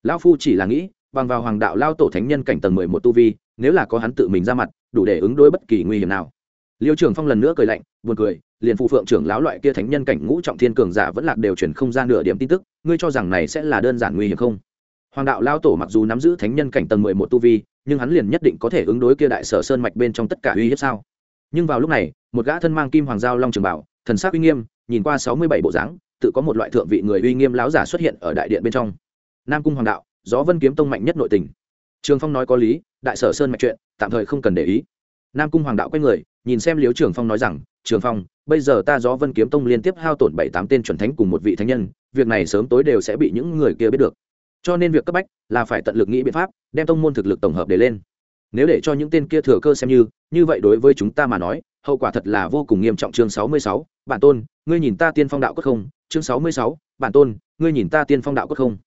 Lao phu chỉ là nghĩ, bằng vào hoàng đạo lao tổ thánh nhân cảnh tầng mười một tu vi, nếu là có hắn tự mình ra mặt, đủ để ứng đối bất kỳ nguy hiểm nào. Liêu trưởng phong lần nữa cười lạnh, buồn cười, liền phụ phượng trưởng lão loại kia thánh nhân cảnh ngũ trọng thiên cường giả vẫn lạc đều chuyển không ra nửa điểm tin tức, ngươi cho rằng này sẽ là đơn giản nguy hiểm không? Hoàng đạo lao tổ mặc dù nắm giữ thánh nhân cảnh tầng mười một tu vi, nhưng hắn liền nhất định có thể ứng đối kia đại sở sơn mạch bên trong tất cả uy hiếp sao? Nhưng vào lúc này, một gã thân mang kim hoàng giao long trường bảo, thần sắc uy nghiêm, nhìn qua sáu mươi bảy bộ dáng, tự có một loại thượng vị người uy nghiêm láo giả xuất hiện ở đại điện bên trong. Nam cung hoàng đạo, gió vân kiếm tông mạnh nhất nội tình. Trường phong nói có lý, đại sở sơn mạch chuyện, tạm thời không cần để ý. Nam cung hoàng đạo quay người, nhìn xem liếu trường phong nói rằng, trường phong, bây giờ ta gió vân kiếm tông liên tiếp hao tổn bảy tám tên chuẩn thánh cùng một vị thánh nhân, việc này sớm tối đều sẽ bị những người kia biết được. Cho nên việc cấp bách là phải tận lực nghĩ biện pháp, đem tông môn thực lực tổng hợp để lên nếu để cho những tên kia thừa cơ xem như như vậy đối với chúng ta mà nói, hậu quả thật là vô cùng nghiêm trọng. Chương sáu mươi sáu, bản tôn, ngươi nhìn ta tiên phong đạo cốt không? Chương sáu mươi sáu, bản tôn, ngươi nhìn ta tiên phong đạo cốt không?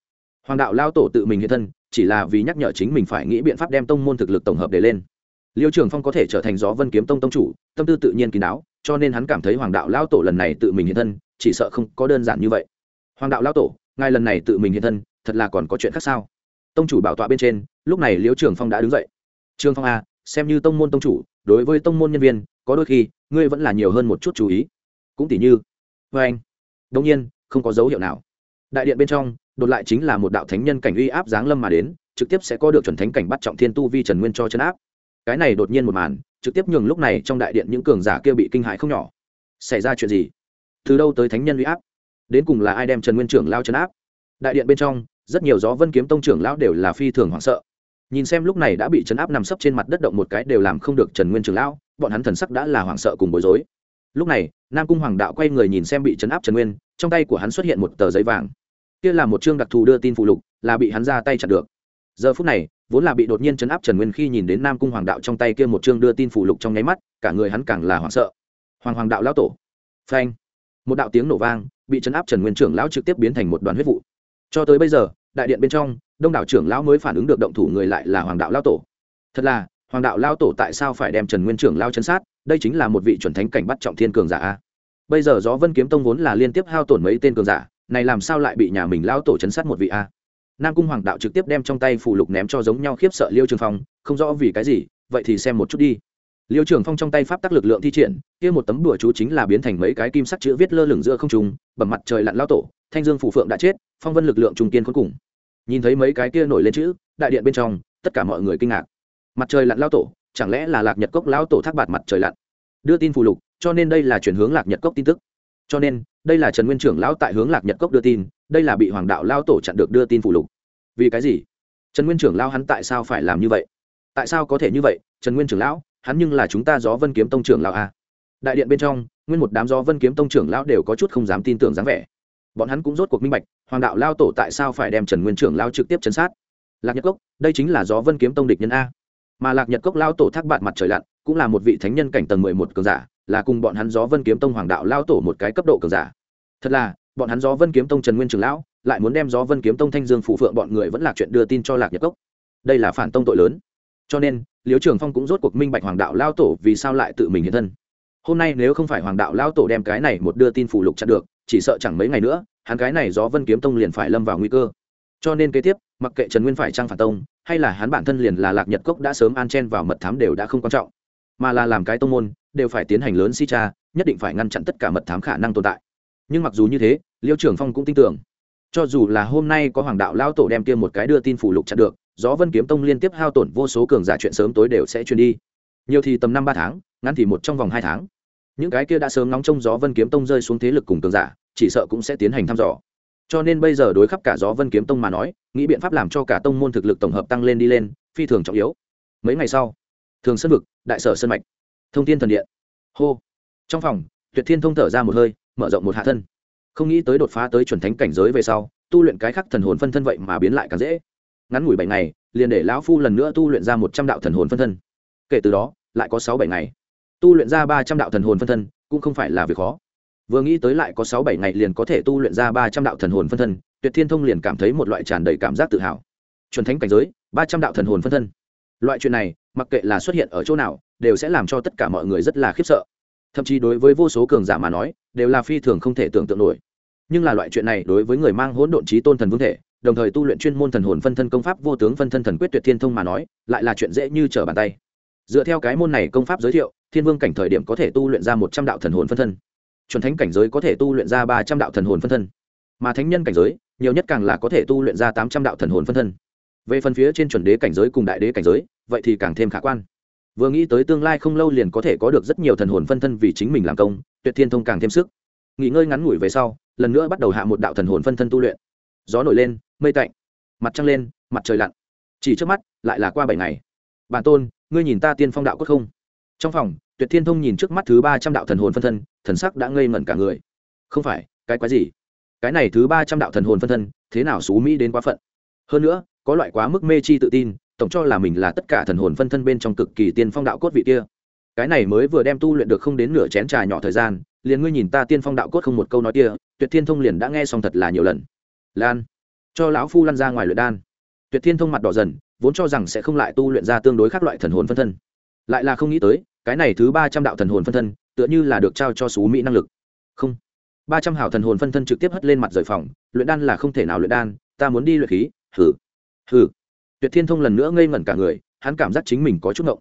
Hoàng đạo lao tổ tự mình hiện thân, chỉ là vì nhắc nhở chính mình phải nghĩ biện pháp đem tông môn thực lực tổng hợp để lên. Liêu trường phong có thể trở thành gió vân kiếm tông tông chủ, tâm tư tự nhiên kín đáo, cho nên hắn cảm thấy hoàng đạo lao tổ lần này tự mình hiện thân, chỉ sợ không có đơn giản như vậy. Hoàng đạo lao tổ, ngài lần này tự mình hiện thân, thật là còn có chuyện khác sao? Tông chủ bảo tọa bên trên, lúc này liêu trường phong đã đứng dậy trương phong a xem như tông môn tông chủ, đối với tông môn nhân viên, có đôi khi, ngươi vẫn là nhiều hơn một chút chú ý. Cũng tỉ như vê anh đông nhiên, không có dấu hiệu nào. Đại điện bên trong, đột lại chính là một đạo thánh nhân cảnh uy áp giáng lâm mà đến, trực tiếp sẽ có được chuẩn thánh cảnh bắt trọng thiên tu vi trần nguyên cho chấn áp. Cái này đột nhiên một màn, trực tiếp nhường lúc này trong đại điện những cường giả kia bị kinh hại không nhỏ. Xảy ra chuyện gì? Từ đâu tới thánh nhân uy áp? Đến cùng là ai đem trần nguyên trưởng lao chấn áp? Đại điện bên trong, rất nhiều gió vân kiếm tông trưởng lão đều là phi thường hoảng sợ nhìn xem lúc này đã bị chấn áp nằm sấp trên mặt đất động một cái đều làm không được trần nguyên trưởng lão, bọn hắn thần sắc đã là hoảng sợ cùng bối rối. Lúc này, nam cung hoàng đạo quay người nhìn xem bị chấn áp trần nguyên, trong tay của hắn xuất hiện một tờ giấy vàng. Kia là một chương đặc thù đưa tin phụ lục, là bị hắn ra tay chặt được. Giờ phút này, vốn là bị đột nhiên chấn áp trần nguyên khi nhìn đến nam cung hoàng đạo trong tay kia một chương đưa tin phụ lục trong nháy mắt, cả người hắn càng là hoảng sợ. Hoàng hoàng đạo lão tổ. Phanh. Một đạo tiếng nổ vang, bị chấn áp trần nguyên trưởng lão trực tiếp biến thành một đoàn huyết vụ. Cho tới bây giờ, đại điện bên trong đông đảo trưởng lão mới phản ứng được động thủ người lại là hoàng đạo lão tổ. Thật là, hoàng đạo lão tổ tại sao phải đem trần nguyên trưởng lao chấn sát? Đây chính là một vị chuẩn thánh cảnh bắt trọng thiên cường giả a. Bây giờ gió vân kiếm tông vốn là liên tiếp hao tổn mấy tên cường giả, này làm sao lại bị nhà mình lão tổ chấn sát một vị a? Nam cung hoàng đạo trực tiếp đem trong tay phù lục ném cho giống nhau khiếp sợ liêu trường phong, không rõ vì cái gì, vậy thì xem một chút đi. Liêu trường phong trong tay pháp tắc lực lượng thi triển, kia một tấm đùa chú chính là biến thành mấy cái kim sắc chữ viết lơ lửng giữa không trung, bẩm mặt trời lặn lao tổ, thanh dương phủ phượng đã chết, phong vân lực lượng trung kiên cuối cùng nhìn thấy mấy cái kia nổi lên chữ, đại điện bên trong, tất cả mọi người kinh ngạc. Mặt trời lặn lao tổ, chẳng lẽ là lạc nhật cốc lao tổ thác bạt mặt trời lặn? Đưa tin phù lục, cho nên đây là chuyển hướng lạc nhật cốc tin tức. Cho nên, đây là trần nguyên trưởng lão tại hướng lạc nhật cốc đưa tin, đây là bị hoàng đạo lao tổ chặn được đưa tin phụ lục. Vì cái gì? Trần nguyên trưởng lao hắn tại sao phải làm như vậy? Tại sao có thể như vậy, trần nguyên trưởng lão? Hắn nhưng là chúng ta gió vân kiếm tông trưởng lão a. Đại điện bên trong, nguyên một đám gió vân kiếm tông trưởng lão đều có chút không dám tin tưởng dáng vẻ. Bọn hắn cũng rốt cuộc minh bạch hoàng đạo lao tổ tại sao phải đem trần nguyên trưởng lao trực tiếp chấn sát? Lạc nhật cốc, đây chính là gió vân kiếm tông địch nhân a. Mà lạc nhật cốc lao tổ thác bạn mặt trời lặn, cũng là một vị thánh nhân cảnh tầng mười một cường giả, là cùng bọn hắn gió vân kiếm tông hoàng đạo lao tổ một cái cấp độ cường giả. Thật là, bọn hắn gió vân kiếm tông trần nguyên trường lão, lại muốn đem gió vân kiếm tông thanh dương phụ phượng bọn người vẫn là chuyện đưa tin cho lạc nhật cốc. Đây là phản tông tội lớn. Cho nên, liễu trường phong cũng rốt cuộc minh bạch hoàng đạo lao tổ vì sao lại tự mình hiện thân. Hôm nay nếu không phải hoàng đạo lao tổ đem cái này một đưa tin phụ lục chặn được, chỉ sợ chẳng mấy ngày nữa hắn cái này do vân kiếm tông liền phải lâm vào nguy cơ. Cho nên kế tiếp, mặc kệ trần nguyên phải trang phản tông, hay là hắn bản thân liền là lạc nhật cốc đã sớm an chen vào mật thám đều đã không quan trọng. Mà là làm cái tông môn, đều phải tiến hành lớn si cha nhất định phải ngăn chặn tất cả mật thám khả năng tồn tại. Nhưng mặc dù như thế, liêu trưởng phong cũng tin tưởng. Cho dù là hôm nay có hoàng đạo lao tổ đem kia một cái đưa tin phủ lục chặn được, gió vân kiếm tông liên tiếp hao tổn vô số cường giả chuyện sớm tối đều sẽ truyền đi. Nhiều thì tầm năm ba tháng, ngắn thì một trong vòng hai tháng. Những cái kia đã sớm nóng trong gió vân kiếm tông rơi xuống thế lực cùng cường giả chỉ sợ cũng sẽ tiến hành thăm dò. Cho nên bây giờ đối khắp cả gió vân kiếm tông mà nói, nghĩ biện pháp làm cho cả tông môn thực lực tổng hợp tăng lên đi lên, phi thường trọng yếu. Mấy ngày sau, thường sân vực, đại sở sân mạch, thông tin thần điện. Hô. Trong phòng, tuyệt thiên thông thở ra một hơi, mở rộng một hạ thân. Không nghĩ tới đột phá tới chuẩn thánh cảnh giới về sau, tu luyện cái khắc thần hồn phân thân vậy mà biến lại càng dễ. Ngắn ngủi bảy ngày, liền để lão phu lần nữa tu luyện ra một trăm đạo thần hồn phân thân. Kể từ đó, lại có sáu bảy ngày. Tu luyện ra ba trăm đạo thần hồn phân thân, cũng không phải là việc khó vừa nghĩ tới lại có sáu bảy ngày liền có thể tu luyện ra ba trăm đạo thần hồn phân thân, tuyệt thiên thông liền cảm thấy một loại tràn đầy cảm giác tự hào. Chuẩn thánh cảnh giới, ba trăm đạo thần hồn phân thân. Loại chuyện này, mặc kệ là xuất hiện ở chỗ nào, đều sẽ làm cho tất cả mọi người rất là khiếp sợ. Thậm chí đối với vô số cường giả mà nói, đều là phi thường không thể tưởng tượng nổi. Nhưng là loại chuyện này đối với người mang hỗn độn trí tôn thần vương thể, đồng thời tu luyện chuyên môn thần hồn phân thân công pháp vô tướng phân thân thần quyết tuyệt thiên thông mà nói, lại là chuyện dễ như trở bàn tay. Dựa theo cái môn này công pháp giới thiệu, thiên vương cảnh thời điểm có thể tu luyện ra một trăm đạo thần hồn phân thân chuẩn thánh cảnh giới có thể tu luyện ra ba trăm đạo thần hồn phân thân. Mà thánh nhân cảnh giới, nhiều nhất càng là có thể tu luyện ra tám trăm đạo thần hồn phân thân. Về phần phía trên chuẩn đế cảnh giới cùng đại đế cảnh giới, vậy thì càng thêm khả quan. Vừa nghĩ tới tương lai không lâu liền có thể có được rất nhiều thần hồn phân thân vì chính mình làm công, tuyệt thiên thông càng thêm sức. Nghỉ ngơi ngắn ngủi về sau, lần nữa bắt đầu hạ một đạo thần hồn phân thân tu luyện. Gió nổi lên, mây tạnh, mặt trăng lên, mặt trời lặn. Chỉ trước mắt, lại là qua bảy ngày. Bản tôn, ngươi nhìn ta tiên phong đạo cốt không? Trong phòng tuyệt thiên thông nhìn trước mắt thứ ba trăm đạo thần hồn phân thân, thần sắc đã ngây ngẩn cả người. Không phải, cái quái gì? Cái này thứ ba trăm đạo thần hồn phân thân, thế nào xú mỹ đến quá phận? Hơn nữa, có loại quá mức mê chi tự tin, tổng cho là mình là tất cả thần hồn phân thân bên trong cực kỳ tiên phong đạo cốt vị kia. Cái này mới vừa đem tu luyện được không đến nửa chén trà nhỏ thời gian, liền ngươi nhìn ta tiên phong đạo cốt không một câu nói kia, tuyệt thiên thông liền đã nghe xong thật là nhiều lần. Lan, cho lão phu lăn ra ngoài luyện đan. Tuyệt thiên thông mặt đỏ dần, vốn cho rằng sẽ không lại tu luyện ra tương đối khác loại thần hồn phân thân lại là không nghĩ tới, cái này thứ ba trăm đạo thần hồn phân thân, tựa như là được trao cho xú mỹ năng lực. Không. Ba trăm hảo thần hồn phân thân trực tiếp hất lên mặt rời phòng, luyện đan là không thể nào luyện đan, ta muốn đi luyện khí hử hử tuyệt thiên thông lần nữa ngây ngẩn cả người, hắn cảm giác chính mình có chút ngộng.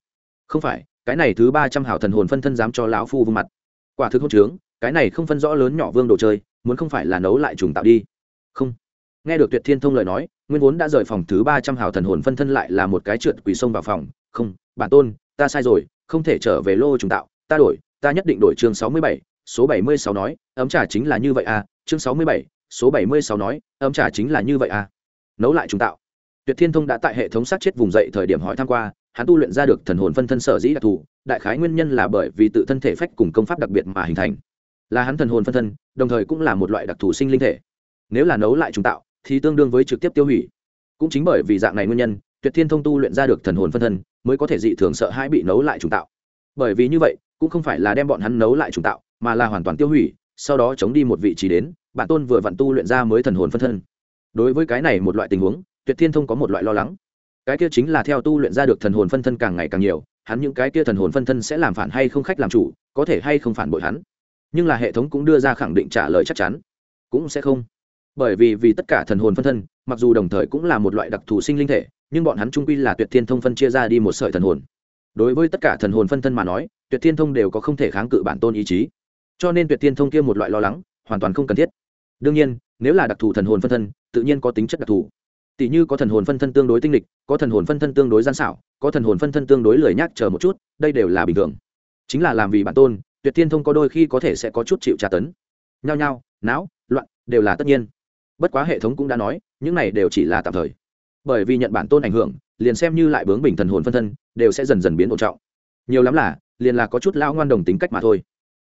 Không phải, cái này thứ ba trăm hảo thần hồn phân thân dám cho lão phu vương mặt. Quả thực hôn trướng, cái này không phân rõ lớn nhỏ vương đồ chơi, muốn không phải là nấu lại trùng tạo đi. Không. Nghe được tuyệt thiên thông lời nói, nguyên vốn đã rời phòng thứ ba trăm hào thần hồn phân thân lại là một cái trượt quỳ sông vào phòng. Không, bản tôn ta sai rồi, không thể trở về lô trùng tạo, ta đổi, ta nhất định đổi chương sáu mươi bảy, số bảy mươi sáu nói, ấm trà chính là như vậy à chương sáu mươi bảy, số bảy mươi sáu nói, ấm trà chính là như vậy à. Nấu lại trùng tạo. Tuyệt thiên thông đã tại hệ thống sát chết vùng dậy thời điểm hỏi tham q u a hắn tu luyện ra được thần hồn phân thân sở dĩ đặc thù, đại khái nguyên nhân là bởi vì tự thân thể phách cùng công pháp đặc biệt mà hình thành. Là hắn thần hồn phân thân, đồng thời cũng là một loại đặc thù sinh linh thể. Nếu là nấu lại trùng tạo, thì tương đương với trực tiếp tiêu hủy. Cũng chính bởi vì dạng này nguyên nhân, tuyệt thiên thông tu luyện ra được thần hồn phân thân mới có thể dị thường sợ hãi bị nấu lại trùng tạo. Bởi vì như vậy, cũng không phải là đem bọn hắn nấu lại trùng tạo, mà là hoàn toàn tiêu hủy, sau đó chống đi một vị trí đến bản tôn vừa vặn tu luyện ra mới thần hồn phân thân. Đối với cái này một loại tình huống, tuyệt thiên thông có một loại lo lắng. Cái kia chính là theo tu luyện ra được thần hồn phân thân càng ngày càng nhiều, hắn những cái kia thần hồn phân thân sẽ làm phản hay không khách làm chủ, có thể hay không phản bội hắn. Nhưng là hệ thống cũng đưa ra khẳng định trả lời chắc chắn. Cũng sẽ không bởi vì vì tất cả thần hồn phân thân, mặc dù đồng thời cũng là một loại đặc thù sinh linh thể, nhưng bọn hắn trung quy là tuyệt thiên thông phân chia ra đi một sợi thần hồn. Đối với tất cả thần hồn phân thân mà nói, tuyệt thiên thông đều có không thể kháng cự bản tôn ý chí. Cho nên tuyệt thiên thông kia một loại lo lắng, hoàn toàn không cần thiết. Đương nhiên, nếu là đặc thù thần hồn phân thân, tự nhiên có tính chất đặc thù. Tỷ như có thần hồn phân thân tương đối tinh lịch, có thần hồn phân thân tương đối gian xảo, có thần hồn phân thân tương đối lười nhác chờ một chút, đây đều là bình thường. Chính là làm vì bản tôn, tuyệt thiên thông có đôi khi có thể sẽ có chút chịu tra tấn. Nhao nhao não loạn, đều là tất nhiên bất quá hệ thống cũng đã nói, những này đều chỉ là tạm thời. Bởi vì nhận bản tôn ảnh hưởng, liền xem như lại bướng bình thần hồn phân thân, đều sẽ dần dần biến ổn trọng. Nhiều lắm là, liền là có chút lão ngoan đồng tính cách mà thôi.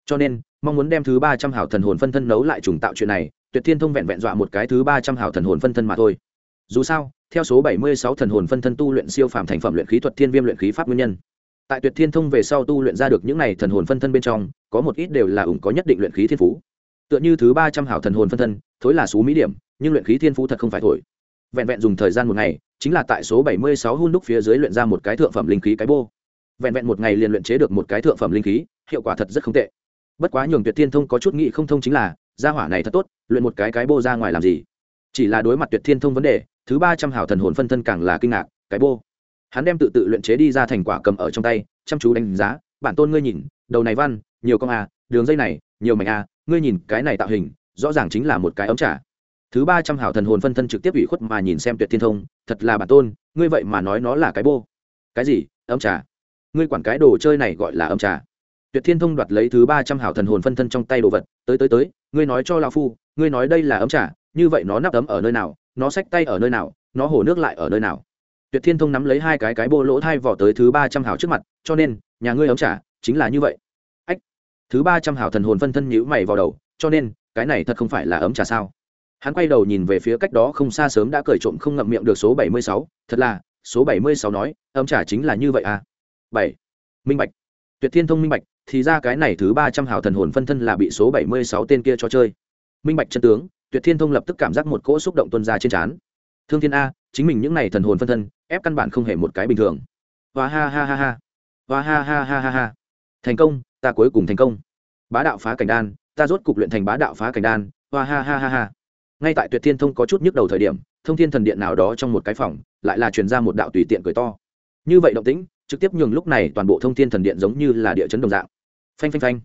Cho nên, mong muốn đem thứ ba trăm hảo thần hồn phân thân nấu lại trùng tạo chuyện này, tuyệt thiên thông vẹn vẹn dọa một cái thứ ba trăm hảo thần hồn phân thân mà thôi. Dù sao, theo số bảy mươi sáu thần hồn phân thân tu luyện siêu phàm thành phẩm luyện khí thuật thiên viêm luyện khí pháp nguyên nhân. Tại tuyệt thiên thông về sau tu luyện ra được những này thần hồn phân thân bên trong, có một ít đều là ủng có nhất định luyện khí thiên phú tựa như thứ ba trăm hảo thần hồn phân thân, thối là số mỹ điểm, nhưng luyện khí thiên phú thật không phải thổi. Vẹn vẹn dùng thời gian một ngày, chính là tại số 76 hun đúc phía dưới luyện ra một cái thượng phẩm linh khí cái bô. Vẹn vẹn một ngày liền luyện chế được một cái thượng phẩm linh khí, hiệu quả thật rất không tệ. Bất quá nhường tuyệt thiên thông có chút nghị không thông chính là, gia hỏa này thật tốt, luyện một cái cái bô ra ngoài làm gì? Chỉ là đối mặt tuyệt thiên thông vấn đề, thứ ba trăm hảo thần hồn phân thân càng là kinh ngạc, cái bô. Hắn đem tự tự luyện chế đi ra thành quả cầm ở trong tay, chăm chú đánh giá, bản tôn ngươi nhìn, đầu này văn, nhiều con a à, đường dây này, nhiều mảnh a ngươi nhìn cái này tạo hình, rõ ràng chính là một cái ấm trả thứ ba trăm hào thần hồn phân thân trực tiếp ủy khuất mà nhìn xem tuyệt thiên thông, thật là bản tôn, ngươi vậy mà nói nó là cái bô. Cái gì? Ấm trà? Ngươi quản cái đồ chơi này gọi là ấm trà. Tuyệt thiên thông đoạt lấy thứ ba trăm hào thần hồn phân thân trong tay đồ vật, tới tới tới, ngươi nói cho lao phu, ngươi nói đây là ấm trà, như vậy nó nắp ấm ở nơi nào, nó xách tay ở nơi nào, nó hổ nước lại ở nơi nào? Tuyệt thiên thông nắm lấy hai cái cái bô lỗ thai vỏ tới thứ ba trăm hào trước mặt, cho nên, nhà ngươi ấm trà, chính là như vậy thứ ba trăm hào thần hồn phân thân nhữ mày vào đầu, cho nên, cái này thật không phải là ấm trà sao? Hắn quay đầu nhìn về phía cách đó không xa sớm đã cởi trộm không ngậm miệng được số bảy mươi sáu, thật là, số bảy mươi sáu nói, ấm trà chính là như vậy à? Bảy. Minh bạch. Tuyệt thiên thông minh bạch, thì ra cái này thứ ba trăm hào thần hồn phân thân là bị số bảy mươi sáu tên kia cho chơi. Minh bạch chân tướng, tuyệt thiên thông lập tức cảm giác một cỗ xúc động tuân ra trên trán. Thương thiên a, chính mình những n à y thần hồn phân thân, ép căn bản không hề một cái bình thường. Và ha ha ha ha. Và ha ha ha ha ha. Thành công ta cuối cùng thành công. Bá đạo phá cảnh đan, ta rốt cục luyện thành bá đạo phá cảnh đan. Hoa ha ha ha ha. Ngay tại tuyệt thiên thông có chút nhức đầu thời điểm, thông thiên thần điện nào đó trong một cái phòng, lại là truyền ra một đạo tùy tiện cười to. Như vậy động tĩnh, trực tiếp nhường lúc này toàn bộ thông thiên thần điện giống như là địa chấn đồng dạng. Phanh phanh phanh.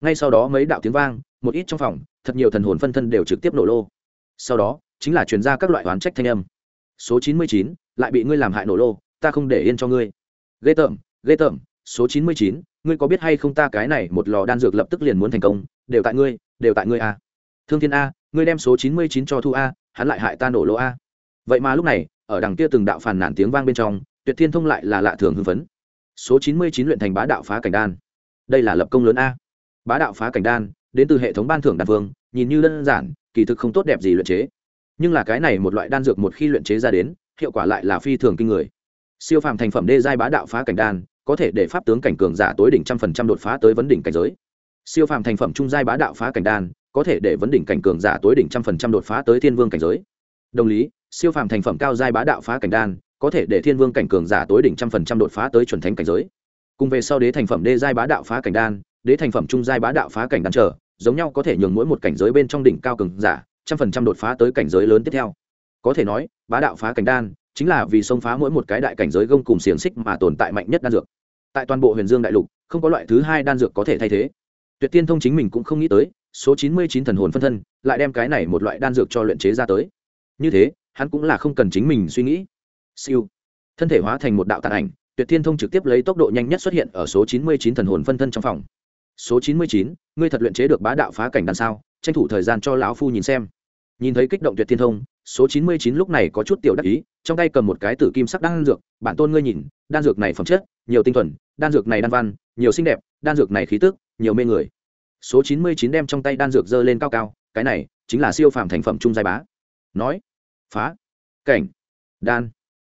Ngay sau đó mấy đạo tiếng vang, một ít trong phòng, thật nhiều thần hồn phân thân đều trực tiếp nổ lô. Sau đó, chính là truyền ra các loại oán trách thanh âm. Số chín mươi chín, lại bị ngươi làm hại nổ lô, ta không để yên cho ngươi. Ghê tởm ghê tởm, số chín mươi chín ngươi có biết hay không ta cái này một lò đan dược lập tức liền muốn thành công, đều tại ngươi, đều tại ngươi a. Thương thiên a, ngươi đem số chín mươi chín cho thu a, hắn lại hại ta nổ lỗ a. Vậy mà lúc này, ở đằng kia từng đạo phàn nản tiếng vang bên trong, tuyệt thiên thông lại là lạ thường hưng phấn. Số chín mươi chín luyện thành bá đạo phá cảnh đan. Đây là lập công lớn a. Bá đạo phá cảnh đan, đến từ hệ thống ban thưởng đan vương, nhìn như đơn giản, kỳ thực không tốt đẹp gì luyện chế. Nhưng là cái này một loại đan dược một khi luyện chế ra đến, hiệu quả lại là phi thường kinh người. Siêu phàm thành phẩm đê giai bá đạo phá cảnh đan có thể để pháp tướng cảnh cường giả tối đỉnh trăm phần trăm đột phá tới vấn đỉnh cảnh giới. Siêu phàm thành phẩm trung giai bá đạo phá cảnh đan, có thể để vấn đỉnh cảnh cường giả tối đỉnh trăm phần trăm đột phá tới thiên vương cảnh giới. Đồng lý, siêu phàm thành phẩm cao giai bá đạo phá cảnh đan, có thể để thiên vương cảnh cường giả tối đỉnh trăm phần trăm đột phá tới chuẩn thánh cảnh giới. Cùng về sau đế thành phẩm đê giai bá đạo phá cảnh đan, đế thành phẩm trung giai bá đạo phá cảnh đan trở, giống nhau có thể nhường mỗi một cảnh giới bên trong đỉnh cao cường giả trăm phần trăm đột phá tới cảnh giới lớn tiếp theo. Có thể nói, bá đạo phá cảnh đan chính là vì xông phá mỗi một cái đại cảnh giới gông cùng xiềng xích mà tồn tại mạnh nhất đan dược. Tại toàn bộ huyền dương đại lục, không có loại thứ hai đan dược có thể thay thế. Tuyệt tiên thông chính mình cũng không nghĩ tới, số chín mươi chín thần hồn phân thân lại đem cái này một loại đan dược cho luyện chế ra tới. Như thế, hắn cũng là không cần chính mình suy nghĩ. Siêu. Thân thể hóa thành một đạo tàn ảnh, tuyệt thiên thông trực tiếp lấy tốc độ nhanh nhất xuất hiện ở số chín mươi chín thần hồn phân thân trong phòng. Số chín mươi chín, ngươi thật luyện chế được bá đạo phá cảnh đằng sau tranh thủ thời gian cho lão phu nhìn xem. Nhìn thấy kích động tuyệt thiên thông, số chín mươi chín lúc này có chút tiểu đắc ý trong tay cầm một cái tử kim sắc đan dược, bản tôn ngươi nhìn, đan dược này phẩm chất, nhiều tinh thuần, đan dược này đan văn, nhiều xinh đẹp, đan dược này khí tức, nhiều mê người. Số chín mươi chín đem trong tay đan dược dơ lên cao cao, cái này chính là siêu phàm thành phẩm trung giai bá. Nói, phá, cảnh, đan,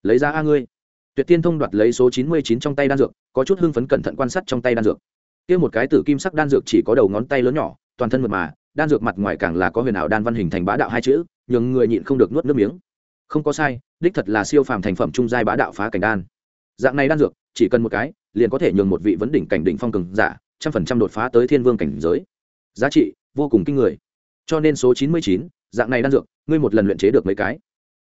lấy ra a ngươi. Tuyệt tiên thông đoạt lấy số chín mươi chín trong tay đan dược, có chút hưng phấn cẩn thận quan sát trong tay đan dược. Kia một cái tử kim sắc đan dược chỉ có đầu ngón tay lớn nhỏ, toàn thân mượt mà, đan dược mặt ngoài càng là có huyền ảo đan văn hình thành bá đạo hai chữ, nhường người nhịn không được nuốt nước miếng không có sai, đích thật là siêu phàm thành phẩm trung giai bá đạo phá cảnh đan. Dạng này đan dược, chỉ cần một cái, liền có thể nhường một vị vấn đỉnh cảnh đỉnh phong cường giả, trăm phần trăm đột phá tới thiên vương cảnh giới. Giá trị, vô cùng kinh người. Cho nên số chín mươi chín, dạng này đan dược, ngươi một lần luyện chế được mấy cái?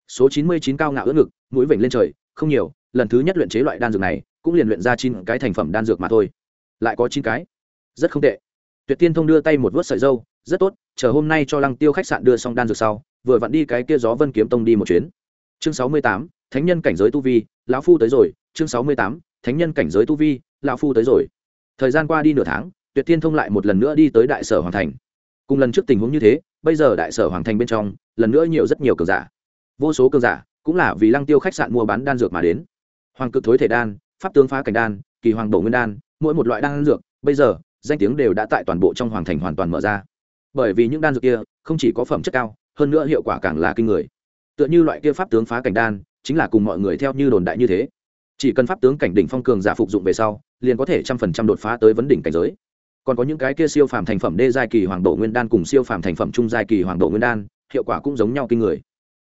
Số chín mươi chín cao ngạo ưỡn ngực, mũi vểnh lên trời, không nhiều, lần thứ nhất luyện chế loại đan dược này, cũng liền luyện ra chín cái thành phẩm đan dược mà thôi. Lại có chín cái? Rất không tệ. Tuyệt tiên thông đưa tay một vớt sợi dâu, rất tốt, chờ hôm nay cho lăng tiêu khách sạn đưa xong đan dược sau, vừa vặn đi cái kia gió vân kiếm tông đi một chuyến chương sáu mươi tám, thánh nhân cảnh giới tu vi, lão phu tới rồi. Chương sáu mươi tám, thánh nhân cảnh giới tu vi, lão phu tới rồi. Thời gian qua đi nửa tháng, tuyệt tiên thông lại một lần nữa đi tới đại sở hoàng thành. Cùng lần trước tình huống như thế, bây giờ đại sở hoàng thành bên trong, lần nữa nhiều rất nhiều cường giả. Vô số cường giả, cũng là vì lăng tiêu khách sạn mua bán đan dược mà đến. Hoàng cực thối thể đan, pháp tướng phá cảnh đan, kỳ hoàng bổ nguyên đan, mỗi một loại đan dược, bây giờ, danh tiếng đều đã tại toàn bộ trong hoàng thành hoàn toàn mở ra. Bởi vì những đan dược kia, không chỉ có phẩm chất cao, hơn nữa hiệu quả càng là kinh người tựa như loại kia pháp tướng phá cảnh đan, chính là cùng mọi người theo như đồn đại như thế. Chỉ cần pháp tướng cảnh đỉnh phong cường giả phục dụng về sau, liền có thể trăm phần trăm đột phá tới vấn đỉnh cảnh giới. Còn có những cái kia siêu phàm thành phẩm đê giai kỳ hoàng độ nguyên đan cùng siêu phàm thành phẩm trung giai kỳ hoàng độ nguyên đan, hiệu quả cũng giống nhau kinh người.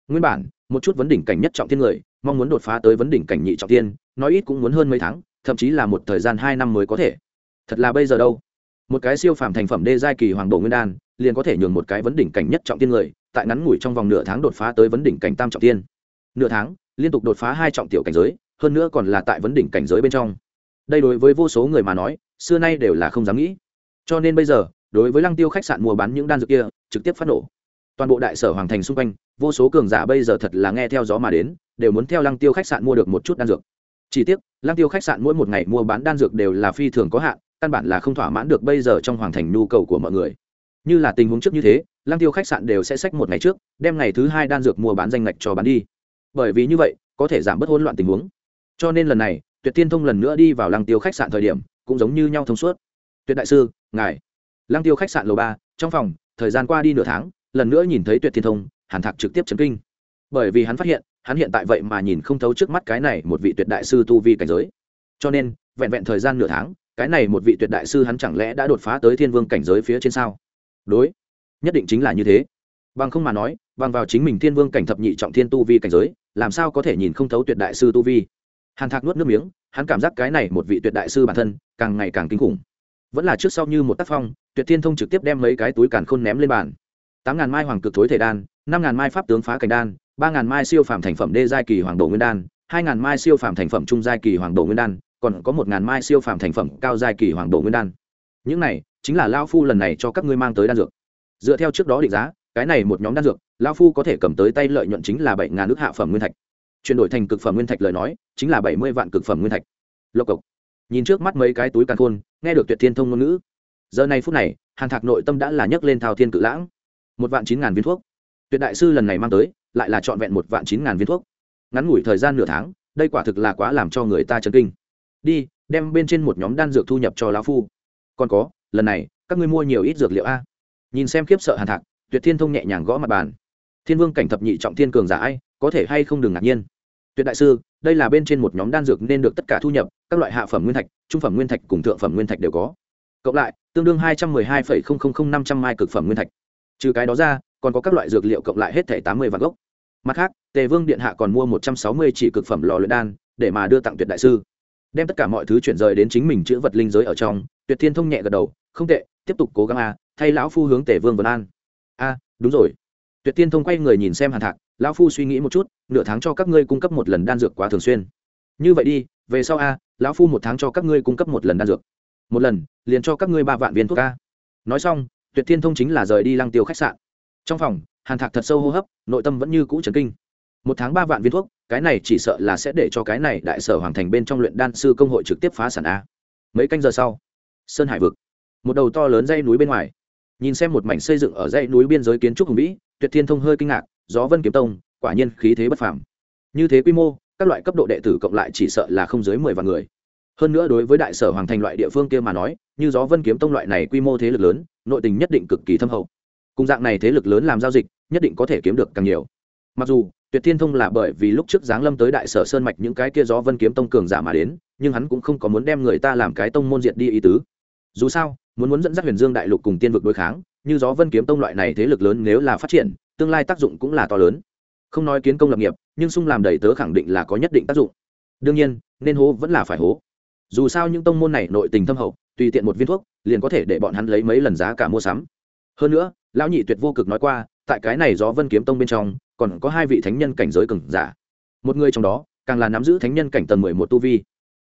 Nguyên bản, một chút vấn đỉnh cảnh nhất trọng thiên người, mong muốn đột phá tới vấn đỉnh cảnh nhị trọng tiên nói ít cũng muốn hơn mấy tháng, thậm chí là một thời gian hai năm mới có thể. Thật là bây giờ đâu? Một cái siêu phàm thành phẩm đê giai kỳ hoàng độ nguyên đan, liền có thể nhường một cái vấn đỉnh cảnh nhất trọng thiên người tại ngắn ngủi trong vòng nửa tháng đột phá tới vấn đỉnh cảnh tam trọng tiên. Nửa tháng, liên tục đột phá hai trọng tiểu cảnh giới, hơn nữa còn là tại vấn đỉnh cảnh giới bên trong. Đây đối với vô số người mà nói, xưa nay đều là không dám nghĩ. Cho nên bây giờ, đối với lăng tiêu khách sạn mua bán những đan dược kia, trực tiếp phát nổ. Toàn bộ đại sở hoàng thành xung quanh, vô số cường giả bây giờ thật là nghe theo gió mà đến, đều muốn theo lăng tiêu khách sạn mua được một chút đan dược. Chỉ tiếc, lăng tiêu khách sạn mỗi một ngày mua bán đan dược đều là phi thường có hạn, căn bản là không thỏa mãn được bây giờ trong hoàng thành nhu cầu của mọi người như là tình huống trước như thế Lang tiêu khách sạn đều sẽ sách một ngày trước, đem ngày thứ hai đan dược mua bán danh ngạch cho bán đi. Bởi vì như vậy, có thể giảm bớt hỗn loạn tình huống. Cho nên lần này, tuyệt tiên thông lần nữa đi vào Lang tiêu khách sạn thời điểm, cũng giống như nhau thông suốt. Tuyệt đại sư, ngài. Lang tiêu khách sạn lầu ba, trong phòng, thời gian qua đi nửa tháng, lần nữa nhìn thấy tuyệt thiên thông, hàn thạc trực tiếp chấn kinh. Bởi vì hắn phát hiện, hắn hiện tại vậy mà nhìn không thấu trước mắt cái này một vị tuyệt đại sư tu vi cảnh giới. Cho nên, vẹn vẹn thời gian nửa tháng, cái này một vị tuyệt đại sư hắn chẳng lẽ đã đột phá tới thiên vương cảnh giới phía trên sao? Đối, nhất định chính là như thế. Bằng không mà nói, bằng vào chính mình thiên vương cảnh thập nhị trọng thiên tu vi cảnh giới, làm sao có thể nhìn không thấu tuyệt đại sư tu vi? Hàn thạc nuốt nước miếng, hắn cảm giác cái này một vị tuyệt đại sư bản thân, càng ngày càng kinh khủng. Vẫn là trước sau như một tác phong, tuyệt thiên thông trực tiếp đem mấy cái túi càn khôn ném lên bàn. Tám ngàn mai hoàng cực thối thể đan, năm ngàn mai pháp tướng phá cảnh đan, ba ngàn mai siêu phàm thành phẩm đê giai kỳ hoàng đồ nguyên đan, hai ngàn mai siêu phàm thành phẩm trung giai kỳ hoàng đồ nguyên đan, còn có một ngàn mai siêu phàm thành phẩm cao giai kỳ hoàng đồ nguyên đan. Những này chính là lao phu lần này cho các ngươi mang tới đan dược. Dựa theo trước đó định giá, cái này một nhóm đan dược lao phu có thể cầm tới tay lợi nhuận chính là bảy ngàn nước hạ phẩm nguyên thạch. Chuyển đổi thành cực phẩm nguyên thạch lời nói, chính là bảy mươi vạn cực phẩm nguyên thạch. Lộc cộc. Nhìn trước mắt mấy cái túi càn khôn, nghe được tuyệt thiên thông ngôn ngữ. Giờ này phút này, hàn thạc nội tâm đã là nhấc lên thao thiên cự lãng. Một vạn chín ngàn viên thuốc. Tuyệt đại sư lần này mang tới, lại là trọn vẹn một vạn chín ngàn viên thuốc. Ngắn ngủi thời gian nửa tháng, đây quả thực là quá làm cho người ta chấn kinh. Đi, đem bên trên một nhóm đan dược thu nhập cho lão phu. Còn có lần này, các ngươi mua nhiều ít dược liệu a. Nhìn xem khiếp sợ hàn thạc, tuyệt thiên thông nhẹ nhàng gõ mặt bàn. Thiên vương cảnh thập nhị trọng thiên cường giả ai, có thể hay không đừng ngạc nhiên. Tuyệt đại sư, đây là bên trên một nhóm đan dược nên được tất cả thu nhập, các loại hạ phẩm nguyên thạch, trung phẩm nguyên thạch cùng thượng phẩm nguyên thạch đều có. Cộng lại, tương đương hai trăm mười hai phẩy không không không năm trăm mai cực phẩm nguyên thạch. Trừ cái đó ra, còn có các loại dược liệu cộng lại hết thẻ tám mươi vạn gốc. Mặt khác, tề vương điện hạ còn mua một trăm sáu mươi chỉ cực phẩm lò luyện đan, để mà đưa tặng tuyệt đại sư. Đem tất cả mọi thứ chuyển rời đến chính mình chữ vật linh giới ở trong, tuyệt thiên thông nhẹ gật đầu không tệ, tiếp tục cố gắng a thay lão phu hướng tề vương vân an. A đúng rồi. Tuyệt thiên thông quay người nhìn xem hàn thạc, lão phu suy nghĩ một chút, nửa tháng cho các ngươi cung cấp một lần đan dược quá thường xuyên. Như vậy đi, về sau a lão phu một tháng cho các ngươi cung cấp một lần đan dược. Một lần, liền cho các ngươi ba vạn viên thuốc a nói xong, tuyệt thiên thông chính là rời đi lăng tiêu khách sạn. Trong phòng, hàn thạc thật sâu hô hấp, nội tâm vẫn như cũ trấn kinh. Một tháng ba vạn viên thuốc, cái này chỉ sợ là sẽ để cho cái này đại sở hoàng thành bên trong luyện đan sư công hội trực tiếp phá sản a. Mấy canh giờ sau, sơn hải vực một đầu to lớn dây núi bên ngoài. Nhìn xem một mảnh xây dựng ở dãy núi biên giới kiến trúc hùng vĩ, tuyệt thiên thông hơi kinh ngạc, gió vân kiếm tông, quả nhiên khí thế bất phàm. Như thế quy mô, các loại cấp độ đệ tử cộng lại chỉ sợ là không dưới mười vạn người. Hơn nữa đối với đại sở hoàng thành loại địa phương kia mà nói, như gió vân kiếm tông loại này quy mô thế lực lớn, nội tình nhất định cực kỳ thâm hậu. Cùng dạng này thế lực lớn làm giao dịch, nhất định có thể kiếm được càng nhiều. Mặc dù, tuyệt thiên thông là bởi vì lúc trước giáng lâm tới đại sở sơn mạch những cái kia gió vân kiếm tông cường giả mà đến, nhưng hắn cũng không có muốn đem người ta làm cái tông môn diệt đi ý tứ dù sao, muốn muốn dẫn dắt huyền dương đại lục cùng tiên vực đối kháng, như gió vân kiếm tông loại này thế lực lớn nếu là phát triển, tương lai tác dụng cũng là to lớn. Không nói kiến công lập nghiệp, nhưng sung làm đầy tớ khẳng định là có nhất định tác dụng. Đương nhiên, nên hố vẫn là phải hố. Dù sao những tông môn này nội tình thâm hậu, tùy tiện một viên thuốc, liền có thể để bọn hắn lấy mấy lần giá cả mua sắm. Hơn nữa, lão nhị tuyệt vô cực nói qua, tại cái này gió vân kiếm tông bên trong, còn có hai vị thánh nhân cảnh giới cường giả. Một người trong đó, càng là nắm giữ thánh nhân cảnh tầng mười một tu vi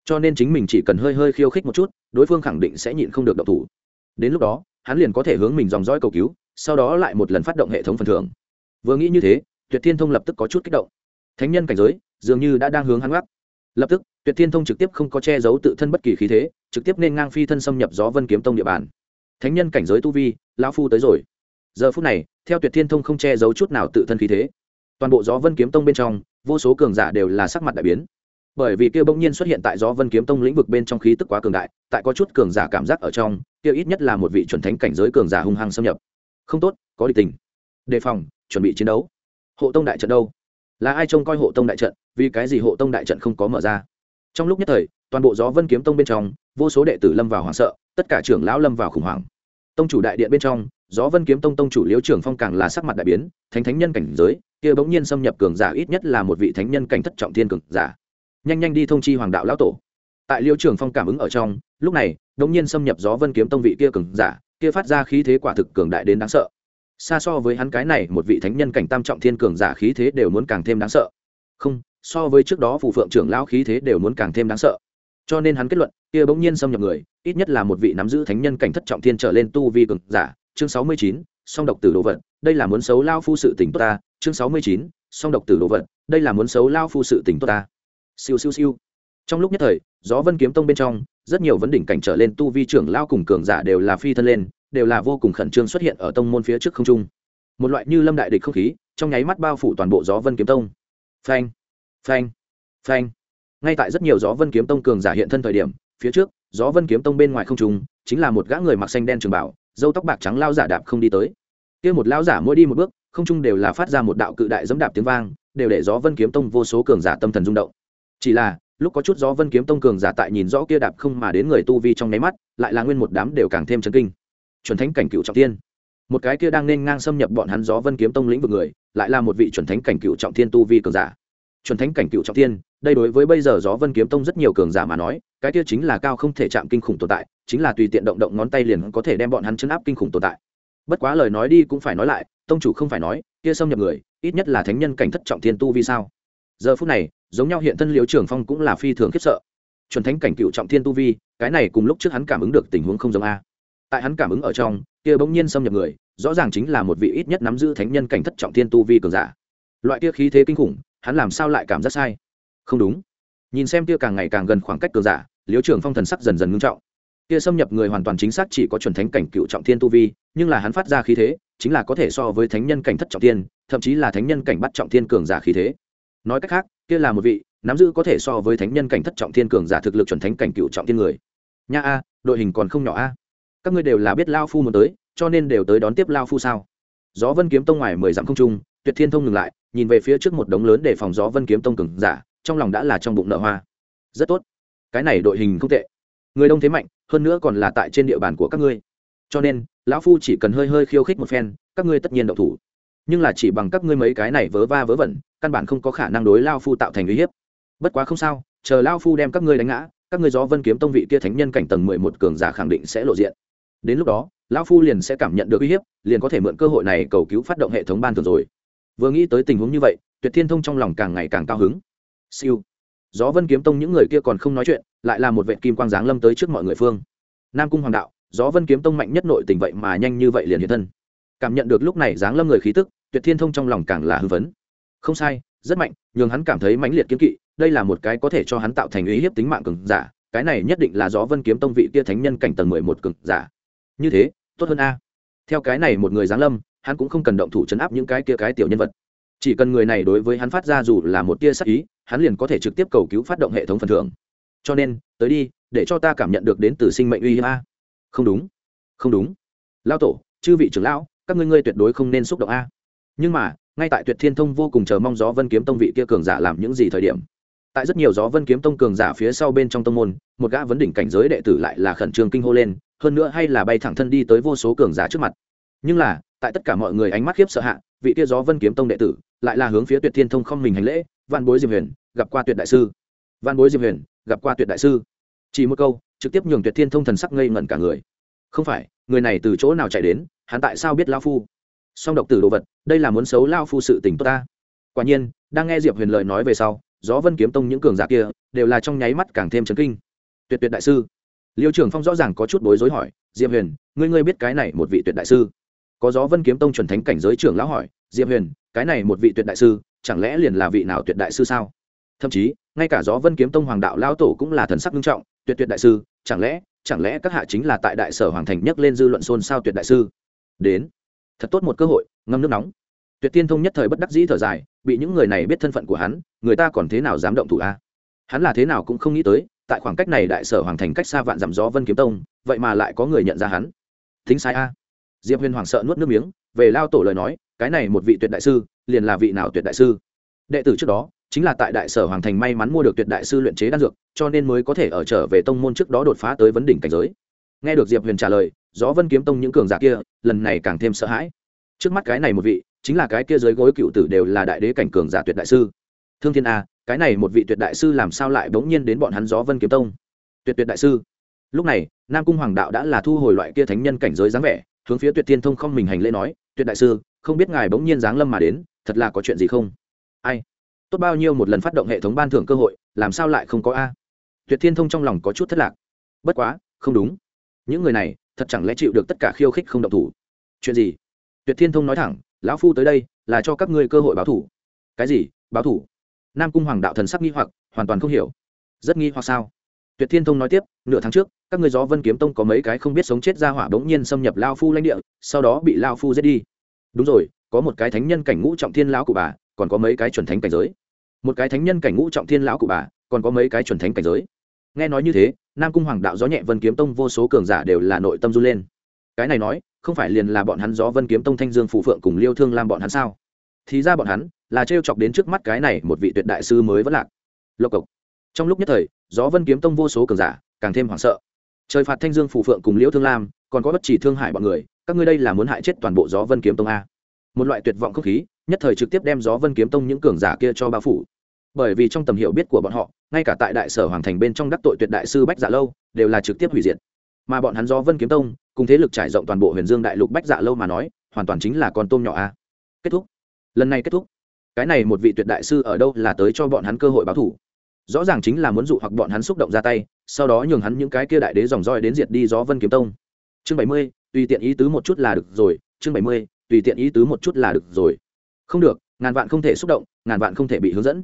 cho nên chính mình chỉ cần hơi hơi khiêu khích một chút, đối phương khẳng định sẽ nhịn không được động thủ. Đến lúc đó, hắn liền có thể hướng mình dòng dõi cầu cứu, sau đó lại một lần phát động hệ thống phần thưởng. Vừa nghĩ như thế, tuyệt thiên thông lập tức có chút kích động. Thánh nhân cảnh giới, dường như đã đang hướng hắn gác. Lập tức, tuyệt thiên thông trực tiếp không có che giấu tự thân bất kỳ khí thế, trực tiếp nên ngang phi thân xâm nhập gió vân kiếm tông địa bàn. Thánh nhân cảnh giới tu vi, lão phu tới rồi. Giờ phút này, theo tuyệt thiên thông không che giấu chút nào tự thân khí thế, toàn bộ gió vân kiếm tông bên trong, vô số cường giả đều là sắc mặt đại biến bởi vì kia bỗng nhiên xuất hiện tại gió vân kiếm tông lĩnh vực bên trong khí tức quá cường đại, tại có chút cường giả cảm giác ở trong, kia ít nhất là một vị chuẩn thánh cảnh giới cường giả hung hăng xâm nhập. Không tốt, có địch tình. Đề phòng, chuẩn bị chiến đấu. Hộ tông đại trận đâu? Là ai trông coi hộ tông đại trận, vì cái gì hộ tông đại trận không có mở ra? Trong lúc nhất thời, toàn bộ gió vân kiếm tông bên trong, vô số đệ tử lâm vào hoảng sợ, tất cả trưởng lão lâm vào khủng hoảng. Tông chủ đại điện bên trong, gió vân kiếm tông tông chủ liễu trưởng phong càng là sắc mặt đại biến, thánh thánh nhân cảnh giới, kia bỗng nhiên xâm nhập cường giả ít nhất là một vị thánh nhân cảnh thất trọng thiên cường giả nhanh nhanh đi thông chi hoàng đạo lão tổ. Tại liêu trường phong cảm ứng ở trong, lúc này đống nhiên xâm nhập gió vân kiếm tông vị kia cường giả, kia phát ra khí thế quả thực cường đại đến đáng sợ. Xa so với hắn cái này, một vị thánh nhân cảnh tam trọng thiên cường giả khí thế đều muốn càng thêm đáng sợ. Không, so với trước đó phù phượng trưởng lão khí thế đều muốn càng thêm đáng sợ. Cho nên hắn kết luận, kia bỗng nhiên xâm nhập người, ít nhất là một vị nắm giữ thánh nhân cảnh thất trọng thiên trở lên tu vi cường giả. Chương sáu mươi chín, song độc tử đồ vật, đây là muốn xấu lao phu sự tỉnh tốt ta. Chương sáu mươi chín, song độc tử đồ vật, đây là muốn xấu lao phu sự tỉnh tốt ta siêu siêu siêu. Trong lúc nhất thời, gió vân kiếm tông bên trong, rất nhiều vấn đỉnh cảnh trở lên tu vi trưởng lao cùng cường giả đều là phi thân lên, đều là vô cùng khẩn trương xuất hiện ở tông môn phía trước không trung. Một loại như lâm đại địch không khí, trong nháy mắt bao phủ toàn bộ gió vân kiếm tông. Phanh phanh phanh. Ngay tại rất nhiều gió vân kiếm tông cường giả hiện thân thời điểm, phía trước, gió vân kiếm tông bên ngoài không trung, chính là một gã người mặc xanh đen trường bảo, dâu tóc bạc trắng lao giả đạp không đi tới. Kia một lao giả mỗi đi một bước, không trung đều là phát ra một đạo cự đại dẫm đạp tiếng vang, đều để gió vân kiếm tông vô số cường giả tâm thần rung động chỉ là, lúc có chút gió vân kiếm tông cường giả tại nhìn rõ kia đạp không mà đến người tu vi trong nháy mắt, lại là nguyên một đám đều càng thêm chấn kinh. Chuẩn thánh cảnh cựu trọng thiên. Một cái kia đang nên ngang xâm nhập bọn hắn gió vân kiếm tông lĩnh vực người, lại là một vị chuẩn thánh cảnh cựu trọng thiên tu vi cường giả. Chuẩn thánh cảnh cựu trọng thiên, đây đối với bây giờ gió vân kiếm tông rất nhiều cường giả mà nói, cái kia chính là cao không thể chạm kinh khủng tồn tại, chính là tùy tiện động động ngón tay liền có thể đem bọn hắn chấn áp kinh khủng tồn tại. Bất quá lời nói đi cũng phải nói lại, tông chủ không phải nói, kia xâm nhập người, ít nhất là thánh nhân cảnh thất trọng thiên tu vi sao? Giờ phút này giống nhau hiện thân liễu trường phong cũng là phi thường khiếp sợ. Chuẩn thánh cảnh cựu trọng thiên tu vi, cái này cùng lúc trước hắn cảm ứng được tình huống không giống a. Tại hắn cảm ứng ở trong, kia bỗng nhiên xâm nhập người, rõ ràng chính là một vị ít nhất nắm giữ thánh nhân cảnh thất trọng thiên tu vi cường giả. Loại kia khí thế kinh khủng, hắn làm sao lại cảm giác sai? Không đúng. Nhìn xem kia càng ngày càng gần khoảng cách cường giả liễu trường phong thần sắc dần dần ngưng trọng. Kia xâm nhập người hoàn toàn chính xác chỉ có chuẩn thánh cảnh cựu trọng thiên tu vi, nhưng là hắn phát ra khí thế, chính là có thể so với thánh nhân cảnh thất trọng thiên, thậm chí là thánh nhân cảnh bắt trọng thiên cường giả khí thế. Nói cách khác kia là một vị, nắm giữ có thể so với thánh nhân cảnh thất trọng thiên cường giả thực lực chuẩn thánh cảnh cựu trọng thiên người. Nha a, đội hình còn không nhỏ a. Các ngươi đều là biết lao phu muốn tới, cho nên đều tới đón tiếp lao phu sao? Gió vân kiếm tông ngoài mười dặm không trung, tuyệt thiên thông ngừng lại, nhìn về phía trước một đống lớn để phòng gió vân kiếm tông cường giả, trong lòng đã là trong bụng nợ hoa. Rất tốt. Cái này đội hình không tệ. Người đông thế mạnh, hơn nữa còn là tại trên địa bàn của các ngươi. Cho nên, lão phu chỉ cần hơi hơi khiêu khích một phen, các ngươi tất nhiên đậu thủ nhưng là chỉ bằng các ngươi mấy cái này vớ va vớ vẩn, căn bản không có khả năng đối lao phu tạo thành uy hiếp. Bất quá không sao, chờ lao phu đem các ngươi đánh ngã, các ngươi gió vân kiếm tông vị kia thánh nhân cảnh tầng mười một cường giả khẳng định sẽ lộ diện. Đến lúc đó lão phu liền sẽ cảm nhận được uy hiếp, liền có thể mượn cơ hội này cầu cứu phát động hệ thống ban thường rồi. Vừa nghĩ tới tình huống như vậy, tuyệt thiên thông trong lòng càng ngày càng cao hứng. Siêu. Gió vân kiếm tông những người kia còn không nói chuyện, lại là một vệ kim quang giáng lâm tới trước mọi người phương. Nam cung hoàng đạo, gió vân kiếm tông mạnh nhất nội tình vậy mà nhanh như vậy liền hiện thân. Cảm nhận được lúc này giáng lâm người khí tức tuyệt thiên thông trong lòng càng là hư vấn, không sai rất mạnh nhường hắn cảm thấy mãnh liệt kiếm kỵ đây là một cái có thể cho hắn tạo thành ý hiếp tính mạng cường giả cái này nhất định là gió vân kiếm tông vị kia thánh nhân cảnh tầng mười một cường giả. Như thế tốt hơn a. Theo cái này một người giáng lâm hắn cũng không cần động thủ chấn áp những cái kia cái tiểu nhân vật. Chỉ cần người này đối với hắn phát ra dù là một tia sắc ý hắn liền có thể trực tiếp cầu cứu phát động hệ thống phần thưởng. Cho nên tới đi để cho ta cảm nhận được đến từ sinh mệnh uy hiếp a. Không đúng. Không đúng. Lao tổ chư vị trưởng lão các ngươi ngươi tuyệt đối không nên xúc động a nhưng mà, ngay tại tuyệt thiên thông vô cùng chờ mong gió vân kiếm tông vị kia cường giả làm những gì thời điểm. Tại rất nhiều gió vân kiếm tông cường giả phía sau bên trong tông môn, một gã vấn đỉnh cảnh giới đệ tử lại là khẩn trương kinh hô lên, hơn nữa hay là bay thẳng thân đi tới vô số cường giả trước mặt. Nhưng là, tại tất cả mọi người ánh mắt khiếp sợ hạ, vị kia gió vân kiếm tông đệ tử lại là hướng phía tuyệt thiên thông không mình hành lễ văn bối diệp huyền, gặp qua tuyệt đại sư. Văn bối diệp huyền, gặp qua tuyệt đại sư. Chỉ một câu, trực tiếp nhường tuyệt thiên thông thần sắc ngây ngẩn cả người. Không phải, người này từ chỗ nào chạy đến, hắn tại sao biết lao phu? Song độc tử đồ vật, đây là muốn xấu lao phu sự tình tốt ta. Quả nhiên, đang nghe diệp huyền lời nói về sau, gió vân kiếm tông những cường giả kia đều là trong nháy mắt càng thêm chấn kinh. Tuyệt tuyệt đại sư. Liêu trưởng phong rõ ràng có chút bối rối hỏi, diệp huyền, ngươi ngươi biết cái này một vị tuyệt đại sư? Có gió vân kiếm tông chuẩn thánh cảnh giới trưởng lão hỏi, diệp huyền, cái này một vị tuyệt đại sư, chẳng lẽ liền là vị nào tuyệt đại sư sao? Thậm chí, ngay cả gió vân kiếm tông hoàng đạo Lao tổ cũng là thần sắc nghiêm trọng, tuyệt tuyệt đại sư, chẳng lẽ chẳng lẽ các hạ chính là tại đại sở hoàng thành nhấc lên dư luận xôn xao tuyệt đại sư? Đến thật tốt một cơ hội, ngâm nước nóng. Tuyệt tiên thông nhất thời bất đắc dĩ thở dài, bị những người này biết thân phận của hắn, người ta còn thế nào dám động thủ a? Hắn là thế nào cũng không nghĩ tới, tại khoảng cách này đại sở hoàng thành cách xa vạn dặm gió vân kiếm tông, vậy mà lại có người nhận ra hắn. Thính sai a. Diệp huyền hoàng sợ nuốt nước miếng, về lao tổ lời nói, cái này một vị tuyệt đại sư, liền là vị nào tuyệt đại sư? Đệ tử trước đó, chính là tại đại sở hoàng thành may mắn mua được tuyệt đại sư luyện chế đan dược, cho nên mới có thể ở trở về tông môn trước đó đột phá tới vấn đỉnh cảnh giới nghe được diệp huyền trả lời, gió vân kiếm tông những cường giả kia lần này càng thêm sợ hãi. Trước mắt cái này một vị, chính là cái kia dưới gối cựu tử đều là đại đế cảnh cường giả tuyệt đại sư. Thương thiên a, cái này một vị tuyệt đại sư làm sao lại bỗng nhiên đến bọn hắn gió vân kiếm tông? Tuyệt tuyệt đại sư. Lúc này, nam cung hoàng đạo đã là thu hồi loại kia thánh nhân cảnh giới dáng vẻ, hướng phía tuyệt thiên thông không mình hành lễ nói, tuyệt đại sư, không biết ngài bỗng nhiên giáng lâm mà đến, thật là có chuyện gì không? Ai? Tốt bao nhiêu một lần phát động hệ thống ban thưởng cơ hội, làm sao lại không có a? Tuyệt thiên thông trong lòng có chút thất lạc. Bất quá, không đúng những người này, thật chẳng lẽ chịu được tất cả khiêu khích không động thủ? Chuyện gì? Tuyệt thiên thông nói thẳng, lão phu tới đây, là cho các ngươi cơ hội báo thủ. Cái gì? Báo thủ? Nam cung hoàng đạo thần sắc nghi hoặc, hoàn toàn không hiểu. Rất nghi hoặc sao? Tuyệt thiên thông nói tiếp, nửa tháng trước, các ngươi gió vân kiếm tông có mấy cái không biết sống chết ra hỏa bỗng nhiên xâm nhập lao phu lãnh địa, sau đó bị lao phu giết đi. Đúng rồi, có một cái thánh nhân cảnh ngũ trọng thiên lão của bà, còn có mấy cái chuẩn thánh cảnh giới. Một cái thánh nhân cảnh ngũ trọng thiên lão của bà, còn có mấy cái chuẩn thánh cảnh giới? Nghe nói như thế nam cung hoàng đạo gió nhẹ, vân kiếm tông vô số cường giả đều là nội tâm du lên. Cái này nói, không phải liền là bọn hắn gió vân kiếm tông thanh dương phụ phượng cùng liêu thương làm bọn hắn sao? Thì ra bọn hắn là trêu chọc đến trước mắt cái này một vị tuyệt đại sư mới vẫn lạc. Lộc cộc. Trong lúc nhất thời, gió vân kiếm tông vô số cường giả càng thêm hoảng sợ. Trời phạt thanh dương phụ phượng cùng liễu thương lam, còn có bất chỉ thương hại bọn người, các ngươi đây là muốn hại chết toàn bộ gió vân kiếm tông a? Một loại tuyệt vọng không khí, nhất thời trực tiếp đem gió vân kiếm tông những cường giả kia cho bao phủ bởi vì trong tầm hiểu biết của bọn họ, ngay cả tại đại sở hoàng thành bên trong đắc tội tuyệt đại sư bách dạ lâu, đều là trực tiếp hủy diệt. Mà bọn hắn do vân kiếm tông, cùng thế lực trải rộng toàn bộ huyền dương đại lục bách dạ lâu mà nói, hoàn toàn chính là con tôm nhỏ a. Kết thúc. Lần này kết thúc. Cái này một vị tuyệt đại sư ở đâu là tới cho bọn hắn cơ hội báo thủ. Rõ ràng chính là muốn dụ hoặc bọn hắn xúc động ra tay, sau đó nhường hắn những cái kia đại đế dòng roi đến diệt đi gió vân kiếm tông. Chương bảy mươi, tùy tiện ý tứ một chút là được rồi. Chương bảy mươi, tùy tiện ý tứ một chút là được rồi. Không được, ngàn vạn không thể xúc động, ngàn vạn không thể bị hướng dẫn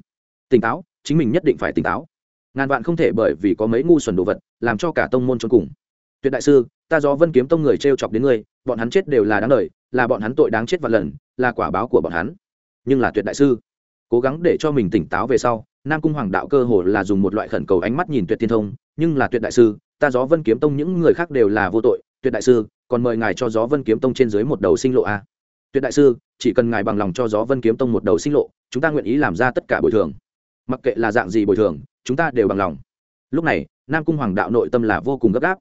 tỉnh táo, chính mình nhất định phải tỉnh táo. Ngàn vạn không thể bởi vì có mấy ngu xuẩn đồ vật, làm cho cả tông môn trốn cùng. Tuyệt đại sư, ta do vân kiếm tông người t r e o chọc đến ngươi, bọn hắn chết đều là đáng lời là bọn hắn tội đáng chết vạn lần, là quả báo của bọn hắn. Nhưng là tuyệt đại sư, cố gắng để cho mình tỉnh táo về sau, nam cung hoàng đạo cơ hồ là dùng một loại khẩn cầu ánh mắt nhìn tuyệt tiên thông, nhưng là tuyệt đại sư, ta gió vân kiếm tông những người khác đều là vô tội, tuyệt đại sư, còn mời ngài cho gió vân kiếm tông trên dưới một đầu sinh lộ a. Tuyệt đại sư, chỉ cần ngài bằng lòng cho gió vân kiếm tông một đầu sinh lộ, chúng ta nguyện ý làm ra tất cả bồi thường mặc kệ là dạng gì bồi thường, chúng ta đều bằng lòng. Lúc này, nam cung hoàng đạo nội tâm là vô cùng gấp gáp.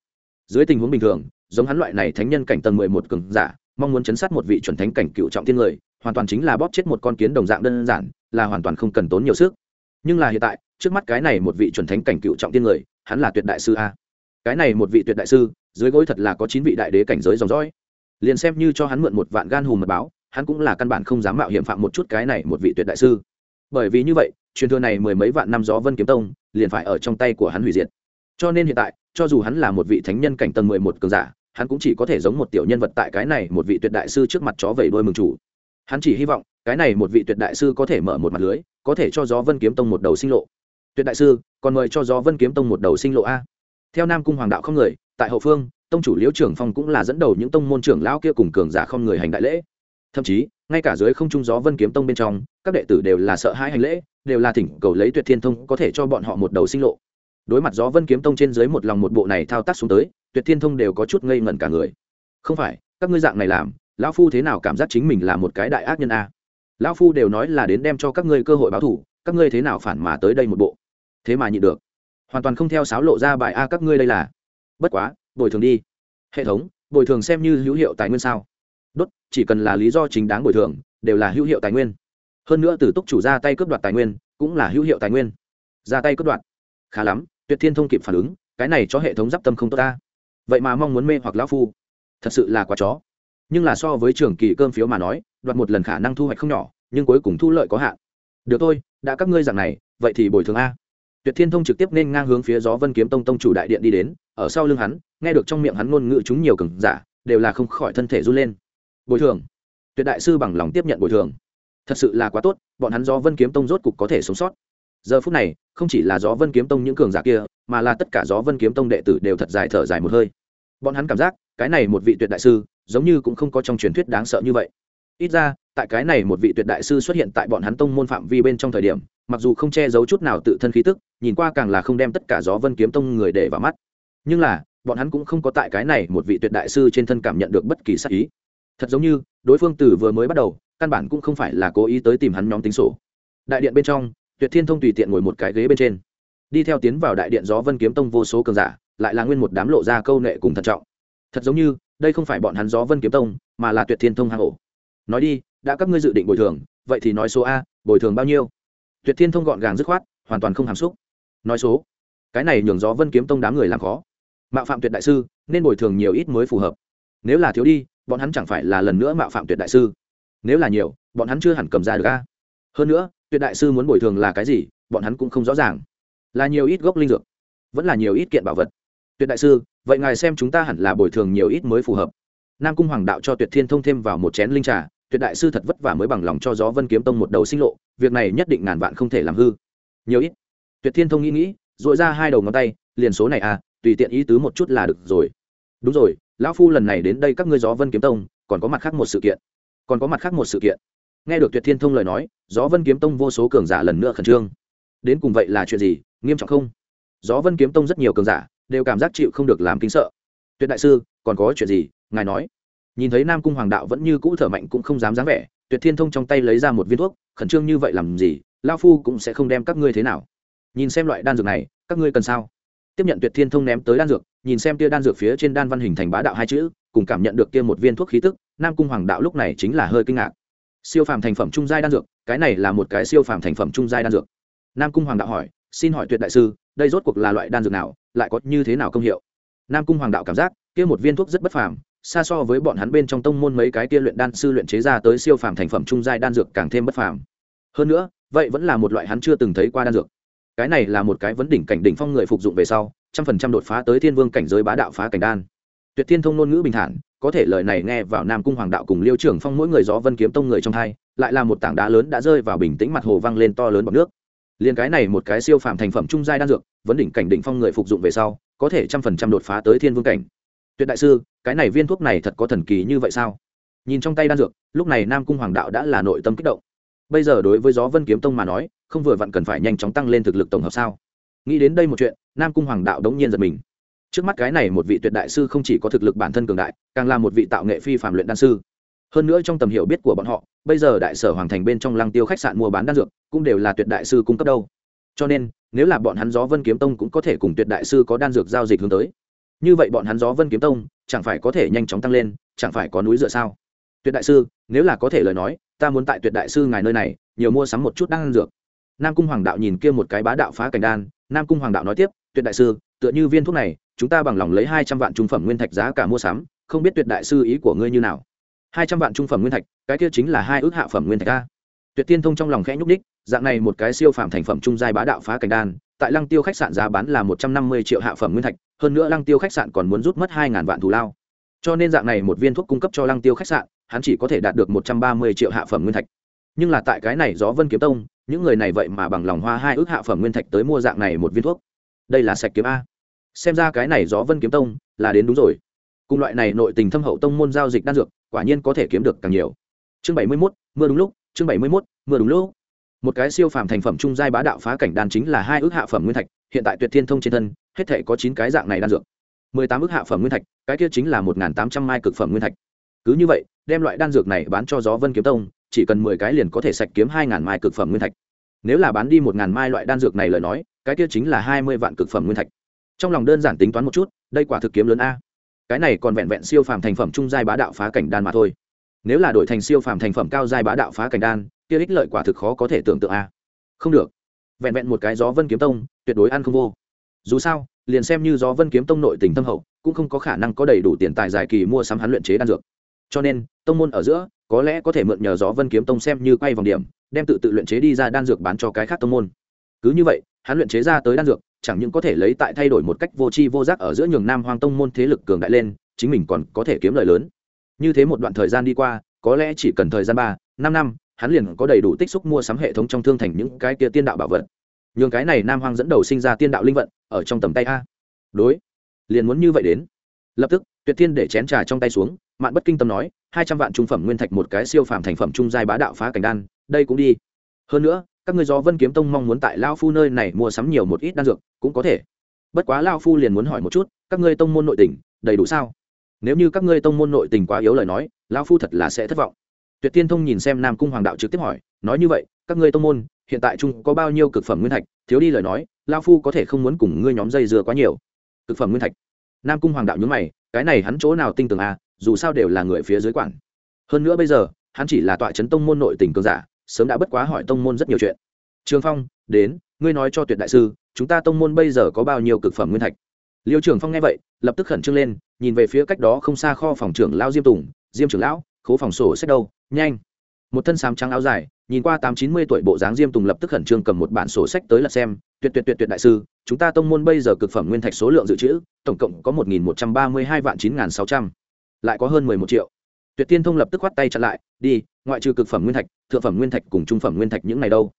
Dưới tình huống bình thường, giống hắn loại này thánh nhân cảnh tầng mười một cường giả, mong muốn chấn sát một vị chuẩn thánh cảnh cựu trọng thiên người, hoàn toàn chính là bóp chết một con kiến đồng dạng đơn giản, là hoàn toàn không cần tốn nhiều sức. Nhưng là hiện tại, trước mắt cái này một vị chuẩn thánh cảnh cựu trọng tiên người, hắn là tuyệt đại sư a. Cái này một vị tuyệt đại sư, dưới gối thật là có chín vị đại đế cảnh giới dòng dõi. Liền xem như cho hắn mượn một vạn gan hùm mật báo, hắn cũng là căn bản không dám mạo hiểm phạm một chút cái này một vị tuyệt đại sư. Bởi vì như vậy truyền thừa này mười mấy vạn năm gió vân kiếm tông liền phải ở trong tay của hắn hủy diệt. Cho nên hiện tại, cho dù hắn là một vị thánh nhân cảnh tầng mười một cường giả, hắn cũng chỉ có thể giống một tiểu nhân vật tại cái này một vị tuyệt đại sư trước mặt chó vẩy đôi mừng chủ. Hắn chỉ hy vọng, cái này một vị tuyệt đại sư có thể mở một mặt lưới, có thể cho gió vân kiếm tông một đầu sinh lộ. Tuyệt đại sư, còn mời cho gió vân kiếm tông một đầu sinh lộ a. Theo nam cung hoàng đạo không người, tại hậu phương, tông chủ liễu trưởng phong cũng là dẫn đầu những tông môn trưởng lão kia cùng cường giả không người hành đại lễ. Thậm chí, ngay cả dưới không trung gió vân kiếm tông bên trong, các đệ tử đều là sợ hãi hành lễ đều là thỉnh cầu lấy tuyệt thiên thông có thể cho bọn họ một đầu sinh lộ. Đối mặt gió vân kiếm tông trên dưới một lòng một bộ này thao tác xuống tới, tuyệt thiên thông đều có chút ngây ngẩn cả người. Không phải, các ngươi dạng này làm, lão phu thế nào cảm giác chính mình là một cái đại ác nhân a? Lão phu đều nói là đến đem cho các ngươi cơ hội báo thủ, các ngươi thế nào phản mà tới đây một bộ? Thế mà nhịn được. Hoàn toàn không theo sáo lộ ra bài a các ngươi đây là. Bất quá, bồi thường đi. Hệ thống, bồi thường xem như hữu hiệu tài nguyên sao? Đốt, chỉ cần là lý do chính đáng bồi thường, đều là hữu hiệu tài nguyên hơn nữa từ túc chủ ra tay cướp đoạt tài nguyên, cũng là hữu hiệu tài nguyên. Ra tay cướp đoạt. Khá lắm, tuyệt thiên thông kịp phản ứng, cái này cho hệ thống d i p tâm không tốt ta. Vậy mà mong muốn mê hoặc lão phu. Thật sự là quá chó. Nhưng là so với trường kỳ cơm phiếu mà nói, đoạt một lần khả năng thu hoạch không nhỏ, nhưng cuối cùng thu lợi có hạn. Được thôi, đã các ngươi dạng này, vậy thì bồi thường a. Tuyệt thiên thông trực tiếp nên ngang hướng phía gió vân kiếm tông tông chủ đại điện đi đến, ở sau lưng hắn, nghe được trong miệng hắn ngôn ngữ chúng nhiều cừng giả, đều là không khỏi thân thể run lên. Bồi thường. Tuyệt đại sư bằng lòng tiếp nhận bồi thường thật sự là quá tốt, bọn hắn do vân kiếm tông rốt cục có thể sống sót. Giờ phút này, không chỉ là gió vân kiếm tông những cường giả kia, mà là tất cả gió vân kiếm tông đệ tử đều thật dài thở dài một hơi. Bọn hắn cảm giác, cái này một vị tuyệt đại sư, giống như cũng không có trong truyền thuyết đáng sợ như vậy. Ít ra, tại cái này một vị tuyệt đại sư xuất hiện tại bọn hắn tông môn phạm vi bên trong thời điểm, mặc dù không che giấu chút nào tự thân khí tức, nhìn qua càng là không đem tất cả gió vân kiếm tông người để vào mắt. Nhưng là, bọn hắn cũng không có tại cái này một vị tuyệt đại sư trên thân cảm nhận được bất kỳ sắc ý. Thật giống như, đối phương từ vừa mới bắt đầu căn bản cũng không phải là cố ý tới tìm hắn nhóm tính sổ. Đại điện bên trong, tuyệt thiên thông tùy tiện ngồi một cái ghế bên trên. Đi theo tiến vào đại điện gió vân kiếm tông vô số cường giả, lại là nguyên một đám lộ ra câu nệ cùng thận trọng. Thật giống như, đây không phải bọn hắn gió vân kiếm tông, mà là tuyệt thiên thông hang ổ. Nói đi, đã các ngươi dự định bồi thường, vậy thì nói số a, bồi thường bao nhiêu? Tuyệt thiên thông gọn gàng dứt khoát, hoàn toàn không hàm xúc. Nói số, cái này nhường gió vân kiếm tông đám người làm khó. Mạo phạm tuyệt đại sư, nên bồi thường nhiều ít mới phù hợp. Nếu là thiếu đi, bọn hắn chẳng phải là lần nữa mạo phạm tuyệt đại sư nếu là nhiều, bọn hắn chưa hẳn cầm ra được a. Hơn nữa, tuyệt đại sư muốn bồi thường là cái gì, bọn hắn cũng không rõ ràng. Là nhiều ít gốc linh dược, vẫn là nhiều ít kiện bảo vật. Tuyệt đại sư, vậy ngài xem chúng ta hẳn là bồi thường nhiều ít mới phù hợp. Nam cung hoàng đạo cho tuyệt thiên thông thêm vào một chén linh trà, tuyệt đại sư thật vất vả mới bằng lòng cho gió vân kiếm tông một đầu sinh lộ, việc này nhất định ngàn vạn không thể làm hư. Nhiều ít. Tuyệt thiên thông nghĩ nghĩ dội ra hai đầu ngón tay, liền số này à tùy tiện ý tứ một chút là được rồi. Đúng rồi, lão phu lần này đến đây các ngươi gió vân kiếm tông, còn có mặt khác một sự kiện còn có mặt khác một sự kiện. Nghe được tuyệt thiên thông lời nói, gió vân kiếm tông vô số cường giả lần nữa khẩn trương. Đến cùng vậy là chuyện gì, nghiêm trọng không? Gió vân kiếm tông rất nhiều cường giả đều cảm giác chịu không được làm kính sợ. Tuyệt đại sư, còn có chuyện gì, ngài nói. Nhìn thấy nam cung hoàng đạo vẫn như cũ thở mạnh cũng không dám dáng vẻ, tuyệt thiên thông trong tay lấy ra một viên thuốc, khẩn trương như vậy làm gì lao phu cũng sẽ không đem các ngươi thế nào. Nhìn xem loại đan dược này, các ngươi cần sao? Tiếp nhận tuyệt thiên thông ném tới đan dược, nhìn xem tia đan dược phía trên đan văn hình thành bá đạo hai chữ, cùng cảm nhận được kia một viên thuốc khí tức nam cung hoàng đạo lúc này chính là hơi kinh ngạc. Siêu phàm thành phẩm trung giai đan dược, cái này là một cái siêu phàm thành phẩm trung giai đan dược. Nam cung hoàng đạo hỏi, xin hỏi tuyệt đại sư, đây rốt cuộc là loại đan dược nào, lại có như thế nào công hiệu? Nam cung hoàng đạo cảm giác, kia một viên thuốc rất bất phàm, xa so với bọn hắn bên trong tông môn mấy cái kia luyện đan sư luyện chế ra tới siêu phàm thành phẩm trung giai đan dược càng thêm bất phàm. Hơn nữa, vậy vẫn là một loại hắn chưa từng thấy qua đan dược. Cái này là một cái vấn đỉnh cảnh đỉnh phong người phục dụng về sau, trăm phần trăm đột phá tới thiên vương cảnh giới bá đạo phá cảnh đan. Tuyệt thiên thông ngôn ngữ bình thản có thể lời này nghe vào nam cung hoàng đạo cùng liêu trưởng phong mỗi người gió vân kiếm tông người trong hai, lại là một tảng đá lớn đã rơi vào bình tĩnh mặt hồ văng lên to lớn bọc nước. Liền cái này một cái siêu phàm thành phẩm trung giai đan dược, vấn đỉnh cảnh đỉnh phong người phục dụng về sau, có thể trăm phần trăm đột phá tới thiên vương cảnh. Tuyệt đại sư, cái này viên thuốc này thật có thần kỳ như vậy sao? Nhìn trong tay đan dược, lúc này nam cung hoàng đạo đã là nội tâm kích động. Bây giờ đối với gió vân kiếm tông mà nói, không vừa vặn cần phải nhanh chóng tăng lên thực lực tổng hợp sao? Nghĩ đến đây một chuyện, nam cung hoàng đạo đống nhiên giật mình trước mắt cái này một vị tuyệt đại sư không chỉ có thực lực bản thân cường đại, càng là một vị tạo nghệ phi phạm luyện đan sư. Hơn nữa trong tầm hiểu biết của bọn họ, bây giờ đại sở hoàng thành bên trong lăng tiêu khách sạn mua bán đan dược, cũng đều là tuyệt đại sư cung cấp đâu. Cho nên, nếu là bọn hắn gió vân kiếm tông cũng có thể cùng tuyệt đại sư có đan dược giao dịch hướng tới. Như vậy bọn hắn gió vân kiếm tông, chẳng phải có thể nhanh chóng tăng lên, chẳng phải có núi dựa sao? Tuyệt đại sư, nếu là có thể lời nói, ta muốn tại tuyệt đại sư ngài nơi này, nhiều mua sắm một chút đan dược. Nam cung hoàng đạo nhìn kia một cái bá đạo phá cảnh đan, nam cung hoàng đạo nói tiếp, tuyệt đại sư tựa như viên thuốc này, chúng ta bằng lòng lấy hai trăm vạn trung phẩm nguyên thạch giá cả mua sắm, không biết tuyệt đại sư ý của ngươi như nào. Hai trăm vạn trung phẩm nguyên thạch, cái kia chính là hai ước hạ phẩm nguyên thạch a. Tuyệt tiên thông trong lòng khẽ nhúc đích dạng này một cái siêu phẩm thành phẩm trung giai bá đạo phá cảnh đan, tại lăng tiêu khách sạn giá bán là một trăm năm mươi triệu hạ phẩm nguyên thạch, hơn nữa lăng tiêu khách sạn còn muốn rút mất hai ngàn vạn thù lao. Cho nên dạng này một viên thuốc cung cấp cho lăng tiêu khách sạn, hắn chỉ có thể đạt được một trăm ba mươi triệu hạ phẩm nguyên thạch. Nhưng là tại cái này gió vân kiếm tông, những người này vậy mà bằng lòng hoa hai ước hạ phẩm nguyên thạch tới mua dạng này một viên thuốc. Đây là sạch kiếm a xem ra cái này gió vân kiếm tông là đến đúng rồi. Cùng loại này nội tình thâm hậu tông môn giao dịch đan dược, quả nhiên có thể kiếm được càng nhiều. Chương bảy mươi mốt, mưa đúng lúc, chương bảy mươi mốt, mưa đúng lúc. Một cái siêu phàm thành phẩm trung giai bá đạo phá cảnh đan chính là hai ước hạ phẩm nguyên thạch, hiện tại tuyệt thiên thông trên thân, hết thể có chín cái dạng này đan dược. mười tám ước hạ phẩm nguyên thạch, cái kia chính là một tám trăm mai cực phẩm nguyên thạch. Cứ như vậy, đem loại đan dược này bán cho gió vân kiếm tông, chỉ cần mười cái liền có thể sạch kiếm hai ngàn mai cực phẩm nguyên thạch. Nếu là bán đi một ngàn mai loại đan dược này lời nói, cái kia chính là hai mươi vạn cực phẩm nguyên thạch trong lòng đơn giản tính toán một chút, đây quả thực kiếm lớn a. Cái này còn vẹn vẹn siêu phàm thành phẩm trung giai bá đạo phá cảnh đan mà thôi. Nếu là đổi thành siêu phàm thành phẩm cao giai bá đạo phá cảnh đan, kia ích lợi quả thực khó có thể tưởng tượng a. Không được. Vẹn vẹn một cái gió vân kiếm tông, tuyệt đối ăn không vô. Dù sao, liền xem như gió vân kiếm tông nội tình tâm hậu, cũng không có khả năng có đầy đủ tiền tài dài kỳ mua sắm hắn luyện chế đan dược. Cho nên, tông môn ở giữa, có lẽ có thể mượn nhờ gió vân kiếm tông xem như quay vòng điểm, đem tự tự luyện chế đi ra đan dược bán cho cái khác tông môn. Cứ như vậy hắn luyện chế ra tới đan dược, chẳng những có thể lấy tại thay đổi một cách vô tri vô giác ở giữa nhường nam hoang tông môn thế lực cường đại lên, chính mình còn có thể kiếm lời lớn. Như thế một đoạn thời gian đi qua, có lẽ chỉ cần thời gian ba, năm năm, hắn liền có đầy đủ tích xúc mua sắm hệ thống trong thương thành những cái kia tiên đạo bảo vật. Nhường cái này nam hoang dẫn đầu sinh ra tiên đạo linh vận, ở trong tầm tay a. Đối, liền muốn như vậy đến. Lập tức, tuyệt thiên để chén trà trong tay xuống, mạn bất kinh tâm nói, hai trăm vạn trung phẩm nguyên thạch một cái siêu phàm thành phẩm trung giai bá đạo phá cảnh đan, đây cũng đi. Hơn nữa các ngươi do vân kiếm tông mong muốn tại lao phu nơi này mua sắm nhiều một ít đan dược, cũng có thể. Bất quá lao phu liền muốn hỏi một chút, các ngươi tông môn nội tình, đầy đủ sao? Nếu như các ngươi tông môn nội tình quá yếu lời nói, lao phu thật là sẽ thất vọng. Tuyệt tiên thông nhìn xem nam cung hoàng đạo trực tiếp hỏi, nói như vậy, các ngươi tông môn, hiện tại chung có bao nhiêu cực phẩm nguyên thạch? Thiếu đi lời nói, lao phu có thể không muốn cùng ngươi nhóm dây dưa quá nhiều. Cực phẩm nguyên thạch. Nam cung hoàng đạo nhớ mày, cái này hắn chỗ nào tin tưởng à dù sao đều là người phía dưới quản. Hơn nữa bây giờ, hắn chỉ là tọa trấn tông môn nội tỉnh cường giả sớm đã bất quá hỏi tông môn rất nhiều chuyện. Trường phong, đến, ngươi nói cho tuyệt đại sư, chúng ta tông môn bây giờ có bao nhiêu cực phẩm nguyên thạch? Liêu trường phong nghe vậy, lập tức khẩn trương lên, nhìn về phía cách đó không xa kho phòng trưởng lao diêm tùng. Diêm trưởng lão, khố phòng sổ sách đâu? Nhanh. Một thân sám trắng áo dài, nhìn qua tám chín mươi tuổi bộ dáng diêm tùng lập tức khẩn trương cầm một bản sổ sách tới lật xem. Tuyệt tuyệt tuyệt tuyệt đại sư, chúng ta tông môn bây giờ cực phẩm nguyên thạch số lượng dự trữ, tổng cộng có một nghìn một trăm ba mươi hai vạn chín n g h n sáu trăm. Lại có hơn mười một triệu tuyệt tiên thông lập tức khoát tay chặn lại, đi, ngoại trừ cực phẩm nguyên thạch, thượng phẩm nguyên thạch cùng trung phẩm nguyên thạch những này đâu?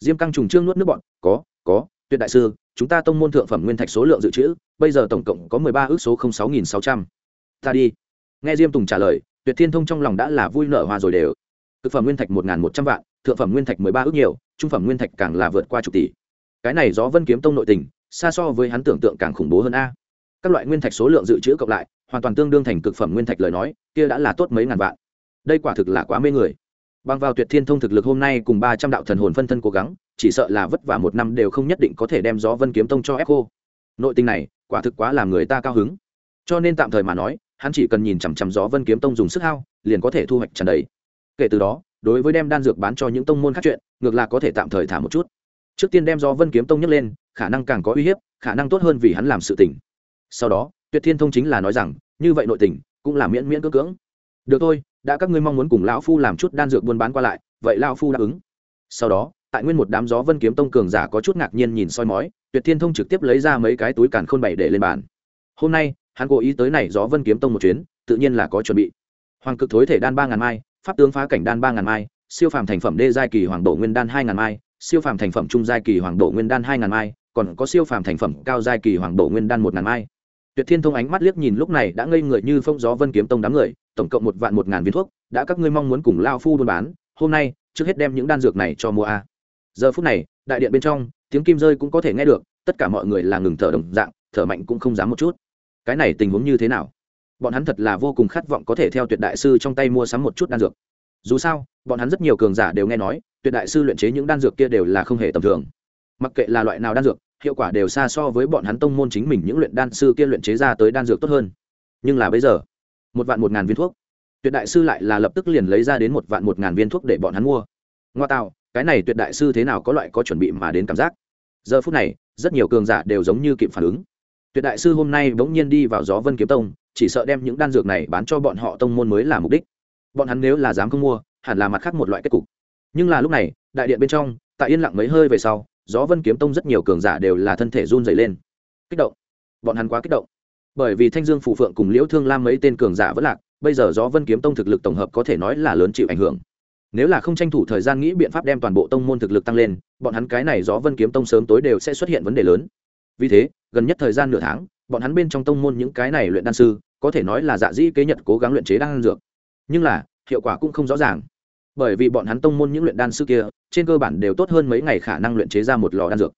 Diêm căng trùng trương nuốt nước bọn, có có, tuyệt đại sư, chúng ta tông môn thượng phẩm nguyên thạch số lượng dự trữ, bây giờ tổng cộng có mười ba ước số không sáu nghìn sáu trăm. Ta đi. Nghe diêm tùng trả lời, tuyệt thiên thông trong lòng đã là vui nở hoa rồi đều. Thực phẩm nguyên thạch một một trăm vạn, thượng phẩm nguyên thạch mười ba ước nhiều, trung phẩm nguyên thạch càng là vượt qua chục tỷ. Cái này do vân kiếm tông nội tình, xa so với hắn tưởng tượng càng khủng bố hơn a. Các loại nguyên thạch số lượng dự trữ cộng lại hoàn toàn tương đương thành cực phẩm nguyên thạch lời nói, kia đã là tốt mấy ngàn vạn. Đây quả thực là quá mê người. Bằng vào tuyệt thiên thông thực lực hôm nay cùng ba trăm đạo thần hồn phân thân cố gắng, chỉ sợ là vất vả một năm đều không nhất định có thể đem gió vân kiếm tông cho ép cô nội tình này, quả thực quá làm người ta cao hứng. Cho nên tạm thời mà nói, hắn chỉ cần nhìn chằm chằm gió vân kiếm tông dùng sức hao, liền có thể thu hoạch tràn đầy. Kể từ đó, đối với đem đan dược bán cho những tông môn khác chuyện, ngược là có thể tạm thời thả một chút. Trước tiên đem gió vân kiếm tông nhấc lên, khả năng càng có uy hiếp, khả năng tốt hơn vì hắn làm sự tỉnh sau đó tuyệt thiên thông chính là nói rằng, như vậy nội tình, cũng là miễn miễn cưỡng cưỡng. Được thôi, đã các ngươi mong muốn cùng lão phu làm chút đan dược buôn bán qua lại, vậy lão phu đáp ứng. Sau đó, tại nguyên một đám gió vân kiếm tông cường giả có chút ngạc nhiên nhìn soi mói, tuyệt thiên thông trực tiếp lấy ra mấy cái túi càn khôn bảy để lên bàn. Hôm nay, hắn cố ý tới này gió vân kiếm tông một chuyến, tự nhiên là có chuẩn bị. Hoàng cực thối thể đan ba ngàn mai, pháp tướng phá cảnh đan ba ngàn mai, siêu phàm thành phẩm đê giai kỳ hoàng độ nguyên đan hai ngàn mai, siêu phàm thành phẩm trung giai kỳ hoàng độ nguyên đan hai ngàn mai, còn có siêu phàm thành phẩm cao giai kỳ hoàng độ nguyên đan một ngàn mai tuyệt thiên thông ánh mắt liếc nhìn lúc này đã ngây người như phong gió vân kiếm tông đám người, tổng cộng một vạn một ngàn viên thuốc, đã các ngươi mong muốn cùng lao phu buôn bán, hôm nay, trước hết đem những đan dược này cho mua a. Giờ phút này, đại điện bên trong, tiếng kim rơi cũng có thể nghe được, tất cả mọi người là ngừng thở đồng dạng, thở mạnh cũng không dám một chút. Cái này tình huống như thế nào? Bọn hắn thật là vô cùng khát vọng có thể theo tuyệt đại sư trong tay mua sắm một chút đan dược. Dù sao, bọn hắn rất nhiều cường giả đều nghe nói, tuyệt đại sư luyện chế những đan dược kia đều là không hề tầm thường. Mặc kệ là loại nào đan dược hiệu quả đều xa so với bọn hắn tông môn chính mình những luyện đan sư kia luyện chế ra tới đan dược tốt hơn. Nhưng là bây giờ, một vạn một ngàn viên thuốc. Tuyệt đại sư lại là lập tức liền lấy ra đến một vạn một ngàn viên thuốc để bọn hắn mua. Ngoa tạo, cái này tuyệt đại sư thế nào có loại có chuẩn bị mà đến cảm giác? Giờ phút này, rất nhiều cường giả đều giống như kịp phản ứng. Tuyệt đại sư hôm nay bỗng nhiên đi vào gió vân kiếm tông, chỉ sợ đem những đan dược này bán cho bọn họ tông môn mới là mục đích. Bọn hắn nếu là dám không mua, hẳn là mặt khác một loại kết cục. Nhưng là lúc này đại điện bên trong, tại yên lặng mấy hơi về sau, gió vân kiếm tông rất nhiều cường giả đều là thân thể run dày lên. Kích động. Bọn hắn quá kích động. Bởi vì thanh dương phụ phượng cùng liễu thương lam mấy tên cường giả vẫn lạc, bây giờ gió vân kiếm tông thực lực tổng hợp có thể nói là lớn chịu ảnh hưởng. Nếu là không tranh thủ thời gian nghĩ biện pháp đem toàn bộ tông môn thực lực tăng lên, bọn hắn cái này gió vân kiếm tông sớm tối đều sẽ xuất hiện vấn đề lớn. Vì thế, gần nhất thời gian nửa tháng, bọn hắn bên trong tông môn những cái này luyện đan sư, có thể nói là dạ dĩ kế nhật cố gắng luyện chế đan dược. Nhưng là, hiệu quả cũng không rõ ràng bởi vì bọn hắn tông môn những luyện đan sư kia, trên cơ bản đều tốt hơn mấy ngày khả năng luyện chế ra một lò đan dược.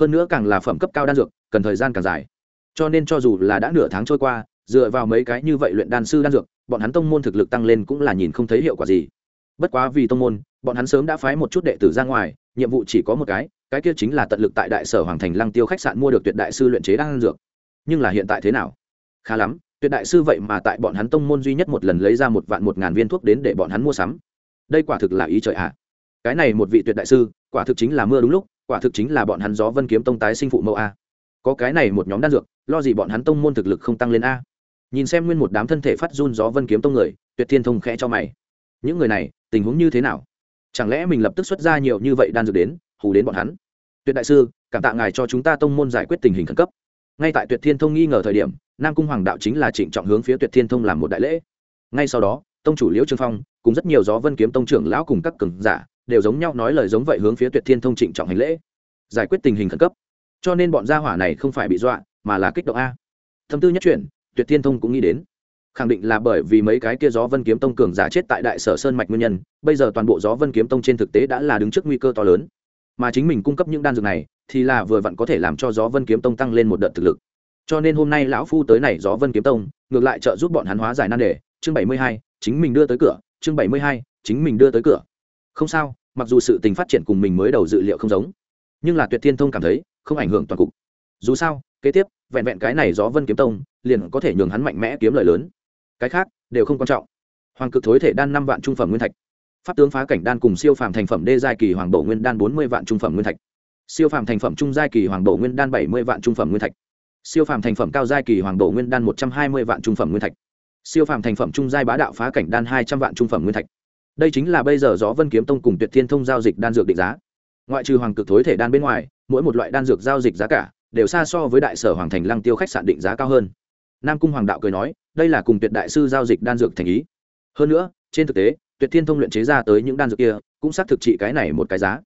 Hơn nữa càng là phẩm cấp cao đan dược, cần thời gian càng dài. Cho nên cho dù là đã nửa tháng trôi qua, dựa vào mấy cái như vậy luyện đan sư đan dược, bọn hắn tông môn thực lực tăng lên cũng là nhìn không thấy hiệu quả gì. Bất quá vì tông môn, bọn hắn sớm đã phái một chút đệ tử ra ngoài, nhiệm vụ chỉ có một cái cái kia chính là tận lực tại đại sở hoàng thành lăng tiêu khách sạn mua được tuyệt đại sư luyện chế đan dược. Nhưng là hiện tại thế nào? Khá lắm, tuyệt đại sư vậy mà tại bọn hắn tông môn duy nhất một lần lấy ra một vạn một ngàn viên thuốc đến để bọn hắn mua sắm đây quả thực là ý trời ạ. À. cái này một vị tuyệt đại sư, quả thực chính là mưa đúng lúc, quả thực chính là bọn hắn gió vân kiếm tông tái sinh phụ mẫu a. Có cái này một nhóm đan dược, lo gì bọn hắn tông môn thực lực không tăng lên a. Nhìn xem nguyên một đám thân thể phát run gió vân kiếm tông người, tuyệt thiên thông khẽ cho mày. Những người này, tình huống như thế nào? Chẳng lẽ mình lập tức xuất ra nhiều như vậy đan dược đến, hù đến bọn hắn? Tuyệt đại sư, cảm tạ ngài cho chúng ta tông môn giải quyết tình hình khẩn cấp. Ngay tại tuyệt thiên thông nghi ngờ thời điểm, nam cung hoàng đạo chính là trịnh trọng hướng phía tuyệt thiên thông làm một đại lễ. Ngay sau đó tông chủ liễu trương phong, cùng rất nhiều gió vân kiếm tông trưởng lão cùng các cường giả, đều giống nhau nói lời giống vậy hướng phía tuyệt thiên thông trịnh trọng hành lễ. Giải quyết tình hình khẩn cấp. Cho nên bọn gia hỏa này không phải bị dọa, mà là kích động a. Thâm tư nhất chuyển, tuyệt thiên thông cũng nghĩ đến. Khẳng định là bởi vì mấy cái kia gió vân kiếm tông cường giả chết tại đại sở sơn mạch nguyên nhân, bây giờ toàn bộ gió vân kiếm tông trên thực tế đã là đứng trước nguy cơ to lớn. Mà chính mình cung cấp những đan dược này, thì là vừa vặn có thể làm cho gió vân kiếm tông tăng lên một đợt thực lực. Cho nên hôm nay lão phu tới này gió vân kiếm tông, ngược lại trợ giúp bọn hắn hóa giải nan đề, chương bảy mươi hai chính mình đưa tới cửa, chương bảy mươi hai, chính mình đưa tới cửa. Không sao, mặc dù sự tình phát triển cùng mình mới đầu dự liệu không giống, nhưng là tuyệt thiên thông cảm thấy, không ảnh hưởng toàn cục. Dù sao, kế tiếp, vẹn vẹn cái này gió vân kiếm tông, liền có thể nhường hắn mạnh mẽ kiếm lời lớn. Cái khác, đều không quan trọng. Hoàng cực thối thể đan năm vạn trung phẩm nguyên thạch. Pháp tướng phá cảnh đan cùng siêu phàm thành phẩm đê giai kỳ hoàng bổ nguyên đan bốn mươi vạn trung phẩm nguyên thạch. Siêu phàm thành phẩm trung giai kỳ hoàng bổ nguyên đan bảy mươi vạn trung phẩm nguyên thạch. Siêu phàm thành phẩm cao giai kỳ hoàng bổ nguyên đan một trăm hai mươi vạn trung phẩm nguyên thạch siêu phàm thành phẩm trung giai bá đạo phá cảnh đan hai trăm vạn trung phẩm nguyên thạch. Đây chính là bây giờ gió vân kiếm tông cùng tuyệt thiên thông giao dịch đan dược định giá. Ngoại trừ hoàng cực thối thể đan bên ngoài, mỗi một loại đan dược giao dịch giá cả đều xa so với đại sở hoàng thành lăng tiêu khách sạn định giá cao hơn. Nam cung hoàng đạo cười nói, đây là cùng tuyệt đại sư giao dịch đan dược thành ý. Hơn nữa, trên thực tế, tuyệt thiên thông luyện chế ra tới những đan dược kia cũng xác thực trị cái này một cái giá.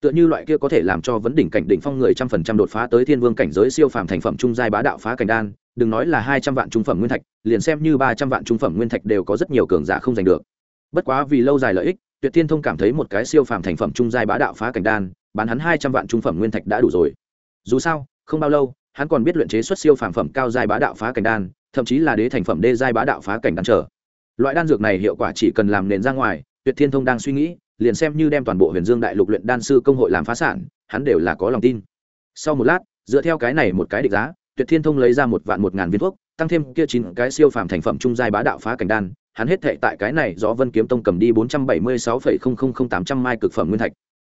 Tựa như loại kia có thể làm cho vấn đỉnh cảnh đỉnh phong người trăm phần trăm đột phá tới thiên vương cảnh giới siêu phàm thành phẩm trung giai bá đạo phá cảnh đan đừng nói là hai trăm vạn trung phẩm nguyên thạch, liền xem như ba trăm vạn trung phẩm nguyên thạch đều có rất nhiều cường giả không giành được. Bất quá vì lâu dài lợi ích, tuyệt thiên thông cảm thấy một cái siêu phàm thành phẩm trung giai bá đạo phá cảnh đan, bán hắn hai trăm vạn trung phẩm nguyên thạch đã đủ rồi. Dù sao, không bao lâu, hắn còn biết luyện chế xuất siêu phàm phẩm cao giai bá đạo phá cảnh đan, thậm chí là đế thành phẩm đê giai bá đạo phá cảnh đan trở. Loại đan dược này hiệu quả chỉ cần làm nền ra ngoài, tuyệt thiên thông đang suy nghĩ, liền xem như đem toàn bộ huyền dương đại lục luyện đan sư công hội làm phá sản, hắn đều là có lòng tin. Sau một lát, dựa theo cái này một cái định giá tuyệt thiên thông lấy ra một vạn một ngàn viên thuốc, tăng thêm kia chín cái siêu phàm thành phẩm trung giai bá đạo phá cảnh đan, hắn hết thệ tại cái này do vân kiếm tông cầm đi bốn trăm bảy mươi sáu phẩy không không không tám trăm mai cực phẩm nguyên thạch.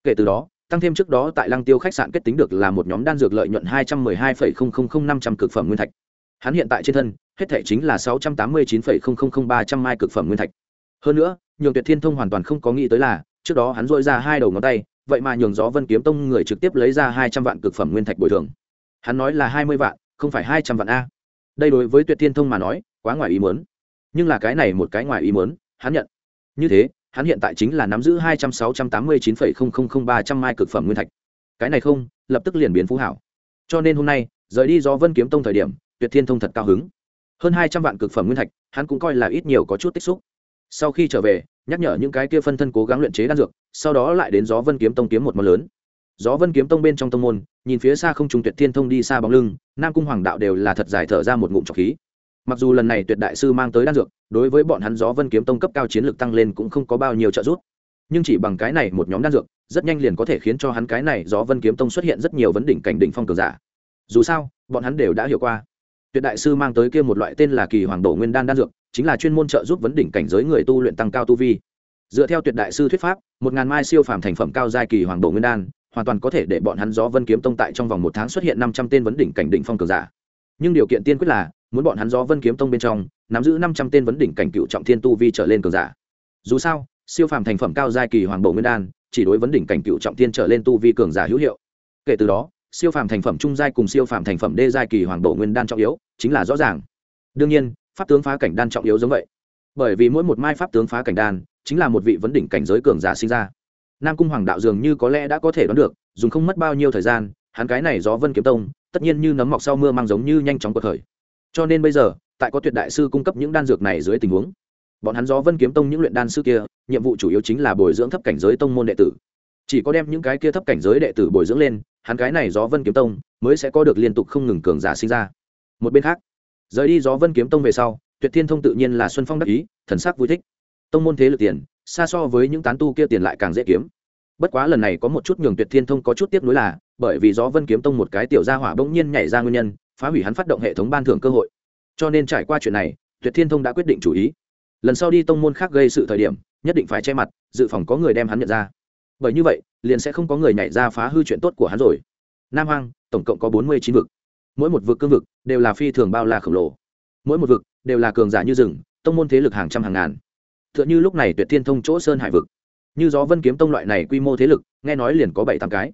Kể từ đó, tăng thêm trước đó tại lăng tiêu khách sạn kết tính được là một nhóm đan dược lợi nhuận hai trăm mười hai phẩy không không không năm trăm cực phẩm nguyên thạch. Hắn hiện tại trên thân, hết thệ chính là sáu trăm tám mươi chín phẩy không không không ba trăm mai cực phẩm nguyên thạch. Hơn nữa, nhường tuyệt thiên thông hoàn toàn không có nghĩ tới là, trước đó hắn dội ra hai đầu ngón tay, vậy mà nhường gió vân kiếm tông người trực tiếp lấy ra hai trăm vạn cực phẩm nguyên thạch bồi thường. Hắn nói là hai mươi vạn không phải hai trăm vạn a. Đây đối với tuyệt thiên thông mà nói, quá ngoài ý muốn. Nhưng là cái này một cái ngoài ý muốn, hắn nhận. Như thế, hắn hiện tại chính là nắm giữ hai trăm sáu trăm tám mươi chín phẩy không không không ba trăm mai cực phẩm nguyên thạch. Cái này không, lập tức liền biến phú hảo. Cho nên hôm nay, rời đi do vân kiếm tông thời điểm, tuyệt thiên thông thật cao hứng. Hơn hai trăm vạn cực phẩm nguyên thạch, hắn cũng coi là ít nhiều có chút tích xúc. Sau khi trở về, nhắc nhở những cái kia phân thân cố gắng luyện chế đan dược, sau đó lại đến gió vân kiếm tông kiếm một món lớn gió vân kiếm tông bên trong tông môn, nhìn phía xa không trùng tuyệt thiên thông đi xa bóng lưng, nam cung hoàng đạo đều là thật giải thở ra một ngụm trọc khí. Mặc dù lần này tuyệt đại sư mang tới đan dược, đối với bọn hắn gió vân kiếm tông cấp cao chiến lược tăng lên cũng không có bao nhiêu trợ giúp. Nhưng chỉ bằng cái này một nhóm đan dược, rất nhanh liền có thể khiến cho hắn cái này gió vân kiếm tông xuất hiện rất nhiều vấn đỉnh cảnh đỉnh phong cường giả. Dù sao, bọn hắn đều đã hiểu qua. Tuyệt đại sư mang tới kia một loại tên là kỳ hoàng đổ nguyên đan đan dược, chính là chuyên môn trợ giúp vấn đỉnh cảnh giới người tu luyện tăng cao tu vi. Dựa theo tuyệt đại sư thuyết pháp, một ngàn mai siêu phàm thành phẩm cao giai kỳ hoàng đổ nguyên đan hoàn toàn có thể để bọn hắn gió vân kiếm tông tại trong vòng một tháng xuất hiện năm trăm tên vấn đỉnh cảnh đỉnh phong cường giả. Nhưng điều kiện tiên quyết là, muốn bọn hắn gió vân kiếm tông bên trong, nắm giữ năm trăm tên vấn đỉnh cảnh cựu trọng thiên tu vi trở lên cường giả. Dù sao, siêu phàm thành phẩm cao giai kỳ hoàng bộ nguyên đan, chỉ đối vấn đỉnh cảnh cựu trọng thiên trở lên tu vi cường giả hữu hiệu. Kể từ đó, siêu phàm thành phẩm trung giai cùng siêu phàm thành phẩm đê giai kỳ hoàng bộ nguyên đan trọng yếu, chính là rõ ràng. Đương nhiên, pháp tướng phá cảnh đan trọng yếu giống vậy. Bởi vì mỗi một mai pháp tướng phá cảnh đan, chính là một vị vấn đỉnh cảnh giới cường giả sinh ra nam cung hoàng đạo dường như có lẽ đã có thể đoán được, dùng không mất bao nhiêu thời gian, hắn cái này gió vân kiếm tông, tất nhiên như nấm mọc sau mưa mang giống như nhanh chóng cuộc khởi. Cho nên bây giờ, tại có tuyệt đại sư cung cấp những đan dược này dưới tình huống, bọn hắn gió vân kiếm tông những luyện đan sư kia, nhiệm vụ chủ yếu chính là bồi dưỡng thấp cảnh giới tông môn đệ tử. Chỉ có đem những cái kia thấp cảnh giới đệ tử bồi dưỡng lên, hắn cái này gió vân kiếm tông mới sẽ có được liên tục không ngừng cường giả sinh ra. Một bên khác, rời đi gió vân kiếm tông về sau, tuyệt thiên thông tự nhiên là xuân phong đắc ý, thần sắc vui thích. Tông môn thế lực tiền xa so với những tán tu kia tiền lại càng dễ kiếm. Bất quá lần này có một chút nhường tuyệt thiên thông có chút tiếp nối là, bởi vì gió vân kiếm tông một cái tiểu gia hỏa bỗng nhiên nhảy ra nguyên nhân, phá hủy hắn phát động hệ thống ban thưởng cơ hội. Cho nên trải qua chuyện này, tuyệt thiên thông đã quyết định chủ ý. Lần sau đi tông môn khác gây sự thời điểm, nhất định phải che mặt, dự phòng có người đem hắn nhận ra. Bởi như vậy, liền sẽ không có người nhảy ra phá hư chuyện tốt của hắn rồi. Nam hoang, tổng cộng có bốn mươi chín vực. Mỗi một vực cương vực đều là phi thường bao la khổng lồ. Mỗi một vực đều là cường giả như rừng, tông môn thế lực hàng trăm hàng ngàn tựa như lúc này tuyệt thiên thông chỗ sơn hải vực. Như gió vân kiếm tông loại này quy mô thế lực, nghe nói liền có bảy tám cái.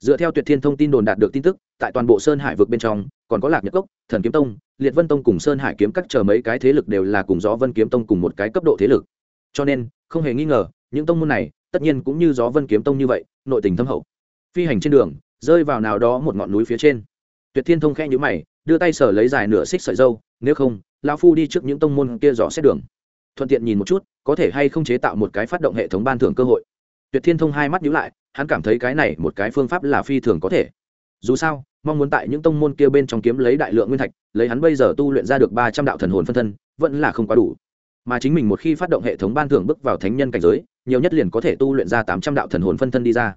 Dựa theo tuyệt thiên thông tin đồn đạt được tin tức, tại toàn bộ sơn hải vực bên trong, còn có lạc nhật cốc, thần kiếm tông, liệt vân tông cùng sơn hải kiếm các chờ mấy cái thế lực đều là cùng gió vân kiếm tông cùng một cái cấp độ thế lực. Cho nên, không hề nghi ngờ, những tông môn này, tất nhiên cũng như gió vân kiếm tông như vậy, nội tình thâm hậu. Phi hành trên đường, rơi vào nào đó một ngọn núi phía trên. Tuyệt thiên thông khẽ nhữ mày, đưa tay sở lấy dài nửa xích sợi dâu, nếu không lao phu đi trước những tông môn kia dò xét đường. Thuận tiện nhìn một chút có thể hay không chế tạo một cái phát động hệ thống ban thưởng cơ hội. Tuyệt thiên thông hai mắt nhíu lại, hắn cảm thấy cái này một cái phương pháp là phi thường có thể. Dù sao, mong muốn tại những tông môn kia bên trong kiếm lấy đại lượng nguyên thạch, lấy hắn bây giờ tu luyện ra được ba trăm đạo thần hồn phân thân, vẫn là không quá đủ. Mà chính mình một khi phát động hệ thống ban thưởng bước vào thánh nhân cảnh giới, nhiều nhất liền có thể tu luyện ra tám trăm đạo thần hồn phân thân đi ra.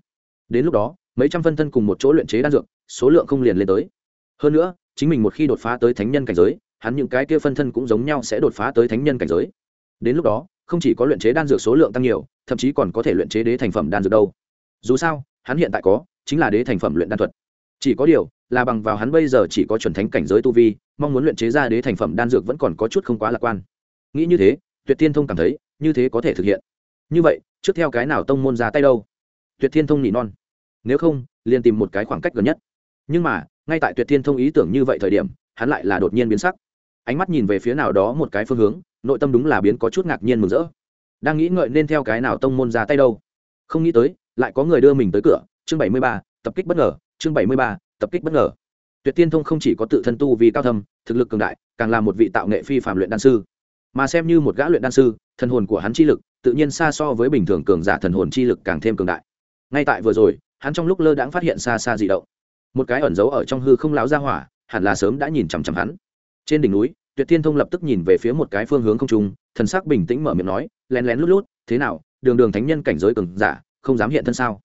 Đến lúc đó, mấy trăm phân thân cùng một chỗ luyện chế đan dược, số lượng không liền lên tới. Hơn nữa, chính mình một khi đột phá tới thánh nhân cảnh giới, hắn những cái kia phân thân cũng giống nhau sẽ đột phá tới thánh nhân cảnh giới. Đến lúc đó không chỉ có luyện chế đan dược số lượng tăng nhiều, thậm chí còn có thể luyện chế đế thành phẩm đan dược đâu. Dù sao, hắn hiện tại có, chính là đế thành phẩm luyện đan thuật. Chỉ có điều, là bằng vào hắn bây giờ chỉ có chuẩn thánh cảnh giới tu vi, mong muốn luyện chế ra đế thành phẩm đan dược vẫn còn có chút không quá lạc quan. Nghĩ như thế, tuyệt thiên thông cảm thấy, như thế có thể thực hiện. Như vậy, trước theo cái nào tông môn ra tay đâu? Tuyệt thiên thông nỉ non. Nếu không, liền tìm một cái khoảng cách gần nhất. Nhưng mà, ngay tại tuyệt thiên thông ý tưởng như vậy thời điểm, hắn lại là đột nhiên biến sắc. Ánh mắt nhìn về phía nào đó một cái phương hướng nội tâm đúng là biến có chút ngạc nhiên mừng rỡ. Đang nghĩ ngợi nên theo cái nào tông môn ra tay đâu. Không nghĩ tới, lại có người đưa mình tới cửa. Chương bảy mươi ba, tập kích bất ngờ. Chương bảy mươi ba, tập kích bất ngờ. Tuyệt tiên thông không chỉ có tự thân tu vì cao thâm, thực lực cường đại, càng là một vị tạo nghệ phi phạm luyện đan sư. Mà xem như một gã luyện đan sư, thần hồn của hắn chi lực, tự nhiên xa so với bình thường cường giả thần hồn chi lực càng thêm cường đại. Ngay tại vừa rồi, hắn trong lúc lơ đãng phát hiện xa xa dị động. Một cái ẩn giấu ở trong hư không láo ra hỏa, hẳn là sớm đã nhìn chằm chằm hắn. Trên đỉnh núi tuyệt thiên thông lập tức nhìn về phía một cái phương hướng không trung, thần sắc bình tĩnh mở miệng nói, lén lén lút lút, thế nào, đường đường thánh nhân cảnh giới cường giả, không dám hiện thân sao?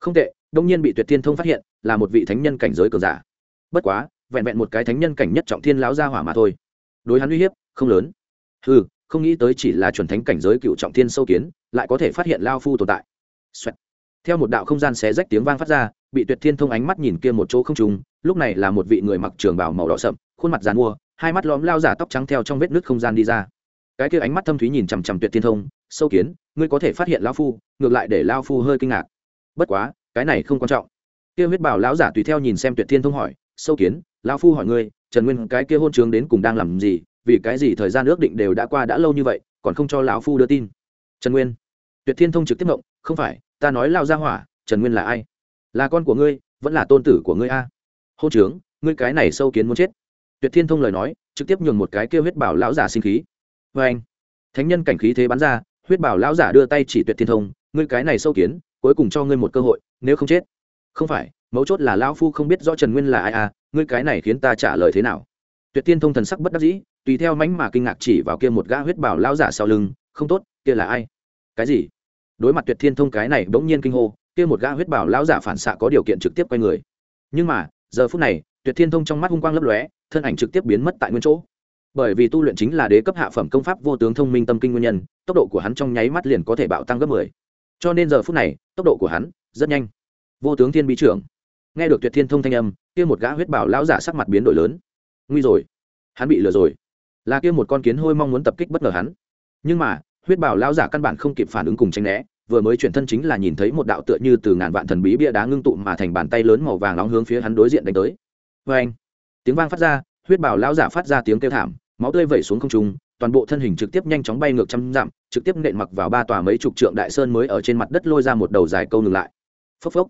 Không tệ, đông nhiên bị tuyệt thiên thông phát hiện, là một vị thánh nhân cảnh giới cường giả. Bất quá, vẹn vẹn một cái thánh nhân cảnh nhất trọng thiên lão gia hỏa mà thôi. Đối hắn uy hiếp, không lớn. Ừ không nghĩ tới chỉ là chuẩn thánh cảnh giới cựu trọng thiên sâu kiến, lại có thể phát hiện lao phu tồn tại. Xoẹt. theo một đạo không gian xé rách tiếng vang phát ra, bị tuyệt thiên thông ánh mắt nhìn kia một chỗ không trùng lúc này là một vị người mặc trường bào màu đỏ sậm, khuôn mặt dàn mua hai mắt lõm lao giả tóc trắng theo trong vết nứt không gian đi ra. Cái kia ánh mắt thâm thúy nhìn chằm chằm tuyệt thiên thông, sâu kiến, ngươi có thể phát hiện lao phu, ngược lại để lao phu hơi kinh ngạc. Bất quá, cái này không quan trọng. Kia huyết bảo lão giả tùy theo nhìn xem tuyệt thiên thông hỏi, sâu kiến lao phu hỏi ngươi, trần nguyên cái kia hôn trường đến cùng đang làm gì, vì cái gì thời gian ước định đều đã qua đã lâu như vậy, còn không cho lão phu đưa tin? Trần nguyên. Tuyệt thiên thông trực tiếp mộng không phải, ta nói lao ra hỏa, trần nguyên là ai? Là con của ngươi, vẫn là tôn tử của ngươi a. Hôn trướng, ngươi cái này sâu kiến muốn chết tuyệt thiên thông lời nói, trực tiếp nhường một cái kêu huyết bảo lão giả sinh khí. Vê anh, thánh nhân cảnh khí thế bắn ra, huyết bảo lão giả đưa tay chỉ tuyệt thiên thông, ngươi cái này sâu kiến, cuối cùng cho ngươi một cơ hội, nếu không chết. Không phải, mấu chốt là lão phu không biết rõ trần nguyên là ai à ngươi cái này khiến ta trả lời thế nào. Tuyệt thiên thông thần sắc bất đắc dĩ, tùy theo mánh mà kinh ngạc chỉ vào kia một gã huyết bảo lão giả sau lưng, không tốt, kia là ai? Cái gì? Đối mặt tuyệt thiên thông cái này bỗng nhiên kinh hô, kia một gã huyết bảo lão giả phản xạ có điều kiện trực tiếp quay người. Nhưng mà, giờ phút này, tuyệt thiên thông trong mắt hung quang lấp lóe thân ảnh trực tiếp biến mất tại nguyên chỗ. Bởi vì tu luyện chính là đế cấp hạ phẩm công pháp vô tướng thông minh tâm kinh nguyên nhân, tốc độ của hắn trong nháy mắt liền có thể bạo tăng gấp mười. Cho nên giờ phút này, tốc độ của hắn rất nhanh. Vô tướng thiên bí trưởng. Nghe được tuyệt thiên thông thanh âm, kia một gã huyết bảo lão giả sắc mặt biến đổi lớn. Nguy rồi. Hắn bị lừa rồi. Là kia một con kiến hôi mong muốn tập kích bất ngờ hắn. Nhưng mà, huyết bảo lão giả căn bản không kịp phản ứng cùng tranh né, vừa mới chuyển thân chính là nhìn thấy một đạo tựa như từ ngàn vạn thần bí bia đá ngưng tụ mà thành bàn tay lớn màu vàng nóng hướng phía hắn đối diện đánh tới. Vê anh tiếng vang phát ra, huyết bảo lão giả phát ra tiếng kêu thảm, máu tươi vẩy xuống không trung, toàn bộ thân hình trực tiếp nhanh chóng bay ngược trăm dặm, trực tiếp nện mặc vào ba tòa mấy chục trượng đại sơn mới ở trên mặt đất lôi ra một đầu dài câu ngừng lại. Phốc phốc.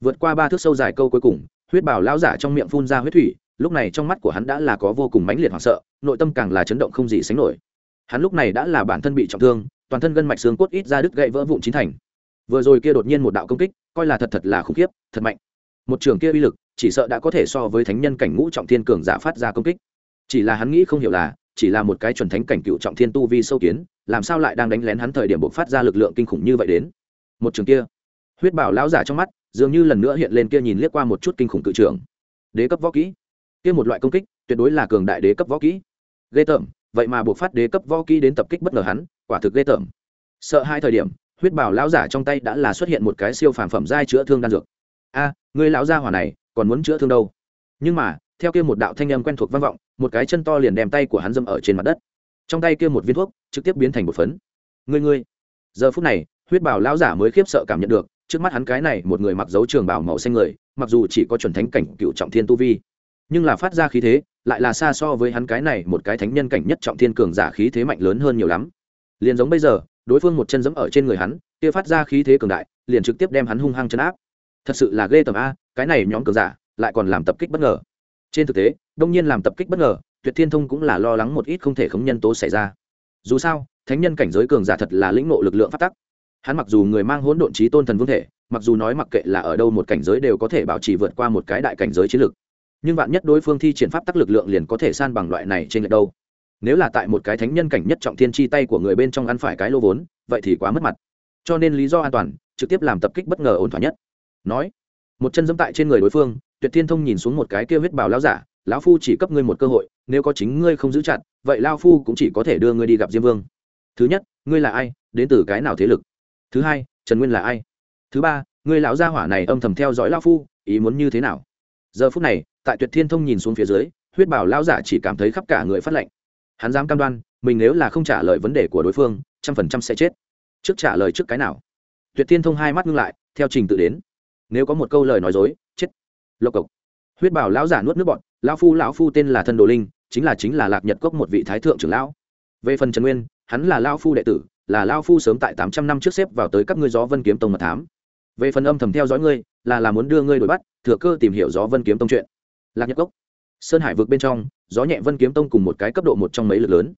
Vượt qua ba thước sâu dài câu cuối cùng, huyết bảo lão giả trong miệng phun ra huyết thủy, lúc này trong mắt của hắn đã là có vô cùng mãnh liệt hoảng sợ, nội tâm càng là chấn động không gì sánh nổi. Hắn lúc này đã là bản thân bị trọng thương, toàn thân gân mạch xương cốt ít ra đứt gãy vỡ vụn chín thành. Vừa rồi kia đột nhiên một đạo công kích, coi là thật thật là khủng khiếp, thật mạnh. Một trường kia uy lực chỉ sợ đã có thể so với thánh nhân cảnh ngũ trọng thiên cường giả phát ra công kích. Chỉ là hắn nghĩ không hiểu là, chỉ là một cái chuẩn thánh cảnh cựu trọng thiên tu vi sâu kiến, làm sao lại đang đánh lén hắn thời điểm buộc phát ra lực lượng kinh khủng như vậy đến? Một trường kia, huyết bảo lão giả trong mắt, dường như lần nữa hiện lên kia nhìn liếc qua một chút kinh khủng cự trưởng. Đế cấp võ kỹ. Kia một loại công kích, tuyệt đối là cường đại đế cấp võ kỹ. Ghê tởm, vậy mà buộc phát đế cấp võ kỹ đến tập kích bất ngờ hắn, quả thực ghê tởm. Sợ hai thời điểm, huyết bảo lão giả trong tay đã là xuất hiện một cái siêu phàm phẩm giai chữa thương đan dược. A, người lão gia hỏa này còn muốn chữa thương đâu. Nhưng mà, theo kia một đạo thanh âm quen thuộc vang vọng, một cái chân to liền đem tay của hắn dâm ở trên mặt đất. Trong tay kia một viên thuốc, trực tiếp biến thành một phấn. Ngươi ngươi. Giờ phút này, huyết bảo lão giả mới khiếp sợ cảm nhận được, trước mắt hắn cái này một người mặc dấu trường bảo màu xanh người, mặc dù chỉ có chuẩn thánh cảnh cựu trọng thiên tu vi, nhưng là phát ra khí thế, lại là xa so với hắn cái này một cái thánh nhân cảnh nhất trọng thiên cường giả khí thế mạnh lớn hơn nhiều lắm. Liền giống bây giờ, đối phương một chân giẫm ở trên người hắn, kia phát ra khí thế cường đại, liền trực tiếp đem hắn hung hăng chấn áp thật sự là ghê tởm a, cái này nhóm cờ giả lại còn làm tập kích bất ngờ. Trên thực tế, đông nhiên làm tập kích bất ngờ, tuyệt thiên thông cũng là lo lắng một ít không thể khống nhân tố xảy ra. Dù sao, thánh nhân cảnh giới cường giả thật là lĩnh ngộ lực lượng phát tắc. Hắn mặc dù người mang hỗn độn trí tôn thần vương thể, mặc dù nói mặc kệ là ở đâu một cảnh giới đều có thể bảo trì vượt qua một cái đại cảnh giới chiến lực. Nhưng vạn nhất đối phương thi triển pháp tắc lực lượng liền có thể san bằng loại này trên lệch đâu. Nếu là tại một cái thánh nhân cảnh nhất trọng thiên chi tay của người bên trong ăn phải cái lô vốn, vậy thì quá mất mặt. Cho nên lý do an toàn, trực tiếp làm tập kích bất ngờ ổn thỏa nhất nói, một chân dẫm tại trên người đối phương, tuyệt thiên thông nhìn xuống một cái kia huyết bảo lao giả, lão phu chỉ cấp ngươi một cơ hội, nếu có chính ngươi không giữ chặt, vậy lao phu cũng chỉ có thể đưa ngươi đi gặp diêm vương. Thứ nhất, ngươi là ai? Đến từ cái nào thế lực? Thứ hai, trần nguyên là ai? Thứ ba, ngươi lão gia hỏa này âm thầm theo dõi lao phu, ý muốn như thế nào? Giờ phút này, tại tuyệt thiên thông nhìn xuống phía dưới, huyết bảo lão giả chỉ cảm thấy khắp cả người phát lệnh hắn dám cam đoan, mình nếu là không trả lời vấn đề của đối phương, trăm phần trăm sẽ chết. Trước trả lời trước cái nào? Tuyệt thiên thông hai mắt ngưng lại, theo trình tự đến nếu có một câu lời nói dối, chết. Lộc cộc. Huyết bảo lão giả nuốt nước bọn, lão phu lão phu tên là thân đồ linh, chính là chính là lạc nhật cốc một vị thái thượng trưởng lão. Về phần trần nguyên, hắn là lao phu đệ tử, là lao phu sớm tại tám trăm năm trước xếp vào tới các ngươi gió vân kiếm tông mật thám. Về phần âm thầm theo dõi ngươi, là là muốn đưa ngươi đuổi bắt, thừa cơ tìm hiểu gió vân kiếm tông chuyện. Lạc nhật cốc. Sơn hải vực bên trong, gió nhẹ vân kiếm tông cùng một cái cấp độ một trong mấy lực lớn.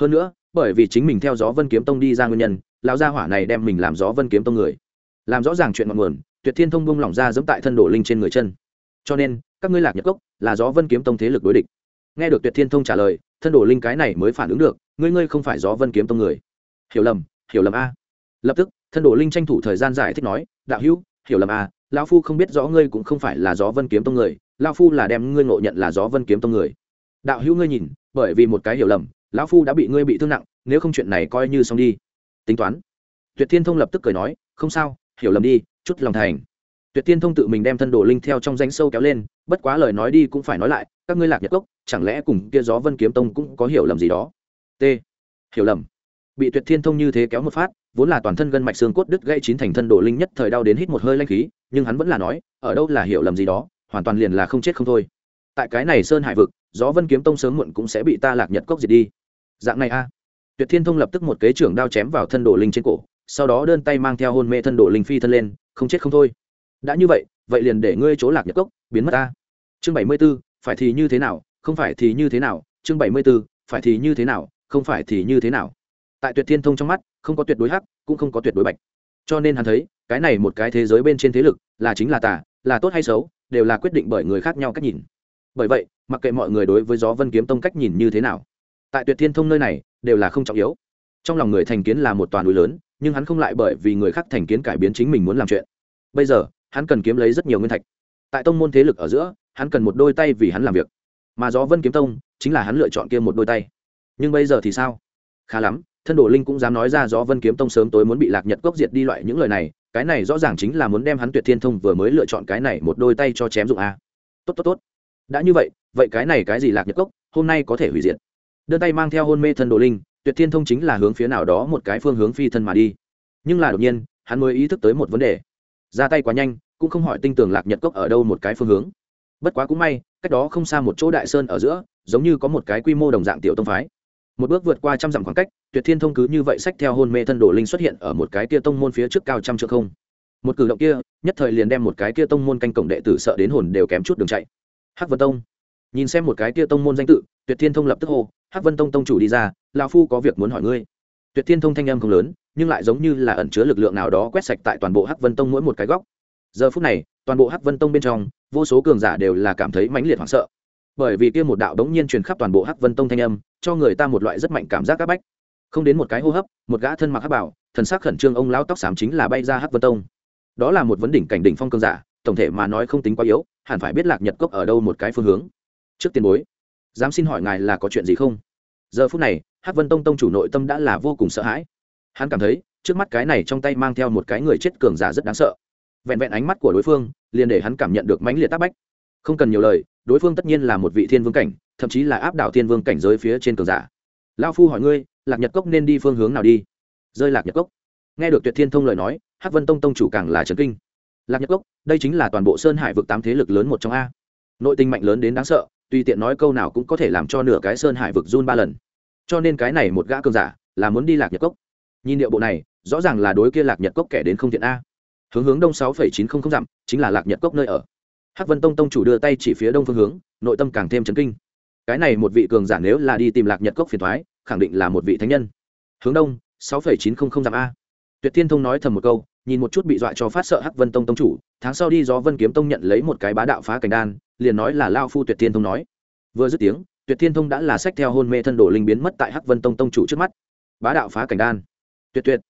Hơn nữa, bởi vì chính mình theo gió vân kiếm tông đi ra nguyên nhân, lão gia hỏa này đem mình làm gió vân kiếm tông người. Làm rõ ràng chuyện ngọn nguồn tuyệt thiên thông bung lỏng ra dẫm tại thân đổ linh trên người chân. Cho nên, các ngươi lạc nhật cốc là gió vân kiếm tông thế lực đối địch. Nghe được tuyệt thiên thông trả lời, thân đổ linh cái này mới phản ứng được, ngươi ngươi không phải gió vân kiếm tông người. Hiểu lầm hiểu lầm a. Lập tức, thân đổ linh tranh thủ thời gian giải thích nói, đạo hữu, hiểu lầm a, lão phu không biết rõ ngươi cũng không phải là gió vân kiếm tông người, lão phu là đem ngươi ngộ nhận là gió vân kiếm tông người. Đạo hữu ngươi nhìn, bởi vì một cái hiểu lầm, lão phu đã bị ngươi bị thương nặng, nếu không chuyện này coi như xong đi. Tính toán. Tuyệt thiên thông lập tức cười nói, không sao hiểu lầm đi, chút lòng thành. Tuyệt thiên thông tự mình đem thân đồ linh theo trong danh sâu kéo lên, bất quá lời nói đi cũng phải nói lại, các ngươi lạc nhật cốc, chẳng lẽ cùng kia gió vân kiếm tông cũng có hiểu lầm gì đó? T. Hiểu lầm. Bị tuyệt thiên thông như thế kéo một phát, vốn là toàn thân gân mạch xương cốt đứt gãy chín thành thân đồ linh nhất thời đau đến hít một hơi lanh khí, nhưng hắn vẫn là nói, ở đâu là hiểu lầm gì đó, hoàn toàn liền là không chết không thôi. Tại cái này sơn hải vực, gió vân kiếm tông sớm muộn cũng sẽ bị ta lạc nhật cốc diệt đi. Dạng này a. Tuyệt thiên thông lập tức một kế trưởng đao chém vào thân đồ linh trên cổ sau đó đơn tay mang theo hôn mê thân độ linh phi thân lên, không chết không thôi. Đã như vậy vậy liền để ngươi chỗ lạc nhật cốc, biến mất ta. Chương bảy mươi b ố phải thì như thế nào, không phải thì như thế nào, chương bảy mươi b ố phải thì như thế nào, không phải thì như thế nào. Tại tuyệt thiên thông trong mắt, không có tuyệt đối hắc, cũng không có tuyệt đối bạch. Cho nên hắn thấy, cái này một cái thế giới bên trên thế lực, là chính là tà, là tốt hay xấu, đều là quyết định bởi người khác nhau cách nhìn. Bởi vậy, mặc kệ mọi người đối với gió vân kiếm tông cách nhìn như thế nào, tại tuyệt thiên thông nơi này, đều là không trọng yếu. Trong lòng người thành kiến là một toàn núi lớn nhưng hắn không lại bởi vì người khác thành kiến cải biến chính mình muốn làm chuyện. Bây giờ, hắn cần kiếm lấy rất nhiều nguyên thạch. Tại tông môn thế lực ở giữa, hắn cần một đôi tay vì hắn làm việc. Mà gió vân kiếm tông, chính là hắn lựa chọn kia một đôi tay. Nhưng bây giờ thì sao? Khá lắm, thân đồ linh cũng dám nói ra gió vân kiếm tông sớm tối muốn bị lạc nhật cốc diệt đi loại những lời này, cái này rõ ràng chính là muốn đem hắn tuyệt thiên thông vừa mới lựa chọn cái này một đôi tay cho chém dụng a. Tốt tốt tốt. Đã như vậy vậy cái này cái gì lạc nhật cốc, hôm nay có thể hủy diệt. Đơn tay mang theo hôn mê thân đồ linh tuyệt thiên thông chính là hướng phía nào đó một cái phương hướng phi thân mà đi. Nhưng là đột nhiên, hắn mới ý thức tới một vấn đề. Ra tay quá nhanh, cũng không hỏi tinh tường lạc nhật cốc ở đâu một cái phương hướng. Bất quá cũng may, cách đó không xa một chỗ đại sơn ở giữa, giống như có một cái quy mô đồng dạng tiểu tông phái. Một bước vượt qua trăm dặm khoảng cách, tuyệt thiên thông cứ như vậy sách theo hôn mê thân đồ linh xuất hiện ở một cái kia tông môn phía trước cao trăm trượng không. Một cử động kia, nhất thời liền đem một cái kia tông môn canh cổng đệ tử sợ đến hồn đều kém chút đường chạy. Hắc vân tông nhìn xem một cái kia tông môn danh tự, tuyệt thiên thông lập tức hô, hắc vân tông tông chủ đi ra, lão phu có việc muốn hỏi ngươi. Tuyệt thiên thông thanh âm không lớn, nhưng lại giống như là ẩn chứa lực lượng nào đó quét sạch tại toàn bộ hắc vân tông mỗi một cái góc. Giờ phút này, toàn bộ hắc vân tông bên trong, vô số cường giả đều là cảm thấy mãnh liệt hoảng sợ. Bởi vì kia một đạo đống nhiên truyền khắp toàn bộ hắc vân tông thanh âm, cho người ta một loại rất mạnh cảm giác áp bách. Không đến một cái hô hấp, một gã thân mặc hắc bảo, thần sắc khẩn trương ông lão tóc xám chính là bay ra hắc vân tông. Đó là một vấn đỉnh cảnh đỉnh phong cường giả, tổng thể mà nói không tính quá yếu, hẳn phải biết lạc nhật cốc ở đâu một cái phương hướng trước tiền bối, dám xin hỏi ngài là có chuyện gì không? Giờ phút này, hắc vân tông tông chủ nội tâm đã là vô cùng sợ hãi. Hắn cảm thấy, trước mắt cái này trong tay mang theo một cái người chết cường giả rất đáng sợ. Vẹn vẹn ánh mắt của đối phương, liền để hắn cảm nhận được mãnh liệt tác bách. Không cần nhiều lời, đối phương tất nhiên là một vị thiên vương cảnh, thậm chí là áp đảo thiên vương cảnh giới phía trên cường giả. Lao phu hỏi ngươi, lạc nhật cốc nên đi phương hướng nào đi? Rơi lạc nhật cốc. Nghe được tuyệt thiên thông lời nói, hắc vân tông tông chủ càng là trấn kinh. Lạc nhật cốc, đây chính là toàn bộ sơn hải vực tám thế lực lớn một trong a. Nội tinh mạnh lớn đến đáng sợ tùy tiện nói câu nào cũng có thể làm cho nửa cái sơn hải vực run ba lần. Cho nên cái này một gã cường giả là muốn đi lạc nhật cốc. Nhìn điệu bộ này, rõ ràng là đối kia lạc nhật cốc kẻ đến không thiện a. Hướng hướng đông sáu chín không không dặm, chính là lạc nhật cốc nơi ở. Hắc vân tông tông chủ đưa tay chỉ phía đông phương hướng, nội tâm càng thêm chấn kinh. Cái này một vị cường giả nếu là đi tìm lạc nhật cốc phiền thoái khẳng định là một vị thánh nhân. Hướng đông, sáu chín không không dặm a. Tuyệt thiên thông nói thầm một câu, nhìn một chút bị dọa cho phát sợ hắc vân tông tông chủ, tháng sau đi do vân kiếm tông nhận lấy một cái bá đạo phá cảnh đan liền nói là lao phu tuyệt thiên thông nói. Vừa dứt tiếng, tuyệt thiên thông đã là sách theo hôn mê thân đồ linh biến mất tại hắc vân tông tông chủ trước mắt. Bá đạo phá cảnh đan. Tuyệt tuyệt.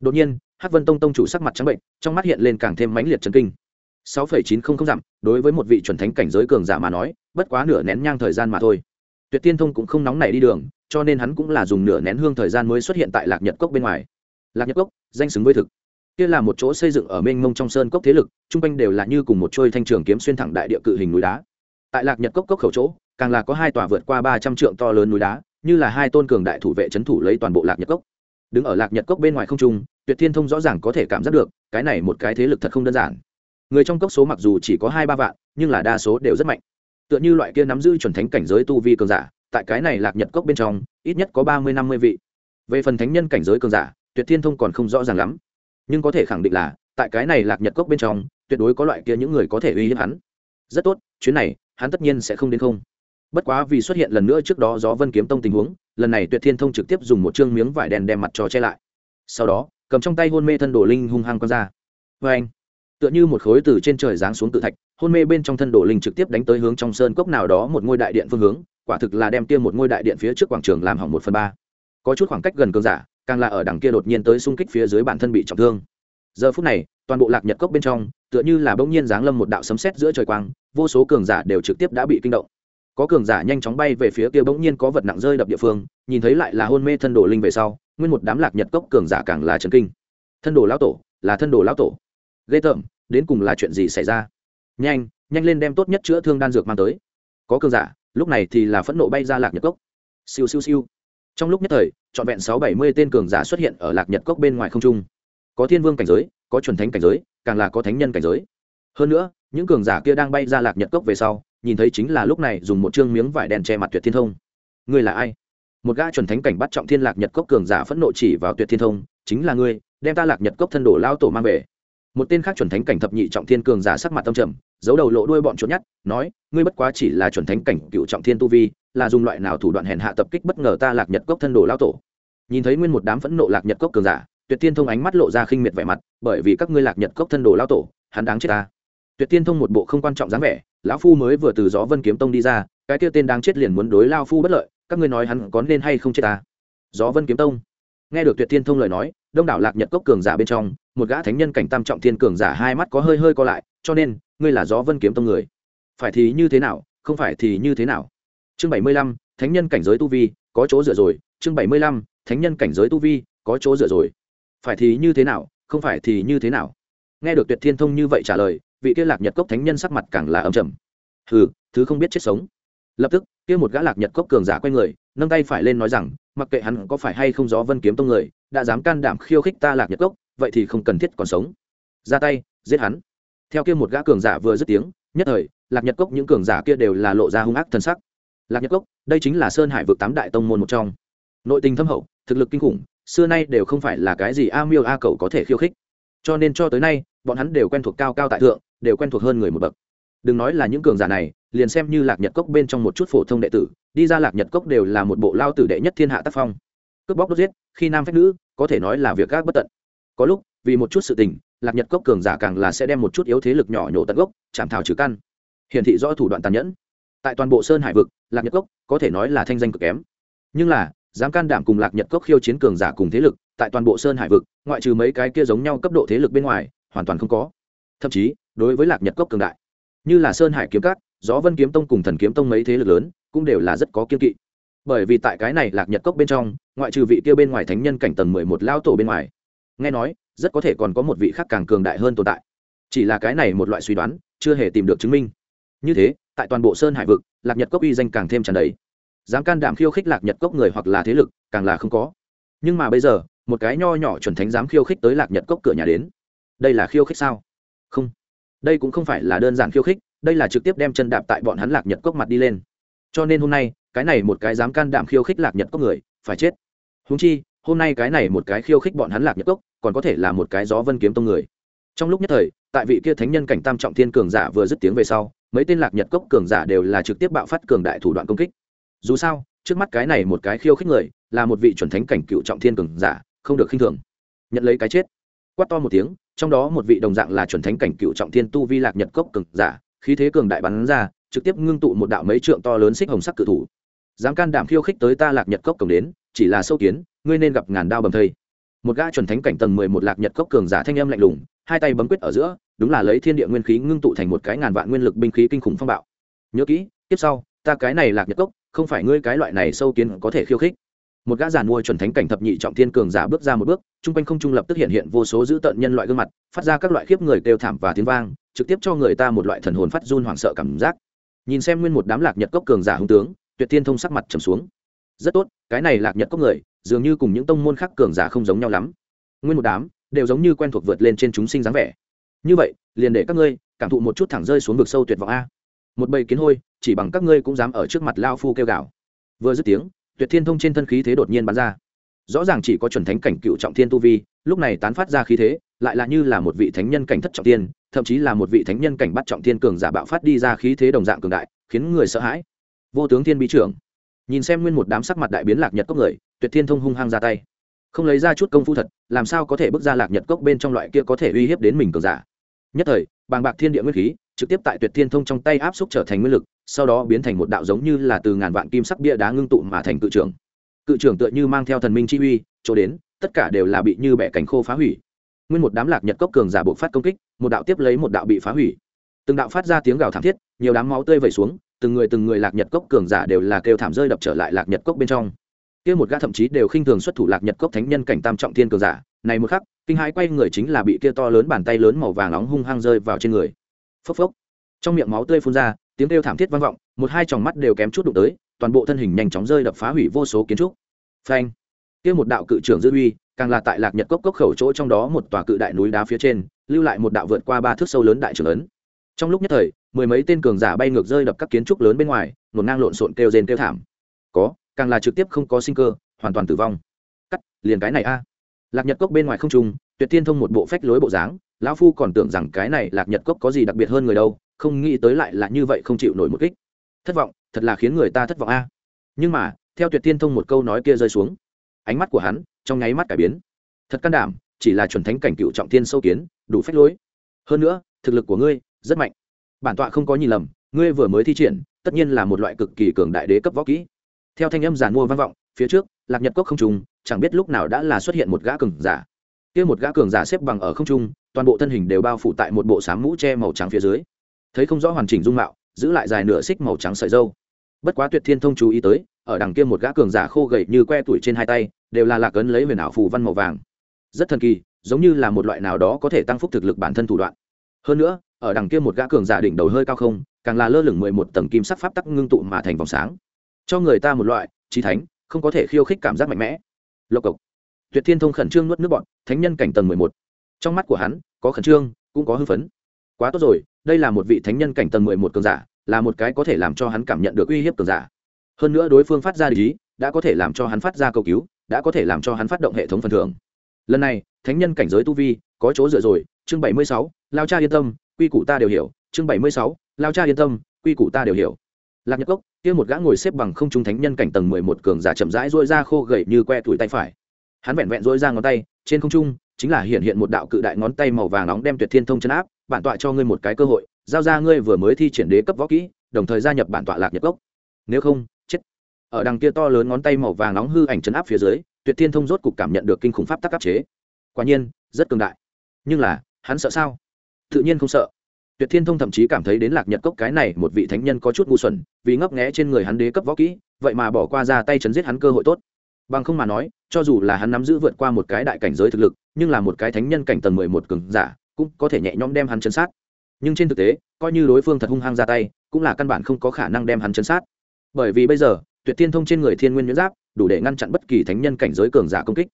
Đột nhiên, hắc vân tông tông chủ sắc mặt trắng bệnh, trong mắt hiện lên càng thêm mãnh liệt trần kinh. sáu phẩy chín không không dặm, đối với một vị chuẩn thánh cảnh giới cường giả mà nói, bất quá nửa nén nhang thời gian mà thôi. Tuyệt tiên thông cũng không nóng nảy đi đường, cho nên hắn cũng là dùng nửa nén hương thời gian mới xuất hiện tại lạc nhật cốc bên ngoài. Lạc nhật cốc, danh xứng với thực kia là một chỗ xây dựng ở mênh mông trong sơn cốc thế lực, chung quanh đều là như cùng một trôi thanh trường kiếm xuyên thẳng đại địa cự hình núi đá. Tại lạc nhật cốc cốc khẩu chỗ, càng là có hai tòa vượt qua ba trăm trượng to lớn núi đá, như là hai tôn cường đại thủ vệ c thủ lấy toàn bộ lạc nhật cốc. Đứng ở lạc nhật cốc bên ngoài không trung, tuyệt thiên thông rõ ràng có thể cảm giác được, cái này một cái thế lực thật không đơn giản. Người trong cốc số mặc dù chỉ có hai ba vạn, nhưng là đa số đều rất mạnh. Tựa như loại kia nắm giữ chuẩn thánh cảnh giới tu vi cường giả, tại cái này lạc nhật cốc bên trong, ít nhất có ba mươi năm mươi vị. Về phần thánh nhân cảnh giới cường giả, tuyệt thiên thông còn không rõ ràng lắm nhưng có thể khẳng định là, tại cái này lạc nhật cốc bên trong, tuyệt đối có loại kia những người có thể uy hiếp hắn. Rất tốt, chuyến này, hắn tất nhiên sẽ không đến không. Bất quá vì xuất hiện lần nữa trước đó gió vân kiếm tông tình huống, lần này tuyệt thiên thông trực tiếp dùng một chương miếng vải đèn đem mặt cho che lại. Sau đó, cầm trong tay hôn mê thân đồ linh hung hăng quăng ra. Vê anh, tựa như một khối từ trên trời giáng xuống tự thạch, hôn mê bên trong thân đồ linh trực tiếp đánh tới hướng trong sơn cốc nào đó một ngôi đại điện phương hướng, quả thực là đem tiêm một ngôi đại điện phía trước quảng trường làm hỏng một phần ba. Có chút khoảng cách gần cơn giả càng là ở đằng kia đột nhiên tới xung kích phía dưới bản thân bị trọng thương. Giờ phút này, toàn bộ lạc nhật cốc bên trong, tựa như là bỗng nhiên giáng lâm một đạo sấm sét giữa trời quang, vô số cường giả đều trực tiếp đã bị kinh động. Có cường giả nhanh chóng bay về phía kia bỗng nhiên có vật nặng rơi đập địa phương, nhìn thấy lại là hôn mê thân đồ linh về sau, nguyên một đám lạc nhật cốc cường giả càng là trần kinh. Thân đồ lão tổ, là thân đồ lão tổ. Ghê tởm, đến cùng là chuyện gì xảy ra? Nhanh nhanh lên đem tốt nhất chữa thương đan dược mang tới. Có cường giả, lúc này thì là phẫn nộ bay ra lạc nhật cốc. Siêu siêu siêu trong lúc nhất thời, trọn vẹn sáu bảy mươi tên cường giả xuất hiện ở lạc nhật cốc bên ngoài không trung. Có thiên vương cảnh giới, có chuẩn thánh cảnh giới, càng là có thánh nhân cảnh giới. Hơn nữa, những cường giả kia đang bay ra lạc nhật cốc về sau, nhìn thấy chính là lúc này dùng một chương miếng vải đen che mặt tuyệt thiên thông. Ngươi là ai? Một gã chuẩn thánh cảnh bắt trọng thiên lạc nhật cốc cường giả phẫn nộ chỉ vào tuyệt thiên thông, chính là ngươi, đem ta lạc nhật cốc thân đổ lao tổ mang về. Một tên khác chuẩn thánh cảnh thập nhị trọng thiên cường giả sắc mặt tâm trầm, giấu đầu lộ đuôi bọn trốn nhát nói, ngươi bất quá chỉ là chuẩn thánh cảnh cựu trọng thiên tu vi là dùng loại nào thủ đoạn hèn hạ tập kích bất ngờ ta lạc nhật cốc thân đồ lao tổ? Nhìn thấy nguyên một đám phẫn nộ lạc nhật cốc cường giả, tuyệt tiên thông ánh mắt lộ ra khinh miệt vẻ mặt, bởi vì các ngươi lạc nhật cốc thân đồ lao tổ, hắn đáng chết ta. Tuyệt tiên thông một bộ không quan trọng dáng vẻ, lão phu mới vừa từ gió vân kiếm tông đi ra, cái kia tên đáng chết liền muốn đối lao phu bất lợi, các ngươi nói hắn có nên hay không chết ta? Gió vân kiếm tông. Nghe được tuyệt tiên thông lời nói, đông đảo lạc nhật cốc cường giả bên trong, một gã thánh nhân cảnh tam trọng thiên cường giả hai mắt có hơi hơi co lại, cho nên, ngươi là gió vân kiếm tông người. Phải thì như thế nào, không phải thì như thế nào? Chương bảy mươi lăm, thánh nhân cảnh giới tu vi, có chỗ dựa rồi. Chương bảy mươi lăm, thánh nhân cảnh giới tu vi, có chỗ dựa rồi. Phải thì như thế nào, không phải thì như thế nào? Nghe được tuyệt thiên thông như vậy trả lời, vị kia lạc nhật cốc thánh nhân sắc mặt càng là âm trầm. Hừ, thứ không biết chết sống. Lập tức, kia một gã lạc nhật cốc cường giả quay người, nâng tay phải lên nói rằng, mặc kệ hắn có phải hay không gió vân kiếm tông người, đã dám can đảm khiêu khích ta lạc nhật cốc, vậy thì không cần thiết còn sống. Ra tay, giết hắn. Theo kia một gã cường giả vừa dứt tiếng, nhất thời, lạc nhật cốc những cường giả kia đều là lộ ra hung ác thân sắc lạc nhật cốc, đây chính là sơn hải vực tám đại tông môn một trong. Nội tình thâm hậu, thực lực kinh khủng, xưa nay đều không phải là cái gì a miêu a cầu có thể khiêu khích. Cho nên cho tới nay, bọn hắn đều quen thuộc cao cao tại thượng, đều quen thuộc hơn người một bậc. Đừng nói là những cường giả này, liền xem như lạc nhật cốc bên trong một chút phổ thông đệ tử, đi ra lạc nhật cốc đều là một bộ lao tử đệ nhất thiên hạ tác phong. Cướp bóc đốt giết, khi nam phép nữ, có thể nói là việc gác bất tận. Có lúc, vì một chút sự tình, lạc nhật cốc cường giả càng là sẽ đem một chút yếu thế lực nhỏ nhổ tận gốc, chạm thảo trừ căn. Hiển thị rõ thủ đoạn tàn nhẫn tại toàn bộ sơn hải vực, lạc nhật cốc có thể nói là thanh danh cực kém. Nhưng là, dám can đảm cùng lạc nhật cốc khiêu chiến cường giả cùng thế lực, tại toàn bộ sơn hải vực, ngoại trừ mấy cái kia giống nhau cấp độ thế lực bên ngoài, hoàn toàn không có. Thậm chí, đối với lạc nhật cốc cường đại, như là sơn hải kiếm cát gió vân kiếm tông cùng thần kiếm tông mấy thế lực lớn, cũng đều là rất có kiên kỵ. Bởi vì tại cái này lạc nhật cốc bên trong, ngoại trừ vị kia bên ngoài thánh nhân cảnh tầng mười một lao tổ bên ngoài, nghe nói, rất có thể còn có một vị khác càng cường đại hơn tồn tại. Chỉ là cái này một loại suy đoán, chưa hề tìm được chứng minh. Như thế tại toàn bộ sơn hải vực, lạc nhật cốc uy danh càng thêm tràn đầy. Dám can đảm khiêu khích lạc nhật cốc người hoặc là thế lực, càng là không có. Nhưng mà bây giờ, một cái nho nhỏ chuẩn thánh dám khiêu khích tới lạc nhật cốc cửa nhà đến. Đây là khiêu khích sao? Không. Đây cũng không phải là đơn giản khiêu khích, đây là trực tiếp đem chân đạp tại bọn hắn lạc nhật cốc mặt đi lên. Cho nên hôm nay, cái này một cái dám can đảm khiêu khích lạc nhật cốc người, phải chết. Húng chi, hôm nay cái này một cái khiêu khích bọn hắn lạc nhật cốc, còn có thể là một cái gió vân kiếm tông người. Trong lúc nhất thời, tại vị kia thánh nhân cảnh tam trọng thiên cường giả vừa dứt tiếng về sau mấy tên lạc nhật cốc cường giả đều là trực tiếp bạo phát cường đại thủ đoạn công kích. Dù sao, trước mắt cái này một cái khiêu khích người, là một vị chuẩn thánh cảnh cựu trọng thiên cường giả, không được khinh thường. Nhận lấy cái chết. Quát to một tiếng, trong đó một vị đồng dạng là chuẩn thánh cảnh cựu trọng thiên tu vi lạc nhật cốc cường giả, khí thế cường đại bắn ra, trực tiếp ngưng tụ một đạo mấy trượng to lớn xích hồng sắc cự thủ. Dám can đảm khiêu khích tới ta lạc nhật cốc cổng đến, chỉ là sâu kiến, ngươi nên gặp ngàn đao bầm thây. Một gã chuẩn thánh cảnh tầng mười một lạc nhật cốc cường giả thanh âm lạnh lùng, hai tay bấm quyết ở giữa đúng là lấy thiên địa nguyên khí ngưng tụ thành một cái ngàn vạn nguyên lực binh khí kinh khủng phong bạo. Nhớ kỹ, tiếp sau, ta cái này lạc nhật cốc, không phải ngươi cái loại này sâu kiến có thể khiêu khích. Một gã giàn mua chuẩn thánh cảnh thập nhị trọng thiên cường giả bước ra một bước, chung quanh không trung lập tức hiện hiện vô số dữ tợn nhân loại gương mặt, phát ra các loại khiếp người kêu thảm và tiếng vang, trực tiếp cho người ta một loại thần hồn phát run hoảng sợ cảm giác. Nhìn xem nguyên một đám lạc nhật cốc cường giả hung tướng, tuyệt thiên thông sắc mặt trầm xuống. Rất tốt, cái này lạc nhật cốc người, dường như cùng những tông môn khác cường giả không giống nhau lắm. Nguyên một đám, đều giống như quen thuộc vượt lên trên chúng sinh dáng vẻ như vậy, liền để các ngươi cảm thụ một chút thẳng rơi xuống vực sâu tuyệt vọng a. Một bầy kiến hôi, chỉ bằng các ngươi cũng dám ở trước mặt lao phu kêu gào. Vừa dứt tiếng, tuyệt thiên thông trên thân khí thế đột nhiên bắn ra. Rõ ràng chỉ có chuẩn thánh cảnh cựu trọng thiên tu vi, lúc này tán phát ra khí thế, lại là như là một vị thánh nhân cảnh thất trọng thiên, thậm chí là một vị thánh nhân cảnh bắt trọng thiên cường giả bạo phát đi ra khí thế đồng dạng cường đại, khiến người sợ hãi. Vô tướng thiên bí trưởng. Nhìn xem nguyên một đám sắc mặt đại biến lạc nhật cốc người, tuyệt thiên thông hung hăng ra tay. Không lấy ra chút công phu thật, làm sao có thể bước ra lạc nhật cốc bên trong loại kia có thể uy hiếp đến mình cường giả? Nhất thời, bàng bạc thiên địa nguyên khí, trực tiếp tại tuyệt thiên thông trong tay áp xúc trở thành nguyên lực, sau đó biến thành một đạo giống như là từ ngàn vạn kim sắc bia đá ngưng tụ mà thành cự trưởng. Cự trưởng tựa như mang theo thần minh chi uy, chỗ đến, tất cả đều là bị như bẻ cánh khô phá hủy. Nguyên một đám lạc nhật cốc cường giả buộc phát công kích, một đạo tiếp lấy một đạo bị phá hủy. Từng đạo phát ra tiếng gào thảm thiết, nhiều đám máu tươi vẩy xuống, từng người từng người lạc nhật cốc cường giả đều là kêu thảm rơi đập trở lại lạc nhật cốc bên trong. Kia một gã thậm chí đều khinh thường xuất thủ lạc nhật cốc thánh nhân cảnh tam trọng thiên cường giả này một khắc, kinh hãi quay người chính là bị kia to lớn bàn tay lớn màu vàng nóng hung hăng rơi vào trên người. Phốc phốc. Trong miệng máu tươi phun ra, tiếng kêu thảm thiết vang vọng, một hai tròng mắt đều kém chút đụng tới, toàn bộ thân hình nhanh chóng rơi đập phá hủy vô số kiến trúc. Phanh. Kia một đạo cự trưởng dư uy, càng là tại lạc nhật cốc cốc khẩu chỗ trong đó một tòa cự đại núi đá phía trên, lưu lại một đạo vượt qua ba thước sâu lớn đại trưởng lớn trong lúc nhất thời, mười mấy tên cường giả bay ngược rơi đập các kiến trúc lớn bên ngoài nổn ngang lộn xộn kêu rên kêu thảm. Có, càng là trực tiếp không có sinh cơ, hoàn toàn tử vong. Cắt, liền cái này a lạc nhật cốc bên ngoài không trung, tuyệt thiên thông một bộ phách lối bộ dáng, lão phu còn tưởng rằng cái này lạc nhật cốc có gì đặc biệt hơn người đâu, không nghĩ tới lại là như vậy không chịu nổi một kích. Thất vọng, thật là khiến người ta thất vọng a. Nhưng mà, theo tuyệt thiên thông một câu nói kia rơi xuống, ánh mắt của hắn trong nháy mắt cải biến. Thật can đảm, chỉ là chuẩn thánh cảnh cựu trọng thiên sâu kiến, đủ phách lối. Hơn nữa, thực lực của ngươi rất mạnh. Bản tọa không có nhìn lầm, ngươi vừa mới thi triển, tất nhiên là một loại cực kỳ cường đại đế cấp võ kỹ. Theo thanh âm giản mua vang vọng, phía trước, lạc nhật cốc không trùng chẳng biết lúc nào đã là xuất hiện một gã cường giả. Kia một gã cường giả xếp bằng ở không trung, toàn bộ thân hình đều bao phủ tại một bộ sám mũ che màu trắng phía dưới. Thấy không rõ hoàn chỉnh dung mạo, giữ lại dài nửa xích màu trắng sợi dâu bất quá tuyệt thiên thông chú ý tới, ở đằng kia một gã cường giả khô gầy như que tuổi trên hai tay, đều là lạc ấn lấy huyền ảo phù văn màu vàng. Rất thần kỳ, giống như là một loại nào đó có thể tăng phúc thực lực bản thân thủ đoạn. Hơn nữa, ở đằng kia một gã cường giả đỉnh đầu hơi cao không, càng là lơ lửng mười một tầng kim sắc pháp tắc ngưng tụ mà thành vòng sáng. Cho người ta một loại, trí thánh, không có thể khiêu khích cảm giác mạnh mẽ lộc cộc. Tuyệt thiên thông khẩn trương nuốt nước bọn, thánh nhân cảnh tầng mười một. Trong mắt của hắn, có khẩn trương, cũng có hưng phấn. Quá tốt rồi, đây là một vị thánh nhân cảnh tầng mười một cường giả, là một cái có thể làm cho hắn cảm nhận được uy hiếp cường giả. Hơn nữa đối phương phát ra lý đã có thể làm cho hắn phát ra cầu cứu, đã có thể làm cho hắn phát động hệ thống phần thưởng. Lần này, thánh nhân cảnh giới tu vi, có chỗ dựa rồi, chương bảy mươi sáu, lao cha yên tâm, quy củ ta đều hiểu, chương bảy mươi sáu, lao cha yên tâm, quy củ ta đều hiểu lạc nhật cốc, kia một gã ngồi xếp bằng không trung thánh nhân cảnh tầng mười một cường giả chậm rãi dôi ra khô gậy như que tuổi tay phải. Hắn vẹn vẹn dôi ra ngón tay, trên không trung chính là hiện hiện một đạo cự đại ngón tay màu vàng nóng đem tuyệt thiên thông chấn áp, bản tọa cho ngươi một cái cơ hội, giao ra ngươi vừa mới thi triển đế cấp võ kỹ, đồng thời gia nhập bản tọa lạc nhật cốc. Nếu không, chết. Ở đằng kia to lớn ngón tay màu vàng nóng hư ảnh chấn áp phía dưới, tuyệt thiên thông rốt cục cảm nhận được kinh khủng pháp tắc áp chế. Quả nhiên, rất cường đại. Nhưng là, hắn sợ sao? Tự nhiên không sợ tuyệt thiên thông thậm chí cảm thấy đến lạc nhật cốc cái này một vị thánh nhân có chút ngu xuẩn, vì ngấp nghẽ trên người hắn đế cấp võ kỹ, vậy mà bỏ qua ra tay chấn giết hắn cơ hội tốt. Bằng không mà nói, cho dù là hắn nắm giữ vượt qua một cái đại cảnh giới thực lực, nhưng là một cái thánh nhân cảnh tầng mười một cường giả, cũng có thể nhẹ nhõm đem hắn chấn sát. Nhưng trên thực tế, coi như đối phương thật hung hăng ra tay, cũng là căn bản không có khả năng đem hắn chấn sát. Bởi vì bây giờ, tuyệt thiên thông trên người thiên nguyên nhuyễn giáp, đủ để ngăn chặn bất kỳ thánh nhân cảnh giới cường giả công kích.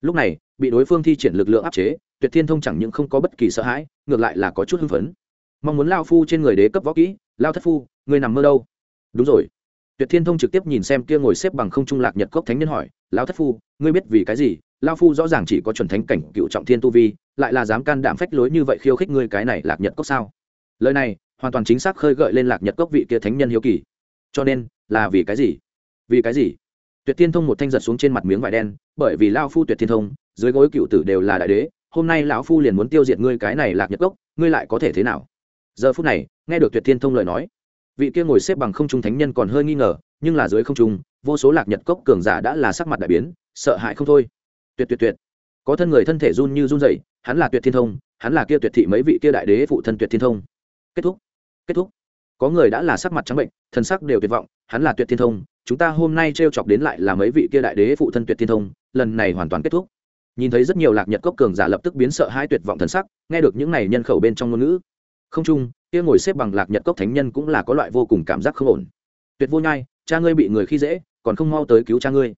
Lúc này, bị đối phương thi triển lực lượng áp chế, tuyệt thiên thông chẳng những không có bất kỳ sợ hãi, ngược lại là có chút hưng phấn mong muốn lao phu trên người đế cấp võ kỹ, lao thất phu người nằm mơ đâu? Đúng rồi. Tuyệt thiên thông trực tiếp nhìn xem kia ngồi xếp bằng không trung lạc nhật cốc thánh nhân hỏi lao thất phu, ngươi biết vì cái gì? Lao phu rõ ràng chỉ có chuẩn thánh cảnh cựu trọng thiên tu vi, lại là dám can đảm phách lối như vậy khiêu khích ngươi cái này lạc nhật cốc sao? Lời này, hoàn toàn chính xác khơi gợi lên lạc nhật cốc vị kia thánh nhân hiếu kỳ. Cho nên, là vì cái gì? Vì cái gì? Tuyệt thiên thông một thanh giật xuống trên mặt miếng vải đen, bởi vì lao phu tuyệt thiên thông, dưới gối cựu tử đều là đại đế, hôm nay lão phu liền muốn tiêu diệt ngươi cái này lạc nhật cốc, ngươi lại có thể thế nào? Giờ phút này, nghe được tuyệt thiên thông lời nói, vị kia ngồi xếp bằng không trung thánh nhân còn hơi nghi ngờ, nhưng là dưới không trung, vô số lạc nhật cốc cường giả đã là sắc mặt đại biến, sợ hãi không thôi. Tuyệt tuyệt tuyệt. Có thân người thân thể run như run dậy hắn là tuyệt thiên thông, hắn là kia tuyệt thị mấy vị kia đại đế phụ thân tuyệt thiên thông. Kết thúc. Kết thúc. Có người đã là sắc mặt trắng bệnh, thần sắc đều tuyệt vọng, hắn là tuyệt thiên thông, chúng ta hôm nay t r e o chọc đến lại là mấy vị kia đại đế phụ thân tuyệt thiên thông, lần này hoàn toàn kết thúc. Nhìn thấy rất nhiều lạc nhật cốc cường giả lập tức biến sợ hai tuyệt vọng thần sắc, nghe được những này nhân khẩu bên trong ngôn ngữ không chung, kia ngồi xếp bằng lạc nhật cốc thánh nhân cũng là có loại vô cùng cảm giác không ổn. Tuyệt vô nhai, cha ngươi bị người khi dễ, còn không mau tới cứu cha ngươi.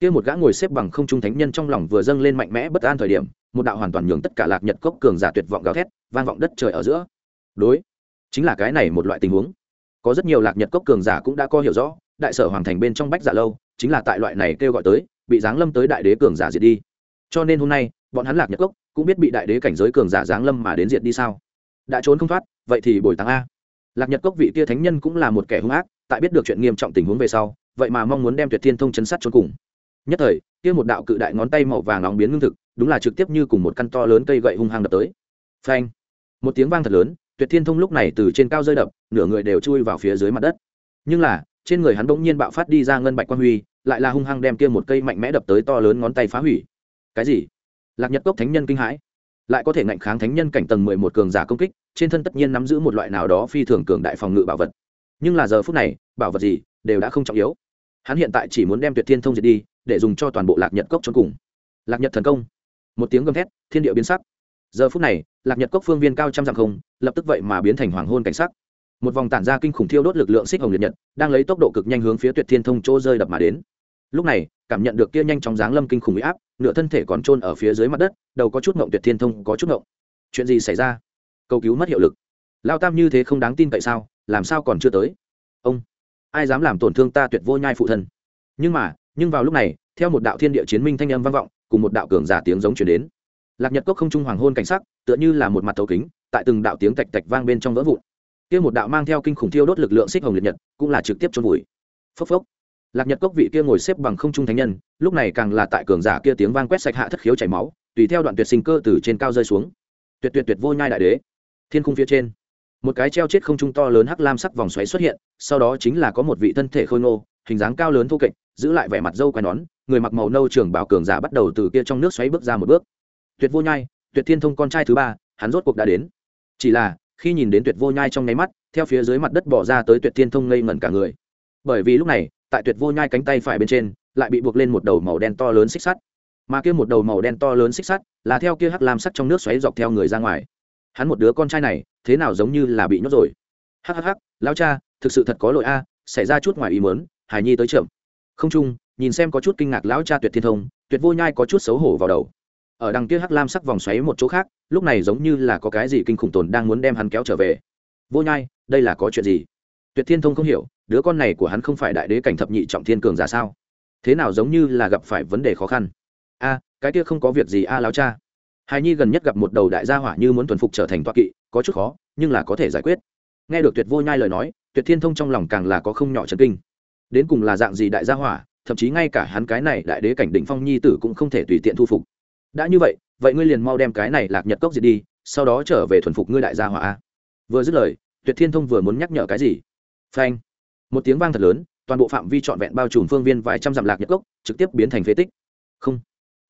Kia một gã ngồi xếp bằng không trung thánh nhân trong lòng vừa dâng lên mạnh mẽ bất an thời điểm, một đạo hoàn toàn nhường tất cả lạc nhật cốc cường giả tuyệt vọng gào thét, vang vọng đất trời ở giữa. Đối, chính là cái này một loại tình huống. Có rất nhiều lạc nhật cốc cường giả cũng đã có hiểu rõ, đại sở hoàng thành bên trong bách giả lâu, chính là tại loại này kêu gọi tới, bị giáng lâm tới đại đế cường giả diệt đi. Cho nên hôm nay, bọn hắn lạc nhật cốc cũng biết bị đại đế cảnh giới cường giả giáng lâm mà đến diệt đi sao đã trốn không thoát, vậy thì bồi táng a. Lạc nhật cốc vị tia thánh nhân cũng là một kẻ hung ác, tại biết được chuyện nghiêm trọng tình huống về sau, vậy mà mong muốn đem tuyệt thiên thông chấn sát trốn cùng. Nhất thời, kia một đạo cự đại ngón tay màu vàng nóng biến ngưng thực, đúng là trực tiếp như cùng một căn to lớn cây gậy hung hăng đập tới. Phanh! Một tiếng vang thật lớn, tuyệt thiên thông lúc này từ trên cao rơi đập, nửa người đều chui vào phía dưới mặt đất. Nhưng là, trên người hắn bỗng nhiên bạo phát đi ra ngân bạch quan huy, lại là hung hăng đem kia một cây mạnh mẽ đập tới to lớn ngón tay phá hủy. Cái gì? Lạc nhật cốc thánh nhân kinh hãi lại có thể ngạnh kháng thánh nhân cảnh tầng mười một cường giả công kích, trên thân tất nhiên nắm giữ một loại nào đó phi thường cường đại phòng ngự bảo vật. Nhưng là giờ phút này, bảo vật gì đều đã không trọng yếu. Hắn hiện tại chỉ muốn đem tuyệt thiên thông diệt đi, để dùng cho toàn bộ lạc nhật cốc cho cùng. Lạc nhật thần công. Một tiếng gầm thét, thiên địa biến sắc. Giờ phút này, lạc nhật cốc phương viên cao trăm dặm không, lập tức vậy mà biến thành hoàng hôn cảnh sắc. Một vòng tản ra kinh khủng thiêu đốt lực lượng xích hồng liệt nhật, đang lấy tốc độ cực nhanh hướng phía tuyệt thiên thông chỗ rơi đập mà đến. Lúc này, cảm nhận được kia nhanh chóng dáng lâm kinh khủng uy áp nửa thân thể còn trôn ở phía dưới mặt đất, đầu có chút ngộng tuyệt thiên thông, có chút ngộng. Chuyện gì xảy ra? Cầu cứu mất hiệu lực. Lao tam như thế không đáng tin cậy sao? Làm sao còn chưa tới? Ông, ai dám làm tổn thương ta tuyệt vô nhai phụ thân? Nhưng mà, nhưng vào lúc này, theo một đạo thiên địa chiến minh thanh âm vang vọng, cùng một đạo cường giả tiếng giống chuyển đến. Lạc nhật cốc không trung hoàng hôn cảnh sắc, tựa như là một mặt thấu kính, tại từng đạo tiếng tạch tạch vang bên trong vỡ vụn. Kia một đạo mang theo kinh khủng thiêu đốt lực lượng xích hồng liệt nhật, cũng là trực tiếp trôn vùi. Phốc phốc lạc nhật cốc vị kia ngồi xếp bằng không trung thánh nhân, lúc này càng là tại cường giả kia tiếng vang quét sạch hạ thất khiếu chảy máu, tùy theo đoạn tuyệt sinh cơ từ trên cao rơi xuống. Tuyệt tuyệt tuyệt vô nhai đại đế. Thiên khung phía trên, một cái treo chết không trung to lớn hắc lam sắc vòng xoáy xuất hiện, sau đó chính là có một vị thân thể khôi ngô, hình dáng cao lớn thô kệch, giữ lại vẻ mặt dâu quai nón, người mặc màu nâu trường bảo cường giả bắt đầu từ kia trong nước xoáy bước ra một bước. Tuyệt vô nhai, tuyệt thiên thông con trai thứ ba, hắn rốt cuộc đã đến. Chỉ là, khi nhìn đến tuyệt vô nhai trong nháy mắt, theo phía dưới mặt đất bỏ ra tới tuyệt thiên thông ngây ngẩn cả người bởi vì lúc này, tại tuyệt vô nhai cánh tay phải bên trên, lại bị buộc lên một đầu màu đen to lớn xích sắt. Mà kia một đầu màu đen to lớn xích sắt là theo kia hắc lam sắt trong nước xoáy dọc theo người ra ngoài. Hắn một đứa con trai này, thế nào giống như là bị nhốt rồi. Hắc hắc hắc lao cha, thực sự thật có lỗi a, xảy ra chút ngoài ý mớn hải nhi tới chậm. Không chung, nhìn xem có chút kinh ngạc lão cha tuyệt thiên thông, tuyệt vô nhai có chút xấu hổ vào đầu. Ở đằng kia hắc lam sắc vòng xoáy một chỗ khác, lúc này giống như là có cái gì kinh khủng tồn đang muốn đem hắn kéo trở về. Vô nhai, đây là có chuyện gì? Tuyệt thiên thông không hiểu đứa con này của hắn không phải đại đế cảnh thập nhị trọng thiên cường giả sao? Thế nào giống như là gặp phải vấn đề khó khăn? A cái kia không có việc gì a à, lão cha. Hài nhi gần nhất gặp một đầu đại gia hỏa như muốn thuần phục trở thành toa kỵ có chút khó nhưng là có thể giải quyết. Nghe được tuyệt vô nhai lời nói tuyệt thiên thông trong lòng càng là có không nhỏ trần kinh. Đến cùng là dạng gì đại gia hỏa thậm chí ngay cả hắn cái này đại đế cảnh đỉnh phong nhi tử cũng không thể tùy tiện thu phục. Đã như vậy vậy ngươi liền mau đem cái này lạc nhật cốc diệt đi sau đó trở về thuần phục ngươi đại gia hỏa vừa dứt lời tuyệt thiên thông vừa muốn nhắc nhở cái gì? Phanh. Một tiếng vang thật lớn, toàn bộ phạm vi trọn vẹn bao trùm phương viên vài trăm dặm lạc nhật cốc, trực tiếp biến thành phế tích. Không.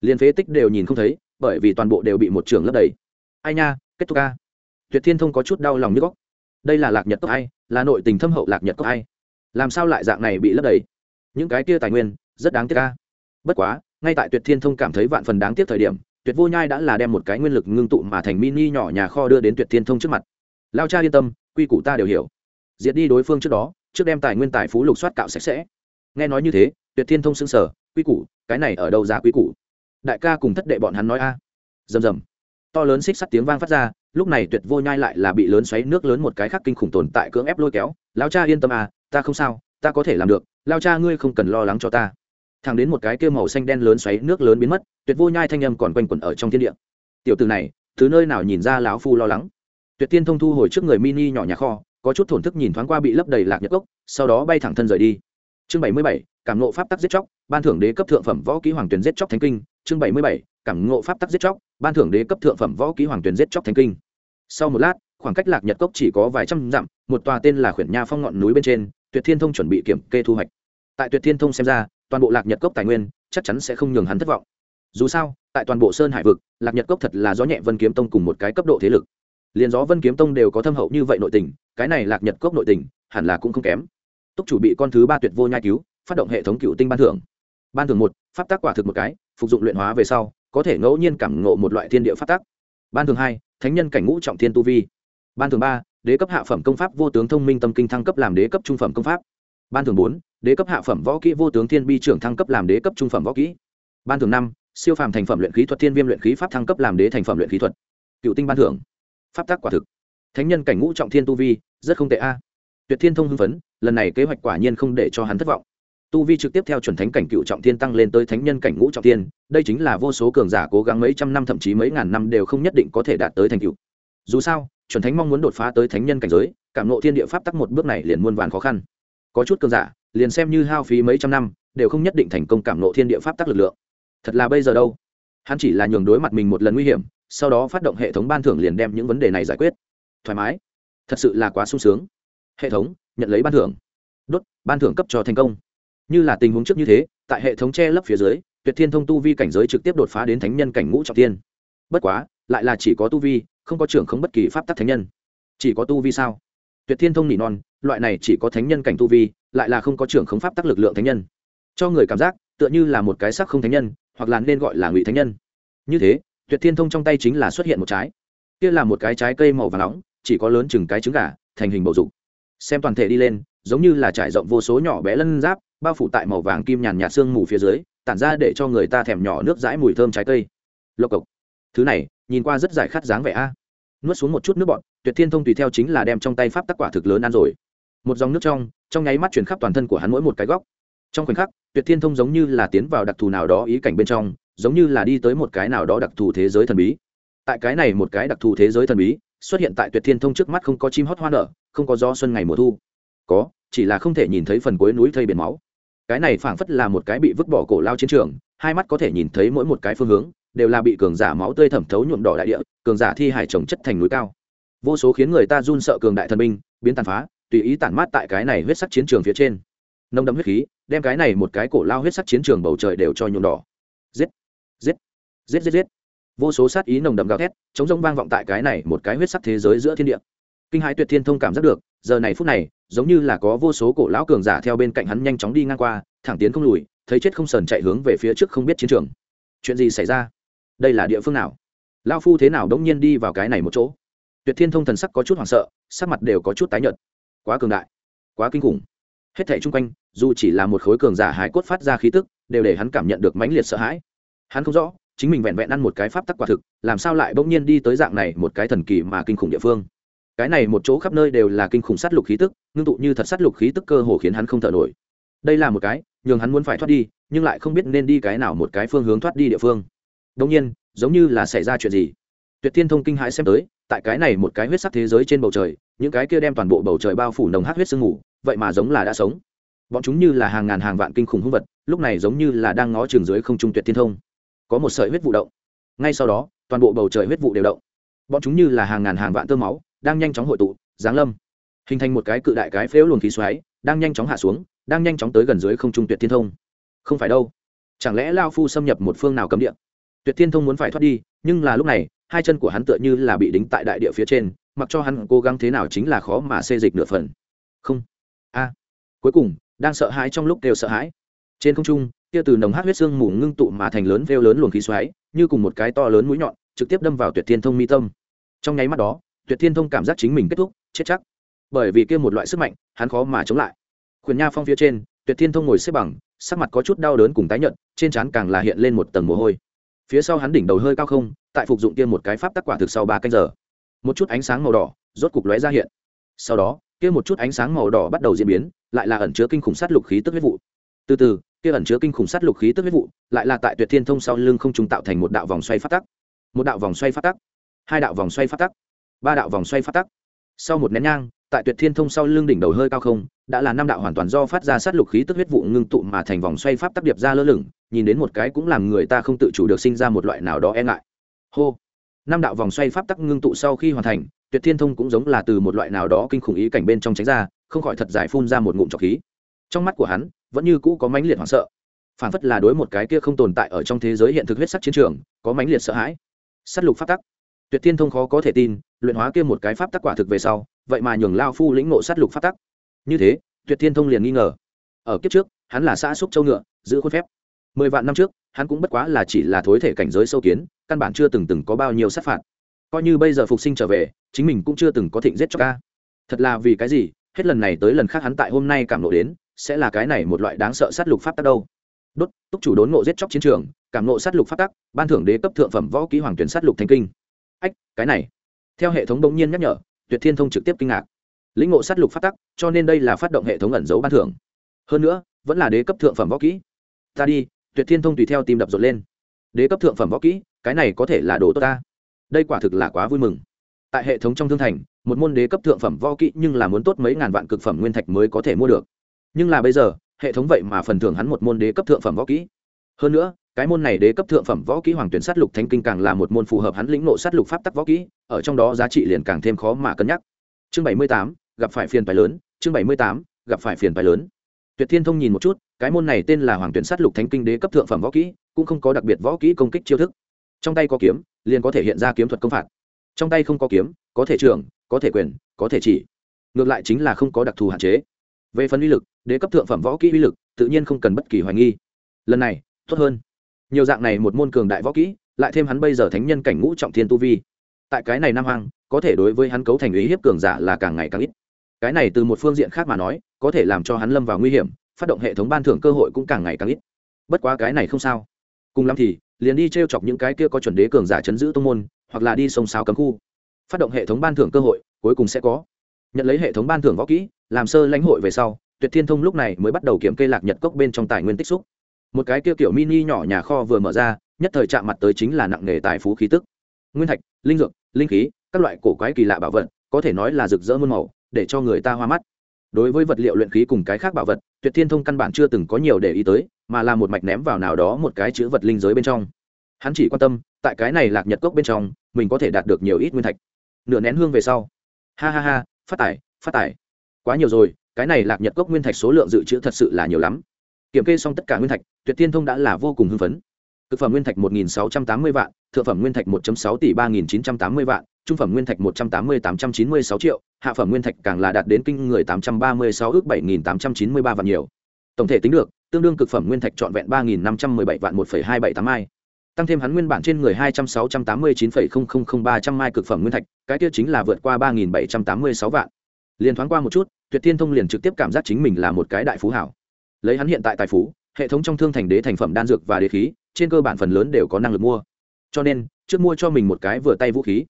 Liền phế tích đều nhìn không thấy, bởi vì toàn bộ đều bị một trường lấp đầy. Ai nha, kết thúc a. Tuyệt thiên thông có chút đau lòng như góc. Đây là lạc nhật cốc ai, là nội tình thâm hậu lạc nhật cốc ai? Làm sao lại dạng này bị lấp đầy? Những cái kia tài nguyên, rất đáng tiếc ca bất quá, ngay tại tuyệt thiên thông cảm thấy vạn phần đáng tiếc thời điểm, tuyệt vô nhai đã là đem một cái nguyên lực ngưng tụ mà thành mini nhỏ nhà kho đưa đến tuyệt thiên thông trước mặt. Lao cha yên tâm, quy củ ta đều hiểu diệt đi đối phương trước đó, trước đem tài nguyên tài phú lục soát cạo sạch sẽ. Nghe nói như thế, tuyệt thiên thông xưng sở quy củ, cái này ở đâu ra quy củ? Đại ca cùng thất đệ bọn hắn nói, a. À. rầm rầm. To lớn xích sắt tiếng vang phát ra, lúc này tuyệt vô nhai lại là bị lớn xoáy nước lớn một cái khác kinh khủng tồn tại cưỡng ép lôi kéo. Lao cha yên tâm à ta không sao, ta có thể làm được lao cha ngươi không cần lo lắng cho ta. Thẳng đến một cái kia màu xanh đen lớn xoáy nước lớn biến mất, tuyệt vô nhai thanh âm còn quanh quẩn ở trong thiên địa. Tiểu từ này thứ nơi nào nhìn ra lão phu lo lắng? Tuyệt tiên thông thu hồi trước người mini nhỏ nhà kho có chút thổn thức nhìn thoáng qua bị lấp đầy lạc nhật cốc, sau đó bay thẳng thân rời đi. Chương bảy mươi bảy, cảm ngộ pháp tắc giết chóc, ban thưởng đế cấp thượng phẩm võ ký hoàng tuyển giết chóc thánh kinh. Chương bảy mươi bảy, cảm ngộ pháp tắc giết chóc, ban thưởng đế cấp thượng phẩm võ ký hoàng tuyển giết chóc thánh kinh. Sau một lát, khoảng cách lạc nhật cốc chỉ có vài trăm dặm, một tòa tên là khuyển nha phong ngọn núi bên trên, tuyệt thiên thông chuẩn bị kiểm kê thu hoạch. Tại tuyệt thiên thông xem ra, toàn bộ lạc nhật cốc tài nguyên chắc chắn sẽ không nhường hắn thất vọng. Dù sao, tại toàn bộ sơn hải vực, lạc nhật cốc thật là gió nhẹ vân kiếm tông cùng một cái cấp độ thế lực liền gió vân kiếm tông đều có thâm hậu như vậy nội tình, cái này lạc nhật cốc nội tình, hẳn là cũng không kém. Túc chủ bị con thứ ba tuyệt vô nhai cứu, phát động hệ thống cựu tinh ban thưởng. Ban thưởng một, pháp tác quả thực một cái, phục dụng luyện hóa về sau, có thể ngẫu nhiên cảm ngộ một loại thiên địa pháp tác ban thưởng hai, thánh nhân cảnh ngũ trọng thiên tu vi. Ban thưởng ba, đế cấp hạ phẩm công pháp vô tướng thông minh tâm kinh thăng cấp làm đế cấp trung phẩm công pháp. Ban thưởng bốn, đế cấp hạ phẩm võ kỹ vô tướng thiên bi trưởng thăng cấp làm đế cấp trung phẩm võ kỹ. Ban thưởng năm, siêu phàm thành phẩm luyện khí thuật thiên viêm luyện khí pháp thăng cấp làm đế thành phẩm luyện khí thuật. Cựu tinh ban thưởng pháp tác quả thực. Thánh nhân cảnh ngũ trọng thiên tu vi, rất không tệ a. Tuyệt thiên thông hưng phấn, lần này kế hoạch quả nhiên không để cho hắn thất vọng. Tu vi trực tiếp theo chuẩn thánh cảnh cựu trọng thiên tăng lên tới thánh nhân cảnh ngũ trọng thiên, đây chính là vô số cường giả cố gắng mấy trăm năm thậm chí mấy ngàn năm đều không nhất định có thể đạt tới thành cựu dù sao, chuẩn thánh mong muốn đột phá tới thánh nhân cảnh giới, cảm nộ thiên địa pháp tắc một bước này liền muôn vàn khó khăn. Có chút cường giả, liền xem như hao phí mấy trăm năm, đều không nhất định thành công cảm nộ thiên địa pháp tắc lực lượng. Thật là bây giờ đâu? Hắn chỉ là nhường đối mặt mình một lần nguy hiểm sau đó phát động hệ thống ban thưởng liền đem những vấn đề này giải quyết. Thoải mái. Thật sự là quá sung sướng. Hệ thống, nhận lấy ban thưởng. Đốt, ban thưởng cấp cho thành công. Như là tình huống trước như thế, tại hệ thống che lấp phía dưới, tuyệt thiên thông tu vi cảnh giới trực tiếp đột phá đến thánh nhân cảnh ngũ trọng tiên. Bất quá, lại là chỉ có tu vi, không có trưởng không bất kỳ pháp tắc thánh nhân. Chỉ có tu vi sao? Tuyệt thiên thông nỉ non, loại này chỉ có thánh nhân cảnh tu vi, lại là không có trưởng không pháp tắc lực lượng thánh nhân. Cho người cảm giác, tựa như là một cái sắc không thánh nhân, hoặc là nên gọi là ngụy thánh nhân. Như thế tuyệt thiên thông trong tay chính là xuất hiện một trái. Kia là một cái trái cây màu và nóng, chỉ có lớn chừng cái trứng gà, thành hình bầu dục. Xem toàn thể đi lên, giống như là trải rộng vô số nhỏ bé lân giáp, bao phủ tại màu vàng kim nhàn nhạt xương mù phía dưới, tản ra để cho người ta thèm nhỏ nước dãi mùi thơm trái cây. Lộc cộc. Thứ này, nhìn qua rất giải khát dáng vẻ a. Nuốt xuống một chút nước bọn tuyệt thiên thông tùy theo chính là đem trong tay pháp tắc quả thực lớn ăn rồi. Một dòng nước trong trong nháy mắt chuyển khắp toàn thân của hắn mỗi một cái góc. Trong khoảnh khắc, tuyệt thiên thông giống như là tiến vào đặc thù nào đó ý cảnh bên trong giống như là đi tới một cái nào đó đặc thù thế giới thần bí. Tại cái này một cái đặc thù thế giới thần bí, xuất hiện tại tuyệt thiên thông trước mắt không có chim hót hoa nở, không có gió xuân ngày mùa thu. Có, chỉ là không thể nhìn thấy phần cuối núi thây biển máu. Cái này phảng phất là một cái bị vứt bỏ cổ lao chiến trường, hai mắt có thể nhìn thấy mỗi một cái phương hướng, đều là bị cường giả máu tươi thẩm thấu nhuộm đỏ đại địa, cường giả thi hải trồng chất thành núi cao. Vô số khiến người ta run sợ cường đại thần binh, biến tàn phá, tùy ý tản mát tại cái này huyết sắc chiến trường phía trên. Nông đậm huyết khí, đem cái này một cái cổ lao huyết sắc chiến trường bầu trời đều cho nhuộm đỏ. Giết! Giết. Giết giết giết. Vô số sát ý nồng đậm gào thét, chống rông vang vọng tại cái này một cái huyết sắc thế giới giữa thiên địa. Kinh hãi tuyệt thiên thông cảm giác được, giờ này phút này, giống như là có vô số cổ lão cường giả theo bên cạnh hắn nhanh chóng đi ngang qua, thẳng tiến không lùi, thấy chết không sờn chạy hướng về phía trước không biết chiến trường. Chuyện gì xảy ra? Đây là địa phương nào? Lao phu thế nào đống nhiên đi vào cái này một chỗ? Tuyệt thiên thông thần sắc có chút hoảng sợ, sắc mặt đều có chút tái nhợt. Quá cường đại, quá kinh khủng. Hết thảy chung quanh, dù chỉ là một khối cường giả hài cốt phát ra khí tức, đều để hắn cảm nhận được mãnh liệt sợ hãi hắn không rõ, chính mình vẹn vẹn ăn một cái pháp tắc quả thực, làm sao lại bỗng nhiên đi tới dạng này một cái thần kỳ mà kinh khủng địa phương? Cái này một chỗ khắp nơi đều là kinh khủng sát lục khí tức, ngưng tụ như thật sát lục khí tức cơ hồ khiến hắn không thở nổi. Đây là một cái, nhường hắn muốn phải thoát đi, nhưng lại không biết nên đi cái nào một cái phương hướng thoát đi địa phương. Đông nhiên, giống như là xảy ra chuyện gì. Tuyệt thiên thông kinh hãi xem tới, tại cái này một cái huyết sắc thế giới trên bầu trời, những cái kia đem toàn bộ bầu trời bao phủ nồng hát huyết sương ngủ, vậy mà giống là đã sống. Bọn chúng như là hàng ngàn hàng vạn kinh khủng hung vật, lúc này giống như là đang ngó trường dưới không trung tuyệt thiên thông có một sợi huyết vụ động. Ngay sau đó, toàn bộ bầu trời huyết vụ đều động. Bọn chúng như là hàng ngàn hàng vạn tơ máu, đang nhanh chóng hội tụ, giáng lâm. Hình thành một cái cự đại cái phễu luồng khí xoáy, đang nhanh chóng hạ xuống, đang nhanh chóng tới gần dưới không trung tuyệt thiên thông. Không phải đâu. Chẳng lẽ lao phu xâm nhập một phương nào cấm địa? Tuyệt thiên thông muốn phải thoát đi, nhưng là lúc này, hai chân của hắn tựa như là bị đính tại đại địa phía trên, mặc cho hắn cố gắng thế nào chính là khó mà xê dịch nửa phần. Không. A. Cuối cùng, đang sợ hãi trong lúc đều sợ hãi. Trên không trung kia từ nồng hát huyết xương mù ngưng tụ mà thành lớn veo lớn luồng khí xoáy, như cùng một cái to lớn mũi nhọn, trực tiếp đâm vào tuyệt thiên thông mi tâm. Trong nháy mắt đó, tuyệt thiên thông cảm giác chính mình kết thúc, chết chắc. Bởi vì kia một loại sức mạnh, hắn khó mà chống lại. Khuyển nha phong phía trên, tuyệt thiên thông ngồi xếp bằng, sắc mặt có chút đau đớn cùng tái nhợt, trên trán càng là hiện lên một tầng mồ hôi. Phía sau hắn đỉnh đầu hơi cao không, tại phục dụng kia một cái pháp tác quả thực sau ba canh giờ. Một chút ánh sáng màu đỏ, rốt cục lóe ra hiện. Sau đó, kia một chút ánh sáng màu đỏ bắt đầu diễn biến, lại là ẩn chứa kinh khủng sát lục khí tức huyết vụ. Từ từ kia ẩn chứa kinh khủng sát lục khí tức huyết vụ, lại là tại tuyệt thiên thông sau lưng không trùng tạo thành một đạo vòng xoay phát tắc. Một đạo vòng xoay phát tắc. Hai đạo vòng xoay phát tắc. Ba đạo vòng xoay phát tắc. Sau một nén nhang, tại tuyệt thiên thông sau lưng đỉnh đầu hơi cao không, đã là năm đạo hoàn toàn do phát ra sát lục khí tức huyết vụ ngưng tụ mà thành vòng xoay pháp tắc điệp ra lơ lửng, nhìn đến một cái cũng làm người ta không tự chủ được sinh ra một loại nào đó e ngại. Hô! Năm đạo vòng xoay pháp tắc ngưng tụ sau khi hoàn thành, tuyệt thiên thông cũng giống là từ một loại nào đó kinh khủng ý cảnh bên trong tránh ra, không khỏi thật giải phun ra một ngụm trọc khí. Trong mắt của hắn vẫn như cũ có mãnh liệt hoảng sợ. Phản phất là đối một cái kia không tồn tại ở trong thế giới hiện thực huyết sắc chiến trường, có mãnh liệt sợ hãi. S á t lục pháp tắc. Tuyệt thiên thông khó có thể tin, luyện hóa kia một cái pháp tắc quả thực về sau, vậy mà nhường lao phu lĩnh ngộ s á t lục pháp tắc. Như thế, tuyệt thiên thông liền nghi ngờ. Ở kiếp trước, hắn là xã xúc châu ngựa, giữ khuôn phép. Mười vạn năm trước, hắn cũng bất quá là chỉ là thối thể cảnh giới sâu kiến, căn bản chưa từng từng có bao nhiêu sát phạt. Coi như bây giờ phục sinh trở về, chính mình cũng chưa từng có thịnh giết cho ca. Thật là vì cái gì, hết lần này tới lần khác hắn tại hôm nay cảm nộ đến sẽ là cái này một loại đáng sợ sát lục pháp tắc đâu. Đốt, túc chủ đốn ngộ giết chóc chiến trường, cảm ngộ sát lục pháp tắc, ban thưởng đế cấp thượng phẩm võ ký hoàng tuyển sát lục thanh kinh. Ách, cái này. Theo hệ thống bỗng nhiên nhắc nhở, tuyệt thiên thông trực tiếp kinh ngạc. Lĩnh ngộ sát lục pháp tắc, cho nên đây là phát động hệ thống ẩn dấu ban thưởng. Hơn nữa, vẫn là đế cấp thượng phẩm võ kỹ. Ta đi, tuyệt thiên thông tùy theo tim đập rộn lên. Đế cấp thượng phẩm võ kỹ, cái này có thể là đồ tốt ta. Đây quả thực là quá vui mừng. Tại hệ thống trong thương thành, một môn đế cấp thượng phẩm võ kỹ nhưng là muốn tốt mấy ngàn vạn cực phẩm nguyên thạch mới có thể mua được nhưng là bây giờ, hệ thống vậy mà phần thưởng hắn một môn đế cấp thượng phẩm võ kỹ. Hơn nữa, cái môn này đế cấp thượng phẩm võ kỹ hoàng tuyển sát lục thánh kinh càng là một môn phù hợp hắn lĩnh nộ sát lục pháp tắc võ kỹ, ở trong đó giá trị liền càng thêm khó mà cân nhắc. Chương bảy mươi tám, gặp phải phiền bài lớn. Chương bảy mươi tám, gặp phải phiền bài lớn. Tuyệt thiên thông nhìn một chút, cái môn này tên là hoàng tuyển sát lục thánh kinh đế cấp thượng phẩm võ kỹ, cũng không có đặc biệt võ kỹ công kích chiêu thức. Trong tay có kiếm, liền có thể hiện ra kiếm thuật công phạt. Trong tay không có kiếm, có thể trường có thể quyền, có thể chỉ. Ngược lại chính là không có đặc thù hạn chế. Về phần uy lực đế cấp thượng phẩm võ kỹ uy lực, tự nhiên không cần bất kỳ hoài nghi. Lần này, tốt hơn. Nhiều dạng này một môn cường đại võ kỹ, lại thêm hắn bây giờ thánh nhân cảnh ngũ trọng thiên tu vi. Tại cái này nam hoàng có thể đối với hắn cấu thành ý hiếp cường giả là càng ngày càng ít. Cái này từ một phương diện khác mà nói, có thể làm cho hắn lâm vào nguy hiểm, phát động hệ thống ban thưởng cơ hội cũng càng ngày càng ít. Bất quá cái này không sao. Cùng lắm thì, liền đi t r e o chọc những cái kia có chuẩn đế cường giả chấn giữ tô n g môn, hoặc là đi sông sáo cấm khu. Phát động hệ thống ban thưởng cơ hội, cuối cùng sẽ có. Nhận lấy hệ thống ban thưởng võ kỹ, làm sơ lãnh hội về sau tuyệt thiên thông lúc này mới bắt đầu kiểm kê lạc nhật cốc bên trong tài nguyên tích xúc. Một cái kia kiểu mini nhỏ nhà kho vừa mở ra, nhất thời chạm mặt tới chính là nặng nghề tài phú khí tức. Nguyên thạch, linh dược, linh khí, các loại cổ quái kỳ lạ bảo vật, có thể nói là rực rỡ muôn màu, để cho người ta hoa mắt. Đối với vật liệu luyện khí cùng cái khác bảo vật, tuyệt thiên thông căn bản chưa từng có nhiều để ý tới, mà là một mạch ném vào nào đó một cái chữ vật linh giới bên trong. Hắn chỉ quan tâm, tại cái này lạc nhật cốc bên trong, mình có thể đạt được nhiều ít nguyên thạch. Nửa nén hương về sau. Ha ha ha, phát tải phát tải quá nhiều rồi cái này lạc nhật cốc nguyên thạch số lượng dự trữ thật sự là nhiều lắm. Kiểm kê xong tất cả nguyên thạch, tuyệt thiên thông đã là vô cùng hưng phấn. Thực phẩm nguyên thạch một nghìn sáu trăm tám mươi vạn, thượng phẩm nguyên thạch một sáu tỷ ba nghìn chín trăm tám mươi vạn, trung phẩm nguyên thạch một trăm tám mươi tám trăm chín mươi sáu triệu, hạ phẩm nguyên thạch càng là đạt đến kinh người tám trăm ba mươi sáu ước bảy nghìn tám trăm chín mươi ba vạn nhiều. Tổng thể tính được, tương đương cực phẩm nguyên thạch trọn vẹn ba nghìn năm trăm mười bảy vạn một phẩy hai bảy tám ai tăng thêm hắn nguyên bản trên người hai trăm sáu trăm tám mươi chín phẩy không không không ba trăm mai cực phẩm nguyên thạch, cái tiêu chính là vượt qua ba nghìn bảy trăm tám mươi sáu vạn liền thoáng qua một chút, tuyệt thiên thông liền trực tiếp cảm giác chính mình là một cái đại phú hảo. Lấy hắn hiện tại tài phú, hệ thống trong thương thành đế thành phẩm đan dược và đế khí, trên cơ bản phần lớn đều có năng lực mua. Cho nên, trước mua cho mình một cái vừa tay vũ khí.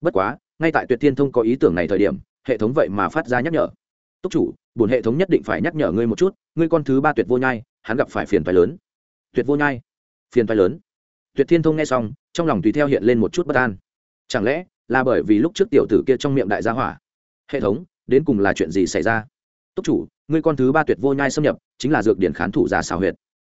Bất quá, ngay tại tuyệt thiên thông có ý tưởng này thời điểm, hệ thống vậy mà phát ra nhắc nhở. Túc chủ, bổn hệ thống nhất định phải nhắc nhở ngươi một chút, ngươi con thứ ba tuyệt vô nhai, hắn gặp phải phiền phái lớn. Tuyệt vô nhai? Phiền phái lớn? Tuyệt thiên thông nghe xong, trong lòng tùy theo hiện lên một chút bất an. Chẳng lẽ là bởi vì lúc trước tiểu tử kia trong miệng đại gia hỏa? Hệ thống đến cùng là chuyện gì xảy ra? Túc chủ, ngươi con thứ ba tuyệt vô nhai xâm nhập, chính là dược điển khán thủ giả xào huyệt.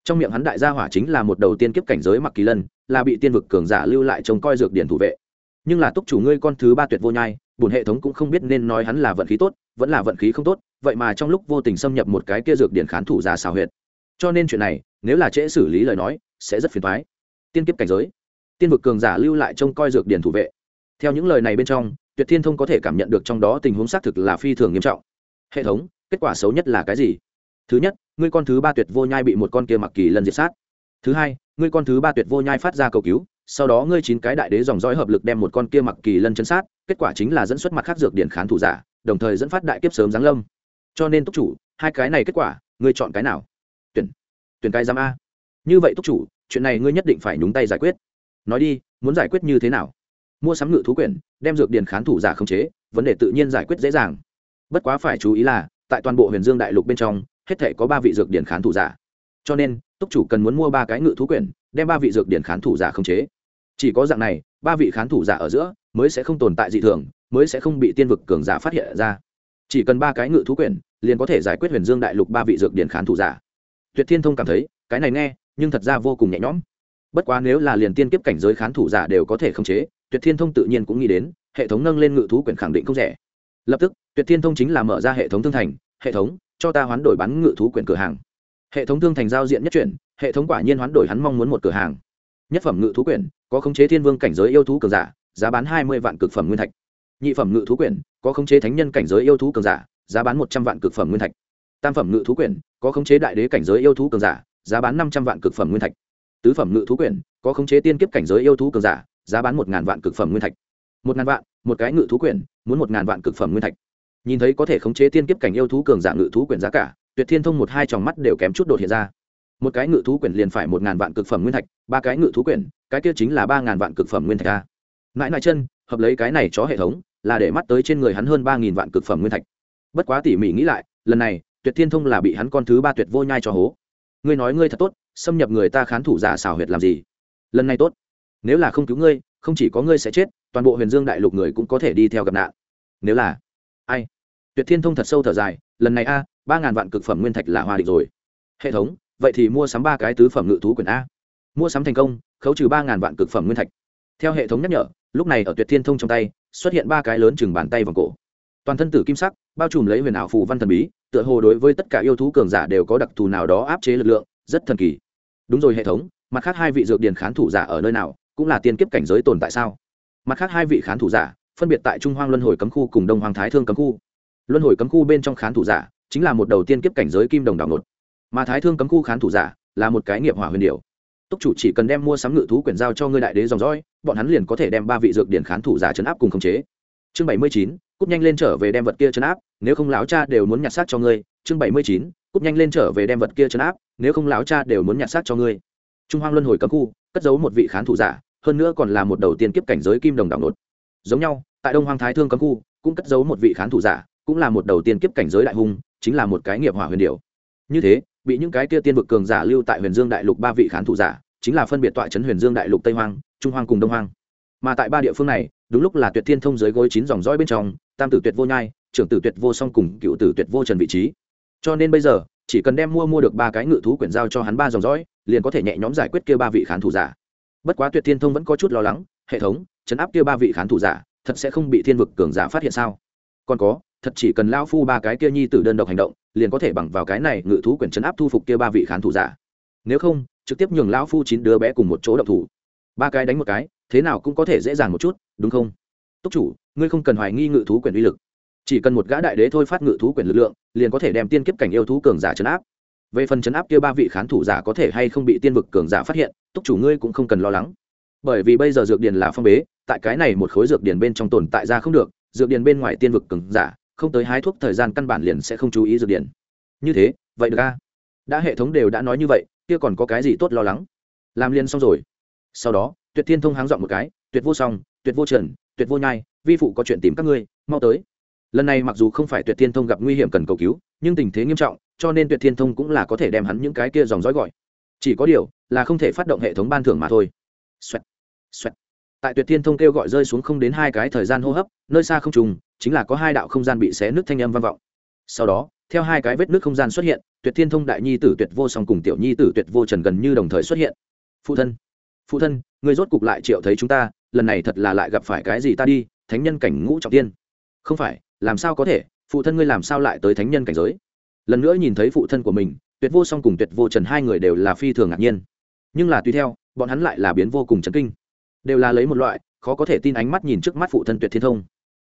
Trong miệng hắn đại gia hỏa chính là một đầu tiên kiếp cảnh giới mặc kỳ lân, là bị tiên vực cường giả lưu lại trông coi dược điển thủ vệ. Nhưng là túc chủ ngươi con thứ ba tuyệt vô nhai bùn hệ thống cũng không biết nên nói hắn là vận khí tốt, vẫn là vận khí không tốt, vậy mà trong lúc vô tình xâm nhập một cái kia dược điển khán thủ giả xào huyệt. Cho nên chuyện này, nếu là trễ xử lý lời nói, sẽ rất phiền thoái tiên kiếp cảnh giới. Tiên vực cường giả lưu lại trông coi dược điển thủ vệ. Theo những lời này bên trong tuyệt thiên thông có thể cảm nhận được trong đó tình huống xác thực là phi thường nghiêm trọng. Hệ thống, kết quả xấu nhất là cái gì? Thứ nhất, ngươi con thứ ba tuyệt vô nhai bị một con kia mặc kỳ lần diệt sát. Thứ hai, ngươi con thứ ba tuyệt vô nhai phát ra cầu cứu, sau đó ngươi chín cái đại đế dòng dõi hợp lực đem một con kia mặc kỳ lân chân sát, kết quả chính là dẫn xuất mặt khác dược điển khán thủ giả, đồng thời dẫn phát đại kiếp sớm giáng lâm. Cho nên túc chủ, hai cái này kết quả, ngươi chọn cái nào? Tuyển tuyển cái giám a. Như vậy túc chủ, chuyện này ngươi nhất định phải nhúng tay giải quyết. Nói đi, muốn giải quyết như thế nào? Mua sắm ngự thú quyển, đem dược điển khán thủ giả khống chế, vấn đề tự nhiên giải quyết dễ dàng. Bất quá phải chú ý là, tại toàn bộ huyền dương đại lục bên trong, hết thể có ba vị dược điển khán thủ giả. Cho nên, túc chủ cần muốn mua ba cái ngự thú quyển, đem ba vị dược điển khán thủ giả khống chế. Chỉ có dạng này, ba vị khán thủ giả ở giữa, mới sẽ không tồn tại dị thường, mới sẽ không bị tiên vực cường giả phát hiện ra. Chỉ cần ba cái ngự thú quyển, liền có thể giải quyết huyền dương đại lục ba vị dược điển khán thủ giả. Tuyệt thiên thông cảm thấy, cái này nghe, nhưng thật ra vô cùng nhẹ nhõm. Bất quá nếu là liền tiên kiếp cảnh giới khán thủ giả đều có thể khống chế tuyệt thiên thông tự nhiên cũng nghĩ đến, hệ thống nâng lên ngự thú quyển khẳng định không rẻ. Lập tức, tuyệt thiên thông chính là mở ra hệ thống thương thành, hệ thống, cho ta hoán đổi bán ngự thú quyển cửa hàng. Hệ thống thương thành giao diện nhất chuyển, hệ thống quả nhiên hoán đổi hắn mong muốn một cửa hàng. Nhất phẩm ngự thú quyển, có khống chế thiên vương cảnh giới yêu thú cường giả, giá bán hai mươi vạn cực phẩm nguyên thạch. Nhị phẩm ngự thú quyển, có khống chế thánh nhân cảnh giới yêu thú cường giả, giá bán một trăm vạn cực phẩm nguyên thạch. Tam phẩm ngự thú quyển, có khống chế đại đế cảnh giới yêu thú cường giả, giá bán năm trăm vạn cực phẩm nguyên thạch. Tứ phẩm ngự thú quyển, có khống chế tiên kiếp cảnh giới yêu thú cường giả giá bán một ngàn vạn cực phẩm nguyên thạch. Một ngàn vạn, một cái ngự thú quyển, muốn một ngàn vạn cực phẩm nguyên thạch. Nhìn thấy có thể khống chế tiên kiếp cảnh yêu thú cường giả ngự thú quyển giá cả, tuyệt thiên thông một hai tròng mắt đều kém chút đột hiện ra. Một cái ngự thú quyển liền phải một ngàn vạn cực phẩm nguyên thạch, ba cái ngự thú quyển, cái kia chính là ba ngàn vạn cực phẩm nguyên thạch a. Mãi mãi chân, hợp lấy cái này cho hệ thống, là để mắt tới trên người hắn hơn ba nghìn vạn cực phẩm nguyên thạch. Bất quá tỉ mỉ nghĩ lại, lần này, tuyệt thiên thông là bị hắn con thứ ba tuyệt vô nhai cho hố. Ngươi nói ngươi thật tốt, xâm nhập người ta khán thủ giả xào huyệt làm gì? Lần này tốt nếu là không cứu ngươi, không chỉ có ngươi sẽ chết, toàn bộ huyền dương đại lục người cũng có thể đi theo gặp nạn. Nếu là, ai? Tuyệt thiên thông thật sâu thở dài, lần này a, ba ngàn vạn cực phẩm nguyên thạch là hoa địch rồi. Hệ thống, vậy thì mua sắm ba cái tứ phẩm ngự thú quyền a. Mua sắm thành công, khấu trừ ba ngàn vạn cực phẩm nguyên thạch. Theo hệ thống nhắc nhở, lúc này ở tuyệt thiên thông trong tay, xuất hiện ba cái lớn chừng bàn tay vòng cổ. Toàn thân tử kim sắc, bao trùm lấy huyền ảo phù văn thần bí, tựa hồ đối với tất cả yêu thú cường giả đều có đặc thù nào đó áp chế lực lượng, rất thần kỳ. Đúng rồi hệ thống, mặt khác hai vị dược điền khán thủ giả ở nơi nào? Cũng là tiên kiếp cảnh giới tồn tại sao? Mặt khác hai vị khán thủ giả, phân biệt tại trung hoang luân hồi cấm khu cùng đông hoàng thái thương cấm khu. Luân hồi cấm khu bên trong khán thủ giả, chính là một đầu tiên kiếp cảnh giới kim đồng đảo nột. Mà thái thương cấm khu khán thủ giả, là một cái nghiệp hỏa huyền điều túc chủ chỉ cần đem mua sắm ngự thú quyển giao cho ngươi đại đế dòng dõi, bọn hắn liền có thể đem ba vị dược điển khán thủ giả chấn áp cùng khống chế. Chương bảy mươi chín cúp nhanh lên trở về đem vật kia chấn áp, nếu không láo cha đều muốn nhặt xác cho ngươi. Chương bảy mươi chín cúp nhanh lên trở về đem vật kia chấn áp, nếu không láo cha đều muốn nhặt xác cho ngươi. Trung hoang luân hồi cấm khu cất giấu một vị khán thủ giả, hơn nữa còn là một đầu tiên kiếp cảnh giới kim đồng đảo nột. Giống nhau, tại đông hoang thái thương cấm khu, cũng cất giấu một vị khán thủ giả, cũng là một đầu tiên kiếp cảnh giới đại hung, chính là một cái nghiệp hỏa huyền điệu như thế, bị những cái kia tiên vực cường giả lưu tại huyền dương đại lục ba vị khán thủ giả, chính là phân biệt tọa trấn huyền dương đại lục tây hoang, trung hoang cùng đông hoang. Mà tại ba địa phương này, đúng lúc là tuyệt thiên thông giới gối chín dòng dõi bên trong, tam tử tuyệt vô nhai, trưởng tử tuyệt vô song cùng cựu tử tuyệt vô trần vị trí. Cho nên bây giờ, chỉ cần đem mua mua được ba cái ngự thú quyển giao cho hắn ba dòng dõi liền có thể nhẹ nhõm giải quyết kia ba vị khán thủ giả. Bất quá tuyệt thiên thông vẫn có chút lo lắng, hệ thống, chấn áp kia ba vị khán thủ giả, thật sẽ không bị thiên vực cường giả phát hiện sao? Còn có, thật chỉ cần lao phu ba cái kia nhi tử đơn độc hành động, liền có thể bằng vào cái này ngự thú quyền chấn áp thu phục kia ba vị khán thủ giả. Nếu không, trực tiếp nhường lão phu chín đứa bé cùng một chỗ độc thủ. Ba cái đánh một cái, thế nào cũng có thể dễ dàng một chút, đúng không? Túc chủ, ngươi không cần hoài nghi ngự thú quyền uy lực. Chỉ cần một gã đại đế thôi phát ngự thú quyền lực lượng, liền có thể đem tiên kiếp cảnh yêu thú cường giả chấn áp về phần chấn áp kia ba vị khán thủ giả có thể hay không bị tiên vực cường giả phát hiện, túc chủ ngươi cũng không cần lo lắng. Bởi vì bây giờ dược điền là phong bế, tại cái này một khối dược điền bên trong tồn tại ra không được, dược điền bên ngoài tiên vực cường giả, không tới hái thuốc thời gian căn bản liền sẽ không chú ý dược điền. Như thế, vậy được a? Đã hệ thống đều đã nói như vậy, kia còn có cái gì tốt lo lắng? Làm liền xong rồi. Sau đó, tuyệt thiên thông háng dọn một cái, tuyệt vô song, tuyệt vô trần, tuyệt vô nhai, vi phụ có chuyện tìm các ngươi, mau tới. Lần này mặc dù không phải tuyệt thiên thông gặp nguy hiểm cần cầu cứu, nhưng tình thế nghiêm trọng cho nên tuyệt thiên thông cũng là có thể đem hắn những cái kia dòng dõi gọi. Chỉ có điều, là không thể phát động hệ thống ban thưởng mà thôi. Xoẹt. Xoẹt. tại tuyệt thiên thông kêu gọi rơi xuống không đến hai cái thời gian hô hấp, nơi xa không trùng, chính là có hai đạo không gian bị xé nước thanh âm vang vọng. Sau đó, theo hai cái vết nước không gian xuất hiện, tuyệt thiên thông đại nhi tử tuyệt vô song cùng tiểu nhi tử tuyệt vô trần gần như đồng thời xuất hiện. Phụ thân phụ thân, người rốt cục lại triệu thấy chúng ta, lần này thật là lại gặp phải cái gì ta đi, thánh nhân cảnh ngũ trọng tiên. Không phải, làm sao có thể, phụ thân ngươi làm sao lại tới thánh nhân cảnh giới? Lần nữa nhìn thấy phụ thân của mình, tuyệt vô song cùng tuyệt vô trần hai người đều là phi thường ngạc nhiên. Nhưng là tùy theo, bọn hắn lại là biến vô cùng chấn kinh. Đều là lấy một loại, khó có thể tin ánh mắt nhìn trước mắt phụ thân tuyệt thiên thông.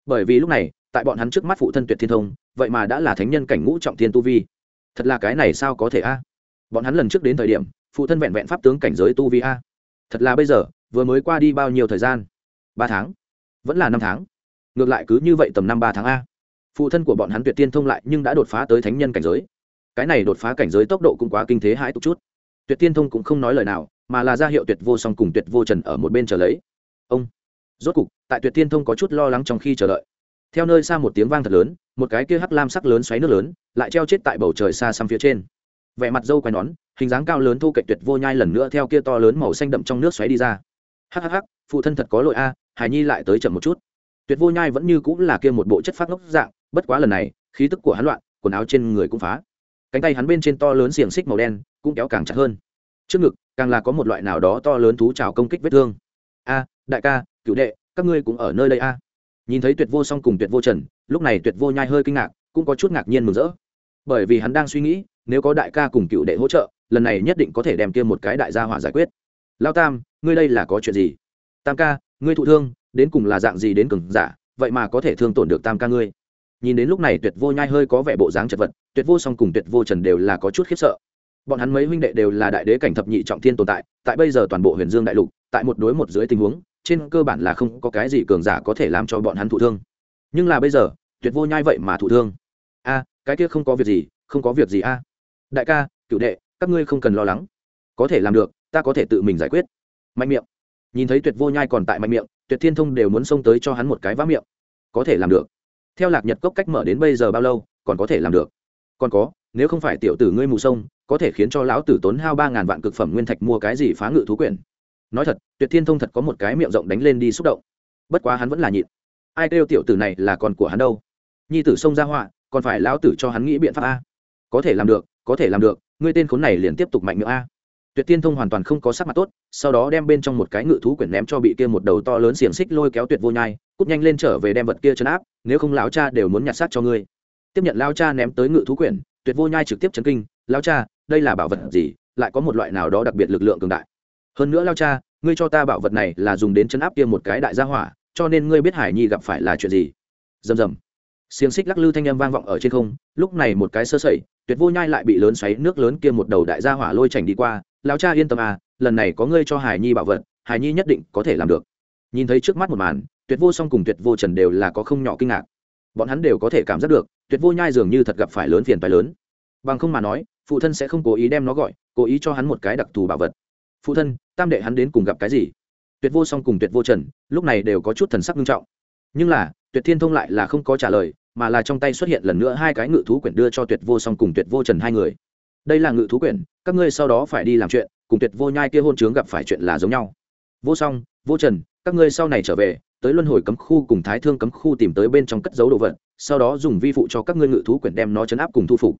Bởi vì lúc này, tại bọn hắn trước mắt phụ thân tuyệt thiên thông, vậy mà đã là thánh nhân cảnh ngũ trọng thiên tu vi. Thật là cái này sao có thể a? Bọn hắn lần trước đến thời điểm, phụ thân vẹn vẹn pháp tướng cảnh giới tu vi a. Thật là bây giờ, vừa mới qua đi bao nhiêu thời gian? Ba tháng? Vẫn là năm tháng. Ngược lại cứ như vậy tầm năm, ba tháng a phụ thân của bọn hắn tuyệt tiên thông lại nhưng đã đột phá tới thánh nhân cảnh giới. Cái này đột phá cảnh giới tốc độ cũng quá kinh thế hãi tục chút. Tuyệt tiên thông cũng không nói lời nào, mà là ra hiệu tuyệt vô song cùng tuyệt vô trần ở một bên chờ lấy. Ông, rốt cục, tại tuyệt tiên thông có chút lo lắng trong khi chờ đợi. Theo nơi xa một tiếng vang thật lớn, một cái kia hắc lam sắc lớn xoáy nước lớn, lại treo chết tại bầu trời xa xăm phía trên. Vẻ mặt dâu quai nón, hình dáng cao lớn thu cạnh tuyệt vô nhai lần nữa theo kia to lớn màu xanh đậm trong nước xoáy đi ra. Hắc hắc hắc, phụ thân thật có lỗi a, hải nhi lại tới chậm một chút. Tuyệt vô nhai vẫn như cũng là kia một bộ chất phát ngốc dạng bất quá lần này, khí tức của hắn loạn, quần áo trên người cũng phá. Cánh tay hắn bên trên to lớn xiềng xích màu đen cũng kéo càng chặt hơn. Trước ngực, càng là có một loại nào đó to lớn thú trào công kích vết thương. A, đại ca, cựu đệ, các ngươi cũng ở nơi đây a. Nhìn thấy tuyệt vô song cùng tuyệt vô trần, lúc này tuyệt vô nhai hơi kinh ngạc, cũng có chút ngạc nhiên mừng rỡ. Bởi vì hắn đang suy nghĩ, nếu có đại ca cùng cựu đệ hỗ trợ, lần này nhất định có thể đem kia một cái đại gia hỏa giải quyết. Lao tam, ngươi đây là có chuyện gì? Tam ca, ngươi thụ thương, đến cùng là dạng gì đến cường giả, vậy mà có thể thương tổn được tam ca ngươi? Nhìn đến lúc này tuyệt vô nhai hơi có vẻ bộ dáng chật vật, tuyệt vô song cùng tuyệt vô trần đều là có chút khiếp sợ. Bọn hắn mấy huynh đệ đều là đại đế cảnh thập nhị trọng thiên tồn tại tại bây giờ toàn bộ huyền dương đại lục, tại một đối một dưới tình huống, trên cơ bản là không có cái gì cường giả có thể làm cho bọn hắn thụ thương. Nhưng là bây giờ, tuyệt vô nhai vậy mà thụ thương. A, cái kia không có việc gì, không có việc gì a. Đại ca, cựu đệ, các ngươi không cần lo lắng. Có thể làm được, ta có thể tự mình giải quyết. Mạnh miệng. Nhìn thấy tuyệt vô nhai còn tại mạnh miệng, tuyệt thiên thông đều muốn xông tới cho hắn một cái vã miệng. Có thể làm được theo lạc nhật cốc cách mở đến bây giờ bao lâu, còn có thể làm được. Còn có, nếu không phải tiểu tử ngươi mù sông, có thể khiến cho lão tử tốn hao ba ngàn vạn cực phẩm nguyên thạch mua cái gì phá ngự thú quyển. Nói thật, tuyệt thiên thông thật có một cái miệng rộng đánh lên đi xúc động. Bất quá hắn vẫn là nhịn. Ai kêu tiểu tử này là con của hắn đâu? Nhi tử sông ra họa, còn phải lão tử cho hắn nghĩ biện pháp a. Có thể làm được, có thể làm được, ngươi tên khốn này liền tiếp tục mạnh miệng a. Tuyệt tiên thông hoàn toàn không có sắc mặt tốt, sau đó đem bên trong một cái ngự thú quyển ném cho bị kia một đầu to lớn xiềng xích lôi kéo tuyệt vô nhai cút nhanh lên trở về đem vật kia chấn áp, nếu không lão cha đều muốn nhặt xác cho ngươi. Tiếp nhận lao cha ném tới ngự thú quyển, tuyệt vô nhai trực tiếp chấn kinh lao cha, đây là bảo vật gì? Lại có một loại nào đó đặc biệt lực lượng cường đại. Hơn nữa lao cha, ngươi cho ta bảo vật này là dùng đến chấn áp kia một cái đại gia hỏa, cho nên ngươi biết hải nhi gặp phải là chuyện gì? Rầm rầm. Xiềng xích lắc lư thanh âm vang vọng ở trên không, lúc này một cái sơ sẩy, tuyệt vô nhai lại bị lớn xoáy nước lớn kia một đầu đại gia hỏa lôi chảnh đi qua, lão cha yên tâm à lần này có ngươi cho hải nhi bảo vật, hải nhi nhất định có thể làm được. Nhìn thấy trước mắt một màn tuyệt vô song cùng tuyệt vô trần đều là có không nhỏ kinh ngạc. Bọn hắn đều có thể cảm giác được, tuyệt vô nhai dường như thật gặp phải lớn phiền phái lớn. Bằng không mà nói, phụ thân sẽ không cố ý đem nó gọi, cố ý cho hắn một cái đặc thù bảo vật. Phụ thân, tam đệ hắn đến cùng gặp cái gì? Tuyệt vô song cùng tuyệt vô trần, lúc này đều có chút thần sắc nghiêm trọng. Nhưng là, tuyệt thiên thông lại là không có trả lời, mà là trong tay xuất hiện lần nữa hai cái ngự thú quyển đưa cho tuyệt vô song cùng tuyệt vô trần hai người. Đây là ngự thú quyển, các ngươi sau đó phải đi làm chuyện, cùng tuyệt vô nhai kia hôn chướng gặp phải chuyện là giống nhau. Vô song, vô trần, các ngươi sau này trở về tới luân hồi cấm khu cùng thái thương cấm khu tìm tới bên trong cất dấu đồ vật, sau đó dùng vi phụ cho các ngươi ngự thú quyển đem nó chấn áp cùng thu phục.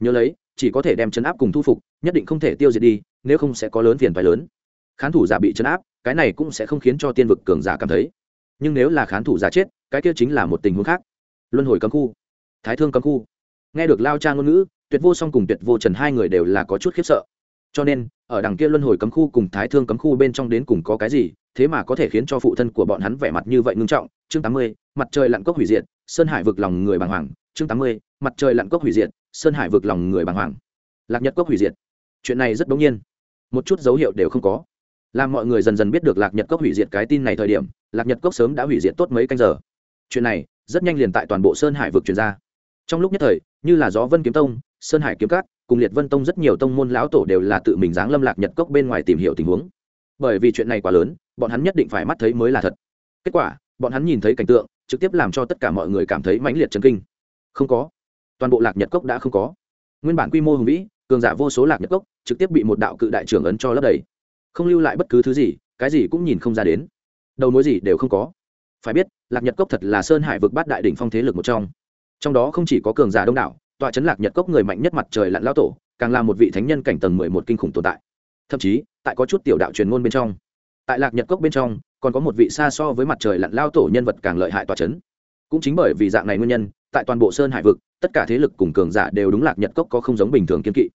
Nhớ lấy, chỉ có thể đem chấn áp cùng thu phục, nhất định không thể tiêu diệt đi, nếu không sẽ có lớn phiền phái lớn. Khán thủ giả bị chấn áp, cái này cũng sẽ không khiến cho tiên vực cường giả cảm thấy. Nhưng nếu là khán thủ giả chết, cái kia chính là một tình huống khác. Luân hồi cấm khu, thái thương cấm khu. Nghe được lao cha ngôn ngữ, tuyệt vô song cùng tuyệt vô trần hai người đều là có chút khiếp sợ. Cho nên, ở đằng kia luân hồi cấm khu cùng thái thương cấm khu bên trong đến cùng có cái gì thế mà có thể khiến cho phụ thân của bọn hắn vẻ mặt như vậy ngưng trọng. Chương tám mươi, mặt trời lặn cốc hủy diệt, sơn hải vực lòng người bàng hoàng. Chương tám mươi, mặt trời lặn cốc hủy diệt, sơn hải vực lòng người bàng hoàng. Lạc nhật cốc hủy diệt. Chuyện này rất bỗng nhiên. Một chút dấu hiệu đều không có. Làm mọi người dần dần biết được lạc nhật cốc hủy diệt cái tin này thời điểm, lạc nhật cốc sớm đã hủy diệt tốt mấy canh giờ. Chuyện này rất nhanh liền tại toàn bộ sơn hải vực truyền ra. Trong lúc nhất thời, như là gió vân kiếm tông, sơn hải kiếm cát cùng liệt vân tông rất nhiều tông môn lão tổ đều là tự mình giáng lâm lạc nhật cốc bên ngoài tìm hiểu tình huống. Bởi vì chuyện này quá lớn bọn hắn nhất định phải mắt thấy mới là thật. Kết quả, bọn hắn nhìn thấy cảnh tượng, trực tiếp làm cho tất cả mọi người cảm thấy mãnh liệt chấn kinh. Không có. Toàn bộ lạc nhật cốc đã không có. Nguyên bản quy mô hùng vĩ, cường giả vô số lạc nhật cốc trực tiếp bị một đạo cự đại trưởng ấn cho lấp đầy. Không lưu lại bất cứ thứ gì, cái gì cũng nhìn không ra đến. Đầu mối gì đều không có. Phải biết, lạc nhật cốc thật là sơn hải vực bát đại đ ỉ n h phong thế lực một trong. Trong đó không chỉ có cường giả đông đảo, tọa chấn lạc nhật cốc người mạnh nhất mặt trời lặn lao tổ, càng là một vị thánh nhân cảnh tầng mười một kinh khủng tồn tại. Thậm chí, tại có chút tiểu đạo truyền ngôn bên trong tại lạc nhật cốc bên trong, còn có một vị xa so với mặt trời lặn lao tổ nhân vật càng lợi hại tọa chấn. Cũng chính bởi vì dạng này nguyên nhân, tại toàn bộ sơn hải vực, tất cả thế lực cùng cường giả đều đúng lạc nhật cốc có không giống bình thường kiên kỵ.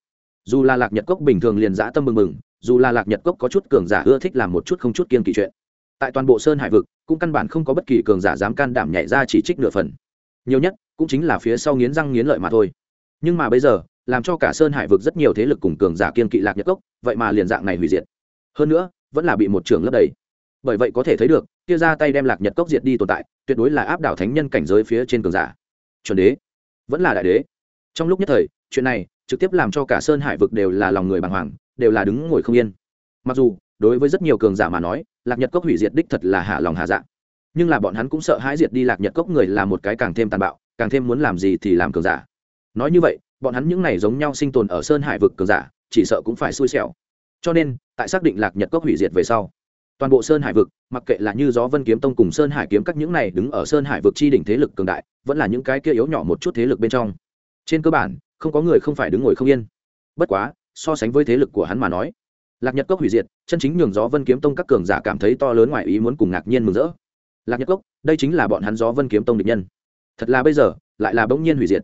Dù là lạc nhật cốc bình thường liền giã tâm mừng mừng dù là lạc nhật cốc có chút cường giả ưa thích làm một chút không chút kiên kỵ chuyện, tại toàn bộ sơn hải vực, cũng căn bản không có bất kỳ cường giả dám can đảm nhảy ra chỉ trích nửa phần. Nhiều nhất, cũng chính là phía sau nghiến răng nghiến lợi mà thôi. Nhưng mà bây giờ, làm cho cả sơn hải vực rất nhiều thế lực cùng cường giả kiên kỵ lạc nhật cốc, vậy mà liền dạng này hủy diệt. Hơn nữa vẫn là bị một trường lấp đầy. Bởi vậy có thể thấy được, kia ra tay đem lạc nhật cốc diệt đi tồn tại, tuyệt đối là áp đảo thánh nhân cảnh giới phía trên cường giả. Chuẩn đế, vẫn là đại đế. Trong lúc nhất thời, chuyện này trực tiếp làm cho cả sơn hải vực đều là lòng người bàng hoàng, đều là đứng ngồi không yên. Mặc dù, đối với rất nhiều cường giả mà nói, lạc nhật cốc hủy diệt đích thật là hạ lòng hạ dạ. Nhưng là bọn hắn cũng sợ hãi diệt đi lạc nhật cốc người là một cái càng thêm tàn bạo, càng thêm muốn làm gì thì làm cường giả. Nói như vậy, bọn hắn những này giống nhau sinh tồn ở sơn hải vực cường giả, chỉ sợ cũng phải xui xẻo. Cho nên tại xác định lạc nhật cốc hủy diệt về sau. Toàn bộ sơn hải vực, mặc kệ là như gió vân kiếm tông cùng sơn hải kiếm các những này đứng ở sơn hải vực chi đỉnh thế lực cường đại, vẫn là những cái kia yếu nhỏ một chút thế lực bên trong. Trên cơ bản, không có người không phải đứng ngồi không yên. Bất quá, so sánh với thế lực của hắn mà nói, lạc nhật cốc hủy diệt, chân chính nhường gió vân kiếm tông các cường giả cảm thấy to lớn ngoài ý muốn cùng ngạc nhiên mừng rỡ. Lạc nhật cốc, đây chính là bọn hắn gió vân kiếm tông địch nhân. Thật là bây giờ, lại là bỗng nhiên hủy diệt.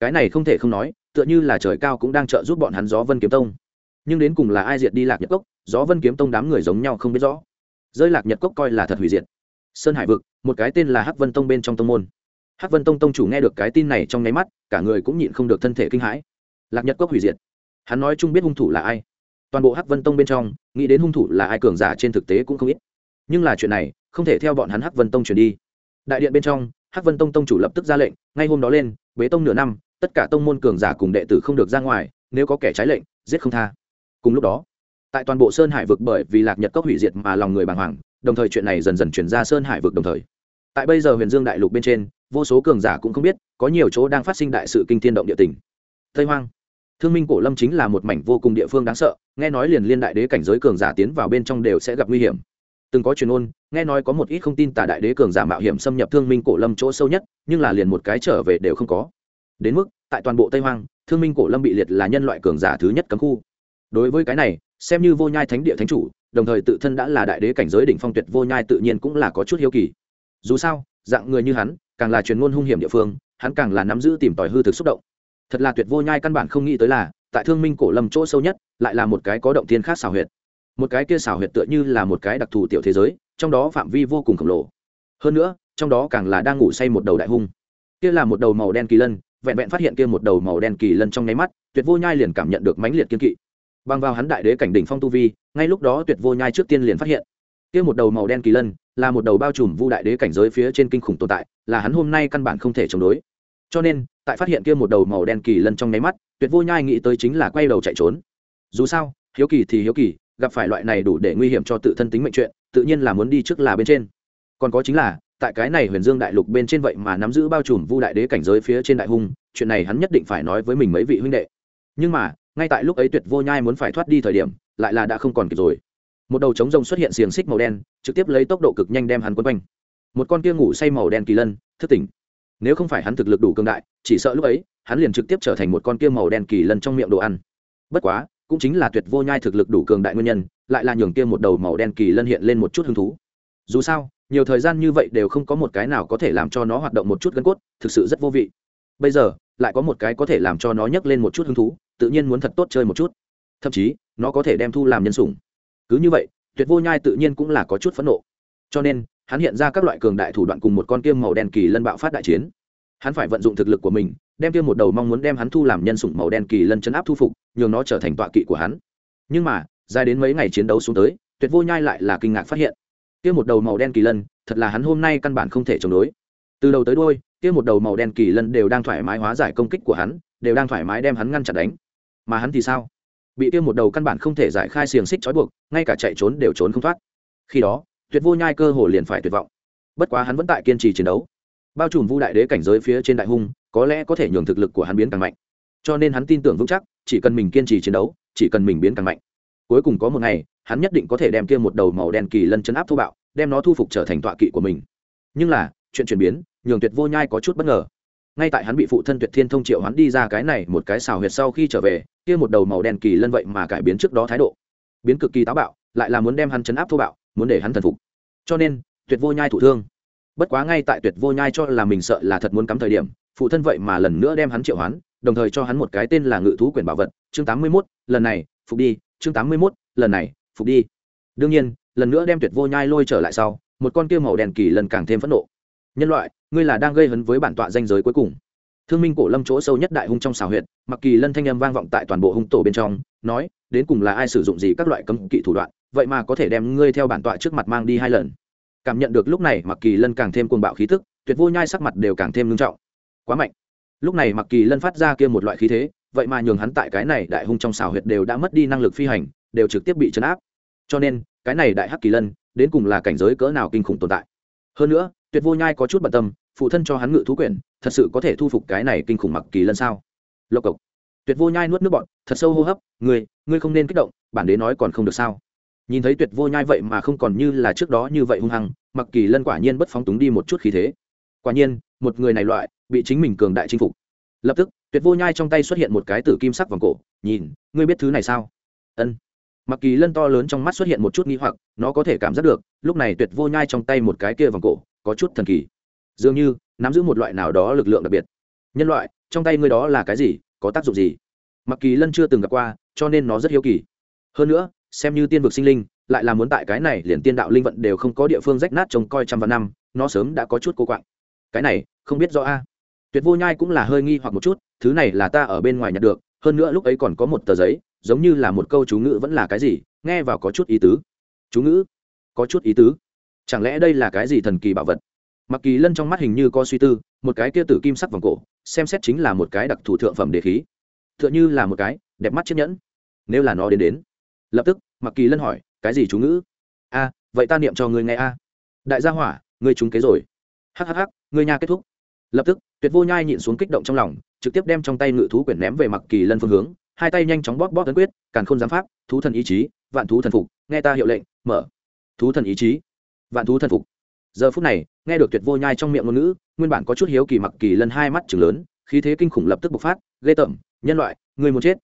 Cái này không thể không nói, tựa như là trời cao cũng đang trợ giúp bọn hắn gió vân kiếm tông. Nhưng đến cùng là ai diệt đi lạc nhật cốc? Gió vân kiếm tông đám người giống nhau không biết rõ. Rơi lạc nhật cốc coi là thật hủy diệt. Sơn hải vực, một cái tên là hắc vân tông bên trong tông môn. Hắc vân tông tông chủ nghe được cái tin này trong nháy mắt, cả người cũng nhịn không được thân thể kinh hãi. Lạc nhật cốc hủy diệt. Hắn nói chung biết hung thủ là ai. Toàn bộ hắc vân tông bên trong, nghĩ đến hung thủ là ai cường giả trên thực tế cũng không ít. Nhưng là chuyện này, không thể theo bọn hắn hắc vân tông chuyển đi. Đại điện bên trong, hắc vân tông tông chủ lập tức ra lệnh, ngay hôm đó lên, bế tông nửa năm, tất cả tông môn cường giả cùng đệ tử không được ra ngoài, nếu có kẻ trái lệnh, giết không tha. Cùng lúc đó tại toàn bộ sơn hải vực bởi vì lạc nhật cốc hủy diệt mà lòng người bàng hoàng, đồng thời chuyện này dần dần chuyển ra sơn hải vực đồng thời. Tại bây giờ huyền dương đại lục bên trên, vô số cường giả cũng không biết, có nhiều chỗ đang phát sinh đại sự kinh thiên động địa tình. Tây hoang. Thương minh cổ lâm chính là một mảnh vô cùng địa phương đáng sợ, nghe nói liền liên đại đế cảnh giới cường giả tiến vào bên trong đều sẽ gặp nguy hiểm. Từng có truyền ôn, nghe nói có một ít không tin tả đại đế cường giả mạo hiểm xâm nhập thương minh cổ lâm chỗ sâu nhất, nhưng là liền một cái trở về đều không có. Đến mức, tại toàn bộ tây hoang, thương minh cổ lâm bị liệt là nhân loại cường giả thứ nhất cấm khu. Đối với cái này xem như vô nhai thánh địa thánh chủ, đồng thời tự thân đã là đại đế cảnh giới đỉnh phong tuyệt vô nhai tự nhiên cũng là có chút hiếu kỳ. Dù sao, dạng người như hắn, càng là truyền ngôn hung hiểm địa phương, hắn càng là nắm giữ tìm tòi hư thực xúc động. Thật là tuyệt vô nhai căn bản không nghĩ tới là, tại thương minh cổ lâm chỗ sâu nhất, lại là một cái có động thiên khác xảo huyệt. Một cái kia xảo huyệt tựa như là một cái đặc thù tiểu thế giới, trong đó phạm vi vô cùng khổng lồ. Hơn nữa, trong đó càng là đang ngủ say một đầu đại hung. Kia là một đầu màu đen kỳ lân, vẹn vẹn phát hiện kia một đầu màu đen kỳ lân trong nháy mắt, tuyệt vô nhai liền cảm nhận được mãnh liệt kiên kỵ bằng vào hắn đại đế cảnh đỉnh phong tu vi, ngay lúc đó tuyệt vô nhai trước tiên liền phát hiện. Kia một đầu màu đen kỳ lân, là một đầu bao trùm vu đại đế cảnh giới phía trên kinh khủng tồn tại, là hắn hôm nay căn bản không thể chống đối. Cho nên, tại phát hiện kia một đầu màu đen kỳ lân trong nháy mắt, tuyệt vô nhai nghĩ tới chính là quay đầu chạy trốn. Dù sao, hiếu kỳ thì hiếu kỳ, gặp phải loại này đủ để nguy hiểm cho tự thân tính mệnh chuyện, tự nhiên là muốn đi trước là bên trên. Còn có chính là, tại cái này huyền dương đại lục bên trên vậy mà nắm giữ bao trùm vu đại đế cảnh giới phía trên đại hung, chuyện này hắn nhất định phải nói với mình mấy vị huynh đệ. Nhưng mà ngay tại lúc ấy tuyệt vô nhai muốn phải thoát đi thời điểm, lại là đã không còn kịp rồi. Một đầu trống rông xuất hiện xiềng xích màu đen, trực tiếp lấy tốc độ cực nhanh đem hắn quấn quanh. Một con kia ngủ say màu đen kỳ lân, thức tỉnh. Nếu không phải hắn thực lực đủ cường đại, chỉ sợ lúc ấy, hắn liền trực tiếp trở thành một con kia màu đen kỳ lân trong miệng đồ ăn. Bất quá, cũng chính là tuyệt vô nhai thực lực đủ cường đại nguyên nhân, lại là nhường kia một đầu màu đen kỳ lân hiện lên một chút hứng thú. Dù sao, nhiều thời gian như vậy đều không có một cái nào có thể làm cho nó hoạt động một chút gân cốt, thực sự rất vô vị. Bây giờ, lại có một cái có thể làm cho nó nhấc lên một chút hứng thú tự nhiên muốn thật tốt chơi một chút. Thậm chí, nó có thể đem thu làm nhân sủng. Cứ như vậy, tuyệt vô nhai tự nhiên cũng là có chút phẫn nộ. Cho nên, hắn hiện ra các loại cường đại thủ đoạn cùng một con kiêm màu đen kỳ lân bạo phát đại chiến. Hắn phải vận dụng thực lực của mình, đem kiêm một đầu mong muốn đem hắn thu làm nhân sủng màu đen kỳ lân chấn áp thu phục, nhường nó trở thành tọa kỵ của hắn. Nhưng mà, dài đến mấy ngày chiến đấu xuống tới, tuyệt vô nhai lại là kinh ngạc phát hiện, kia một đầu màu đen kỳ lân, thật là hắn hôm nay căn bản không thể chống đối. Từ đầu tới đôi kia một đầu màu đen kỳ lân đều đang thoải mái hóa giải công kích của hắn, đều đang thoải mái đem hắn ngăn chặn đánh mà hắn thì sao? Bị tiêm một đầu căn bản không thể giải khai xiềng xích trói buộc, ngay cả chạy trốn đều trốn không thoát. Khi đó, tuyệt vô nhai cơ hồ liền phải tuyệt vọng. Bất quá hắn vẫn tại kiên trì chiến đấu. Bao trùm vu đại đế cảnh giới phía trên đại hung, có lẽ có thể nhường thực lực của hắn biến càng mạnh. Cho nên hắn tin tưởng vững chắc, chỉ cần mình kiên trì chiến đấu, chỉ cần mình biến càng mạnh. Cuối cùng có một ngày, hắn nhất định có thể đem kia một đầu màu đen kỳ lân chấn áp thô bạo, đem nó thu phục trở thành tọa kỵ của mình. Nhưng là, chuyện chuyển biến, nhường tuyệt vô nhai có chút bất ngờ. Ngay tại hắn bị phụ thân tuyệt thiên thông triệu hắn đi ra cái này một cái xào huyệt sau khi trở về kia một đầu màu đen kỳ lân vậy mà cải biến trước đó thái độ. Biến cực kỳ táo bạo lại là muốn đem hắn chấn áp thô bạo muốn để hắn thần phục. Cho nên tuyệt vô nhai thủ thương. Bất quá ngay tại tuyệt vô nhai cho là mình sợ là thật muốn cắm thời điểm phụ thân vậy mà lần nữa đem hắn triệu hoán đồng thời cho hắn một cái tên là ngự thú quyền bảo vật chương tám mươi 81, lần này phục đi chương tám mươi 81, lần này phục đi. Đương nhiên lần nữa đem tuyệt vô nhai lôi trở lại sau một con kia màu đen kỳ lần càng thêm phẫn nộ. Nhân loại ngươi là đang gây hấn với bản tọa danh giới cuối cùng thương minh cổ lâm chỗ sâu nhất đại hung trong xào huyệt, mặc kỳ lân thanh âm vang vọng tại toàn bộ hung tổ bên trong, nói, đến cùng là ai sử dụng gì các loại cấm kỵ thủ đoạn, vậy mà có thể đem ngươi theo bản tọa trước mặt mang đi hai lần. Cảm nhận được lúc này mặc kỳ lân càng thêm cuồng bạo khí thức tuyệt vô nhai sắc mặt đều càng thêm ngưng trọng. Quá mạnh. Lúc này mặc kỳ lân phát ra kia một loại khí thế, vậy mà nhường hắn tại cái này đại hung trong xào huyệt đều đã mất đi năng lực phi hành, đều trực tiếp bị chấn áp. Cho nên, cái này đại hắc kỳ lân, đến cùng là cảnh giới cỡ nào kinh khủng tồn tại. Hơn nữa, tuyệt vô nhai có chút bận tâm phụ thân cho hắn ngự thú quyền thật sự có thể thu phục cái này kinh khủng mặc kỳ lân sao? Lộc cộc. Tuyệt vô nhai nuốt nước bọn thật sâu hô hấp, ngươi ngươi không nên kích động, bản đế nói còn không được sao? Nhìn thấy tuyệt vô nhai vậy mà không còn như là trước đó như vậy hung hăng, mặc kỳ lân quả nhiên bất phóng túng đi một chút khí thế. Quả nhiên, một người này loại, bị chính mình cường đại chinh phục. Lập tức, tuyệt vô nhai trong tay xuất hiện một cái tử kim sắc vòng cổ, nhìn, ngươi biết thứ này sao? Ân. Mặc kỳ lân to lớn trong mắt xuất hiện một chút nghi hoặc, nó có thể cảm giác được, lúc này tuyệt vô nhai trong tay một cái kia vòng cổ, có chút thần kỳ dường như nắm giữ một loại nào đó lực lượng đặc biệt. Nhân loại, trong tay ngươi đó là cái gì, có tác dụng gì? Mặc kỳ lân chưa từng gặp qua, cho nên nó rất hiếu kỳ. Hơn nữa, xem như tiên vực sinh linh, lại là muốn tại cái này liền tiên đạo linh vận đều không có địa phương rách nát trông coi trăm vạn năm, nó sớm đã có chút cô quạng. Cái này, không biết rõ a. Tuyệt vô nhai cũng là hơi nghi hoặc một chút, thứ này là ta ở bên ngoài nhặt được, hơn nữa lúc ấy còn có một tờ giấy, giống như là một câu chú ngữ vẫn là cái gì, nghe vào có chút ý tứ. Chú ngữ? Có chút ý tứ. Chẳng lẽ đây là cái gì thần kỳ bảo vật? Mặc kỳ lân trong mắt hình như có suy tư, một cái kia tử kim sắc vòng cổ, xem xét chính là một cái đặc thù thượng phẩm đề khí. T h ư ợ n h ư là một cái đẹp mắt chiếc nhẫn. Nếu là nó đến đến. Lập tức, mặc kỳ lân hỏi, cái gì chú ngữ? A, vậy ta niệm cho ngươi nghe a. Đại gia hỏa, ngươi trúng kế rồi. Hhh người nhà kết thúc. Lập tức, tuyệt vô nhai nhịn xuống kích động trong lòng, trực tiếp đem trong tay ngự thú quyển ném về mặc kỳ lân phương hướng, hai tay nhanh chóng bóp bóp tấn quyết, càn khôn giám pháp, thú thần ý chí, vạn thú thần phục, nghe ta hiệu lệnh, mở. Thú thần ý chí, vạn thú thần phục giờ phút này, nghe được tuyệt vô nhai trong miệng ngôn ngữ, nguyên bản có chút hiếu kỳ mặc kỳ lân hai mắt chừng lớn, khí thế kinh khủng lập tức bộc phát, ghê tởm, nhân loại người muốn chết.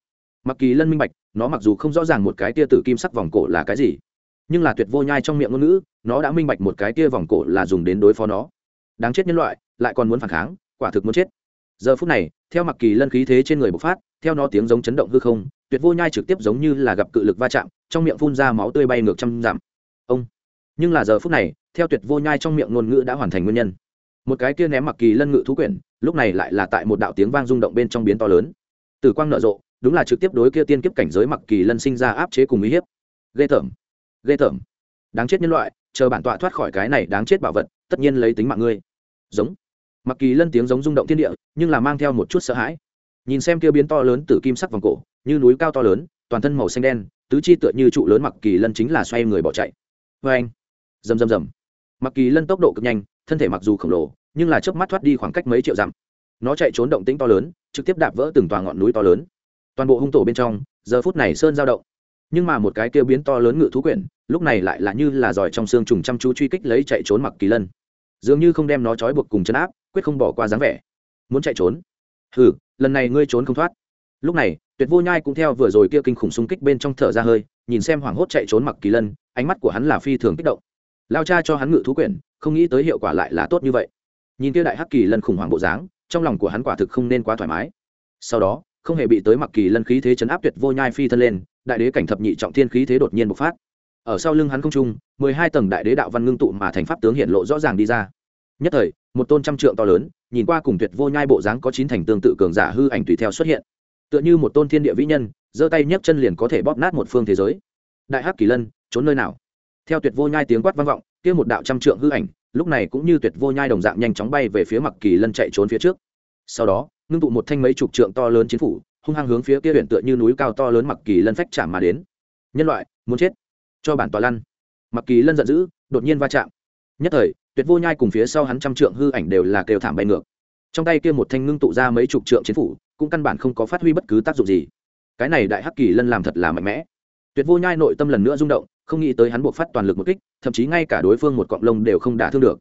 Mặc kỳ lân minh bạch, nó mặc dù không rõ ràng một cái tia tử kim sắc vòng cổ là cái gì, nhưng là tuyệt vô nhai trong miệng ngôn ngữ, nó đã minh bạch một cái tia vòng cổ là dùng đến đối phó nó. Đáng chết nhân loại, lại còn muốn phản kháng, quả thực muốn chết. Giờ phút này, theo mặc kỳ lân khí thế trên người bộc phát, theo nó tiếng giống chấn động hư không, tuyệt vô nhai trực tiếp giống như là gặp cự lực va chạm, trong miệng phun ra máu tươi bay ngược trăm dặm. Ông! Nhưng là giờ phút này theo tuyệt vô nhai trong miệng ngôn ngữ đã hoàn thành nguyên nhân. Một cái kia ném mặc kỳ lân ngự thú quyển, lúc này lại là tại một đạo tiếng vang rung động bên trong biến to lớn. Tử quang nở rộ, đúng là trực tiếp đối kia tiên kiếp cảnh giới mặc kỳ lân sinh ra áp chế cùng uy hiếp. Ghê tởm ghê tởm. Đáng chết nhân loại, chờ bản tọa thoát khỏi cái này đáng chết bảo vật, tất nhiên lấy tính mạng ngươi. Giống. Mặc kỳ lân tiếng giống rung động thiên địa, nhưng là mang theo một chút sợ hãi. Nhìn xem kia biến to lớn từ kim sắc vòng cổ, như núi cao to lớn, toàn thân màu xanh đen, tứ chi tựa như trụ lớn mặc kỳ lân chính là xoay người bỏ chạy. Vê anh rầm rầm rầm mặc kỳ lân tốc độ cực nhanh, thân thể mặc dù khổng lồ, nhưng là chớp mắt thoát đi khoảng cách mấy triệu dặm. Nó chạy trốn động tĩnh to lớn, trực tiếp đạp vỡ từng tòa ngọn núi to lớn. Toàn bộ hung tổ bên trong, giờ phút này sơn giao động. Nhưng mà một cái kêu biến to lớn ngự thú quyển, lúc này lại là như là giỏi trong xương trùng chăm chú truy kích lấy chạy trốn mặc kỳ lân. Dường như không đem nó trói buộc cùng chân áp, quyết không bỏ qua dáng vẻ. Muốn chạy trốn? Hừ, lần này ngươi trốn không thoát. Lúc này, tuyệt vô nhai cũng theo vừa rồi kia kinh khủng xung kích bên trong thở ra hơi, nhìn xem hoảng hốt chạy trốn mặc kỳ lân, ánh mắt của hắn là phi thường kích động lao cha cho hắn ngự thú quyển, không nghĩ tới hiệu quả lại là tốt như vậy. Nhìn kia đại hắc kỳ lân khủng hoảng bộ dáng, trong lòng của hắn quả thực không nên quá thoải mái. Sau đó, không hề bị tới mặc kỳ lân khí thế chấn áp tuyệt vô nhai phi thân lên, đại đế cảnh thập nhị trọng thiên khí thế đột nhiên bộc phát. Ở sau lưng hắn không trung, mười hai tầng đại đế đạo văn ngưng tụ mà thành pháp tướng hiện lộ rõ ràng đi ra. Nhất thời, một tôn trăm trượng to lớn, nhìn qua cùng tuyệt vô nhai bộ dáng có chín thành tương tự cường giả hư ảnh tùy theo xuất hiện. Tựa như một tôn thiên địa vĩ nhân, giơ tay nhấc chân liền có thể bóp nát một phương thế giới. Đại hắc kỳ lân, trốn nơi nào? Theo tuyệt vô nhai tiếng quát vang vọng, kia một đạo trăm trượng hư ảnh, lúc này cũng như tuyệt vô nhai đồng dạng nhanh chóng bay về phía mặc kỳ lân chạy trốn phía trước. Sau đó, ngưng tụ một thanh mấy chục trượng to lớn chiến phủ, hung hăng hướng phía kia huyện tựa như núi cao to lớn mặc kỳ lân phách chạm mà đến. Nhân loại, muốn chết. Cho bản tòa lăn. Mặc kỳ lân giận dữ, đột nhiên va chạm. Nhất thời, tuyệt vô nhai cùng phía sau hắn trăm trượng hư ảnh đều là kêu thảm bay ngược. Trong tay kia một thanh ngưng tụ ra mấy chục trượng chiến phủ, cũng căn bản không có phát huy bất cứ tác dụng gì. Cái này đại hắc kỳ lân làm thật là mạnh mẽ tuyệt vô nhai nội tâm lần nữa rung động, không nghĩ tới hắn buộc phát toàn lực một kích, thậm chí ngay cả đối phương một cọng lông đều không đả thương được.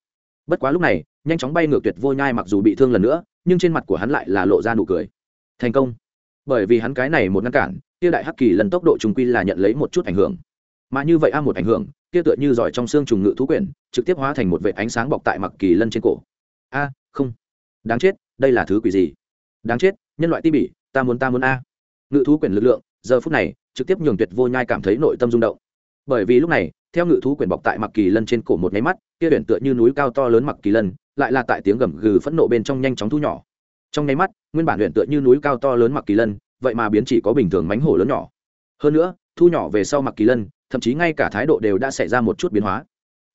Bất quá lúc này, nhanh chóng bay ngược tuyệt vô nhai mặc dù bị thương lần nữa, nhưng trên mặt của hắn lại là lộ ra nụ cười. Thành công. Bởi vì hắn cái này một ngăn cản, kia đại hắc kỳ lần tốc độ trùng quy là nhận lấy một chút ảnh hưởng. Mà như vậy a một ảnh hưởng, kia tựa như giỏi trong xương trùng ngự thú quyển, trực tiếp hóa thành một vệ ánh sáng bọc tại mặc kỳ lân trên cổ. A, không. Đáng chết, đây là thứ quỷ gì? Đáng chết, nhân loại ti bỉ, ta muốn ta muốn a. Ngự thú quyển lực lượng, giờ phút này trực tiếp nhường tuyệt vô nhai cảm thấy nội tâm rung động. Bởi vì lúc này, theo ngự thú quyển bọc tại mặc kỳ lân trên cổ một nháy mắt, kia quyển tựa như núi cao to lớn mặc kỳ lân, lại là tại tiếng gầm gừ phẫn nộ bên trong nhanh chóng thu nhỏ. Trong nháy mắt, nguyên bản huyện tựa như núi cao to lớn mặc kỳ lân, vậy mà biến chỉ có bình thường mánh hổ lớn nhỏ. Hơn nữa, thu nhỏ về sau mặc kỳ lân, thậm chí ngay cả thái độ đều đã xảy ra một chút biến hóa.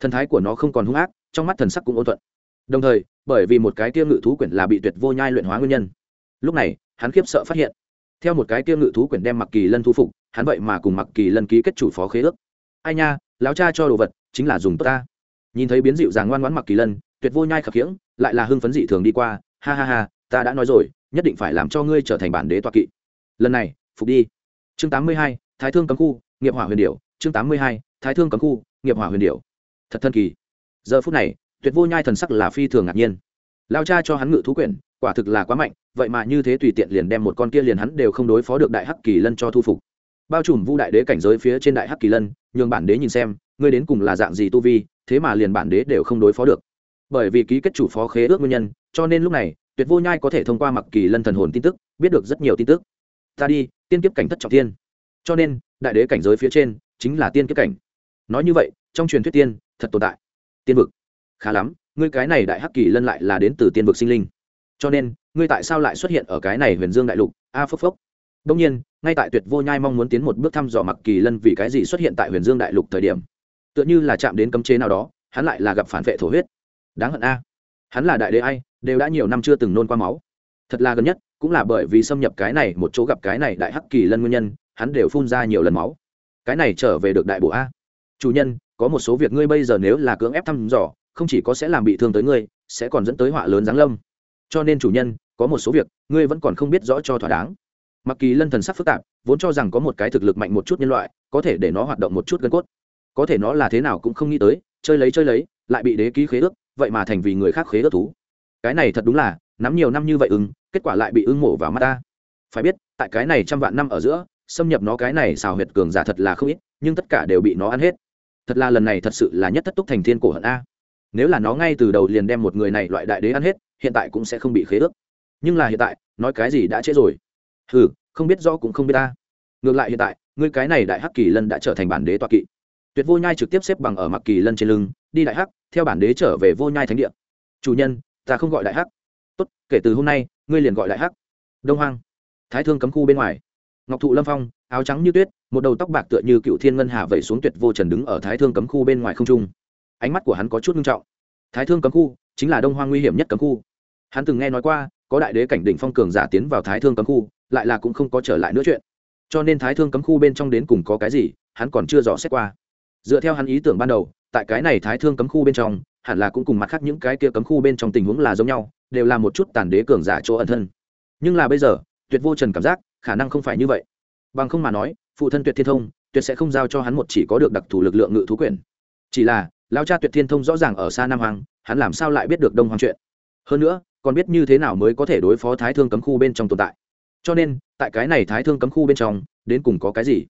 Thần thái của nó không còn hung ác, trong mắt thần sắc cũng ôn thuận. Đồng thời, bởi vì một cái tiêu ngự thú quyển là bị tuyệt vô nhai luyện hóa nguyên nhân. Lúc này, hắn khiếp sợ phát hiện theo một cái kia ngự thú quyển đem mặc kỳ lân thu phục, hắn vậy mà cùng mặc kỳ lân ký kết chủ phó khế ước. Ai nha, lão cha cho đồ vật, chính là dùng tốt ta. Nhìn thấy biến dịu dàng ngoan ngoãn mặc kỳ lân, tuyệt vô nhai khập khiễng, lại là hưng phấn dị thường đi qua, ha ha ha, ta đã nói rồi, nhất định phải làm cho ngươi trở thành bản đế toa kỵ. Lần này, phục đi. Chương tám mươi hai, thái thương cấm khu, nghiệp hỏa huyền điệu chương tám mươi hai, thái thương cấm khu, nghiệp hỏa huyền điệu thật thân kỳ. Giờ phút này, tuyệt vô nhai thần sắc là phi thường ngạc nhiên. Lao cha cho hắn ngự thú quyển, quả thực là quá mạnh vậy mà như thế tùy tiện liền đem một con kia liền hắn đều không đối phó được đại hắc kỳ lân cho thu phục. Bao trùm vu đại đế cảnh giới phía trên đại hắc kỳ lân, nhường bản đế nhìn xem, ngươi đến cùng là dạng gì tu vi, thế mà liền bản đế đều không đối phó được. Bởi vì ký kết chủ phó khế ước nguyên nhân, cho nên lúc này, tuyệt vô nhai có thể thông qua mặc kỳ lân thần hồn tin tức, biết được rất nhiều tin tức. Ta đi, tiên kiếp cảnh thất trọng thiên. Cho nên, đại đế cảnh giới phía trên, chính là tiên kiếp cảnh. Nói như vậy, trong truyền thuyết tiên, thật tồn tại. Tiên vực. Khá lắm, ngươi cái này đại hắc kỳ lân lại là đến từ tiên vực sinh linh. Cho nên ngươi tại sao lại xuất hiện ở cái này huyền dương đại lục? A, phốc phốc. Đông nhiên, ngay tại tuyệt vô nhai mong muốn tiến một bước thăm dò mặc kỳ lân vì cái gì xuất hiện tại huyền dương đại lục thời điểm. Tựa như là chạm đến cấm chế nào đó, hắn lại là gặp phản vệ thổ huyết. Đáng hận a. Hắn là đại đế ai, đều đã nhiều năm chưa từng nôn qua máu. Thật là gần nhất, cũng là bởi vì xâm nhập cái này một chỗ gặp cái này đại hắc kỳ lân nguyên nhân, hắn đều phun ra nhiều lần máu. Cái này trở về được đại bộ a. Chủ nhân, có một số việc ngươi bây giờ nếu là cưỡng ép thăm dò, không chỉ có sẽ làm bị thương tới ngươi, sẽ còn dẫn tới họa lớn giáng lâm. Cho nên chủ nhân có một số việc, ngươi vẫn còn không biết rõ cho thỏa đáng. Mặc kỳ lân thần sắc phức tạp, vốn cho rằng có một cái thực lực mạnh một chút nhân loại, có thể để nó hoạt động một chút gân cốt. Có thể nó là thế nào cũng không nghĩ tới, chơi lấy chơi lấy, lại bị đế ký khế ước, vậy mà thành vì người khác khế ước thú. Cái này thật đúng là, nắm nhiều năm như vậy ưng, kết quả lại bị ưng mổ vào mắt ta. Phải biết, tại cái này trăm vạn năm ở giữa, xâm nhập nó cái này xào huyệt cường giả thật là không ít, nhưng tất cả đều bị nó ăn hết. Thật là lần này thật sự là nhất thất túc thành thiên cổ hận a. Nếu là nó ngay từ đầu liền đem một người này loại đại đế ăn hết, hiện tại cũng sẽ không bị khế ước nhưng là hiện tại, nói cái gì đã trễ rồi. Hừ, không biết rõ cũng không biết ta. Ngược lại hiện tại, ngươi cái này đại hắc kỳ lân đã trở thành bản đế toa kỵ. Tuyệt vô nhai trực tiếp xếp bằng ở mặc kỳ lân trên lưng, đi đại hắc, theo bản đế trở về vô nhai thánh địa. Chủ nhân, ta không gọi đại hắc. Tốt, kể từ hôm nay, ngươi liền gọi đại hắc. Đông hoang, thái thương cấm khu bên ngoài. Ngọc thụ lâm phong, áo trắng như tuyết, một đầu tóc bạc tựa như cựu thiên ngân hà vẩy xuống tuyệt vô trần đứng ở thái thương cấm khu bên ngoài không trung. Ánh mắt của hắn có chút nghiêm trọng. Thái thương cấm khu chính là đông hoang nguy hiểm nhất cấm khu. Hắn từng nghe nói qua có đại đế cảnh đỉnh phong cường giả tiến vào thái thương cấm khu, lại là cũng không có trở lại nữa chuyện. Cho nên thái thương cấm khu bên trong đến cùng có cái gì, hắn còn chưa rõ xét qua. Dựa theo hắn ý tưởng ban đầu, tại cái này thái thương cấm khu bên trong, hẳn là cũng cùng mặt khác những cái kia cấm khu bên trong tình huống là giống nhau, đều là một chút tàn đế cường giả chỗ ẩn thân. Nhưng là bây giờ, tuyệt vô trần cảm giác, khả năng không phải như vậy. Bằng không mà nói, phụ thân tuyệt thiên thông, tuyệt sẽ không giao cho hắn một chỉ có được đặc thù lực lượng ngự thú quyền. Chỉ là lao cha tuyệt thiên thông rõ ràng ở xa nam hoàng hắn làm sao lại biết được đông hoàng chuyện? Hơn nữa còn biết như thế nào mới có thể đối phó thái thương cấm khu bên trong tồn tại. Cho nên, tại cái này thái thương cấm khu bên trong, đến cùng có cái gì?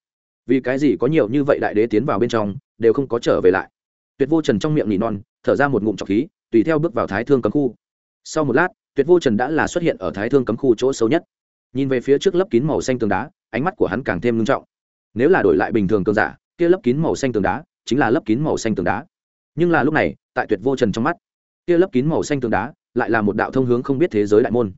Vì cái gì có nhiều như vậy đại đế tiến vào bên trong, đều không có trở về lại? Tuyệt vô trần trong miệng nỉ non, thở ra một ngụm trọc khí, tùy theo bước vào thái thương cấm khu. Sau một lát, tuyệt vô trần đã là xuất hiện ở thái thương cấm khu chỗ xấu nhất. Nhìn về phía trước lớp kín màu xanh tường đá, ánh mắt của hắn càng thêm nghiêm trọng. Nếu là đổi lại bình thường cường giả, kia lớp kín màu xanh tường đá chính là lớp kín màu xanh tường đá. Nhưng là lúc này, tại tuyệt vô trần trong mắt, kia lớp kín màu xanh tường đá lại là một đạo thông hướng không biết thế giới đại môn.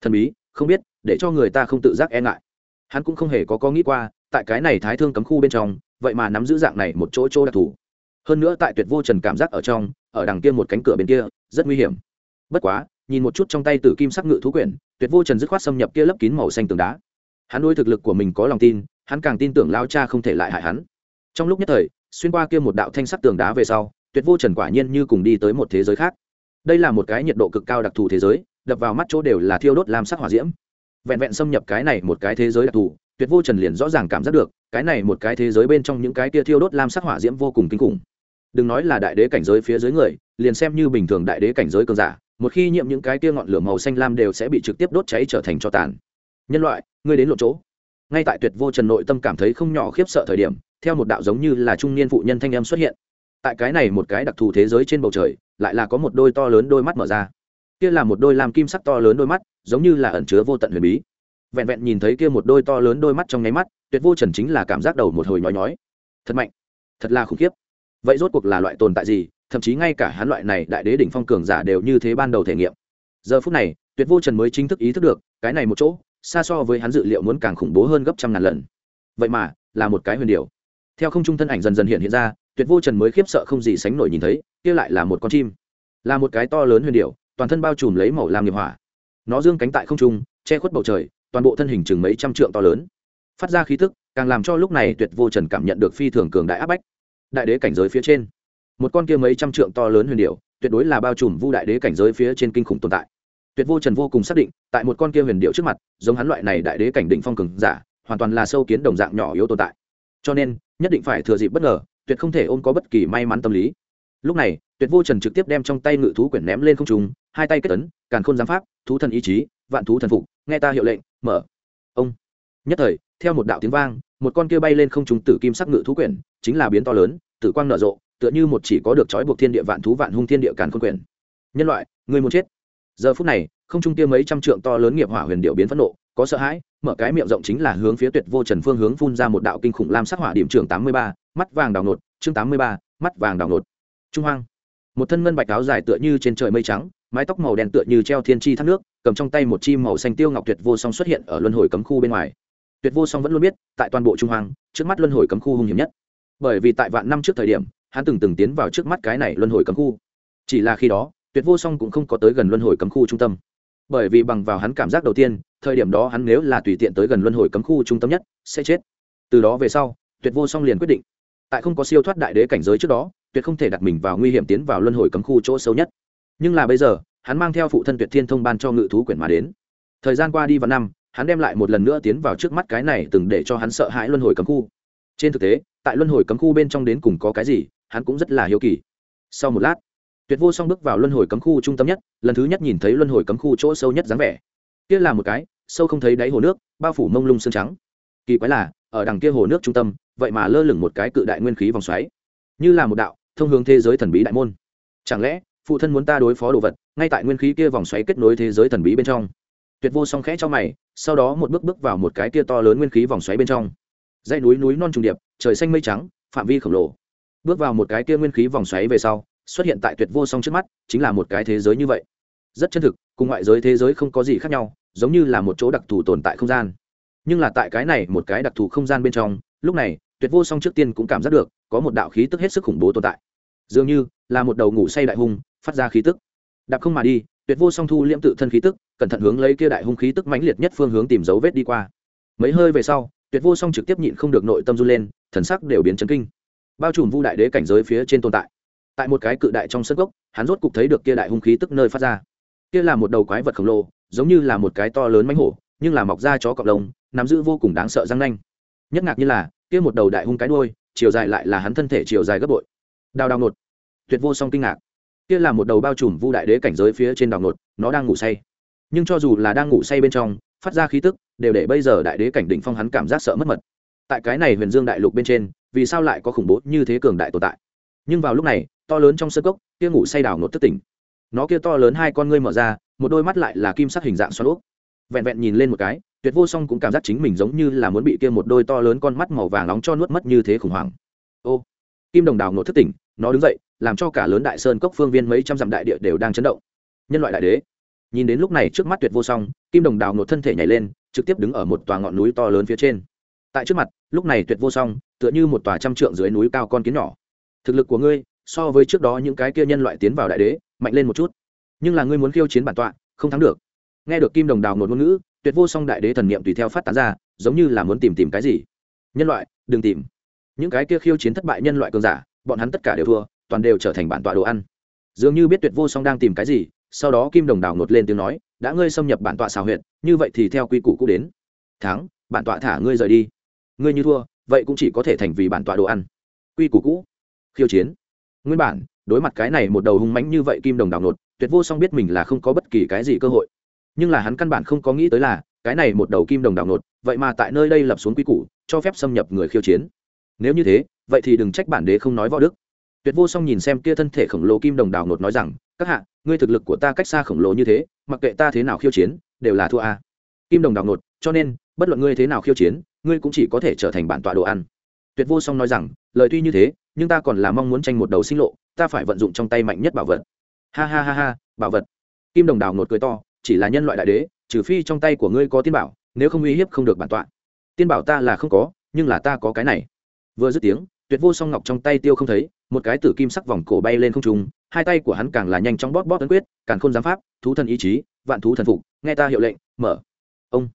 Thần bí, không biết, để cho người ta không tự giác e ngại. Hắn cũng không hề có có nghĩ qua, tại cái này thái thương cấm khu bên trong, vậy mà nắm giữ dạng này một chỗ chỗ đặc thù. Hơn nữa tại tuyệt vô trần cảm giác ở trong, ở đằng kia một cánh cửa bên kia, rất nguy hiểm. Bất quá, nhìn một chút trong tay tử kim sắc ngự thú quyển, tuyệt vô trần dứt khoát xâm nhập kia lấp kín màu xanh tường đá. Hắn nuôi thực lực của mình có lòng tin, hắn càng tin tưởng lao cha không thể lại hại hắn. Trong lúc nhất thời, xuyên qua kia một đạo thanh sắc tường đá về sau, tuyệt vô trần quả nhiên như cùng đi tới một thế giới khác đây là một cái nhiệt độ cực cao đặc thù thế giới, đập vào mắt chỗ đều là thiêu đốt làm sắc hỏa diễm. Vẹn vẹn xâm nhập cái này một cái thế giới đặc thù, tuyệt vô trần liền rõ ràng cảm giác được, cái này một cái thế giới bên trong những cái kia thiêu đốt lam sắc hỏa diễm vô cùng kinh khủng. Đừng nói là đại đế cảnh giới phía dưới người, liền xem như bình thường đại đế cảnh giới cường giả, một khi nhiễm những cái kia ngọn lửa màu xanh lam đều sẽ bị trực tiếp đốt cháy trở thành cho tàn. Nhân loại, ngươi đến lộ chỗ. Ngay tại tuyệt vô trần nội tâm cảm thấy không nhỏ khiếp sợ thời điểm, theo một đạo giống như là trung niên phụ nhân thanh em xuất hiện. Tại cái này một cái đặc thù thế giới trên bầu trời lại là có một đôi to lớn đôi mắt mở ra. Kia là một đôi làm kim sắc to lớn đôi mắt, giống như là ẩn chứa vô tận huyền bí. Vẹn vẹn nhìn thấy kia một đôi to lớn đôi mắt trong nháy mắt, tuyệt vô trần chính là cảm giác đầu một hồi nhói nhói. Thật mạnh, thật là khủng khiếp. Vậy rốt cuộc là loại tồn tại gì? Thậm chí ngay cả hắn loại này đại đế đỉnh phong cường giả đều như thế ban đầu thể nghiệm. Giờ phút này, tuyệt vô trần mới chính thức ý thức được, cái này một chỗ, xa so với hắn dự liệu muốn càng khủng bố hơn gấp trăm ngàn lần. Vậy mà, là một cái huyền điều theo không trung thân ảnh dần dần hiện hiện ra tuyệt vô trần mới khiếp sợ không gì sánh nổi nhìn thấy, kia lại là một con chim. Là một cái to lớn huyền điệu toàn thân bao trùm lấy màu lam nghiệp hỏa. Nó dương cánh tại không trung, che khuất bầu trời, toàn bộ thân hình chừng mấy trăm trượng to lớn. Phát ra khí tức, càng làm cho lúc này tuyệt vô trần cảm nhận được phi thường cường đại áp bách. Đại đế cảnh giới phía trên, một con kia mấy trăm trượng to lớn huyền điệu tuyệt đối là bao trùm vu đại đế cảnh giới phía trên kinh khủng tồn tại. Tuyệt vô trần vô cùng xác định, tại một con kia huyền điệu trước mặt, giống hắn loại này đại đế cảnh định phong cường giả, hoàn toàn là sâu kiến đồng dạng nhỏ yếu tồn tại. Cho nên, nhất định phải thừa dịp bất ngờ tuyệt không thể ôm có bất kỳ may mắn tâm lý. Lúc này, tuyệt vô trần trực tiếp đem trong tay ngự thú quyển ném lên không trùng hai tay kết tấn càn khôn giám pháp, thú thần ý chí, vạn thú thần phục, nghe ta hiệu lệnh, mở. Ông. Nhất thời, theo một đạo tiếng vang, một con kia bay lên không trùng tử kim sắc ngự thú quyển, chính là biến to lớn, tử quang nở rộ, tựa như một chỉ có được trói buộc thiên địa vạn thú vạn hung thiên địa càn khôn quyển. Nhân loại người muốn chết. Giờ phút này, không trung kia mấy trăm trượng to lớn nghiệp hỏa huyền điệu biến phẫn nộ, có sợ hãi mở cái miệng rộng chính là hướng phía tuyệt vô trần phương hướng phun ra một đạo kinh khủng lam sắc hỏa điểm trường tám mươi ba, mắt vàng đào nột, chương tám mươi ba, mắt vàng đào nột. Trung hoang. Một thân ngân bạch áo dài tựa như trên trời mây trắng, mái tóc màu đen tựa như treo thiên chi thác nước, cầm trong tay một chim màu xanh tiêu ngọc tuyệt vô song xuất hiện ở luân hồi cấm khu bên ngoài. Tuyệt vô song vẫn luôn biết, tại toàn bộ trung hoang, trước mắt luân hồi cấm khu hung hiểm nhất. Bởi vì tại vạn năm trước thời điểm, hắn từng từng tiến vào trước mắt cái này luân hồi cấm khu. Chỉ là khi đó, tuyệt vô song cũng không có tới gần luân hồi cấm khu trung tâm. Bởi vì bằng vào hắn cảm giác đầu tiên thời điểm đó hắn nếu là tùy tiện tới gần luân hồi cấm khu trung tâm nhất, sẽ chết. Từ đó về sau, tuyệt vô song liền quyết định. Tại không có siêu thoát đại đế cảnh giới trước đó, tuyệt không thể đặt mình vào nguy hiểm tiến vào luân hồi cấm khu chỗ sâu nhất. Nhưng là bây giờ, hắn mang theo phụ thân tuyệt thiên thông ban cho ngự thú quyển mà đến. Thời gian qua đi vào năm, hắn đem lại một lần nữa tiến vào trước mắt cái này từng để cho hắn sợ hãi luân hồi cấm khu. Trên thực tế, tại luân hồi cấm khu bên trong đến cùng có cái gì, hắn cũng rất là hiếu kỳ. Sau một lát, tuyệt vô song bước vào luân hồi cấm khu trung tâm nhất, lần thứ nhất nhìn thấy luân hồi cấm khu chỗ sâu nhất dáng vẻ kia là một cái, sâu không thấy đáy hồ nước, bao phủ mông lung xương trắng. Kỳ quái là, ở đằng kia hồ nước trung tâm, vậy mà lơ lửng một cái cự đại nguyên khí vòng xoáy. Như là một đạo, thông hướng thế giới thần bí đại môn. Chẳng lẽ, phụ thân muốn ta đối phó đồ vật, ngay tại nguyên khí kia vòng xoáy kết nối thế giới thần bí bên trong? Tuyệt vô song khẽ cho mày, sau đó một bước bước vào một cái kia to lớn nguyên khí vòng xoáy bên trong. Dãy núi núi non trùng điệp, trời xanh mây trắng, phạm vi khổng lồ. Bước vào một cái kia nguyên khí vòng xoáy về sau, xuất hiện tại tuyệt vô song trước mắt, chính là một cái thế giới như vậy. Rất chân thực cùng ngoại giới thế giới không có gì khác nhau, giống như là một chỗ đặc thù tồn tại không gian. Nhưng là tại cái này một cái đặc thù không gian bên trong, lúc này, tuyệt vô song trước tiên cũng cảm giác được, có một đạo khí tức hết sức khủng bố tồn tại. Dường như, là một đầu ngủ say đại hung, phát ra khí tức. Đạp không mà đi, tuyệt vô song thu liễm tự thân khí tức, cẩn thận hướng lấy kia đại hung khí tức mãnh liệt nhất phương hướng tìm dấu vết đi qua. Mấy hơi về sau, tuyệt vô song trực tiếp nhịn không được nội tâm run lên, thần sắc đều biến chấn kinh. Bao trùm vu đại đế cảnh giới phía trên tồn tại. Tại một cái cự đại trong sân gốc, hắn rốt cục thấy được kia đại hung khí tức nơi phát ra kia là một đầu quái vật khổng lồ, giống như là một cái to lớn mánh hổ, nhưng là mọc ra chó cọp lông, nắm giữ vô cùng đáng sợ răng nanh. Nhất ngạc như là, kia một đầu đại hung cái đuôi, chiều dài lại là hắn thân thể chiều dài gấp bội. Đào đào nột. Tuyệt vô song kinh ngạc. Kia là một đầu bao trùm vu đại đế cảnh giới phía trên đào nột, nó đang ngủ say. Nhưng cho dù là đang ngủ say bên trong, phát ra khí tức, đều để bây giờ đại đế cảnh đỉnh phong hắn cảm giác sợ mất mật. Tại cái này huyền dương đại lục bên trên, vì sao lại có khủng bố như thế cường đại tồn tại? Nhưng vào lúc này, to lớn trong sơ cốc, kia ngủ say đào nột tức tỉnh nó kia to lớn hai con ngươi mở ra, một đôi mắt lại là kim sắc hình dạng xoắn úp. Vẹn vẹn nhìn lên một cái, tuyệt vô song cũng cảm giác chính mình giống như là muốn bị kia một đôi to lớn con mắt màu vàng nóng cho nuốt mất như thế khủng hoảng. Ô, kim đồng đào nổ thất tỉnh, nó đứng dậy, làm cho cả lớn đại sơn cốc phương viên mấy trăm dặm đại địa đều đang chấn động. Nhân loại đại đế. Nhìn đến lúc này trước mắt tuyệt vô song, kim đồng đào nổ thân thể nhảy lên, trực tiếp đứng ở một tòa ngọn núi to lớn phía trên. Tại trước mặt, lúc này tuyệt vô song, tựa như một tòa trăm trượng dưới núi cao con kiến nhỏ. Thực lực của ngươi, so với trước đó những cái kia nhân loại tiến vào đại đế mạnh lên một chút. Nhưng là ngươi muốn khiêu chiến bản tọa, không thắng được. Nghe được kim đồng đào nột ngôn ngữ, tuyệt vô song đại đế thần niệm tùy theo phát tán ra, giống như là muốn tìm tìm cái gì. Nhân loại, đừng tìm. Những cái kia khiêu chiến thất bại nhân loại cường giả, bọn hắn tất cả đều thua, toàn đều trở thành bản tọa đồ ăn. Dường như biết tuyệt vô song đang tìm cái gì, sau đó kim đồng đào nột lên tiếng nói, đã ngươi xâm nhập bản tọa xào huyệt, như vậy thì theo quy củ cũ đến. Thắng, bản tọa thả ngươi rời đi. Ngươi như thua, vậy cũng chỉ có thể thành vì bản tọa đồ ăn. Quy củ cũ. Khiêu chiến. Nguyên bản đối mặt cái này một đầu hung mãnh như vậy kim đồng đào nột, tuyệt vô song biết mình là không có bất kỳ cái gì cơ hội. Nhưng là hắn căn bản không có nghĩ tới là, cái này một đầu kim đồng đào nột, vậy mà tại nơi đây lập xuống quy củ, cho phép xâm nhập người khiêu chiến. Nếu như thế, vậy thì đừng trách bản đế không nói võ đức. Tuyệt vô song nhìn xem kia thân thể khổng lồ kim đồng đào nột nói rằng, các hạ, ngươi thực lực của ta cách xa khổng lồ như thế, mặc kệ ta thế nào khiêu chiến, đều là thua a. Kim đồng đào nột, cho nên, bất luận ngươi thế nào khiêu chiến, ngươi cũng chỉ có thể trở thành bản tọa đồ ăn. Tuyệt vô song nói rằng, lời tuy như thế, nhưng ta còn là mong muốn tranh một đầu sinh lộ ta phải vận dụng trong tay mạnh nhất bảo vật. Ha ha ha ha, bảo vật. Kim đồng đào nột cười to, chỉ là nhân loại đại đế, trừ phi trong tay của ngươi có tiên bảo, nếu không uy hiếp không được bản tọa. Tiên bảo ta là không có, nhưng là ta có cái này. Vừa dứt tiếng, tuyệt vô song ngọc trong tay tiêu không thấy, một cái tử kim sắc vòng cổ bay lên không trung, hai tay của hắn càng là nhanh chóng bóp bóp tấn quyết càng khôn giám pháp, thú thần ý chí, vạn thú thần phục, nghe ta hiệu lệnh, mở. Ông.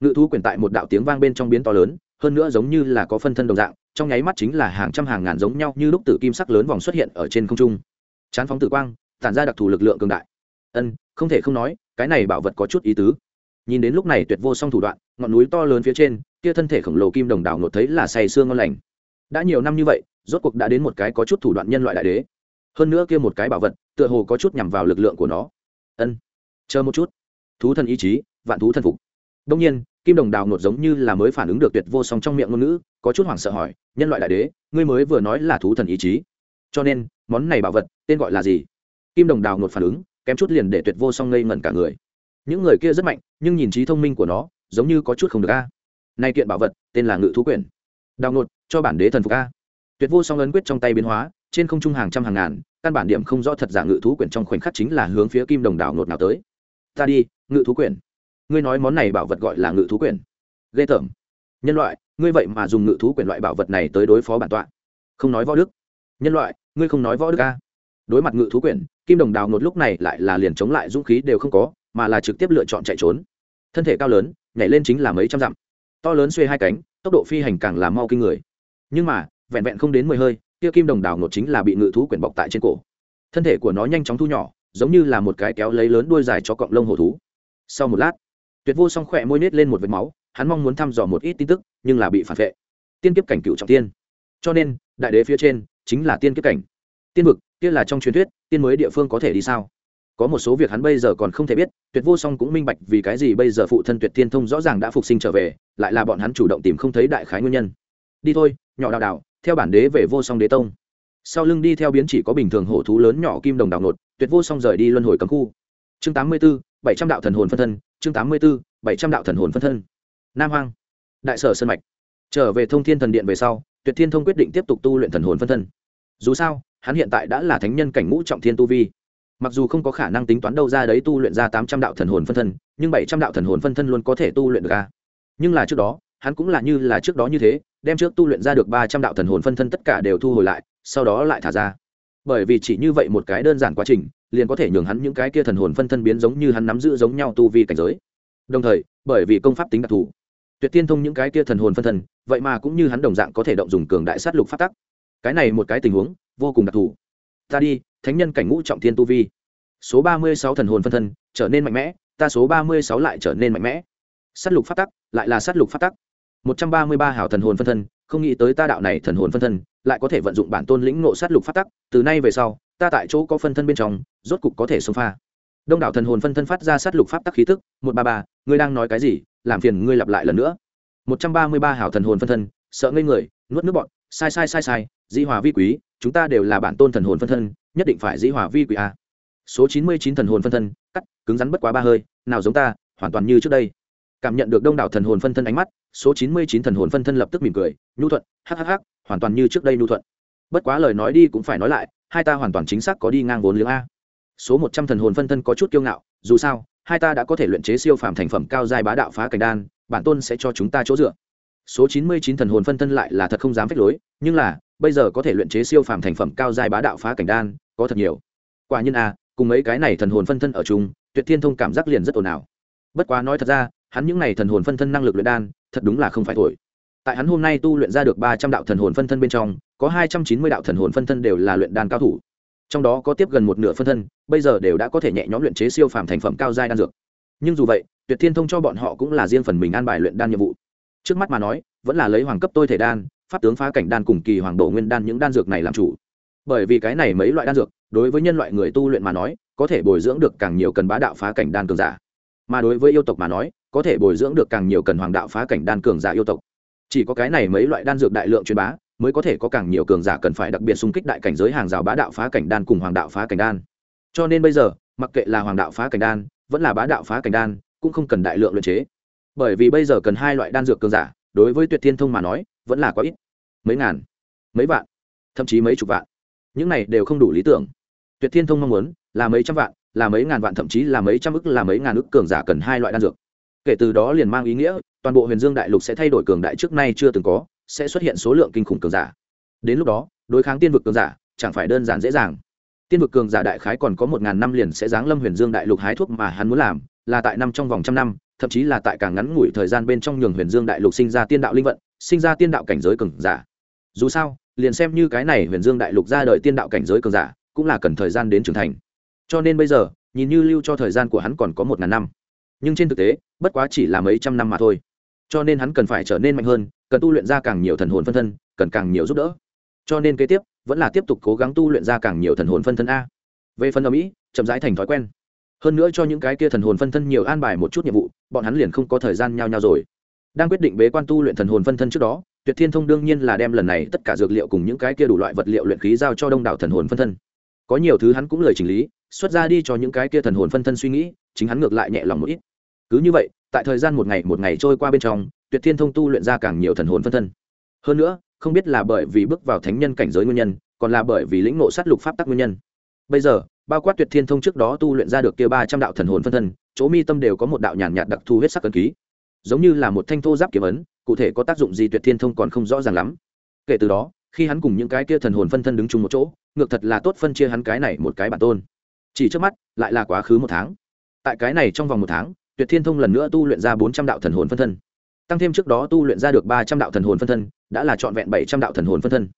Ngự thú quyển tại một đạo tiếng vang bên trong biến to lớn, hơn nữa giống như là có phân thân đồng dạng trong nháy mắt chính là hàng trăm hàng ngàn giống nhau như lúc tử kim sắc lớn vòng xuất hiện ở trên không trung. Chán phóng tử quang, tản ra đặc thù lực lượng cường đại. Ân, không thể không nói, cái này bảo vật có chút ý tứ. Nhìn đến lúc này tuyệt vô song thủ đoạn, ngọn núi to lớn phía trên, kia thân thể khổng lồ kim đồng đảo nột thấy là say xương ngon lành. Đã nhiều năm như vậy, rốt cuộc đã đến một cái có chút thủ đoạn nhân loại đại đế. Hơn nữa kia một cái bảo vật, tựa hồ có chút nhằm vào lực lượng của nó. Ân, chờ một chút. Thú thần ý chí, vạn thú thần phục. Đông nhiên kim đồng đào nột giống như là mới phản ứng được tuyệt vô song trong miệng ngôn ngữ, có chút hoảng sợ hỏi, nhân loại đại đế, ngươi mới vừa nói là thú thần ý chí. Cho nên, món này bảo vật, tên gọi là gì? Kim đồng đào nột phản ứng, kém chút liền để tuyệt vô song ngây ngẩn cả người. Những người kia rất mạnh, nhưng nhìn trí thông minh của nó, giống như có chút không được a. Nay kiện bảo vật, tên là ngự thú quyển. Đào nột cho bản đế thần phục a. Tuyệt vô song ấn quyết trong tay biến hóa, trên không trung hàng trăm hàng ngàn, căn bản điểm không rõ thật giả ngự thú quyển trong khoảnh khắc chính là hướng phía kim đồng đào nột nào tới. Ta đi, ngự thú quyển ngươi nói món này bảo vật gọi là ngự thú quyền, ghê tởm. Nhân loại ngươi vậy mà dùng ngự thú quyền loại bảo vật này tới đối phó bản tọa. Không nói võ đức. Nhân loại ngươi không nói võ đức a. Đối mặt ngự thú quyền, kim đồng đào nột lúc này lại là liền chống lại dũng khí đều không có mà là trực tiếp lựa chọn chạy trốn. Thân thể cao lớn nhảy lên chính là mấy trăm dặm. To lớn xuê hai cánh tốc độ phi hành càng là mau kinh người. Nhưng mà vẹn vẹn không đến mười hơi kia kim đồng đào nột chính là bị ngự thú quyển bọc tại trên cổ. Thân thể của nó nhanh chóng thu nhỏ giống như là một cái kéo lấy lớn đuôi dài cho cọng lông hổ thú. Sau một lát tuyệt vô song khỏe môi nết lên một vệt máu, hắn mong muốn thăm dò một ít tin tức, nhưng là bị phản vệ. Tiên kiếp cảnh cựu trọng tiên. Cho nên, đại đế phía trên chính là tiên kiếp cảnh. Tiên vực, kia là trong truyền thuyết, tiên mới địa phương có thể đi sao? Có một số việc hắn bây giờ còn không thể biết, tuyệt vô song cũng minh bạch vì cái gì bây giờ phụ thân tuyệt tiên thông rõ ràng đã phục sinh trở về, lại là bọn hắn chủ động tìm không thấy đại khái nguyên nhân. Đi thôi, nhỏ đào đào theo bản đế về vô song đế tông. Sau lưng đi theo biến chỉ có bình thường hổ thú lớn nhỏ kim đồng đào nột, tuyệt vô song rời đi luân hồi cấm khu. Chương tám mươi b ố bảy trăm đạo thần hồn phân thân chương tám mươi b ố bảy trăm đạo thần hồn phân thân. Nam hoang, đại sở sân mạch. Trở về thông thiên thần điện về sau, tuyệt thiên thông quyết định tiếp tục tu luyện thần hồn phân thân. Dù sao, hắn hiện tại đã là thánh nhân cảnh ngũ trọng thiên tu vi. Mặc dù không có khả năng tính toán đâu ra đấy tu luyện ra tám trăm đạo thần hồn phân thân, nhưng bảy trăm đạo thần hồn phân thân luôn có thể tu luyện được a nhưng là trước đó, hắn cũng là như là trước đó như thế, đem trước tu luyện ra được ba trăm đạo thần hồn phân thân tất cả đều thu hồi lại, sau đó lại thả ra. Bởi vì chỉ như vậy một cái đơn giản quá trình liền có thể nhường hắn những cái kia thần hồn phân thân biến giống như hắn nắm giữ giống nhau tu vi cảnh giới. Đồng thời, bởi vì công pháp tính đặc thù, tuyệt tiên thông những cái kia thần hồn phân thân, vậy mà cũng như hắn đồng dạng có thể động dùng cường đại sát lục phát tắc. Cái này một cái tình huống, vô cùng đặc thù. Ta đi, thánh nhân cảnh ngũ trọng thiên tu vi. Số ba mươi sáu thần hồn phân thân trở nên mạnh mẽ, ta số ba mươi sáu lại trở nên mạnh mẽ. Sát lục phát tắc lại là sát lục phát tắc. một trăm ba mươi ba hảo thần hồn phân thân, không nghĩ tới ta đạo này thần hồn phân thân lại có thể vận dụng bản tôn lĩnh ngộ sát lục phát tắc, từ nay về sau ta tại chỗ có phân thân bên trong, rốt cục có thể xông pha. Đông đảo thần hồn phân thân phát ra sát lục pháp tắc khí tức một ba ba, ngươi đang nói cái gì, làm phiền ngươi lặp lại lần nữa. Một trăm ba mươi ba hảo thần hồn phân thân, sợ ngây người, nuốt nước bọn sai sai sai sai, dĩ hòa vi quý, chúng ta đều là bản tôn thần hồn phân thân, nhất định phải dĩ hòa vi quý a. Số chín mươi chín thần hồn phân thân, cắt, cứng rắn bất quá ba hơi, nào giống ta, hoàn toàn như trước đây. Cảm nhận được đông đảo thần hồn phân thân ánh mắt, số chín mươi chín thần hồn phân thân lập tức mỉm cười, nhu thuận hhh hoàn toàn như trước đây nhu thuận. Bất quá lời nói đi cũng phải nói lại hai ta hoàn toàn chính xác có đi ngang vốn liếng a. Số một trăm thần hồn phân thân có chút kiêu ngạo, dù sao, hai ta đã có thể luyện chế siêu phàm thành phẩm cao giai bá đạo phá cảnh đan, bản tôn sẽ cho chúng ta chỗ dựa. Số chín mươi chín thần hồn phân thân lại là thật không dám phép lối, nhưng là, bây giờ có thể luyện chế siêu phàm thành phẩm cao giai bá đạo phá cảnh đan, có thật nhiều. Quả nhiên a, cùng mấy cái này thần hồn phân thân ở chung, tuyệt thiên thông cảm giác liền rất ồn ào. Bất quá nói thật ra, hắn những n à y thần hồn phân thân năng lực luyện đan, thật đúng là không phải thổi tại hắn hôm nay tu luyện ra được ba trăm đạo thần hồn phân thân bên trong, có hai trăm chín mươi đạo thần hồn phân thân đều là luyện đan cao thủ. Trong đó có tiếp gần một nửa phân thân, bây giờ đều đã có thể nhẹ nhõm luyện chế siêu phàm thành phẩm cao giai đan dược. Nhưng dù vậy, tuyệt thiên thông cho bọn họ cũng là riêng phần mình an bài luyện đan nhiệm vụ. Trước mắt mà nói, vẫn là lấy hoàng cấp tôi thể đan, pháp tướng phá cảnh đan cùng kỳ hoàng độ nguyên đan những đan dược này làm chủ. Bởi vì cái này mấy loại đan dược, đối với nhân loại người tu luyện mà nói, có thể bồi dưỡng được càng nhiều cần bá đạo phá cảnh đan cường giả. Mà đối với yêu tộc mà nói, có thể bồi dưỡng được càng nhiều cần hoàng đạo phá cảnh đan cường giả yêu tộc chỉ có cái này mấy loại đan dược đại lượng truyền bá, mới có thể có càng nhiều cường giả cần phải đặc biệt xung kích đại cảnh giới hàng rào bá đạo phá cảnh đan cùng hoàng đạo phá cảnh đan. Cho nên bây giờ, mặc kệ là hoàng đạo phá cảnh đan, vẫn là bá đạo phá cảnh đan, cũng không cần đại lượng luyện chế. Bởi vì bây giờ cần hai loại đan dược cường giả, đối với tuyệt thiên thông mà nói, vẫn là có ít. Mấy ngàn, mấy vạn, thậm chí mấy chục vạn. Những này đều không đủ lý tưởng. Tuyệt thiên thông mong muốn, là mấy trăm vạn, là mấy ngàn vạn, thậm chí là mấy trăm ức, là mấy ngàn ức cường giả cần hai loại đan dược kể từ đó liền mang ý nghĩa, toàn bộ huyền dương đại lục sẽ thay đổi cường đại trước nay chưa từng có, sẽ xuất hiện số lượng kinh khủng cường giả. Đến lúc đó, đối kháng tiên vực cường giả chẳng phải đơn giản dễ dàng. Tiên vực cường giả đại khái còn có một ngàn năm liền sẽ giáng lâm huyền dương đại lục hái thuốc mà hắn muốn làm, là tại năm trong vòng trăm năm, thậm chí là tại càng ngắn ngủi thời gian bên trong nhường huyền dương đại lục sinh ra tiên đạo linh vận, sinh ra tiên đạo cảnh giới cường giả. Dù sao, liền xem như cái này huyền dương đại lục ra đời tiên đạo cảnh giới cường giả, cũng là cần thời gian đến trưởng thành. Cho nên bây giờ, nhìn như lưu cho thời gian của hắn còn có một ngàn năm. Nhưng trên thực tế bất quá chỉ là mấy trăm năm mà thôi. Cho nên hắn cần phải trở nên mạnh hơn, cần tu luyện ra càng nhiều thần hồn phân thân, cần càng nhiều giúp đỡ. Cho nên kế tiếp, vẫn là tiếp tục cố gắng tu luyện ra càng nhiều thần hồn phân thân a. Về phần ở mỹ, chậm rãi thành thói quen. Hơn nữa cho những cái kia thần hồn phân thân nhiều an bài một chút nhiệm vụ, bọn hắn liền không có thời gian nhau nhau rồi. Đang quyết định bế quan tu luyện thần hồn phân thân trước đó, tuyệt thiên thông đương nhiên là đem lần này tất cả dược liệu cùng những cái kia đủ loại vật liệu luyện khí giao cho đông đảo thần hồn phân thân. Có nhiều thứ hắn cũng lời chỉnh lý, xuất ra đi cho những cái kia thần hồn phân thân suy nghĩ, chính hắn ngược lại nhẹ lòng một ít cứ như vậy, tại thời gian một ngày một ngày trôi qua bên trong, tuyệt thiên thông tu luyện ra càng nhiều thần hồn phân thân. Hơn nữa, không biết là bởi vì bước vào thánh nhân cảnh giới nguyên nhân, còn là bởi vì lĩnh ngộ sát lục pháp tắc nguyên nhân. Bây giờ, bao quát tuyệt thiên thông trước đó tu luyện ra được kia ba trăm đạo thần hồn phân thân, chỗ mi tâm đều có một đạo nhàn nhạt đặc thù huyết sắc cần ký. Giống như là một thanh thô giáp kiếm ấn, cụ thể có tác dụng gì tuyệt thiên thông còn không rõ ràng lắm. Kể từ đó, khi hắn cùng những cái kia thần hồn phân thân đứng chung một chỗ, ngược thật là tốt phân chia hắn cái này một cái bản tôn. Chỉ trước mắt, lại là quá khứ một tháng. Tại cái này trong vòng một tháng tuyệt thiên thông lần nữa tu luyện ra bốn trăm đạo thần hồn phân thân. Tăng thêm trước đó tu luyện ra được ba trăm đạo thần hồn phân thân, đã là trọn vẹn bảy trăm đạo thần hồn phân thân.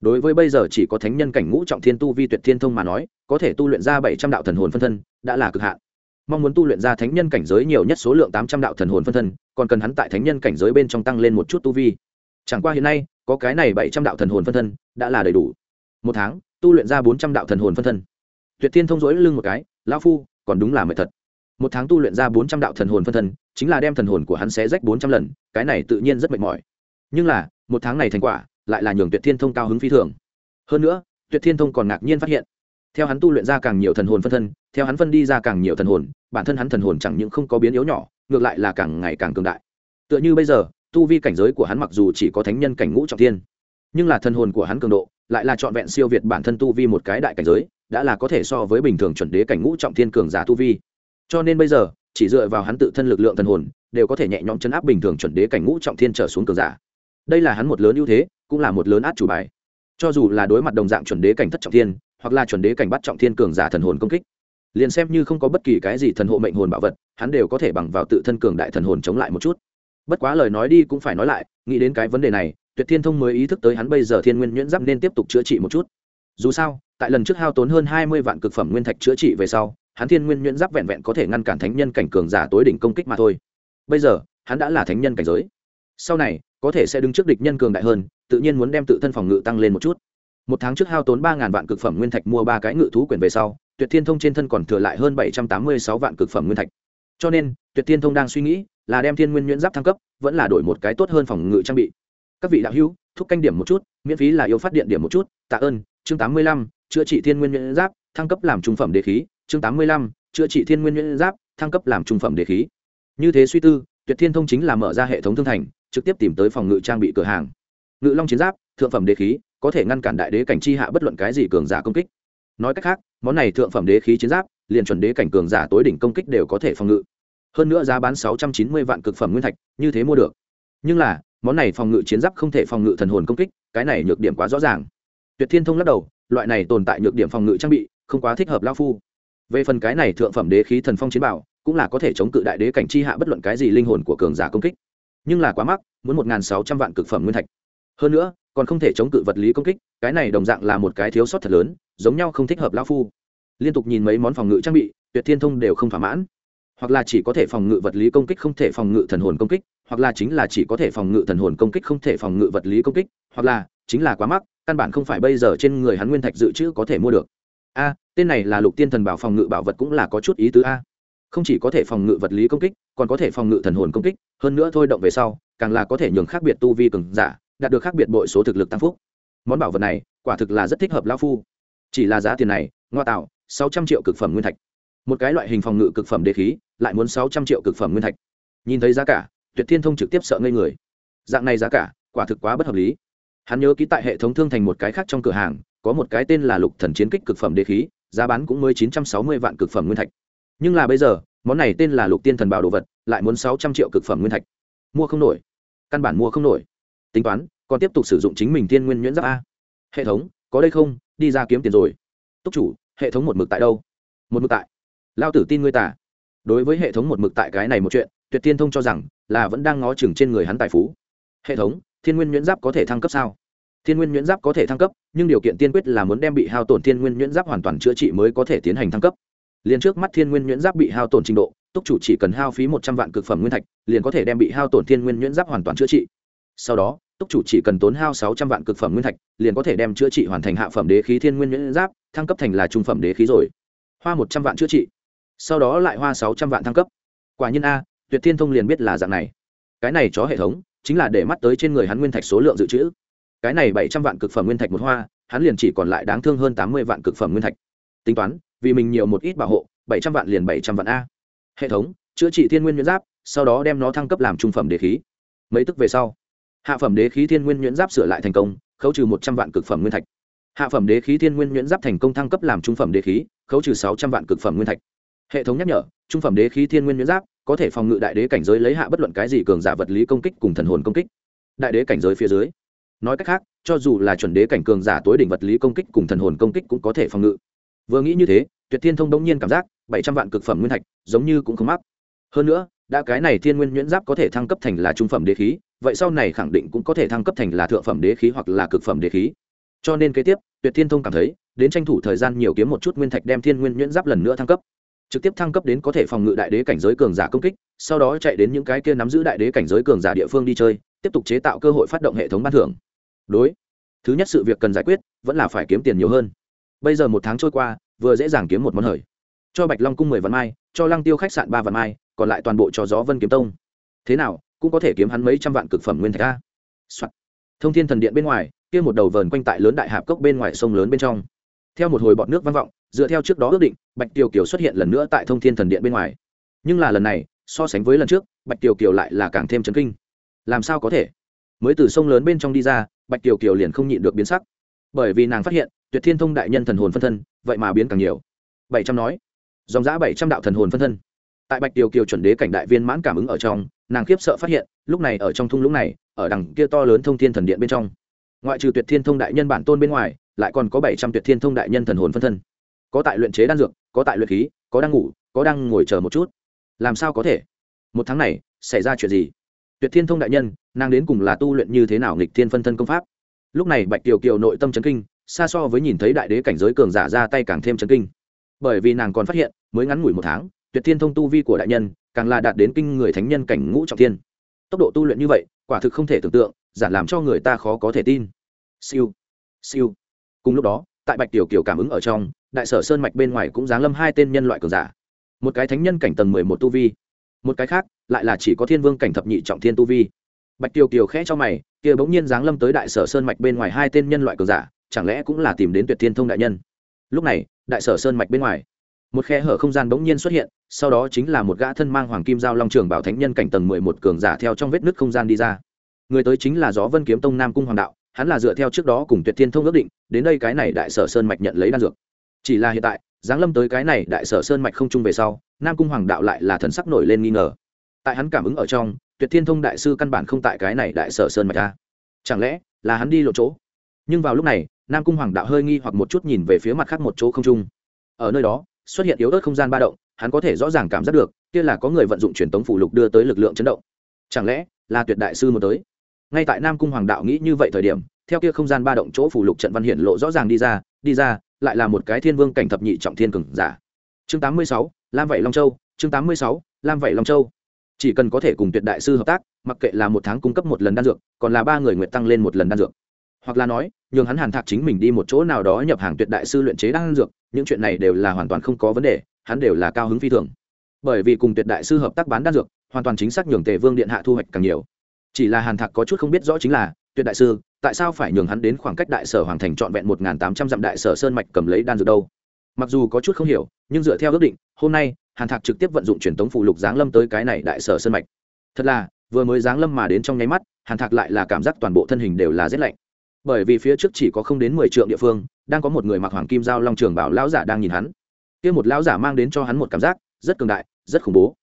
Đối với bây giờ chỉ có thánh nhân cảnh ngũ trọng thiên tu vi tuyệt thiên thông mà nói, có thể tu luyện ra bảy trăm đạo thần hồn phân thân, đã là cực hạn. Mong muốn tu luyện ra thánh nhân cảnh giới nhiều nhất số lượng tám trăm đạo thần hồn phân thân, còn cần hắn tại thánh nhân cảnh giới bên trong tăng lên một chút tu vi. Chẳng qua hiện nay, có cái này bảy trăm đạo thần hồn phân thân, đã là đầy đủ. Một tháng, tu luyện ra bốn trăm đạo thần hồn phân thân. Tuyệt thiên thông dỗi lưng một cái, lão phu, còn đúng là mệt thật một tháng tu luyện ra bốn trăm đạo thần hồn phân thân, chính là đem thần hồn của hắn xé rách bốn trăm lần, cái này tự nhiên rất mệt mỏi. Nhưng là, một tháng này thành quả, lại là nhường tuyệt thiên thông cao hứng phi thường. Hơn nữa, tuyệt thiên thông còn ngạc nhiên phát hiện, theo hắn tu luyện ra càng nhiều thần hồn phân thân, theo hắn phân đi ra càng nhiều thần hồn, bản thân hắn thần hồn chẳng những không có biến yếu nhỏ, ngược lại là càng ngày càng cường đại. Tựa như bây giờ, tu vi cảnh giới của hắn mặc dù chỉ có thánh nhân cảnh ngũ trọng thiên, nhưng là thần hồn của hắn cường độ lại là trọn vẹn siêu việt bản thân tu vi một cái đại cảnh giới, đã là có thể so với bình thường chuẩn đế cảnh ngũ trọng thiên cường giả tu vi cho nên bây giờ, chỉ dựa vào hắn tự thân lực lượng thần hồn, đều có thể nhẹ nhõm chấn áp bình thường chuẩn đế cảnh ngũ trọng thiên trở xuống cường giả. Đây là hắn một lớn ưu thế, cũng là một lớn át chủ bài. Cho dù là đối mặt đồng dạng chuẩn đế cảnh thất trọng thiên, hoặc là chuẩn đế cảnh bắt trọng thiên cường giả thần hồn công kích, liền xem như không có bất kỳ cái gì thần hộ mệnh hồn bảo vật, hắn đều có thể bằng vào tự thân cường đại thần hồn chống lại một chút. Bất quá lời nói đi cũng phải nói lại, nghĩ đến cái vấn đề này, tuyệt thiên thông mới ý thức tới hắn bây giờ thiên nguyên nhuyễn giáp nên tiếp tục chữa trị một chút. Dù sao, tại lần trước hao tốn hơn hai mươi vạn cực phẩm nguyên thạch chữa trị về sau hắn thiên nguyên nhuyễn giáp vẹn vẹn có thể ngăn cản thánh nhân cảnh cường giả tối đỉnh công kích mà thôi. Bây giờ, hắn đã là thánh nhân cảnh giới. Sau này, có thể sẽ đứng trước địch nhân cường đại hơn, tự nhiên muốn đem tự thân phòng ngự tăng lên một chút. Một tháng trước hao tốn ba ngàn vạn cực phẩm nguyên thạch mua ba cái ngự thú quyền về sau, tuyệt thiên thông trên thân còn thừa lại hơn bảy trăm tám mươi sáu vạn cực phẩm nguyên thạch. Cho nên, tuyệt thiên thông đang suy nghĩ là đem thiên nguyên nhuyễn giáp thăng cấp, vẫn là đổi một cái tốt hơn phòng ngự trang bị. Các vị đạo hữu, thúc canh điểm một chút, miễn phí là yêu phát điện điểm một chút. Tạ ơn, chương tám mươi lăm, chữa trị thiên nguyên nhuyễn giáp, thăng cấp làm trung phẩm đề khí chương tám mươi lăm, chữa trị thiên nguyên nhuyễn giáp, thăng cấp làm trung phẩm đề khí. Như thế suy tư, tuyệt thiên thông chính là mở ra hệ thống thương thành, trực tiếp tìm tới phòng ngự trang bị cửa hàng. Ngự long chiến giáp, thượng phẩm đế khí, có thể ngăn cản đại đế cảnh chi hạ bất luận cái gì cường giả công kích. Nói cách khác, món này thượng phẩm đế khí chiến giáp, liền chuẩn đế cảnh cường giả tối đỉnh công kích đều có thể phòng ngự. Hơn nữa giá bán sáu trăm chín mươi vạn cực phẩm nguyên thạch, như thế mua được. Nhưng là, món này phòng ngự chiến giáp không thể phòng ngự thần hồn công kích, cái này nhược điểm quá rõ ràng. Tuyệt thiên thông lắc đầu, loại này tồn tại nhược điểm phòng ngự trang bị, không quá thích hợp lao phu về phần cái này thượng phẩm đế khí thần phong chiến bảo, cũng là có thể chống cự đại đế cảnh chi hạ bất luận cái gì linh hồn của cường giả công kích. Nhưng là quá mắc, muốn một sáu trăm vạn cực phẩm nguyên thạch. Hơn nữa, còn không thể chống cự vật lý công kích, cái này đồng dạng là một cái thiếu sót thật lớn, giống nhau không thích hợp lão phu. Liên tục nhìn mấy món phòng ngự trang bị, tuyệt thiên thông đều không thỏa mãn. Hoặc là chỉ có thể phòng ngự vật lý công kích không thể phòng ngự thần hồn công kích, hoặc là chính là chỉ có thể phòng ngự thần hồn công kích không thể phòng ngự vật lý công kích, hoặc là chính là quá mắc, căn bản không phải bây giờ trên người hắn nguyên thạch dự trữ có thể mua được. A tên này là lục tiên thần bảo phòng ngự bảo vật cũng là có chút ý tứ a. Không chỉ có thể phòng ngự vật lý công kích, còn có thể phòng ngự thần hồn công kích, hơn nữa thôi động về sau, càng là có thể nhường khác biệt tu vi cường giả, đạt được khác biệt bội số thực lực tăng phúc. Món bảo vật này, quả thực là rất thích hợp lão phu. Chỉ là giá tiền này, ngoa tạo, sáu trăm triệu cực phẩm nguyên thạch. Một cái loại hình phòng ngự cực phẩm đế khí, lại muốn sáu trăm triệu cực phẩm nguyên thạch. Nhìn thấy giá cả, tuyệt thiên thông trực tiếp sợ ngây người. Dạng này giá cả, quả thực quá bất hợp lý. Hắn nhớ ký tại hệ thống thương thành một cái khác trong cửa hàng, có một cái tên là lục thần chiến kích cực phẩm đế khí giá bán cũng mới chín trăm sáu mươi vạn cực phẩm nguyên thạch. Nhưng là bây giờ, món này tên là lục tiên thần bảo đồ vật, lại muốn sáu trăm triệu cực phẩm nguyên thạch. Mua không nổi. Căn bản mua không nổi. Tính toán, còn tiếp tục sử dụng chính mình tiên nguyên nhuyễn giáp a. Hệ thống, có đây không? Đi ra kiếm tiền rồi. Túc chủ, hệ thống một mực tại đâu? Một mực tại. Lao tử tin ngươi tả. Đối với hệ thống một mực tại cái này một chuyện, tuyệt tiên thông cho rằng là vẫn đang ngó chừng trên người hắn tài phú. Hệ thống, thiên nguyên nhuyễn giáp có thể thăng cấp sao? Thiên nguyên nhuyễn giáp có thể thăng cấp, nhưng điều kiện tiên quyết là muốn đem bị hao tổn thiên nguyên nhuyễn giáp hoàn toàn chữa trị mới có thể tiến hành thăng cấp. Liền trước mắt thiên nguyên nhuyễn giáp bị hao tổn trình độ, túc chủ chỉ cần hao phí một trăm vạn cực phẩm nguyên thạch, liền có thể đem bị hao tổn thiên nguyên nhuyễn giáp hoàn toàn chữa trị. Sau đó, túc chủ chỉ cần tốn hao sáu trăm vạn cực phẩm nguyên thạch, liền có thể đem chữa trị hoàn thành hạ phẩm đế khí thiên nguyên nhuyễn giáp, thăng cấp thành là trung phẩm đế khí rồi. Hoa một trăm vạn chữa trị. Sau đó lại hoa sáu trăm vạn thăng cấp. Quả nhiên a, tuyệt thiên thông liền biết là dạng này. Cái này chó hệ thống, chính là để mắt tới trên người hắn nguyên thạch số lượng dự trữ cái này bảy trăm vạn cực phẩm nguyên thạch một hoa, hắn liền chỉ còn lại đáng thương hơn tám mươi vạn cực phẩm nguyên thạch. Tính toán, vì mình nhiều một ít bảo hộ, bảy trăm vạn liền bảy trăm vạn a. Hệ thống, chữa trị thiên nguyên nhuyễn giáp, sau đó đem nó thăng cấp làm trung phẩm đế khí. Mấy tức về sau, hạ phẩm đế khí thiên nguyên nhuyễn giáp sửa lại thành công, khấu trừ một trăm vạn cực phẩm nguyên thạch. Hạ phẩm đế khí thiên nguyên nhuyễn giáp thành công thăng cấp làm trung phẩm đế khí, khấu trừ sáu trăm vạn cực phẩm nguyên thạch. Hệ thống nhắc nhở, trung phẩm đế khí thiên nguyên nhuyễn giáp có thể phòng ngự đại đế cảnh giới lấy hạ bất luận cái gì cường giả vật lý công kích cùng thần hồn công kích. Đại đế cảnh giới phía dưới nói cách khác, cho dù là chuẩn đế cảnh cường giả tối đỉnh vật lý công kích cùng thần hồn công kích cũng có thể phòng ngự. Vừa nghĩ như thế, tuyệt thiên thông đông nhiên cảm giác bảy trăm vạn cực phẩm nguyên thạch giống như cũng không mắc. Hơn nữa, đã cái này thiên nguyên nhuyễn giáp có thể thăng cấp thành là trung phẩm đế khí, vậy sau này khẳng định cũng có thể thăng cấp thành là thượng phẩm đế khí hoặc là cực phẩm đế khí. Cho nên kế tiếp, tuyệt thiên thông cảm thấy, đến tranh thủ thời gian nhiều kiếm một chút nguyên thạch đem thiên nguyên nhuyễn giáp lần nữa thăng cấp. Trực tiếp thăng cấp đến có thể phòng ngự đại đế cảnh giới cường giả công kích, sau đó chạy đến những cái kia nắm giữ đại đế cảnh giới cường giả địa phương đi chơi, tiếp tục chế tạo cơ hội phát động hệ thống ban thưởng đối. Thứ nhất sự việc cần giải quyết, vẫn là phải kiếm tiền nhiều hơn. Bây giờ một tháng trôi qua, vừa dễ dàng kiếm một món hời. Cho bạch long cung mười vạn mai, cho lăng tiêu khách sạn ba vạn mai, còn lại toàn bộ cho gió vân kiếm tông. Thế nào, cũng có thể kiếm hắn mấy trăm vạn cực phẩm nguyên thạch a. Soạn. thông thiên thần điện bên ngoài, kia một đầu vờn quanh tại lớn đại hạp cốc bên ngoài sông lớn bên trong. Theo một hồi bọt nước vang vọng, dựa theo trước đó ước định, bạch tiểu kiều xuất hiện lần nữa tại thông thiên thần điện bên ngoài. Nhưng là lần này, so sánh với lần trước, bạch tiểu kiều lại là càng thêm chấn kinh. Làm sao có thể? Mới từ sông lớn bên trong đi ra, bạch kiều kiều liền không nhịn được biến sắc. Bởi vì nàng phát hiện, tuyệt thiên thông đại nhân thần hồn phân thân, vậy mà biến càng nhiều. Bảy trăm nói, dòng giã bảy trăm đạo thần hồn phân thân. Tại bạch kiều kiều chuẩn đế cảnh đại viên mãn cảm ứng ở trong, nàng khiếp sợ phát hiện, lúc này ở trong thung lũng này, ở đằng kia to lớn thông thiên thần điện bên trong. Ngoại trừ tuyệt thiên thông đại nhân bản tôn bên ngoài, lại còn có bảy trăm tuyệt thiên thông đại nhân thần hồn phân thân. Có tại luyện chế đan dược, có tại luyện khí, có đang ngủ, có đang ngồi chờ một chút. Làm sao có thể? Một tháng này, xảy ra chuyện gì? Tuyệt thiên thông đại nhân nàng đến cùng là tu luyện như thế nào nghịch thiên phân thân công pháp? Lúc này bạch kiều kiều nội tâm chấn kinh, xa so với nhìn thấy đại đế cảnh giới cường giả ra tay càng thêm chấn kinh. Bởi vì nàng còn phát hiện, mới ngắn ngủi một tháng, tuyệt thiên thông tu vi của đại nhân, càng là đạt đến kinh người thánh nhân cảnh ngũ trọng thiên. Tốc độ tu luyện như vậy, quả thực không thể tưởng tượng giản làm cho người ta khó có thể tin. Siêu siêu. Cùng lúc đó, tại bạch tiểu kiều cảm ứng ở trong, đại sở sơn mạch bên ngoài cũng giáng lâm hai tên nhân loại cường giả. Một cái thánh nhân cảnh tầng mười một tu vi, một cái khác, lại là chỉ có thiên vương cảnh thập nhị trọng thiên tu vi bạch kiều kiều khẽ cho mày, kia bỗng nhiên giáng lâm tới đại sở sơn mạch bên ngoài hai tên nhân loại cường giả, chẳng lẽ cũng là tìm đến tuyệt thiên thông đại nhân? Lúc này, đại sở sơn mạch bên ngoài, một khe hở không gian bỗng nhiên xuất hiện, sau đó chính là một gã thân mang hoàng kim giao long trường bảo thánh nhân cảnh tầng mười một cường giả theo trong vết nứt không gian đi ra. Người tới chính là gió vân kiếm tông nam cung hoàng đạo, hắn là dựa theo trước đó cùng tuyệt thiên thông ước định, đến đây cái này đại sở sơn mạch nhận lấy đan dược. Chỉ là hiện tại, giáng lâm tới cái này đại sở sơn mạch không chung về sau, nam cung hoàng đạo lại là thần sắc nổi lên nghi ngờ. Tại hắn cảm ứng ở trong tuyệt thiên thông đại sư căn bản không tại cái này đại sở sơn mạch ta chẳng lẽ là hắn đi lộ chỗ? Nhưng vào lúc này, nam cung hoàng đạo hơi nghi hoặc một chút nhìn về phía mặt khác một chỗ không trung. Ở nơi đó, xuất hiện yếu ớt không gian ba động, hắn có thể rõ ràng cảm giác được, kia là có người vận dụng truyền tống phủ lục đưa tới lực lượng chấn động. Chẳng lẽ là tuyệt đại sư một tới? Ngay tại nam cung hoàng đạo nghĩ như vậy thời điểm, theo kia không gian ba động chỗ phủ lục trận văn hiển lộ rõ ràng đi ra đi ra, lại là một cái thiên vương cảnh thập nhị trọng thiên cường giả. Chương tám mươi sáu, lam vậy long châu, chương tám mươi sáu, lam vậy long châu chỉ cần có thể cùng tuyệt đại sư hợp tác, mặc kệ là một tháng cung cấp một lần đan dược, còn là ba người nguyện tăng lên một lần đan dược. Hoặc là nói, nhường hắn hàn thạc chính mình đi một chỗ nào đó nhập hàng tuyệt đại sư luyện chế đan dược, những chuyện này đều là hoàn toàn không có vấn đề, hắn đều là cao hứng phi thường. Bởi vì cùng tuyệt đại sư hợp tác bán đan dược, hoàn toàn chính xác nhường tề vương điện hạ thu hoạch càng nhiều. Chỉ là hàn thạc có chút không biết rõ chính là, tuyệt đại sư, tại sao phải nhường hắn đến khoảng cách đại sở hoàng thành trọn vẹn một nghìn tám trăm dặm đại sở sơn mạch cầm lấy đan dược đâu? Mặc dù có chút không hiểu, nhưng dựa theo ước định, hôm nay, hàn thạc trực tiếp vận dụng truyền tống phụ lục giáng lâm tới cái này đại sở sơn mạch. Thật là, vừa mới giáng lâm mà đến trong nháy mắt, hàn thạc lại là cảm giác toàn bộ thân hình đều là rét lạnh. Bởi vì phía trước chỉ có không đến mười triệu địa phương, đang có một người mặc hoàng kim giao long trường bảo lão giả đang nhìn hắn. Kia một lão giả mang đến cho hắn một cảm giác rất cường đại, rất khủng bố.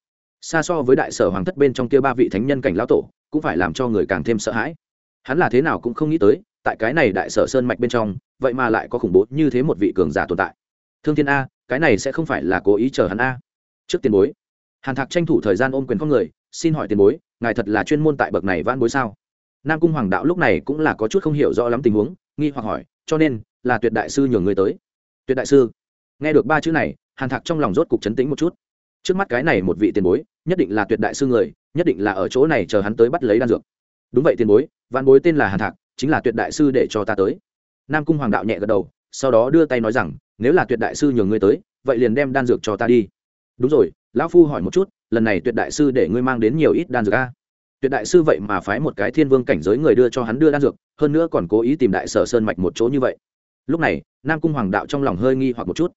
Xa so với đại sở hoàng thất bên trong kia ba vị thánh nhân cảnh lão tổ, cũng phải làm cho người càng thêm sợ hãi. Hắn là thế nào cũng không nghĩ tới, tại cái này đại sở sơn mạch bên trong, vậy mà lại có khủng bố như thế một vị cường giả tồn tại thương thiên a, cái này sẽ không phải là cố ý chờ hắn a. Trước tiền bối. Hàn thạc tranh thủ thời gian ôm quyền con người, xin hỏi tiền bối, ngài thật là chuyên môn tại bậc này van bối sao? Nam cung hoàng đạo lúc này cũng là có chút không hiểu rõ lắm tình huống, nghi hoặc hỏi, cho nên, là tuyệt đại sư nhường người tới. Tuyệt đại sư. Nghe được ba chữ này, hàn thạc trong lòng rốt cục chấn tĩnh một chút. Trước mắt cái này một vị tiền bối, nhất định là tuyệt đại sư người, nhất định là ở chỗ này chờ hắn tới bắt lấy đan dược. Đúng vậy tiền bối văn bối tên là hàn thạc, chính là tuyệt đại sư để cho ta tới. Nam cung hoàng đạo nhẹ gật đầu, sau đó đưa tay nói rằng nếu là tuyệt đại sư nhường ngươi tới, vậy liền đem đan dược cho ta đi. Đúng rồi, lão phu hỏi một chút, lần này tuyệt đại sư để ngươi mang đến nhiều ít đan dược a? Tuyệt đại sư vậy mà phái một cái thiên vương cảnh giới người đưa cho hắn đưa đan dược, hơn nữa còn cố ý tìm đại sở sơn mạch một chỗ như vậy. Lúc này, nam cung hoàng đạo trong lòng hơi nghi hoặc một chút.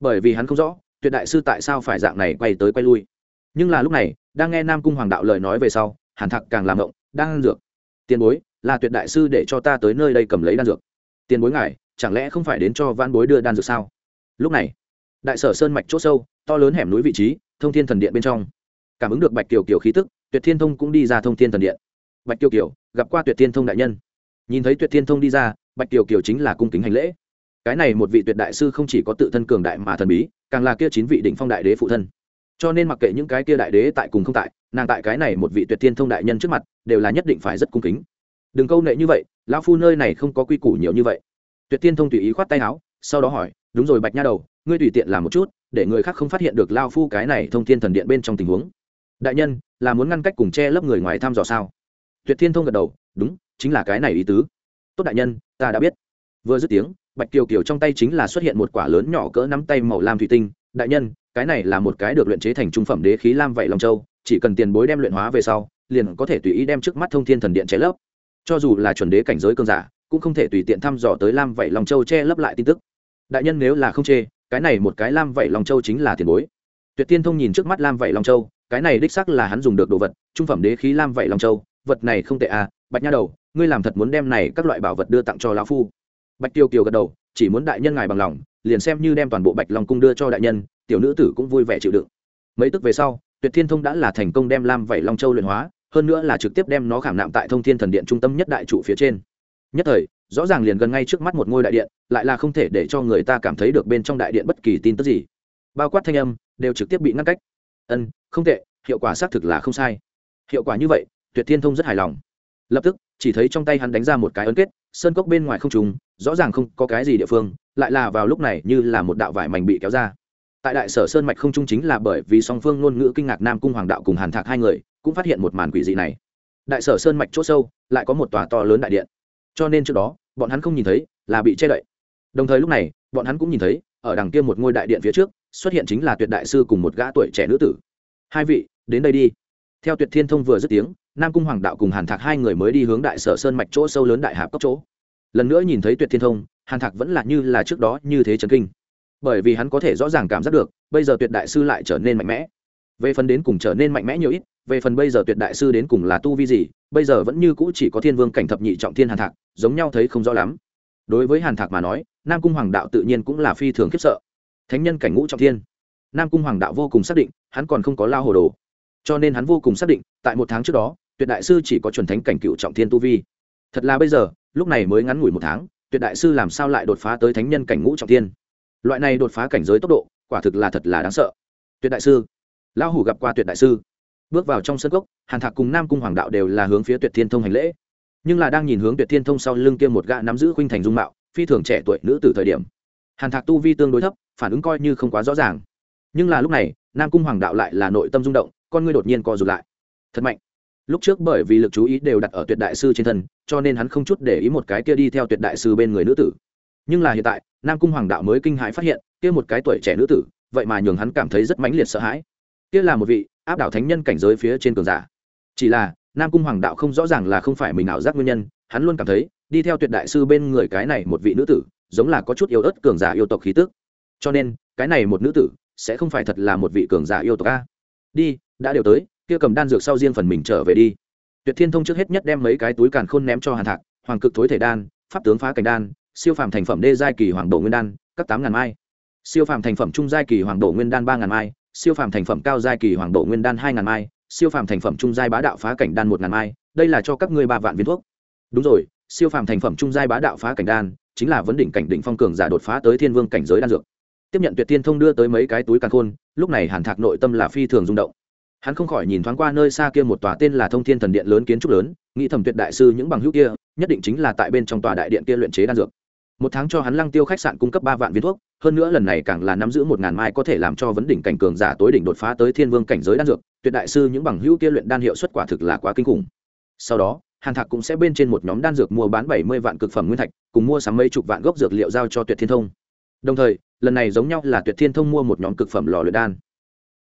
Bởi vì hắn không rõ, tuyệt đại sư tại sao phải dạng này quay tới quay lui. Nhưng là lúc này, đang nghe nam cung hoàng đạo lời nói về sau hàn thạc càng làm động đang dược? Tiền bối, là tuyệt đại sư để cho ta tới nơi đây cầm lấy đan dược. Tiền bối ngài chẳng lẽ không phải đến cho van bối đưa đan dược sao? Lúc này, đại sở sơn mạch c h ỗ sâu, to lớn hẻm núi vị trí, thông thiên thần điện bên trong. Cảm ứng được bạch kiều kiều khí tức, tuyệt thiên thông cũng đi ra thông thiên thần điện. Bạch kiều kiều, gặp qua tuyệt thiên thông đại nhân. Nhìn thấy tuyệt thiên thông đi ra, bạch kiều kiều chính là cung kính hành lễ. Cái này một vị tuyệt đại sư không chỉ có tự thân cường đại mà thần bí, càng là kia chín vị đỉnh phong đại đế phụ thân. Cho nên mặc kệ những cái kia đại đế tại cùng không tại, nàng tại cái này một vị tuyệt thiên thông đại nhân trước mặt, đều là nhất định phải rất cung kính. Đừng câu nệ như vậy, lão phu nơi này không có quy củ nhiều như vậy tuyệt thiên thông tùy ý khoát tay áo, sau đó hỏi, đúng rồi bạch nha đầu, ngươi tùy tiện làm một chút, để người khác không phát hiện được lao phu cái này thông thiên thần điện bên trong tình huống. Đại nhân, là muốn ngăn cách cùng che lấp người ngoài thăm dò sao? Tuyệt thiên thông gật đầu, đúng, chính là cái này ý tứ. Tốt đại nhân, ta đã biết. Vừa dứt tiếng, bạch kiều kiều trong tay chính là xuất hiện một quả lớn nhỏ cỡ nắm tay màu lam thủy tinh. Đại nhân, cái này là một cái được luyện chế thành trung phẩm đế khí lam vậy long châu, chỉ cần tiền bối đem luyện hóa về sau, liền có thể tùy ý đem trước mắt thông thiên thần điện che lấp. Cho dù là chuẩn đế cảnh giới cơn giả cũng không thể tùy tiện thăm dò tới lam vậy long châu che lấp lại tin tức. Đại nhân nếu là không chê, cái này một cái lam vậy long châu chính là tiền bối. Tuyệt tiên thông nhìn trước mắt lam vậy long châu, cái này đích xác là hắn dùng được đồ vật, trung phẩm đế khí lam vậy long châu, vật này không tệ à bạch nha đầu, ngươi làm thật muốn đem này các loại bảo vật đưa tặng cho lão phu. Bạch tiêu kiều gật đầu, chỉ muốn đại nhân ngài bằng lòng, liền xem như đem toàn bộ bạch long cung đưa cho đại nhân, tiểu nữ tử cũng vui vẻ chịu đựng. Mấy tức về sau, tuyệt thiên thông đã là thành công đem lam vảy long châu luyện hóa, hơn nữa là trực tiếp đem nó khảm nạm tại thông thiên thần điện trung tâm nhất đại trụ phía trên nhất thời, rõ ràng liền gần ngay trước mắt một ngôi đại điện, lại là không thể để cho người ta cảm thấy được bên trong đại điện bất kỳ tin tức gì. Bao quát thanh âm, đều trực tiếp bị ngăn cách. Ân, không tệ, hiệu quả xác thực là không sai. Hiệu quả như vậy, tuyệt thiên thông rất hài lòng. Lập tức, chỉ thấy trong tay hắn đánh ra một cái ấn kết, sơn cốc bên ngoài không trùng, rõ ràng không có cái gì địa phương, lại là vào lúc này như là một đạo vải mảnh bị kéo ra. Tại đại sở sơn mạch không trung chính là bởi vì song phương ngôn ngữ kinh ngạc nam cung hoàng đạo cùng hàn thạc hai người, cũng phát hiện một màn quỷ dị này. Đại sở sơn mạch c h ỗ sâu, lại có một tòa to lớn đại điện cho nên trước đó, bọn hắn không nhìn thấy là bị che đậy. Đồng thời lúc này, bọn hắn cũng nhìn thấy, ở đằng kia một ngôi đại điện phía trước, xuất hiện chính là tuyệt đại sư cùng một gã tuổi trẻ nữ tử. Hai vị, đến đây đi. Theo tuyệt thiên thông vừa dứt tiếng, nam cung hoàng đạo cùng hàn thạc hai người mới đi hướng đại sở sơn mạch chỗ sâu lớn đại hạp cốc chỗ. Lần nữa nhìn thấy tuyệt thiên thông, hàn thạc vẫn là như là trước đó như thế trấn kinh. Bởi vì hắn có thể rõ ràng cảm giác được, bây giờ tuyệt đại sư lại trở nên mạnh mẽ. Về phần đến cùng trở nên mạnh mẽ nhiều ít về phần bây giờ tuyệt đại sư đến cùng là tu vi gì, bây giờ vẫn như cũ chỉ có thiên vương cảnh thập nhị trọng thiên hàn thạc, giống nhau thấy không rõ lắm. Đối với hàn thạc mà nói, nam cung hoàng đạo tự nhiên cũng là phi thường khiếp sợ. Thánh nhân cảnh ngũ trọng thiên. Nam cung hoàng đạo vô cùng xác định, hắn còn không có lao hồ đồ. Cho nên hắn vô cùng xác định, tại một tháng trước đó, tuyệt đại sư chỉ có chuẩn thánh cảnh cựu trọng thiên tu vi. Thật là bây giờ, lúc này mới ngắn ngủi một tháng, tuyệt đại sư làm sao lại đột phá tới thánh nhân cảnh ngũ trọng thiên? Loại này đột phá cảnh giới tốc độ, quả thực là thật là đáng sợ. Tuyệt đại sư, lão hủ gặp qua tuyệt đại sư bước vào trong sân gốc hàn thạc cùng nam cung hoàng đạo đều là hướng phía tuyệt thiên thông hành lễ. Nhưng là đang nhìn hướng tuyệt thiên thông sau lưng kia một gã nắm giữ khuynh thành dung mạo, phi thường trẻ tuổi nữ từ thời điểm, hàn thạc tu vi tương đối thấp, phản ứng coi như không quá rõ ràng. Nhưng là lúc này, nam cung hoàng đạo lại là nội tâm rung động, con ngươi đột nhiên co rụt lại. Thật mạnh. Lúc trước bởi vì lực chú ý đều đặt ở tuyệt đại sư trên thân, cho nên hắn không chút để ý một cái kia đi theo tuyệt đại sư bên người nữ tử. Nhưng là hiện tại, nam cung hoàng đạo mới kinh hãi phát hiện, kia một cái tuổi trẻ nữ tử, vậy mà nhường hắn cảm thấy rất mãnh liệt sợ hãi kia là một vị áp đảo thánh nhân cảnh giới phía trên cường giả. Chỉ là, nam cung hoàng đạo không rõ ràng là không phải mình ảo giác nguyên nhân, hắn luôn cảm thấy, đi theo tuyệt đại sư bên người cái này một vị nữ tử, giống là có chút yêu ớt cường giả yêu tộc khí tức. Cho nên, cái này một nữ tử sẽ không phải thật là một vị cường giả yêu tộc a. Đi, đã đều tới, kia cầm đan dược sau riêng phần mình trở về đi. Tuyệt thiên thông trước hết nhất đem mấy cái túi càn khôn ném cho hàn thạc, hoàng cực thối thể đan, pháp tướng phá cảnh đan, siêu phàm thành phẩm đê giai kỳ hoàng độ nguyên đan, các tám ngàn mai. Siêu phàm thành phẩm trung giai kỳ hoàng độ nguyên đan ba ngàn mai siêu phàm thành phẩm cao giai kỳ hoàng độ nguyên đan hai ngàn mai, siêu phàm thành phẩm trung giai bá đạo phá cảnh đan một ngàn mai, đây là cho các ngươi ba vạn viên thuốc. Đúng rồi, siêu phàm thành phẩm trung giai bá đạo phá cảnh đan, chính là vấn đỉnh cảnh đỉnh phong cường giả đột phá tới thiên vương cảnh giới đan dược. Tiếp nhận tuyệt tiên thông đưa tới mấy cái túi càn khôn, lúc này hàn thạc nội tâm là phi thường rung động. Hắn không khỏi nhìn thoáng qua nơi xa kia một tòa tên là thông thiên thần điện lớn kiến trúc lớn, nghĩ thẩm tuyệt đại sư những bằng hữu kia, nhất định chính là tại bên trong tòa đại điện kia luyện chế đan dược một tháng cho hắn lăng tiêu khách sạn cung cấp ba vạn viên thuốc, hơn nữa lần này càng là nắm giữ một ngàn mai có thể làm cho vấn đỉnh cảnh cường giả tối đỉnh đột phá tới thiên vương cảnh giới đan dược, tuyệt đại sư những bằng hữu kia luyện đan hiệu suất quả thực là quá kinh khủng. Sau đó, hàn thạc cũng sẽ bên trên một nhóm đan dược mua bán bảy mươi vạn cực phẩm nguyên thạch, cùng mua sắm mấy chục vạn gốc dược liệu giao cho tuyệt thiên thông. Đồng thời, lần này giống nhau là tuyệt thiên thông mua một nhóm cực phẩm lò luyện đan.